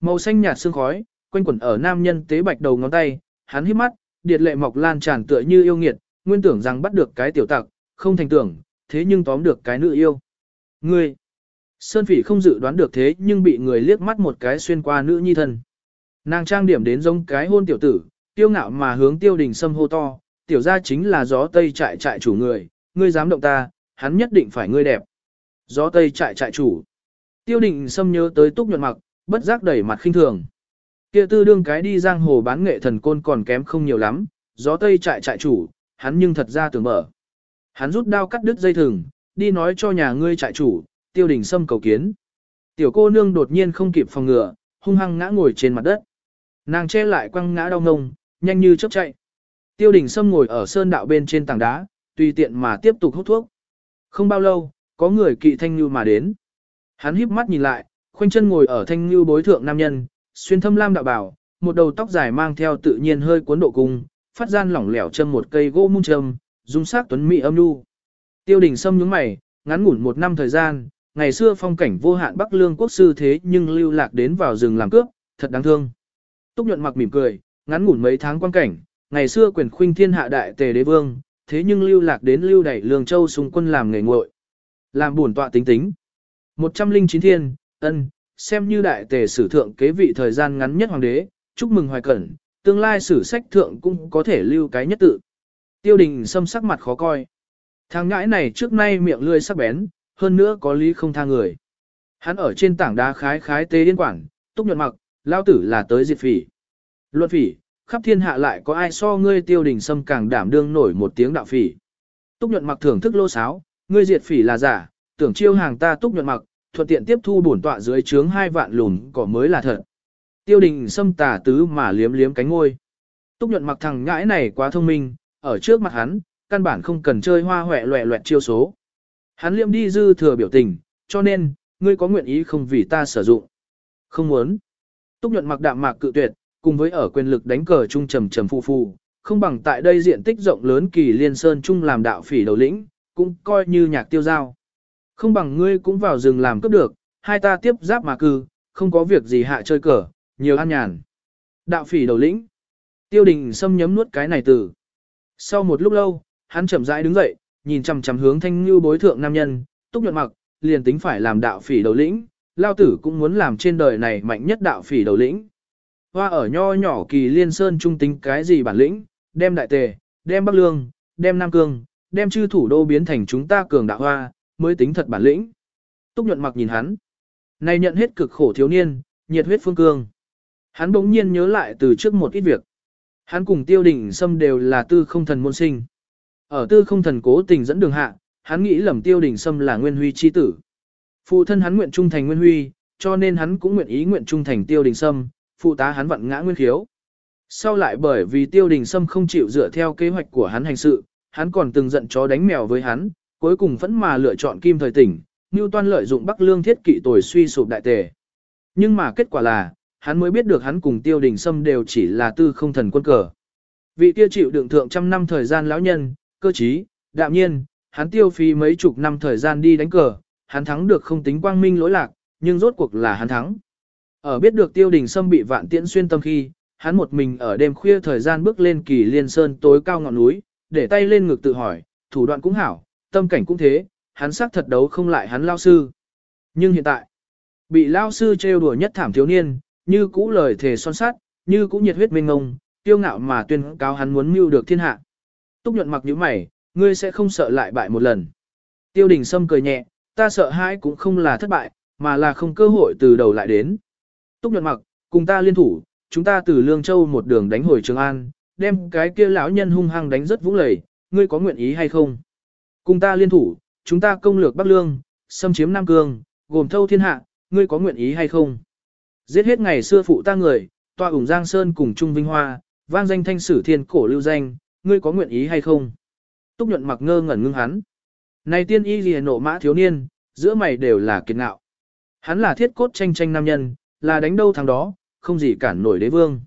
Màu xanh nhạt sương khói, quanh quẩn ở nam nhân tế bạch đầu ngón tay, hắn hít mắt, điệt lệ mọc lan tràn tựa như yêu nghiệt, nguyên tưởng rằng bắt được cái tiểu tặc, không thành tưởng, thế nhưng tóm được cái nữ yêu. Ngươi! Sơn phỉ không dự đoán được thế nhưng bị người liếc mắt một cái xuyên qua nữ nhi thân. Nàng trang điểm đến giống cái hôn tiểu tử, tiêu ngạo mà hướng tiêu đình sâm hô to, tiểu ra chính là gió tây trại trại chủ người, ngươi dám động ta, hắn nhất định phải ngươi đẹp. Gió tây trại trại chủ. Tiêu đình sâm nhớ tới túc nhuận mặc, bất giác đẩy mặt khinh thường. Kia tư đương cái đi giang hồ bán nghệ thần côn còn kém không nhiều lắm, gió tây trại trại chủ, hắn nhưng thật ra tưởng mở. Hắn rút đao cắt đứt dây thừng, đi nói cho nhà ngươi trại chủ, tiêu đình sâm cầu kiến. Tiểu cô nương đột nhiên không kịp phòng ngừa, hung hăng ngã ngồi trên mặt đất. Nàng che lại quăng ngã đau ngông, nhanh như chớp chạy. Tiêu đình sâm ngồi ở sơn đạo bên trên tảng đá, tùy tiện mà tiếp tục hút thuốc. Không bao lâu, có người kỵ thanh như mà đến. Hắn híp mắt nhìn lại, khoanh chân ngồi ở thanh như bối thượng nam nhân, xuyên thâm lam đạo bảo, một đầu tóc dài mang theo tự nhiên hơi cuốn độ cung, phát gian lỏng lẻo châm một cây gỗ mun châm, dung sắc tuấn mỹ âm nhu. Tiêu đình sâm nhướng mày, ngắn ngủn một năm thời gian, ngày xưa phong cảnh vô hạn Bắc Lương quốc sư thế nhưng lưu lạc đến vào rừng làm cướp, thật đáng thương. Túc nhuận mặc mỉm cười, ngắn ngủn mấy tháng quan cảnh, ngày xưa quyền khuynh thiên hạ đại tề đế vương, thế nhưng lưu lạc đến lưu đẩy lương châu xung quân làm nghề nguội. Làm buồn tọa tính tính. 109 thiên, ân, xem như đại tề sử thượng kế vị thời gian ngắn nhất hoàng đế, chúc mừng hoài cẩn, tương lai sử sách thượng cũng có thể lưu cái nhất tự. Tiêu đình xâm sắc mặt khó coi. Thằng ngãi này trước nay miệng lươi sắc bén, hơn nữa có lý không tha người. Hắn ở trên tảng đá khái khái tê điên quản, túc nhuận mặc, lao tử là tới diệt phỉ. Luận phỉ, khắp thiên hạ lại có ai so ngươi tiêu đình xâm càng đảm đương nổi một tiếng đạo phỉ. Túc nhuận mặc thưởng thức lô sáo, ngươi diệt phỉ là giả, tưởng chiêu hàng ta túc nhuận mặc, thuận tiện tiếp thu bổn tọa dưới trướng hai vạn lùn cỏ mới là thật. Tiêu đình xâm tà tứ mà liếm liếm cánh ngôi. Túc nhuận mặc thằng ngãi này quá thông minh, ở trước mặt hắn, căn bản không cần chơi hoa hoẹ loẹ loẹt chiêu số. Hắn liếm đi dư thừa biểu tình, cho nên, ngươi có nguyện ý không vì ta sử dụng. Không muốn. Túc nhuận mặc đạm mạc cự tuyệt, cùng với ở quyền lực đánh cờ trung trầm trầm phù phù, không bằng tại đây diện tích rộng lớn kỳ liên sơn trung làm đạo phỉ đầu lĩnh, cũng coi như nhạc tiêu giao. Không bằng ngươi cũng vào rừng làm cướp được, hai ta tiếp giáp mà cư, không có việc gì hạ chơi cờ, nhiều an nhàn. Đạo phỉ đầu lĩnh. Tiêu đình xâm nhấm nuốt cái này từ. Sau một lúc lâu, hắn chậm rãi đứng dậy, nhìn chằm chằm hướng thanh như bối thượng nam nhân, túc nhuận mặc, liền tính phải làm đạo phỉ đầu lĩnh, lao tử cũng muốn làm trên đời này mạnh nhất đạo phỉ đầu lĩnh. Hoa ở nho nhỏ kỳ liên sơn trung tính cái gì bản lĩnh, đem đại tề, đem bắc lương, đem nam cương, đem chư thủ đô biến thành chúng ta cường đạo hoa, mới tính thật bản lĩnh. Túc nhuận mặc nhìn hắn. Này nhận hết cực khổ thiếu niên, nhiệt huyết phương cương. Hắn bỗng nhiên nhớ lại từ trước một ít việc. Hắn cùng tiêu đình xâm đều là tư không thần môn sinh. Ở tư không thần cố tình dẫn đường hạ, hắn nghĩ lầm tiêu đình xâm là nguyên huy chi tử. Phụ thân hắn nguyện trung thành nguyên huy, cho nên hắn cũng nguyện ý nguyện trung thành tiêu đình sâm, phụ tá hắn vặn ngã nguyên khiếu. Sau lại bởi vì tiêu đình sâm không chịu dựa theo kế hoạch của hắn hành sự, hắn còn từng giận chó đánh mèo với hắn, cuối cùng vẫn mà lựa chọn kim thời tỉnh, như toan lợi dụng bắc lương thiết kỵ tồi suy sụp đại tề. Nhưng mà kết quả là, hắn mới biết được hắn cùng tiêu đình sâm đều chỉ là tư không thần quân cờ. Vị kia chịu đựng thượng trăm năm thời gian lão nhân, cơ trí, đạm nhiên, hắn tiêu phí mấy chục năm thời gian đi đánh cờ, hắn thắng được không tính quang minh lỗi lạc, nhưng rốt cuộc là hắn thắng. Ở biết được tiêu đình sâm bị vạn tiễn xuyên tâm khi, hắn một mình ở đêm khuya thời gian bước lên kỳ liên sơn tối cao ngọn núi, để tay lên ngực tự hỏi, thủ đoạn cũng hảo, tâm cảnh cũng thế, hắn xác thật đấu không lại hắn lao sư. Nhưng hiện tại, bị lao sư trêu đùa nhất thảm thiếu niên, như cũ lời thề son sát, như cũ nhiệt huyết mênh ngông, tiêu ngạo mà tuyên cáo hắn muốn mưu được thiên hạ. Túc nhuận mặc như mày, ngươi sẽ không sợ lại bại một lần. Tiêu đình sâm cười nhẹ, ta sợ hãi cũng không là thất bại, mà là không cơ hội từ đầu lại đến. Túc nhuận mặc, cùng ta liên thủ, chúng ta từ Lương Châu một đường đánh hồi Trường An, đem cái kia lão nhân hung hăng đánh rất vũng lầy, ngươi có nguyện ý hay không? Cùng ta liên thủ, chúng ta công lược Bắc Lương, xâm chiếm Nam Cương, gồm thâu thiên hạ, ngươi có nguyện ý hay không? Giết hết ngày xưa phụ ta người, tòa ủng Giang Sơn cùng Trung Vinh Hoa, vang danh thanh sử thiên cổ lưu danh, ngươi có nguyện ý hay không? Túc nhuận mặc ngơ ngẩn ngưng hắn. Này tiên y lìa nộ mã thiếu niên, giữa mày đều là kiệt ngạo. Hắn là thiết cốt tranh tranh nam nhân, là đánh đâu thằng đó, không gì cản nổi đế vương.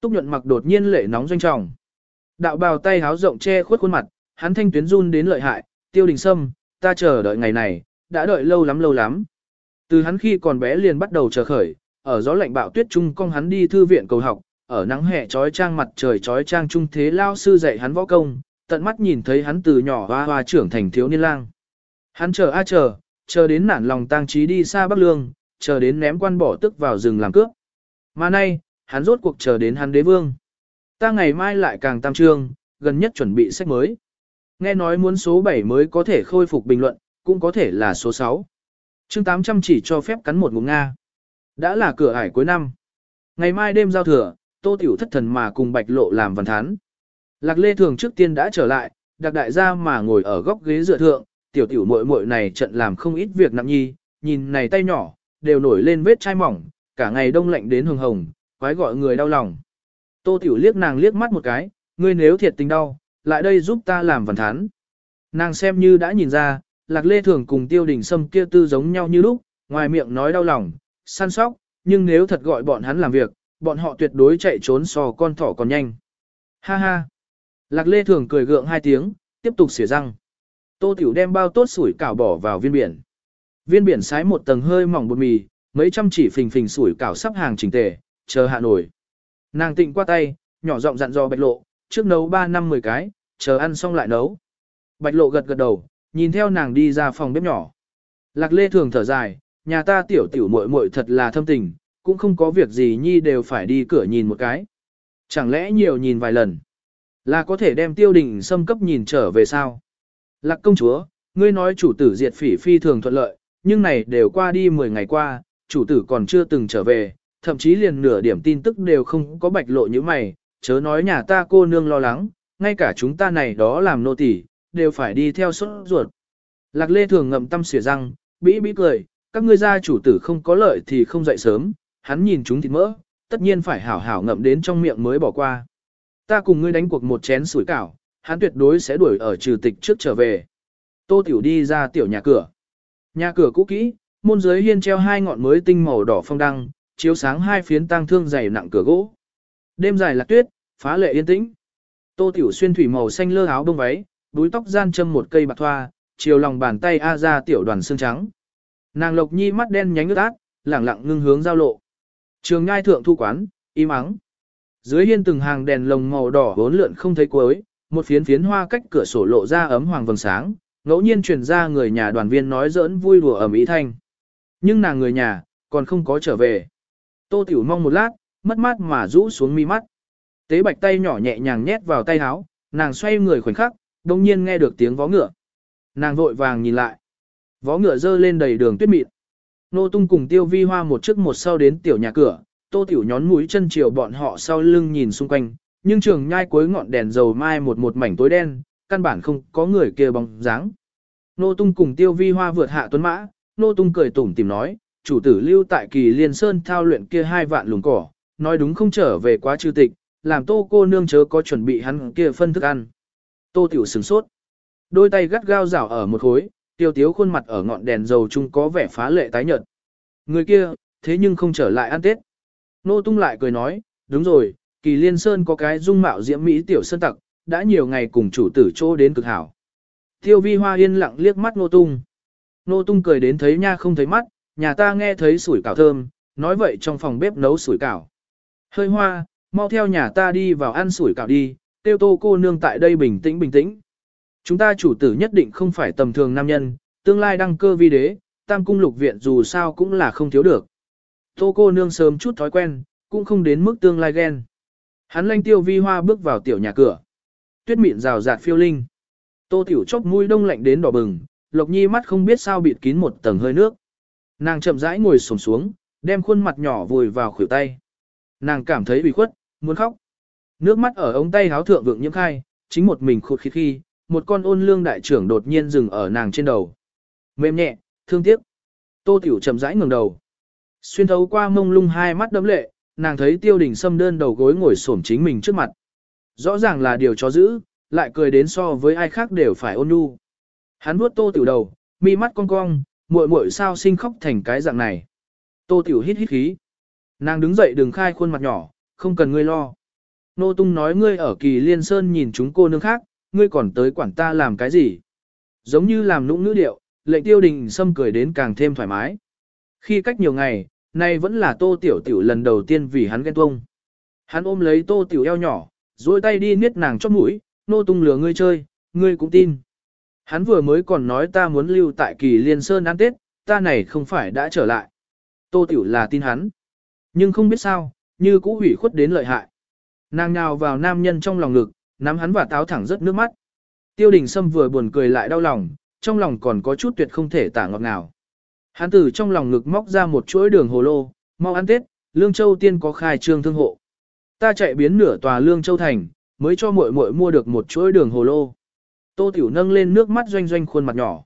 Túc nhuận mặc đột nhiên lệ nóng doanh trọng. Đạo bào tay háo rộng che khuất khuôn mặt, hắn thanh tuyến run đến lợi hại, tiêu đình sâm, ta chờ đợi ngày này, đã đợi lâu lắm lâu lắm. Từ hắn khi còn bé liền bắt đầu chờ khởi, ở gió lạnh bạo tuyết trung con hắn đi thư viện cầu học, ở nắng hè trói trang mặt trời trói trang trung thế lao sư dạy hắn võ công, tận mắt nhìn thấy hắn từ nhỏ hoa hoa trưởng thành thiếu niên lang. Hắn chờ a chờ, chờ đến nản lòng tang trí đi xa Bắc Lương, chờ đến ném quan bỏ tức vào rừng làm cướp. Mà nay, hắn rốt cuộc chờ đến hắn đế vương. Ta ngày mai lại càng tam trương, gần nhất chuẩn bị sách mới. Nghe nói muốn số 7 mới có thể khôi phục bình luận, cũng có thể là số 6. Chương 800 chỉ cho phép cắn một ngụm Nga. Đã là cửa ải cuối năm. Ngày mai đêm giao thừa, tô tiểu thất thần mà cùng bạch lộ làm văn thán. Lạc lê thường trước tiên đã trở lại, đặc đại gia mà ngồi ở góc ghế dựa thượng, tiểu tiểu muội muội này trận làm không ít việc nặng nhi, nhìn này tay nhỏ, đều nổi lên vết chai mỏng, cả ngày đông lạnh đến hồng hồng, quái gọi người đau lòng. Tô tiểu liếc nàng liếc mắt một cái, ngươi nếu thiệt tình đau, lại đây giúp ta làm văn thán. Nàng xem như đã nhìn ra, lạc lê thường cùng tiêu đình sâm kia tư giống nhau như lúc, ngoài miệng nói đau lòng, săn sóc, nhưng nếu thật gọi bọn hắn làm việc, bọn họ tuyệt đối chạy trốn so con thỏ còn nhanh. Ha ha. Lạc lê thường cười gượng hai tiếng, tiếp tục xỉa răng. Tô tiểu đem bao tốt sủi cảo bỏ vào viên biển. Viên biển sái một tầng hơi mỏng bột mì, mấy trăm chỉ phình phình sủi cảo sắp hàng chỉnh tề, chờ hạ nổi. Nàng tịnh qua tay, nhỏ giọng dặn dò bạch lộ, trước nấu 3 năm 10 cái, chờ ăn xong lại nấu. Bạch lộ gật gật đầu, nhìn theo nàng đi ra phòng bếp nhỏ. Lạc lê thường thở dài, nhà ta tiểu tiểu muội muội thật là thâm tình, cũng không có việc gì nhi đều phải đi cửa nhìn một cái. Chẳng lẽ nhiều nhìn vài lần, là có thể đem tiêu đình xâm cấp nhìn trở về sao? Lạc công chúa, ngươi nói chủ tử diệt phỉ phi thường thuận lợi, nhưng này đều qua đi 10 ngày qua, chủ tử còn chưa từng trở về, thậm chí liền nửa điểm tin tức đều không có bạch lộ như mày, chớ nói nhà ta cô nương lo lắng, ngay cả chúng ta này đó làm nô tỳ đều phải đi theo suốt ruột. Lạc lê thường ngậm tâm xỉa răng, bĩ bĩ cười, các ngươi gia chủ tử không có lợi thì không dậy sớm, hắn nhìn chúng thịt mỡ, tất nhiên phải hảo hảo ngậm đến trong miệng mới bỏ qua. Ta cùng ngươi đánh cuộc một chén sủi cảo, hắn tuyệt đối sẽ đuổi ở trừ tịch trước trở về. Tô Tiểu đi ra tiểu nhà cửa. Nhà cửa cũ kỹ, môn dưới hiên treo hai ngọn mới tinh màu đỏ phong đăng, chiếu sáng hai phiến tang thương dày nặng cửa gỗ. Đêm dài lạc tuyết, phá lệ yên tĩnh. Tô Tiểu xuyên thủy màu xanh lơ áo bông váy, đuôi tóc gian châm một cây bạc thoa, chiều lòng bàn tay a ra tiểu đoàn xương trắng. Nàng Lộc Nhi mắt đen nhánh ướt át, lẳng lặng ngưng hướng giao lộ. Trường ngai thượng thu quán, im ắng. Dưới hiên từng hàng đèn lồng màu đỏ vốn lượn không thấy cuối, một phiến phiến hoa cách cửa sổ lộ ra ấm hoàng vầng sáng, ngẫu nhiên truyền ra người nhà đoàn viên nói giỡn vui đùa ầm ý thanh. Nhưng nàng người nhà, còn không có trở về. Tô Tiểu mong một lát, mất mát mà rũ xuống mi mắt. Tế bạch tay nhỏ nhẹ nhàng nhét vào tay áo, nàng xoay người khoảnh khắc, đồng nhiên nghe được tiếng vó ngựa. Nàng vội vàng nhìn lại. Vó ngựa dơ lên đầy đường tuyết mịn. Nô tung cùng tiêu vi hoa một trước một sau đến tiểu nhà cửa, tô tiểu nhón mũi chân chiều bọn họ sau lưng nhìn xung quanh, nhưng trường nhai cuối ngọn đèn dầu mai một một mảnh tối đen, căn bản không có người kia bóng dáng. Nô tung cùng tiêu vi hoa vượt hạ tuấn mã, nô tung cười tủm tìm nói, chủ tử lưu tại kỳ liên sơn thao luyện kia hai vạn lùng cỏ, nói đúng không trở về quá chư tịch, làm tô cô nương chớ có chuẩn bị hắn kia phân thức ăn. Tô tiểu sửng sốt. Đôi tay gắt gao rảo ở một khối, tiêu tiếu khuôn mặt ở ngọn đèn dầu chung có vẻ phá lệ tái nhợt. Người kia, thế nhưng không trở lại ăn tết. Nô tung lại cười nói, đúng rồi, kỳ liên sơn có cái dung mạo diễm mỹ tiểu sơn tặc, đã nhiều ngày cùng chủ tử chỗ đến cực hảo. Tiêu vi hoa yên lặng liếc mắt nô tung. Nô tung cười đến thấy nha không thấy mắt, nhà ta nghe thấy sủi cảo thơm, nói vậy trong phòng bếp nấu sủi cảo. Hơi hoa, mau theo nhà ta đi vào ăn sủi cảo đi, tiêu tô cô nương tại đây bình tĩnh bình tĩnh. Chúng ta chủ tử nhất định không phải tầm thường nam nhân, tương lai đăng cơ vi đế, tam cung lục viện dù sao cũng là không thiếu được. Tô cô nương sớm chút thói quen, cũng không đến mức tương lai ghen. Hắn lanh tiêu vi hoa bước vào tiểu nhà cửa. Tuyết mịn rào rạt phiêu linh. Tô tiểu chốc mũi đông lạnh đến đỏ bừng, lộc nhi mắt không biết sao bịt kín một tầng hơi nước. Nàng chậm rãi ngồi xổm xuống, đem khuôn mặt nhỏ vùi vào khuỷu tay. Nàng cảm thấy bị khuất, muốn khóc. Nước mắt ở ống tay háo thượng vượng nhiễm khai, chính một mình khụt khí khi, một con ôn lương đại trưởng đột nhiên dừng ở nàng trên đầu. Mềm nhẹ, thương tiếc. Tô Tiểu chậm rãi ngẩng đầu. Xuyên thấu qua mông lung hai mắt đấm lệ, nàng thấy tiêu đình xâm đơn đầu gối ngồi xổm chính mình trước mặt. Rõ ràng là điều cho giữ, lại cười đến so với ai khác đều phải ôn nhu. Hắn vuốt tô tiểu đầu, mi mắt cong cong, muội muội sao sinh khóc thành cái dạng này. Tô tiểu hít hít khí. Nàng đứng dậy đừng khai khuôn mặt nhỏ, không cần ngươi lo. Nô tung nói ngươi ở kỳ liên sơn nhìn chúng cô nương khác, ngươi còn tới quản ta làm cái gì. Giống như làm nũng nữ điệu, lệnh tiêu đình sâm cười đến càng thêm thoải mái. Khi cách nhiều ngày, nay vẫn là tô tiểu tiểu lần đầu tiên vì hắn ghen tuông. Hắn ôm lấy tô tiểu eo nhỏ, duỗi tay đi niết nàng chót mũi, nô tung lừa ngươi chơi, ngươi cũng tin. Hắn vừa mới còn nói ta muốn lưu tại kỳ liên sơn ăn tết, ta này không phải đã trở lại. Tô tiểu là tin hắn. Nhưng không biết sao, như cũ hủy khuất đến lợi hại. Nàng nhào vào nam nhân trong lòng ngực, nắm hắn và táo thẳng rất nước mắt. Tiêu đình Sâm vừa buồn cười lại đau lòng, trong lòng còn có chút tuyệt không thể tả ngọt nào. Hắn từ trong lòng ngực móc ra một chuỗi đường hồ lô, mau ăn Tết, Lương Châu tiên có khai trương thương hộ. Ta chạy biến nửa tòa Lương Châu thành, mới cho muội muội mua được một chuỗi đường hồ lô. Tô Tiểu nâng lên nước mắt doanh doanh khuôn mặt nhỏ.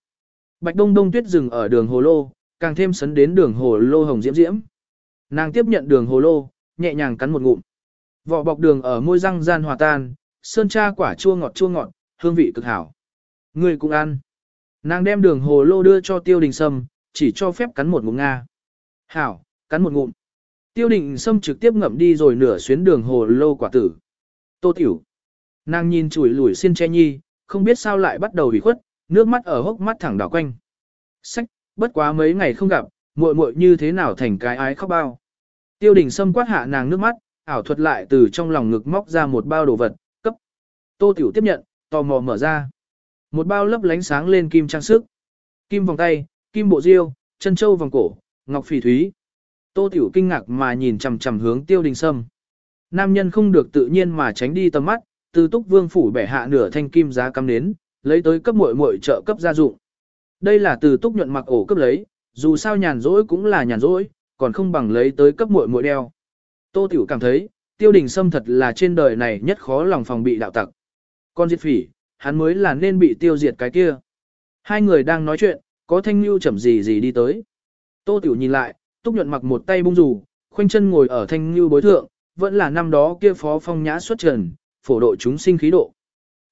Bạch Đông Đông Tuyết dừng ở đường hồ lô, càng thêm sấn đến đường hồ lô hồng diễm diễm. Nàng tiếp nhận đường hồ lô, nhẹ nhàng cắn một ngụm. Vỏ bọc đường ở môi răng gian hòa tan, sơn tra quả chua ngọt chua ngọt, hương vị cực hảo. Người cũng ăn. Nàng đem đường hồ lô đưa cho tiêu đình sâm, chỉ cho phép cắn một ngụm Nga. Hảo, cắn một ngụm. Tiêu đình sâm trực tiếp ngậm đi rồi nửa xuyến đường hồ lô quả tử. Tô tiểu. Nàng nhìn chùi lùi xin che nhi, không biết sao lại bắt đầu bị khuất, nước mắt ở hốc mắt thẳng đảo quanh. Sách, bất quá mấy ngày không gặp, muội muội như thế nào thành cái ái khóc bao. Tiêu đình sâm quát hạ nàng nước mắt, ảo thuật lại từ trong lòng ngực móc ra một bao đồ vật, cấp. Tô tiểu tiếp nhận, tò mò mở ra. Một bao lấp lánh sáng lên kim trang sức. Kim vòng tay, kim bộ diêu, chân châu vòng cổ, ngọc phỉ thúy. Tô tiểu kinh ngạc mà nhìn chằm chằm hướng tiêu đình sâm. Nam nhân không được tự nhiên mà tránh đi tầm mắt, từ túc vương phủ bẻ hạ nửa thanh kim giá cắm nến, lấy tới cấp muội muội trợ cấp gia dụng. Đây là từ túc nhuận mặc ổ cấp lấy, dù sao nhàn rỗi cũng là nhàn rỗi, còn không bằng lấy tới cấp muội muội đeo. Tô Tiểu cảm thấy, tiêu đình sâm thật là trên đời này nhất khó lòng phòng bị đạo tặc. Con diệt phỉ, hắn mới là nên bị tiêu diệt cái kia. Hai người đang nói chuyện, có thanh lưu chậm gì gì đi tới. Tô Tiểu nhìn lại, túc nhuận mặc một tay bung rủ, khoanh chân ngồi ở thanh lưu bối thượng, vẫn là năm đó kia phó phong nhã xuất trần, phổ độ chúng sinh khí độ.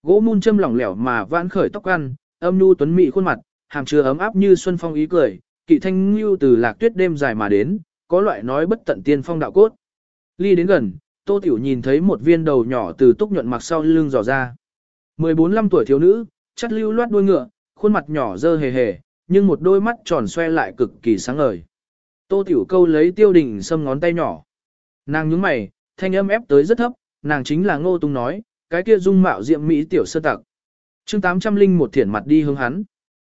Gỗ mun châm lỏng lẻo mà vãn khởi tóc ăn, âm nhu tuấn mỹ khuôn mặt, hàm chứa ấm áp như xuân phong ý cười, kỵ thanh lưu từ lạc tuyết đêm dài mà đến, có loại nói bất tận tiên phong đạo cốt. Ly đến gần, Tô Tiểu nhìn thấy một viên đầu nhỏ từ túc nhuận mặc sau lưng dò ra. 14-15 tuổi thiếu nữ, chất lưu loát đuôi ngựa, khuôn mặt nhỏ dơ hề hề, nhưng một đôi mắt tròn xoe lại cực kỳ sáng ngời. Tô Tiểu câu lấy tiêu đình xâm ngón tay nhỏ. Nàng nhướng mày, thanh âm ép tới rất thấp, nàng chính là ngô tung nói, cái kia dung mạo diệm mỹ tiểu sơ tặc. chương 800 linh một thiển mặt đi hướng hắn.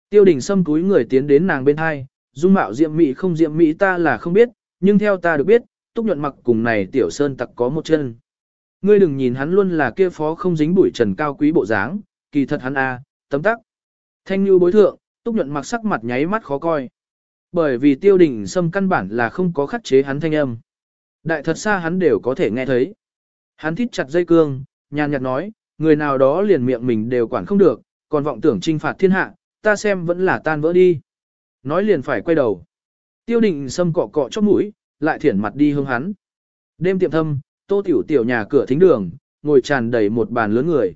Tiêu đình xâm túi người tiến đến nàng bên hai, dung mạo diệm mỹ không diệm mỹ ta là không biết, nhưng theo ta được biết, túc nhuận mặc cùng này tiểu sơn tặc có một chân. Ngươi đừng nhìn hắn luôn là kia phó không dính bụi trần cao quý bộ dáng, kỳ thật hắn a, à, tấm tắc. Thanh như bối thượng, túc nhuận mặc sắc mặt nháy mắt khó coi. Bởi vì tiêu đình xâm căn bản là không có khắc chế hắn thanh âm. Đại thật xa hắn đều có thể nghe thấy. Hắn thít chặt dây cương, nhàn nhạt nói, người nào đó liền miệng mình đều quản không được, còn vọng tưởng trinh phạt thiên hạ, ta xem vẫn là tan vỡ đi. Nói liền phải quay đầu. Tiêu định xâm cọ cọ chót mũi, lại thiển mặt đi hướng hắn. Đêm tiệm thâm, tô tiểu tiểu nhà cửa thính đường, ngồi tràn đầy một bàn lớn người.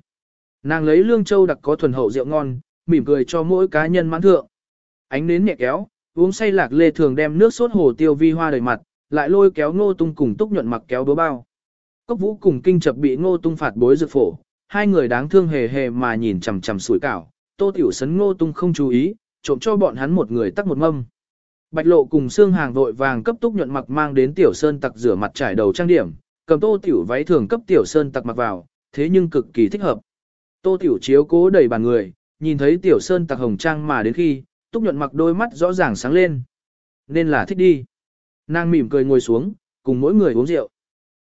Nàng lấy lương châu đặc có thuần hậu rượu ngon, mỉm cười cho mỗi cá nhân mãn thượng. Ánh nến nhẹ kéo, uống say lạc lê thường đem nước sốt hồ tiêu vi hoa đầy mặt, lại lôi kéo ngô tung cùng túc nhuận mặc kéo búa bao. Cốc vũ cùng kinh chập bị ngô tung phạt bối dược phổ, hai người đáng thương hề hề mà nhìn chằm chằm sủi cảo, tô tiểu sấn ngô tung không chú ý, trộm cho bọn hắn một người tắc một mâm. Bạch lộ cùng xương hàng vội vàng cấp túc nhuận mặc mang đến tiểu sơn tặc rửa mặt trải đầu trang điểm, cầm tô tiểu váy thường cấp tiểu sơn tặc mặc vào, thế nhưng cực kỳ thích hợp. Tô tiểu chiếu cố đầy bàn người, nhìn thấy tiểu sơn tặc hồng trang mà đến khi, túc nhuận mặc đôi mắt rõ ràng sáng lên. Nên là thích đi. Nàng mỉm cười ngồi xuống, cùng mỗi người uống rượu.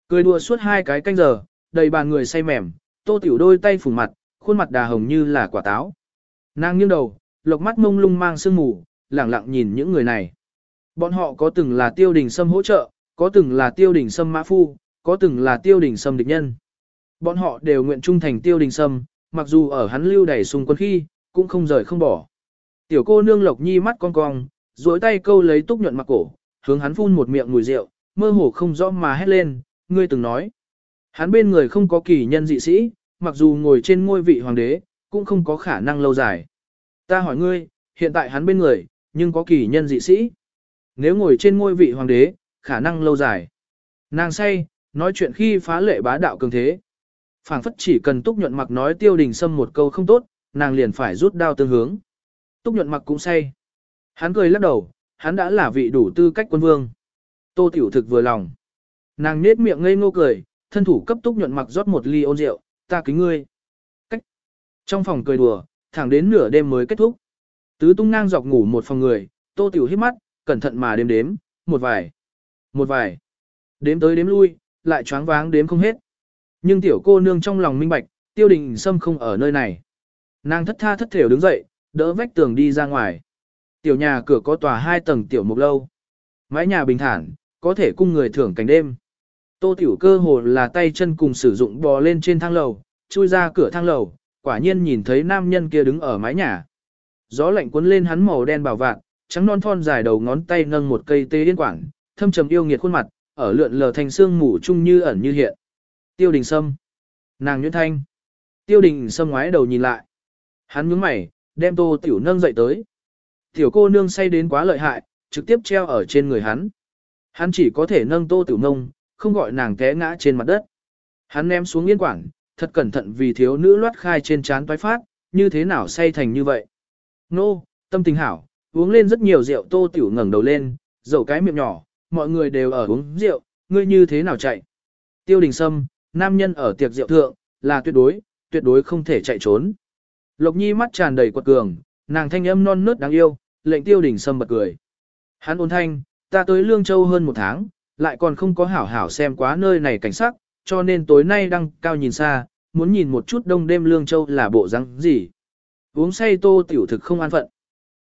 Cười đùa suốt hai cái canh giờ, đầy bàn người say mềm, tô tiểu đôi tay phủ mặt, khuôn mặt đà hồng như là quả táo. Nàng nghiêng đầu, lộc mắt mông lung mang sương mù, lẳng lặng nhìn những người này. Bọn họ có từng là tiêu đình sâm hỗ trợ, có từng là tiêu đình sâm mã phu, có từng là tiêu đình sâm địch nhân. Bọn họ đều nguyện trung thành tiêu đình sâm, mặc dù ở hắn lưu đẩy xung quân khi, cũng không rời không bỏ. Tiểu cô nương lộc nhi mắt con cong, duỗi tay câu lấy túc nhuận mặc cổ, hướng hắn phun một miệng mùi rượu, mơ hồ không rõ mà hét lên, ngươi từng nói. Hắn bên người không có kỳ nhân dị sĩ, mặc dù ngồi trên ngôi vị hoàng đế, cũng không có khả năng lâu dài. Ta hỏi ngươi, hiện tại hắn bên người, nhưng có kỳ nhân dị sĩ. Nếu ngồi trên ngôi vị hoàng đế, khả năng lâu dài. Nàng say, nói chuyện khi phá lệ bá đạo cường thế. phảng phất chỉ cần túc nhuận mặc nói tiêu đình sâm một câu không tốt, nàng liền phải rút đao tương hướng. Túc nhuận mặc cũng say. Hắn cười lắc đầu, hắn đã là vị đủ tư cách quân vương. Tô tiểu thực vừa lòng. Nàng nết miệng ngây ngô cười, thân thủ cấp túc nhuận mặc rót một ly ôn rượu, ta kính ngươi. Cách. Trong phòng cười đùa, thẳng đến nửa đêm mới kết thúc. Tứ tung ngang dọc ngủ một phòng người, tô tiểu hít mắt, cẩn thận mà đếm đếm, một vài, một vài. Đếm tới đếm lui, lại choáng váng đếm không hết. Nhưng tiểu cô nương trong lòng minh bạch, tiêu đình sâm không ở nơi này. Nàng thất tha thất thểu đứng dậy, đỡ vách tường đi ra ngoài. Tiểu nhà cửa có tòa hai tầng tiểu mục lâu. Mái nhà bình thản, có thể cung người thưởng cảnh đêm. Tô tiểu cơ hồ là tay chân cùng sử dụng bò lên trên thang lầu, chui ra cửa thang lầu, quả nhiên nhìn thấy nam nhân kia đứng ở mái nhà. Gió lạnh cuốn lên hắn màu đen bảo vạn, trắng non thon dài đầu ngón tay nâng một cây tê điên quảng, thâm trầm yêu nghiệt khuôn mặt, ở lượn lờ thành xương mù chung như ẩn như hiện. Tiêu đình sâm. Nàng nhuyễn thanh. Tiêu đình sâm ngoái đầu nhìn lại. Hắn nhướng mày, đem tô tiểu nâng dậy tới. Tiểu cô nương say đến quá lợi hại, trực tiếp treo ở trên người hắn. Hắn chỉ có thể nâng tô tiểu nông, không gọi nàng té ngã trên mặt đất. Hắn ném xuống yên quảng, thật cẩn thận vì thiếu nữ loát khai trên trán toái phát, như thế nào say thành như vậy. Nô, tâm tình hảo, uống lên rất nhiều rượu tô tiểu ngẩng đầu lên, dầu cái miệng nhỏ, mọi người đều ở uống rượu, ngươi như thế nào chạy. Tiêu đình sâm, nam nhân ở tiệc rượu thượng, là tuyệt đối, tuyệt đối không thể chạy trốn. Lộc nhi mắt tràn đầy quật cường, nàng thanh âm non nớt đáng yêu, lệnh tiêu đình sâm bật cười. Hắn ôn thanh, ta tới Lương Châu hơn một tháng, lại còn không có hảo hảo xem quá nơi này cảnh sắc, cho nên tối nay đăng cao nhìn xa, muốn nhìn một chút đông đêm Lương Châu là bộ răng gì. Uống say tô tiểu thực không an phận.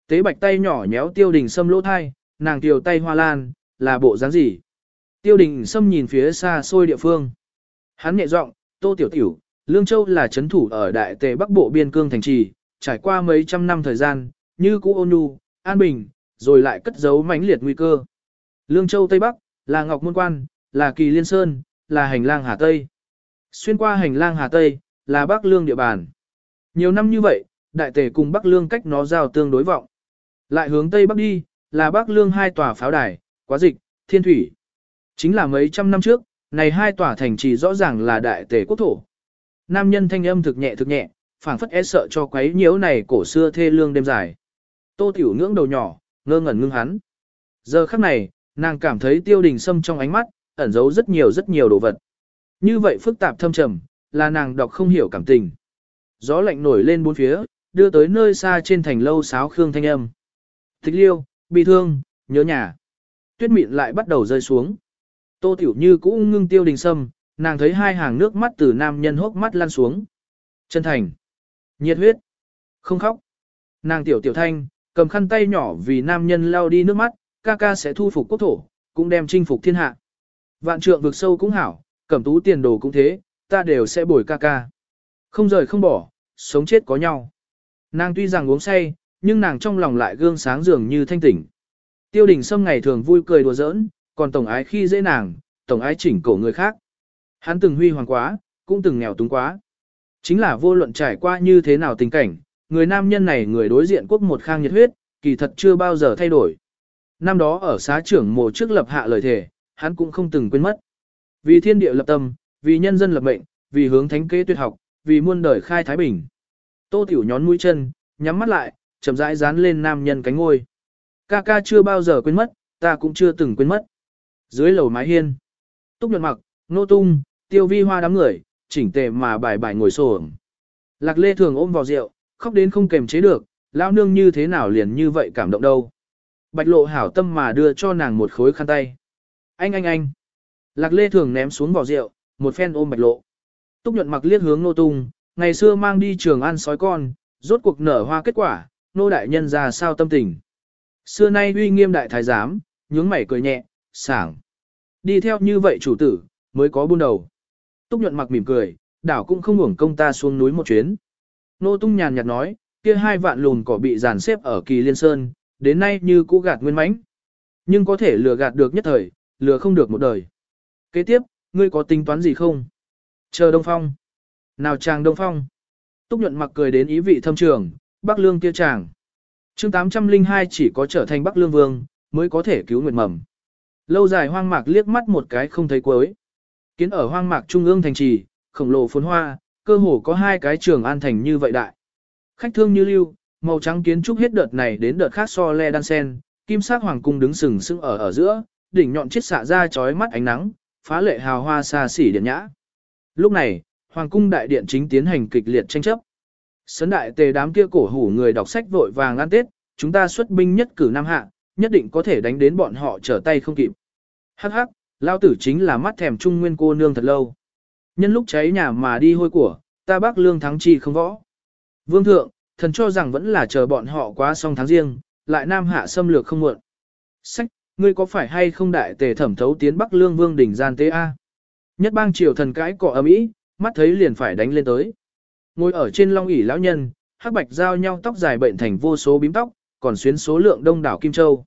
Tế bạch tay nhỏ nhéo tiêu đình sâm lỗ thai, nàng tiểu tay hoa lan, là bộ dáng gì? Tiêu đình sâm nhìn phía xa xôi địa phương. Hắn nhẹ giọng, tô tiểu tiểu, Lương Châu là chấn thủ ở đại tề bắc bộ biên cương thành trì, trải qua mấy trăm năm thời gian, như cũ ôn nhu, an bình, rồi lại cất giấu mãnh liệt nguy cơ. Lương Châu Tây Bắc, là Ngọc Môn Quan, là Kỳ Liên Sơn, là hành lang Hà Tây. Xuyên qua hành lang Hà Tây, là Bắc Lương địa bàn. Nhiều năm như vậy, đại tể cùng Bắc Lương cách nó giao tương đối vọng. Lại hướng Tây Bắc đi, là Bắc Lương hai tòa pháo đài, quá dịch, thiên thủy. Chính là mấy trăm năm trước, này hai tòa thành trì rõ ràng là đại tể quốc thổ. Nam nhân thanh âm thực nhẹ thực nhẹ, phảng phất e sợ cho quấy nhiễu này cổ xưa thê lương đêm dài. Tô tiểu ngưỡng đầu nhỏ, ngơ ngẩn ngưng hắn. Giờ khắc này, nàng cảm thấy tiêu đình sâm trong ánh mắt, ẩn giấu rất nhiều rất nhiều đồ vật. Như vậy phức tạp thâm trầm, là nàng đọc không hiểu cảm tình. Gió lạnh nổi lên bốn phía, đưa tới nơi xa trên thành lâu sáo khương thanh âm. Thích liêu, bị thương, nhớ nhà. Tuyết mịn lại bắt đầu rơi xuống. Tô tiểu như cũ ngưng tiêu đình sâm, nàng thấy hai hàng nước mắt từ nam nhân hốc mắt lan xuống. Chân thành. Nhiệt huyết. Không khóc. Nàng tiểu tiểu thanh, cầm khăn tay nhỏ vì nam nhân lau đi nước mắt, ca ca sẽ thu phục quốc thổ, cũng đem chinh phục thiên hạ. Vạn trượng vực sâu cũng hảo, cẩm tú tiền đồ cũng thế, ta đều sẽ bồi ca ca. Không rời không bỏ, sống chết có nhau. Nàng tuy rằng uống say, nhưng nàng trong lòng lại gương sáng dường như thanh tỉnh. Tiêu đình Sâm ngày thường vui cười đùa giỡn, còn tổng ái khi dễ nàng, tổng ái chỉnh cổ người khác. Hắn từng huy hoàng quá, cũng từng nghèo túng quá. Chính là vô luận trải qua như thế nào tình cảnh, người nam nhân này người đối diện quốc một khang nhiệt huyết, kỳ thật chưa bao giờ thay đổi. Năm đó ở xá trưởng mộ trước lập hạ lời thề, hắn cũng không từng quên mất. Vì thiên địa lập tâm, vì nhân dân lập mệnh, vì hướng thánh kế tuyệt học, vì muôn đời khai thái bình. Tô Tiểu nhón mũi chân, nhắm mắt lại, chậm rãi dán lên nam nhân cánh ngôi. Ca ca chưa bao giờ quên mất, ta cũng chưa từng quên mất. Dưới lầu mái hiên, túc nhuận mặc, nô tung, tiêu vi hoa đám người, chỉnh tề mà bài bài ngồi sổ Lạc lê thường ôm vào rượu, khóc đến không kềm chế được, lão nương như thế nào liền như vậy cảm động đâu. Bạch lộ hảo tâm mà đưa cho nàng một khối khăn tay. Anh anh anh. Lạc lê thường ném xuống vỏ rượu, một phen ôm bạch lộ. Túc nhuận mặc liếc hướng nô tung, ngày xưa mang đi trường ăn sói con, rốt cuộc nở hoa kết quả, nô đại nhân ra sao tâm tình. Xưa nay uy nghiêm đại thái giám, nhướng mày cười nhẹ, sảng. Đi theo như vậy chủ tử, mới có buôn đầu. Túc nhuận mặc mỉm cười, đảo cũng không uổng công ta xuống núi một chuyến. Nô tung nhàn nhạt nói, kia hai vạn lùn cỏ bị dàn xếp ở kỳ liên sơn, đến nay như cũ gạt nguyên mãnh. Nhưng có thể lừa gạt được nhất thời, lừa không được một đời. Kế tiếp, ngươi có tính toán gì không? Chờ Đông Phong. Nào chàng Đông Phong. Túc nhuận mặc cười đến ý vị thâm trường, Bắc Lương kia chàng. chương 802 chỉ có trở thành Bắc Lương Vương, mới có thể cứu nguyệt mầm. Lâu dài hoang mạc liếc mắt một cái không thấy cuối. Kiến ở hoang mạc trung ương thành trì, khổng lồ phồn hoa, cơ hồ có hai cái trường an thành như vậy đại. Khách thương như lưu, màu trắng kiến trúc hết đợt này đến đợt khác so le đan sen, kim sắc hoàng cung đứng sừng sững ở ở giữa, đỉnh nhọn chiết xạ ra chói mắt ánh nắng, phá lệ hào hoa xa xỉ điện nhã. Lúc này, hoàng cung đại điện chính tiến hành kịch liệt tranh chấp. Sấn đại tề đám kia cổ hủ người đọc sách vội vàng ăn tết, chúng ta xuất binh nhất cử Nam Hạ, nhất định có thể đánh đến bọn họ trở tay không kịp. Hắc hắc, lao tử chính là mắt thèm trung nguyên cô nương thật lâu. Nhân lúc cháy nhà mà đi hôi của, ta bác lương thắng chi không võ. Vương thượng, thần cho rằng vẫn là chờ bọn họ quá xong tháng riêng, lại Nam Hạ xâm lược không muộn. Sách, ngươi có phải hay không đại tề thẩm thấu tiến Bắc Lương Vương đỉnh gian tế A? Nhất bang triều thần cãi cọ ầm ĩ, mắt thấy liền phải đánh lên tới. Ngồi ở trên long ỷ lão nhân, hắc bạch giao nhau tóc dài bệnh thành vô số bím tóc, còn xuyến số lượng đông đảo kim châu.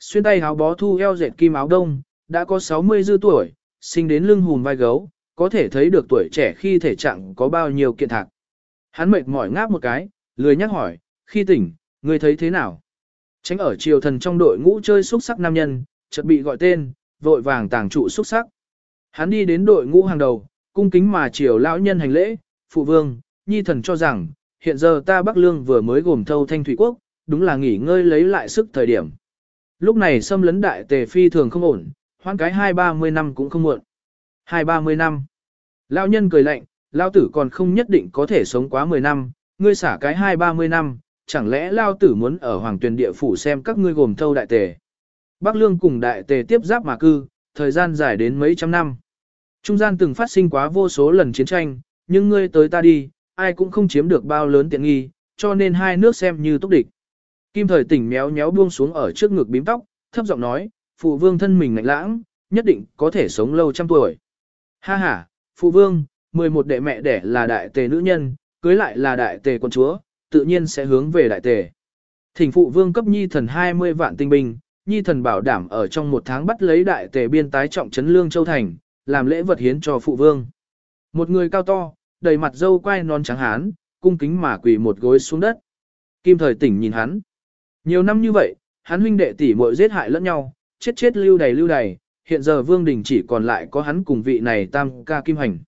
Xuyên tay áo bó thu eo dệt kim áo đông, đã có 60 dư tuổi, sinh đến lưng hùn vai gấu, có thể thấy được tuổi trẻ khi thể trạng có bao nhiêu kiện thạc. Hắn mệt mỏi ngáp một cái, lười nhắc hỏi, khi tỉnh, ngươi thấy thế nào? Tránh ở triều thần trong đội ngũ chơi xuất sắc nam nhân, chợt bị gọi tên, vội vàng tàng trụ xuất sắc. Hắn đi đến đội ngũ hàng đầu, cung kính mà triều lão nhân hành lễ, phụ vương, nhi thần cho rằng, hiện giờ ta Bắc Lương vừa mới gồm thâu thanh thủy quốc, đúng là nghỉ ngơi lấy lại sức thời điểm. Lúc này xâm lấn đại tề phi thường không ổn, hoan cái hai ba mươi năm cũng không muộn. Hai ba mươi năm. Lão nhân cười lạnh, lão tử còn không nhất định có thể sống quá 10 năm, ngươi xả cái hai ba mươi năm, chẳng lẽ Lao tử muốn ở hoàng tuyền địa phủ xem các ngươi gồm thâu đại tề. Bắc lương cùng đại tề tiếp giáp mà cư, thời gian dài đến mấy trăm năm. Trung gian từng phát sinh quá vô số lần chiến tranh, nhưng ngươi tới ta đi, ai cũng không chiếm được bao lớn tiện nghi, cho nên hai nước xem như túc địch. Kim thời tỉnh méo méo buông xuống ở trước ngực bím tóc, thấp giọng nói, phụ vương thân mình ngạnh lãng, nhất định có thể sống lâu trăm tuổi. Ha ha, phụ vương, 11 đệ mẹ đẻ là đại tề nữ nhân, cưới lại là đại tề quân chúa, tự nhiên sẽ hướng về đại tề. Thỉnh phụ vương cấp nhi thần 20 vạn tinh binh, nhi thần bảo đảm ở trong một tháng bắt lấy đại tề biên tái trọng trấn lương châu thành, làm lễ vật hiến cho phụ vương. Một người cao to, đầy mặt dâu quai non trắng hán, cung kính mà quỳ một gối xuống đất. Kim thời tỉnh nhìn hắn. Nhiều năm như vậy, hắn huynh đệ tỷ muội giết hại lẫn nhau, chết chết lưu đầy lưu đầy, hiện giờ vương đình chỉ còn lại có hắn cùng vị này tam ca kim hành.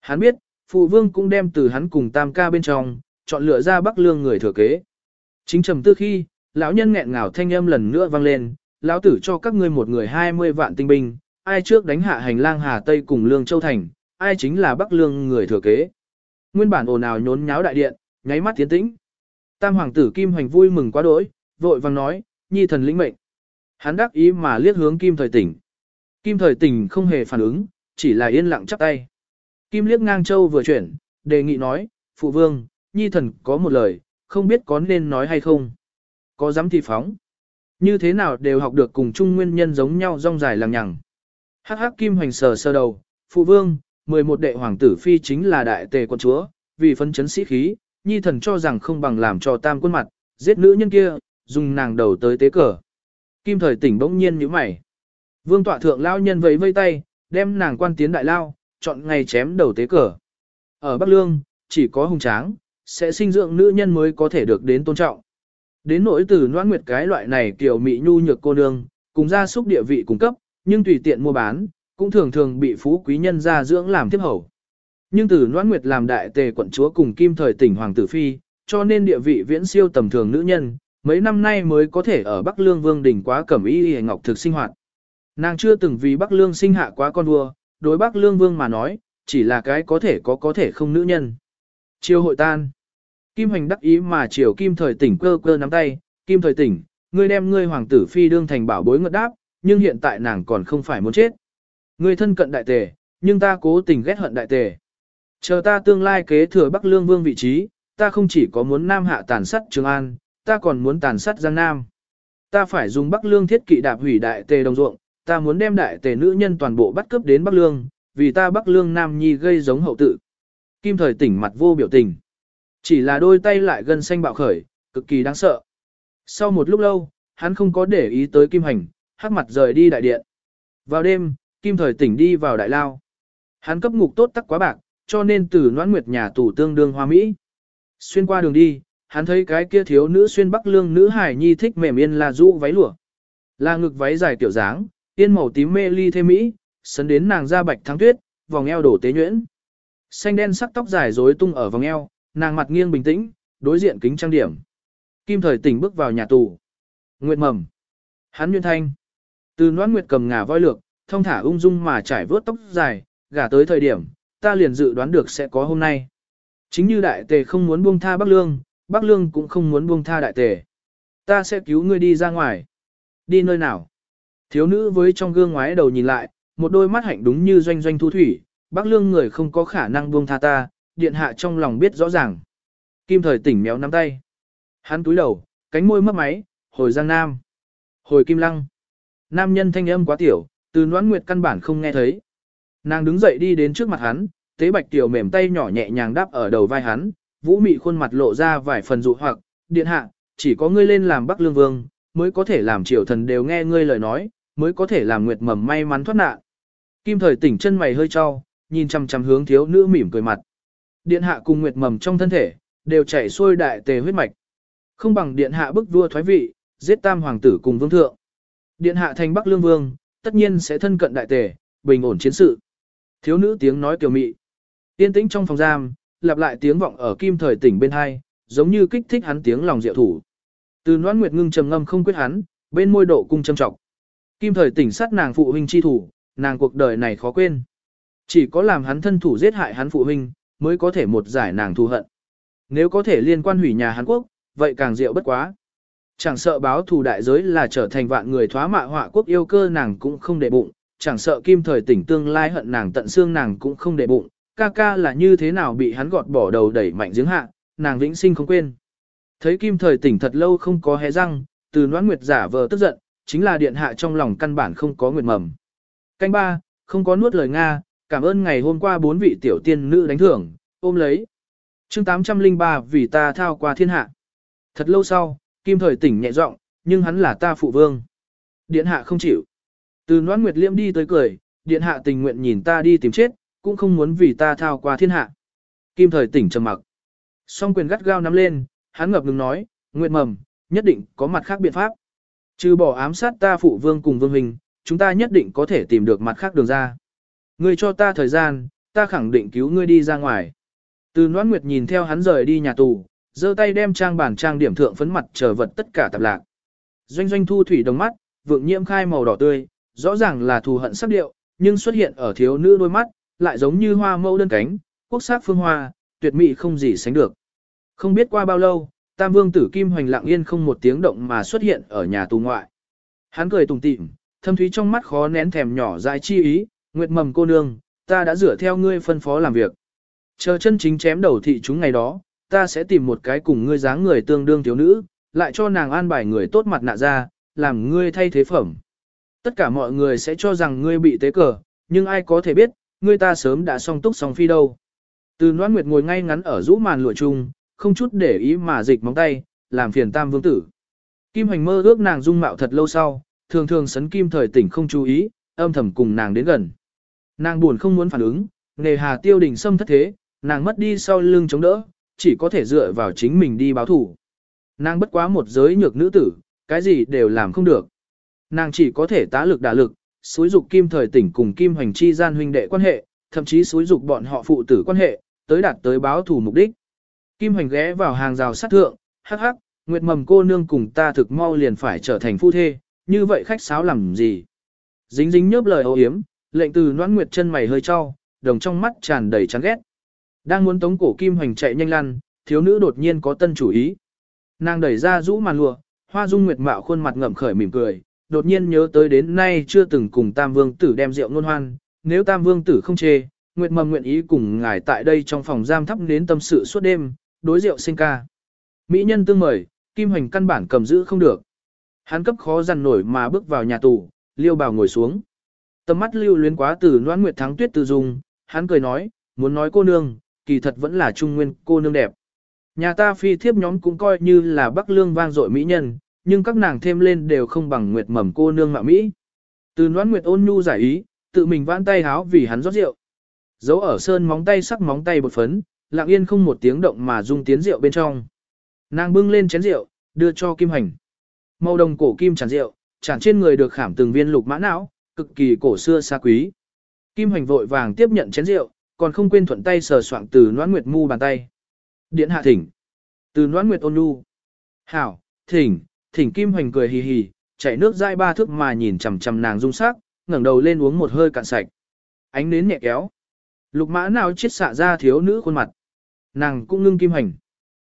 Hắn biết, phụ vương cũng đem từ hắn cùng tam ca bên trong, chọn lựa ra bắc lương người thừa kế. Chính trầm tư khi, lão nhân nghẹn ngào thanh âm lần nữa vang lên, lão tử cho các ngươi một người 20 vạn tinh binh, ai trước đánh hạ hành lang Hà Tây cùng Lương Châu Thành, ai chính là Bắc Lương người thừa kế. Nguyên bản ồn ào nhốn nháo đại điện, nháy mắt tiến tĩnh. Tam hoàng tử Kim Hoành vui mừng quá đỗi, vội vàng nói, nhi thần lĩnh mệnh. Hắn đắc ý mà liếc hướng Kim Thời Tỉnh. Kim Thời Tỉnh không hề phản ứng, chỉ là yên lặng chắp tay. Kim liếc ngang châu vừa chuyển, đề nghị nói, phụ vương, nhi thần có một lời, không biết có nên nói hay không. Có dám thì phóng. Như thế nào đều học được cùng chung nguyên nhân giống nhau rong dài lằng nhằng. Hắc hắc kim hoành sờ sơ đầu, phụ vương, 11 đệ hoàng tử phi chính là đại tề quân chúa, vì phân chấn sĩ khí, nhi thần cho rằng không bằng làm cho tam quân mặt, giết nữ nhân kia, dùng nàng đầu tới tế cờ. Kim thời tỉnh bỗng nhiên như mày. Vương tọa thượng lao nhân vẫy vây tay, đem nàng quan tiến đại lao, chọn ngày chém đầu tế cờ. Ở Bắc Lương, chỉ có hùng tráng, sẽ sinh dưỡng nữ nhân mới có thể được đến tôn trọng. Đến nỗi từ noan nguyệt cái loại này kiểu mị nhu nhược cô nương, cùng gia súc địa vị cung cấp, nhưng tùy tiện mua bán, cũng thường thường bị phú quý nhân gia dưỡng làm tiếp hầu. Nhưng từ noan nguyệt làm đại tề quận chúa cùng kim thời tỉnh hoàng tử phi, cho nên địa vị viễn siêu tầm thường nữ nhân, mấy năm nay mới có thể ở Bắc Lương Vương đỉnh quá cẩm y y ngọc thực sinh hoạt. Nàng chưa từng vì Bắc Lương sinh hạ quá con vua, đối Bắc Lương Vương mà nói, chỉ là cái có thể có có thể không nữ nhân. Chiều hội tan. Kim Hoành đắc ý mà chiều Kim Thời Tỉnh cơ cơ nắm tay, Kim Thời Tỉnh, ngươi đem ngươi hoàng tử phi đương thành bảo bối ngợt đáp, nhưng hiện tại nàng còn không phải muốn chết. Ngươi thân cận đại tề, nhưng ta cố tình ghét hận đại tề. Chờ ta tương lai kế thừa Bắc Lương Vương vị trí, ta không chỉ có muốn Nam hạ tàn sát Trường An, ta còn muốn tàn sát Giang Nam. Ta phải dùng Bắc Lương thiết kỵ đạp hủy đại tề đồng ruộng, ta muốn đem đại tề nữ nhân toàn bộ bắt cướp đến Bắc Lương, vì ta Bắc Lương Nam Nhi gây giống hậu tự. Kim thời tỉnh mặt vô biểu tình. Chỉ là đôi tay lại gần xanh bạo khởi, cực kỳ đáng sợ. Sau một lúc lâu, hắn không có để ý tới Kim Hành, hắc mặt rời đi đại điện. Vào đêm, Kim thời tỉnh đi vào đại lao. Hắn cấp ngục tốt tắc quá bạc, cho nên từ noãn nguyệt nhà tù tương đương hoa Mỹ. Xuyên qua đường đi, hắn thấy cái kia thiếu nữ xuyên bắc lương nữ hải nhi thích mềm yên là rũ váy lụa. Là ngực váy dài kiểu dáng, tiên màu tím mê ly thêm Mỹ, sấn đến nàng da bạch thắng tuyết, vòng eo đổ tế nhuyễn. Xanh đen sắc tóc dài rối tung ở vòng eo, nàng mặt nghiêng bình tĩnh, đối diện kính trang điểm. Kim thời tỉnh bước vào nhà tù. Nguyệt mầm. Hắn nguyên thanh. Từ noãn nguyệt cầm ngà voi lược, thông thả ung dung mà trải vớt tóc dài, gả tới thời điểm, ta liền dự đoán được sẽ có hôm nay. Chính như đại tề không muốn buông tha Bắc Lương, Bắc Lương cũng không muốn buông tha đại tề. Ta sẽ cứu ngươi đi ra ngoài. Đi nơi nào? Thiếu nữ với trong gương ngoái đầu nhìn lại, một đôi mắt hạnh đúng như doanh doanh thu thủy, Bắc Lương người không có khả năng buông tha ta, điện hạ trong lòng biết rõ ràng. Kim thời tỉnh méo nắm tay. Hắn túi đầu, cánh môi mấp máy, hồi Giang Nam. Hồi Kim Lăng. Nam nhân thanh âm quá tiểu, từ noãn nguyệt căn bản không nghe thấy. Nàng đứng dậy đi đến trước mặt hắn, tế bạch tiểu mềm tay nhỏ nhẹ nhàng đáp ở đầu vai hắn, vũ mị khuôn mặt lộ ra vài phần dụ hoặc, điện hạ, chỉ có ngươi lên làm Bắc Lương Vương, mới có thể làm triều thần đều nghe ngươi lời nói, mới có thể làm nguyệt mầm may mắn thoát nạn. Kim thời tỉnh chân mày hơi cho, nhìn chăm chăm hướng thiếu nữ mỉm cười mặt. Điện hạ cùng nguyệt mầm trong thân thể, đều chảy xuôi đại tề huyết mạch. Không bằng điện hạ bức vua thoái vị, giết tam hoàng tử cùng vương thượng. Điện hạ thành Bắc Lương Vương, tất nhiên sẽ thân cận đại tề, bình ổn chiến sự. Thiếu nữ tiếng nói kiều mị. Tiên tĩnh trong phòng giam, lặp lại tiếng vọng ở kim thời tỉnh bên hai, giống như kích thích hắn tiếng lòng diệu thủ. Từ Noãn Nguyệt ngưng trầm ngâm không quyết hắn, bên môi độ cung châm trọng. Kim thời tỉnh sát nàng phụ huynh chi thủ, nàng cuộc đời này khó quên. Chỉ có làm hắn thân thủ giết hại hắn phụ huynh, mới có thể một giải nàng thù hận. Nếu có thể liên quan hủy nhà Hàn Quốc, vậy càng diệu bất quá. Chẳng sợ báo thù đại giới là trở thành vạn người thoá mạ họa quốc yêu cơ nàng cũng không để bụng, chẳng sợ kim thời tỉnh tương lai hận nàng tận xương nàng cũng không để bụng, ca ca là như thế nào bị hắn gọt bỏ đầu đẩy mạnh giếng hạ, nàng vĩnh sinh không quên. Thấy kim thời tỉnh thật lâu không có hé răng, từ noãn nguyệt giả vờ tức giận, chính là điện hạ trong lòng căn bản không có nguyệt mầm. Canh ba, không có nuốt lời Nga, cảm ơn ngày hôm qua bốn vị tiểu tiên nữ đánh thưởng, ôm lấy. chương 803 vì ta thao qua thiên hạ. Thật lâu sau, kim thời tỉnh nhẹ giọng, nhưng hắn là ta phụ vương. Điện hạ không chịu. Từ noãn nguyệt liêm đi tới cười, điện hạ tình nguyện nhìn ta đi tìm chết, cũng không muốn vì ta thao qua thiên hạ. Kim thời tỉnh trầm mặc. Song quyền gắt gao nắm lên, hắn ngập ngừng nói, nguyệt mầm, nhất định có mặt khác biện pháp. Trừ bỏ ám sát ta phụ vương cùng vương hình, chúng ta nhất định có thể tìm được mặt khác đường ra. Ngươi cho ta thời gian, ta khẳng định cứu ngươi đi ra ngoài. Từ noãn nguyệt nhìn theo hắn rời đi nhà tù, giơ tay đem trang bản trang điểm thượng phấn mặt chờ vật tất cả tạp lạc. Doanh doanh thu thủy đồng mắt, vượng nhiễm khai màu đỏ tươi, rõ ràng là thù hận sắc điệu, nhưng xuất hiện ở thiếu nữ đôi mắt, lại giống như hoa mẫu đơn cánh, quốc sắc phương hoa, tuyệt mỹ không gì sánh được. Không biết qua bao lâu, Tam Vương tử Kim Hoành lặng yên không một tiếng động mà xuất hiện ở nhà tù ngoại. Hắn cười tủm tỉm, thâm thúy trong mắt khó nén thèm nhỏ dại chi ý, nguyệt mầm cô nương, ta đã rửa theo ngươi phân phó làm việc. Chờ chân chính chém đầu thị chúng ngày đó, ta sẽ tìm một cái cùng ngươi dáng người tương đương thiếu nữ, lại cho nàng an bài người tốt mặt nạ ra, làm ngươi thay thế phẩm. Tất cả mọi người sẽ cho rằng ngươi bị tế cờ, nhưng ai có thể biết, ngươi ta sớm đã song túc song phi đâu. Từ Noãn Nguyệt ngồi ngay ngắn ở rũ màn lụa chung, không chút để ý mà dịch móng tay, làm phiền tam vương tử. Kim Hành mơ ước nàng dung mạo thật lâu sau, thường thường sấn kim thời tỉnh không chú ý, âm thầm cùng nàng đến gần. Nàng buồn không muốn phản ứng, nề hà tiêu đình xâm thất thế, nàng mất đi sau lưng chống đỡ, chỉ có thể dựa vào chính mình đi báo thủ. Nàng bất quá một giới nhược nữ tử, cái gì đều làm không được. Nàng chỉ có thể tá lực đả lực, xúi dục kim thời tỉnh cùng kim hoành chi gian huynh đệ quan hệ, thậm chí xúi dục bọn họ phụ tử quan hệ, tới đạt tới báo thủ mục đích. Kim Hoành ghé vào hàng rào sát thượng, hắc hắc, Nguyệt mầm cô nương cùng ta thực mau liền phải trở thành phu thê, như vậy khách sáo làm gì? Dính dính nhớp lời ô yếm, lệnh từ noãn Nguyệt chân mày hơi cho, đồng trong mắt tràn đầy chán ghét. Đang muốn tống cổ Kim Hoành chạy nhanh lăn, thiếu nữ đột nhiên có tân chủ ý. Nàng đẩy ra rũ màn lụa, hoa dung nguyệt mạo khuôn mặt ngậm khởi mỉm cười, đột nhiên nhớ tới đến nay chưa từng cùng Tam Vương tử đem rượu ngôn hoan, nếu Tam Vương tử không chê, Nguyệt mầm nguyện ý cùng ngài tại đây trong phòng giam thắp đến tâm sự suốt đêm, đối rượu sinh ca. Mỹ nhân tương mời, Kim Hoành căn bản cầm giữ không được. Hắn cấp khó dằn nổi mà bước vào nhà tù, liêu bào ngồi xuống. Tầm mắt lưu luyến quá từ noãn nguyệt thắng tuyết từ dung, hắn cười nói, muốn nói cô nương, kỳ thật vẫn là trung nguyên cô nương đẹp. Nhà ta phi thiếp nhóm cũng coi như là bắc lương vang dội mỹ nhân, nhưng các nàng thêm lên đều không bằng nguyệt mầm cô nương mạ mỹ. Từ noãn nguyệt ôn nhu giải ý, tự mình vãn tay háo vì hắn rót rượu. Giấu ở sơn móng tay sắc móng tay bột phấn, lặng yên không một tiếng động mà dung tiến rượu bên trong. Nàng bưng lên chén rượu, đưa cho Kim Hành. Màu đồng cổ kim tràn rượu, tràn trên người được khảm từng viên lục mã não, cực kỳ cổ xưa xa quý. Kim hoành vội vàng tiếp nhận chén rượu, còn không quên thuận tay sờ soạng từ Noãn Nguyệt mu bàn tay. Điện hạ thỉnh. Từ Noãn Nguyệt ôn nhu. Hảo, thỉnh, thỉnh Kim hoành cười hì hì, chảy nước dai ba thước mà nhìn chằm chằm nàng dung sắc, ngẩng đầu lên uống một hơi cạn sạch. Ánh nến nhẹ kéo. Lục mã nào chết xạ ra thiếu nữ khuôn mặt. Nàng cũng ngưng Kim hoành,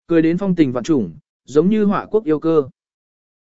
cười đến phong tình vạn trùng, giống như họa quốc yêu cơ.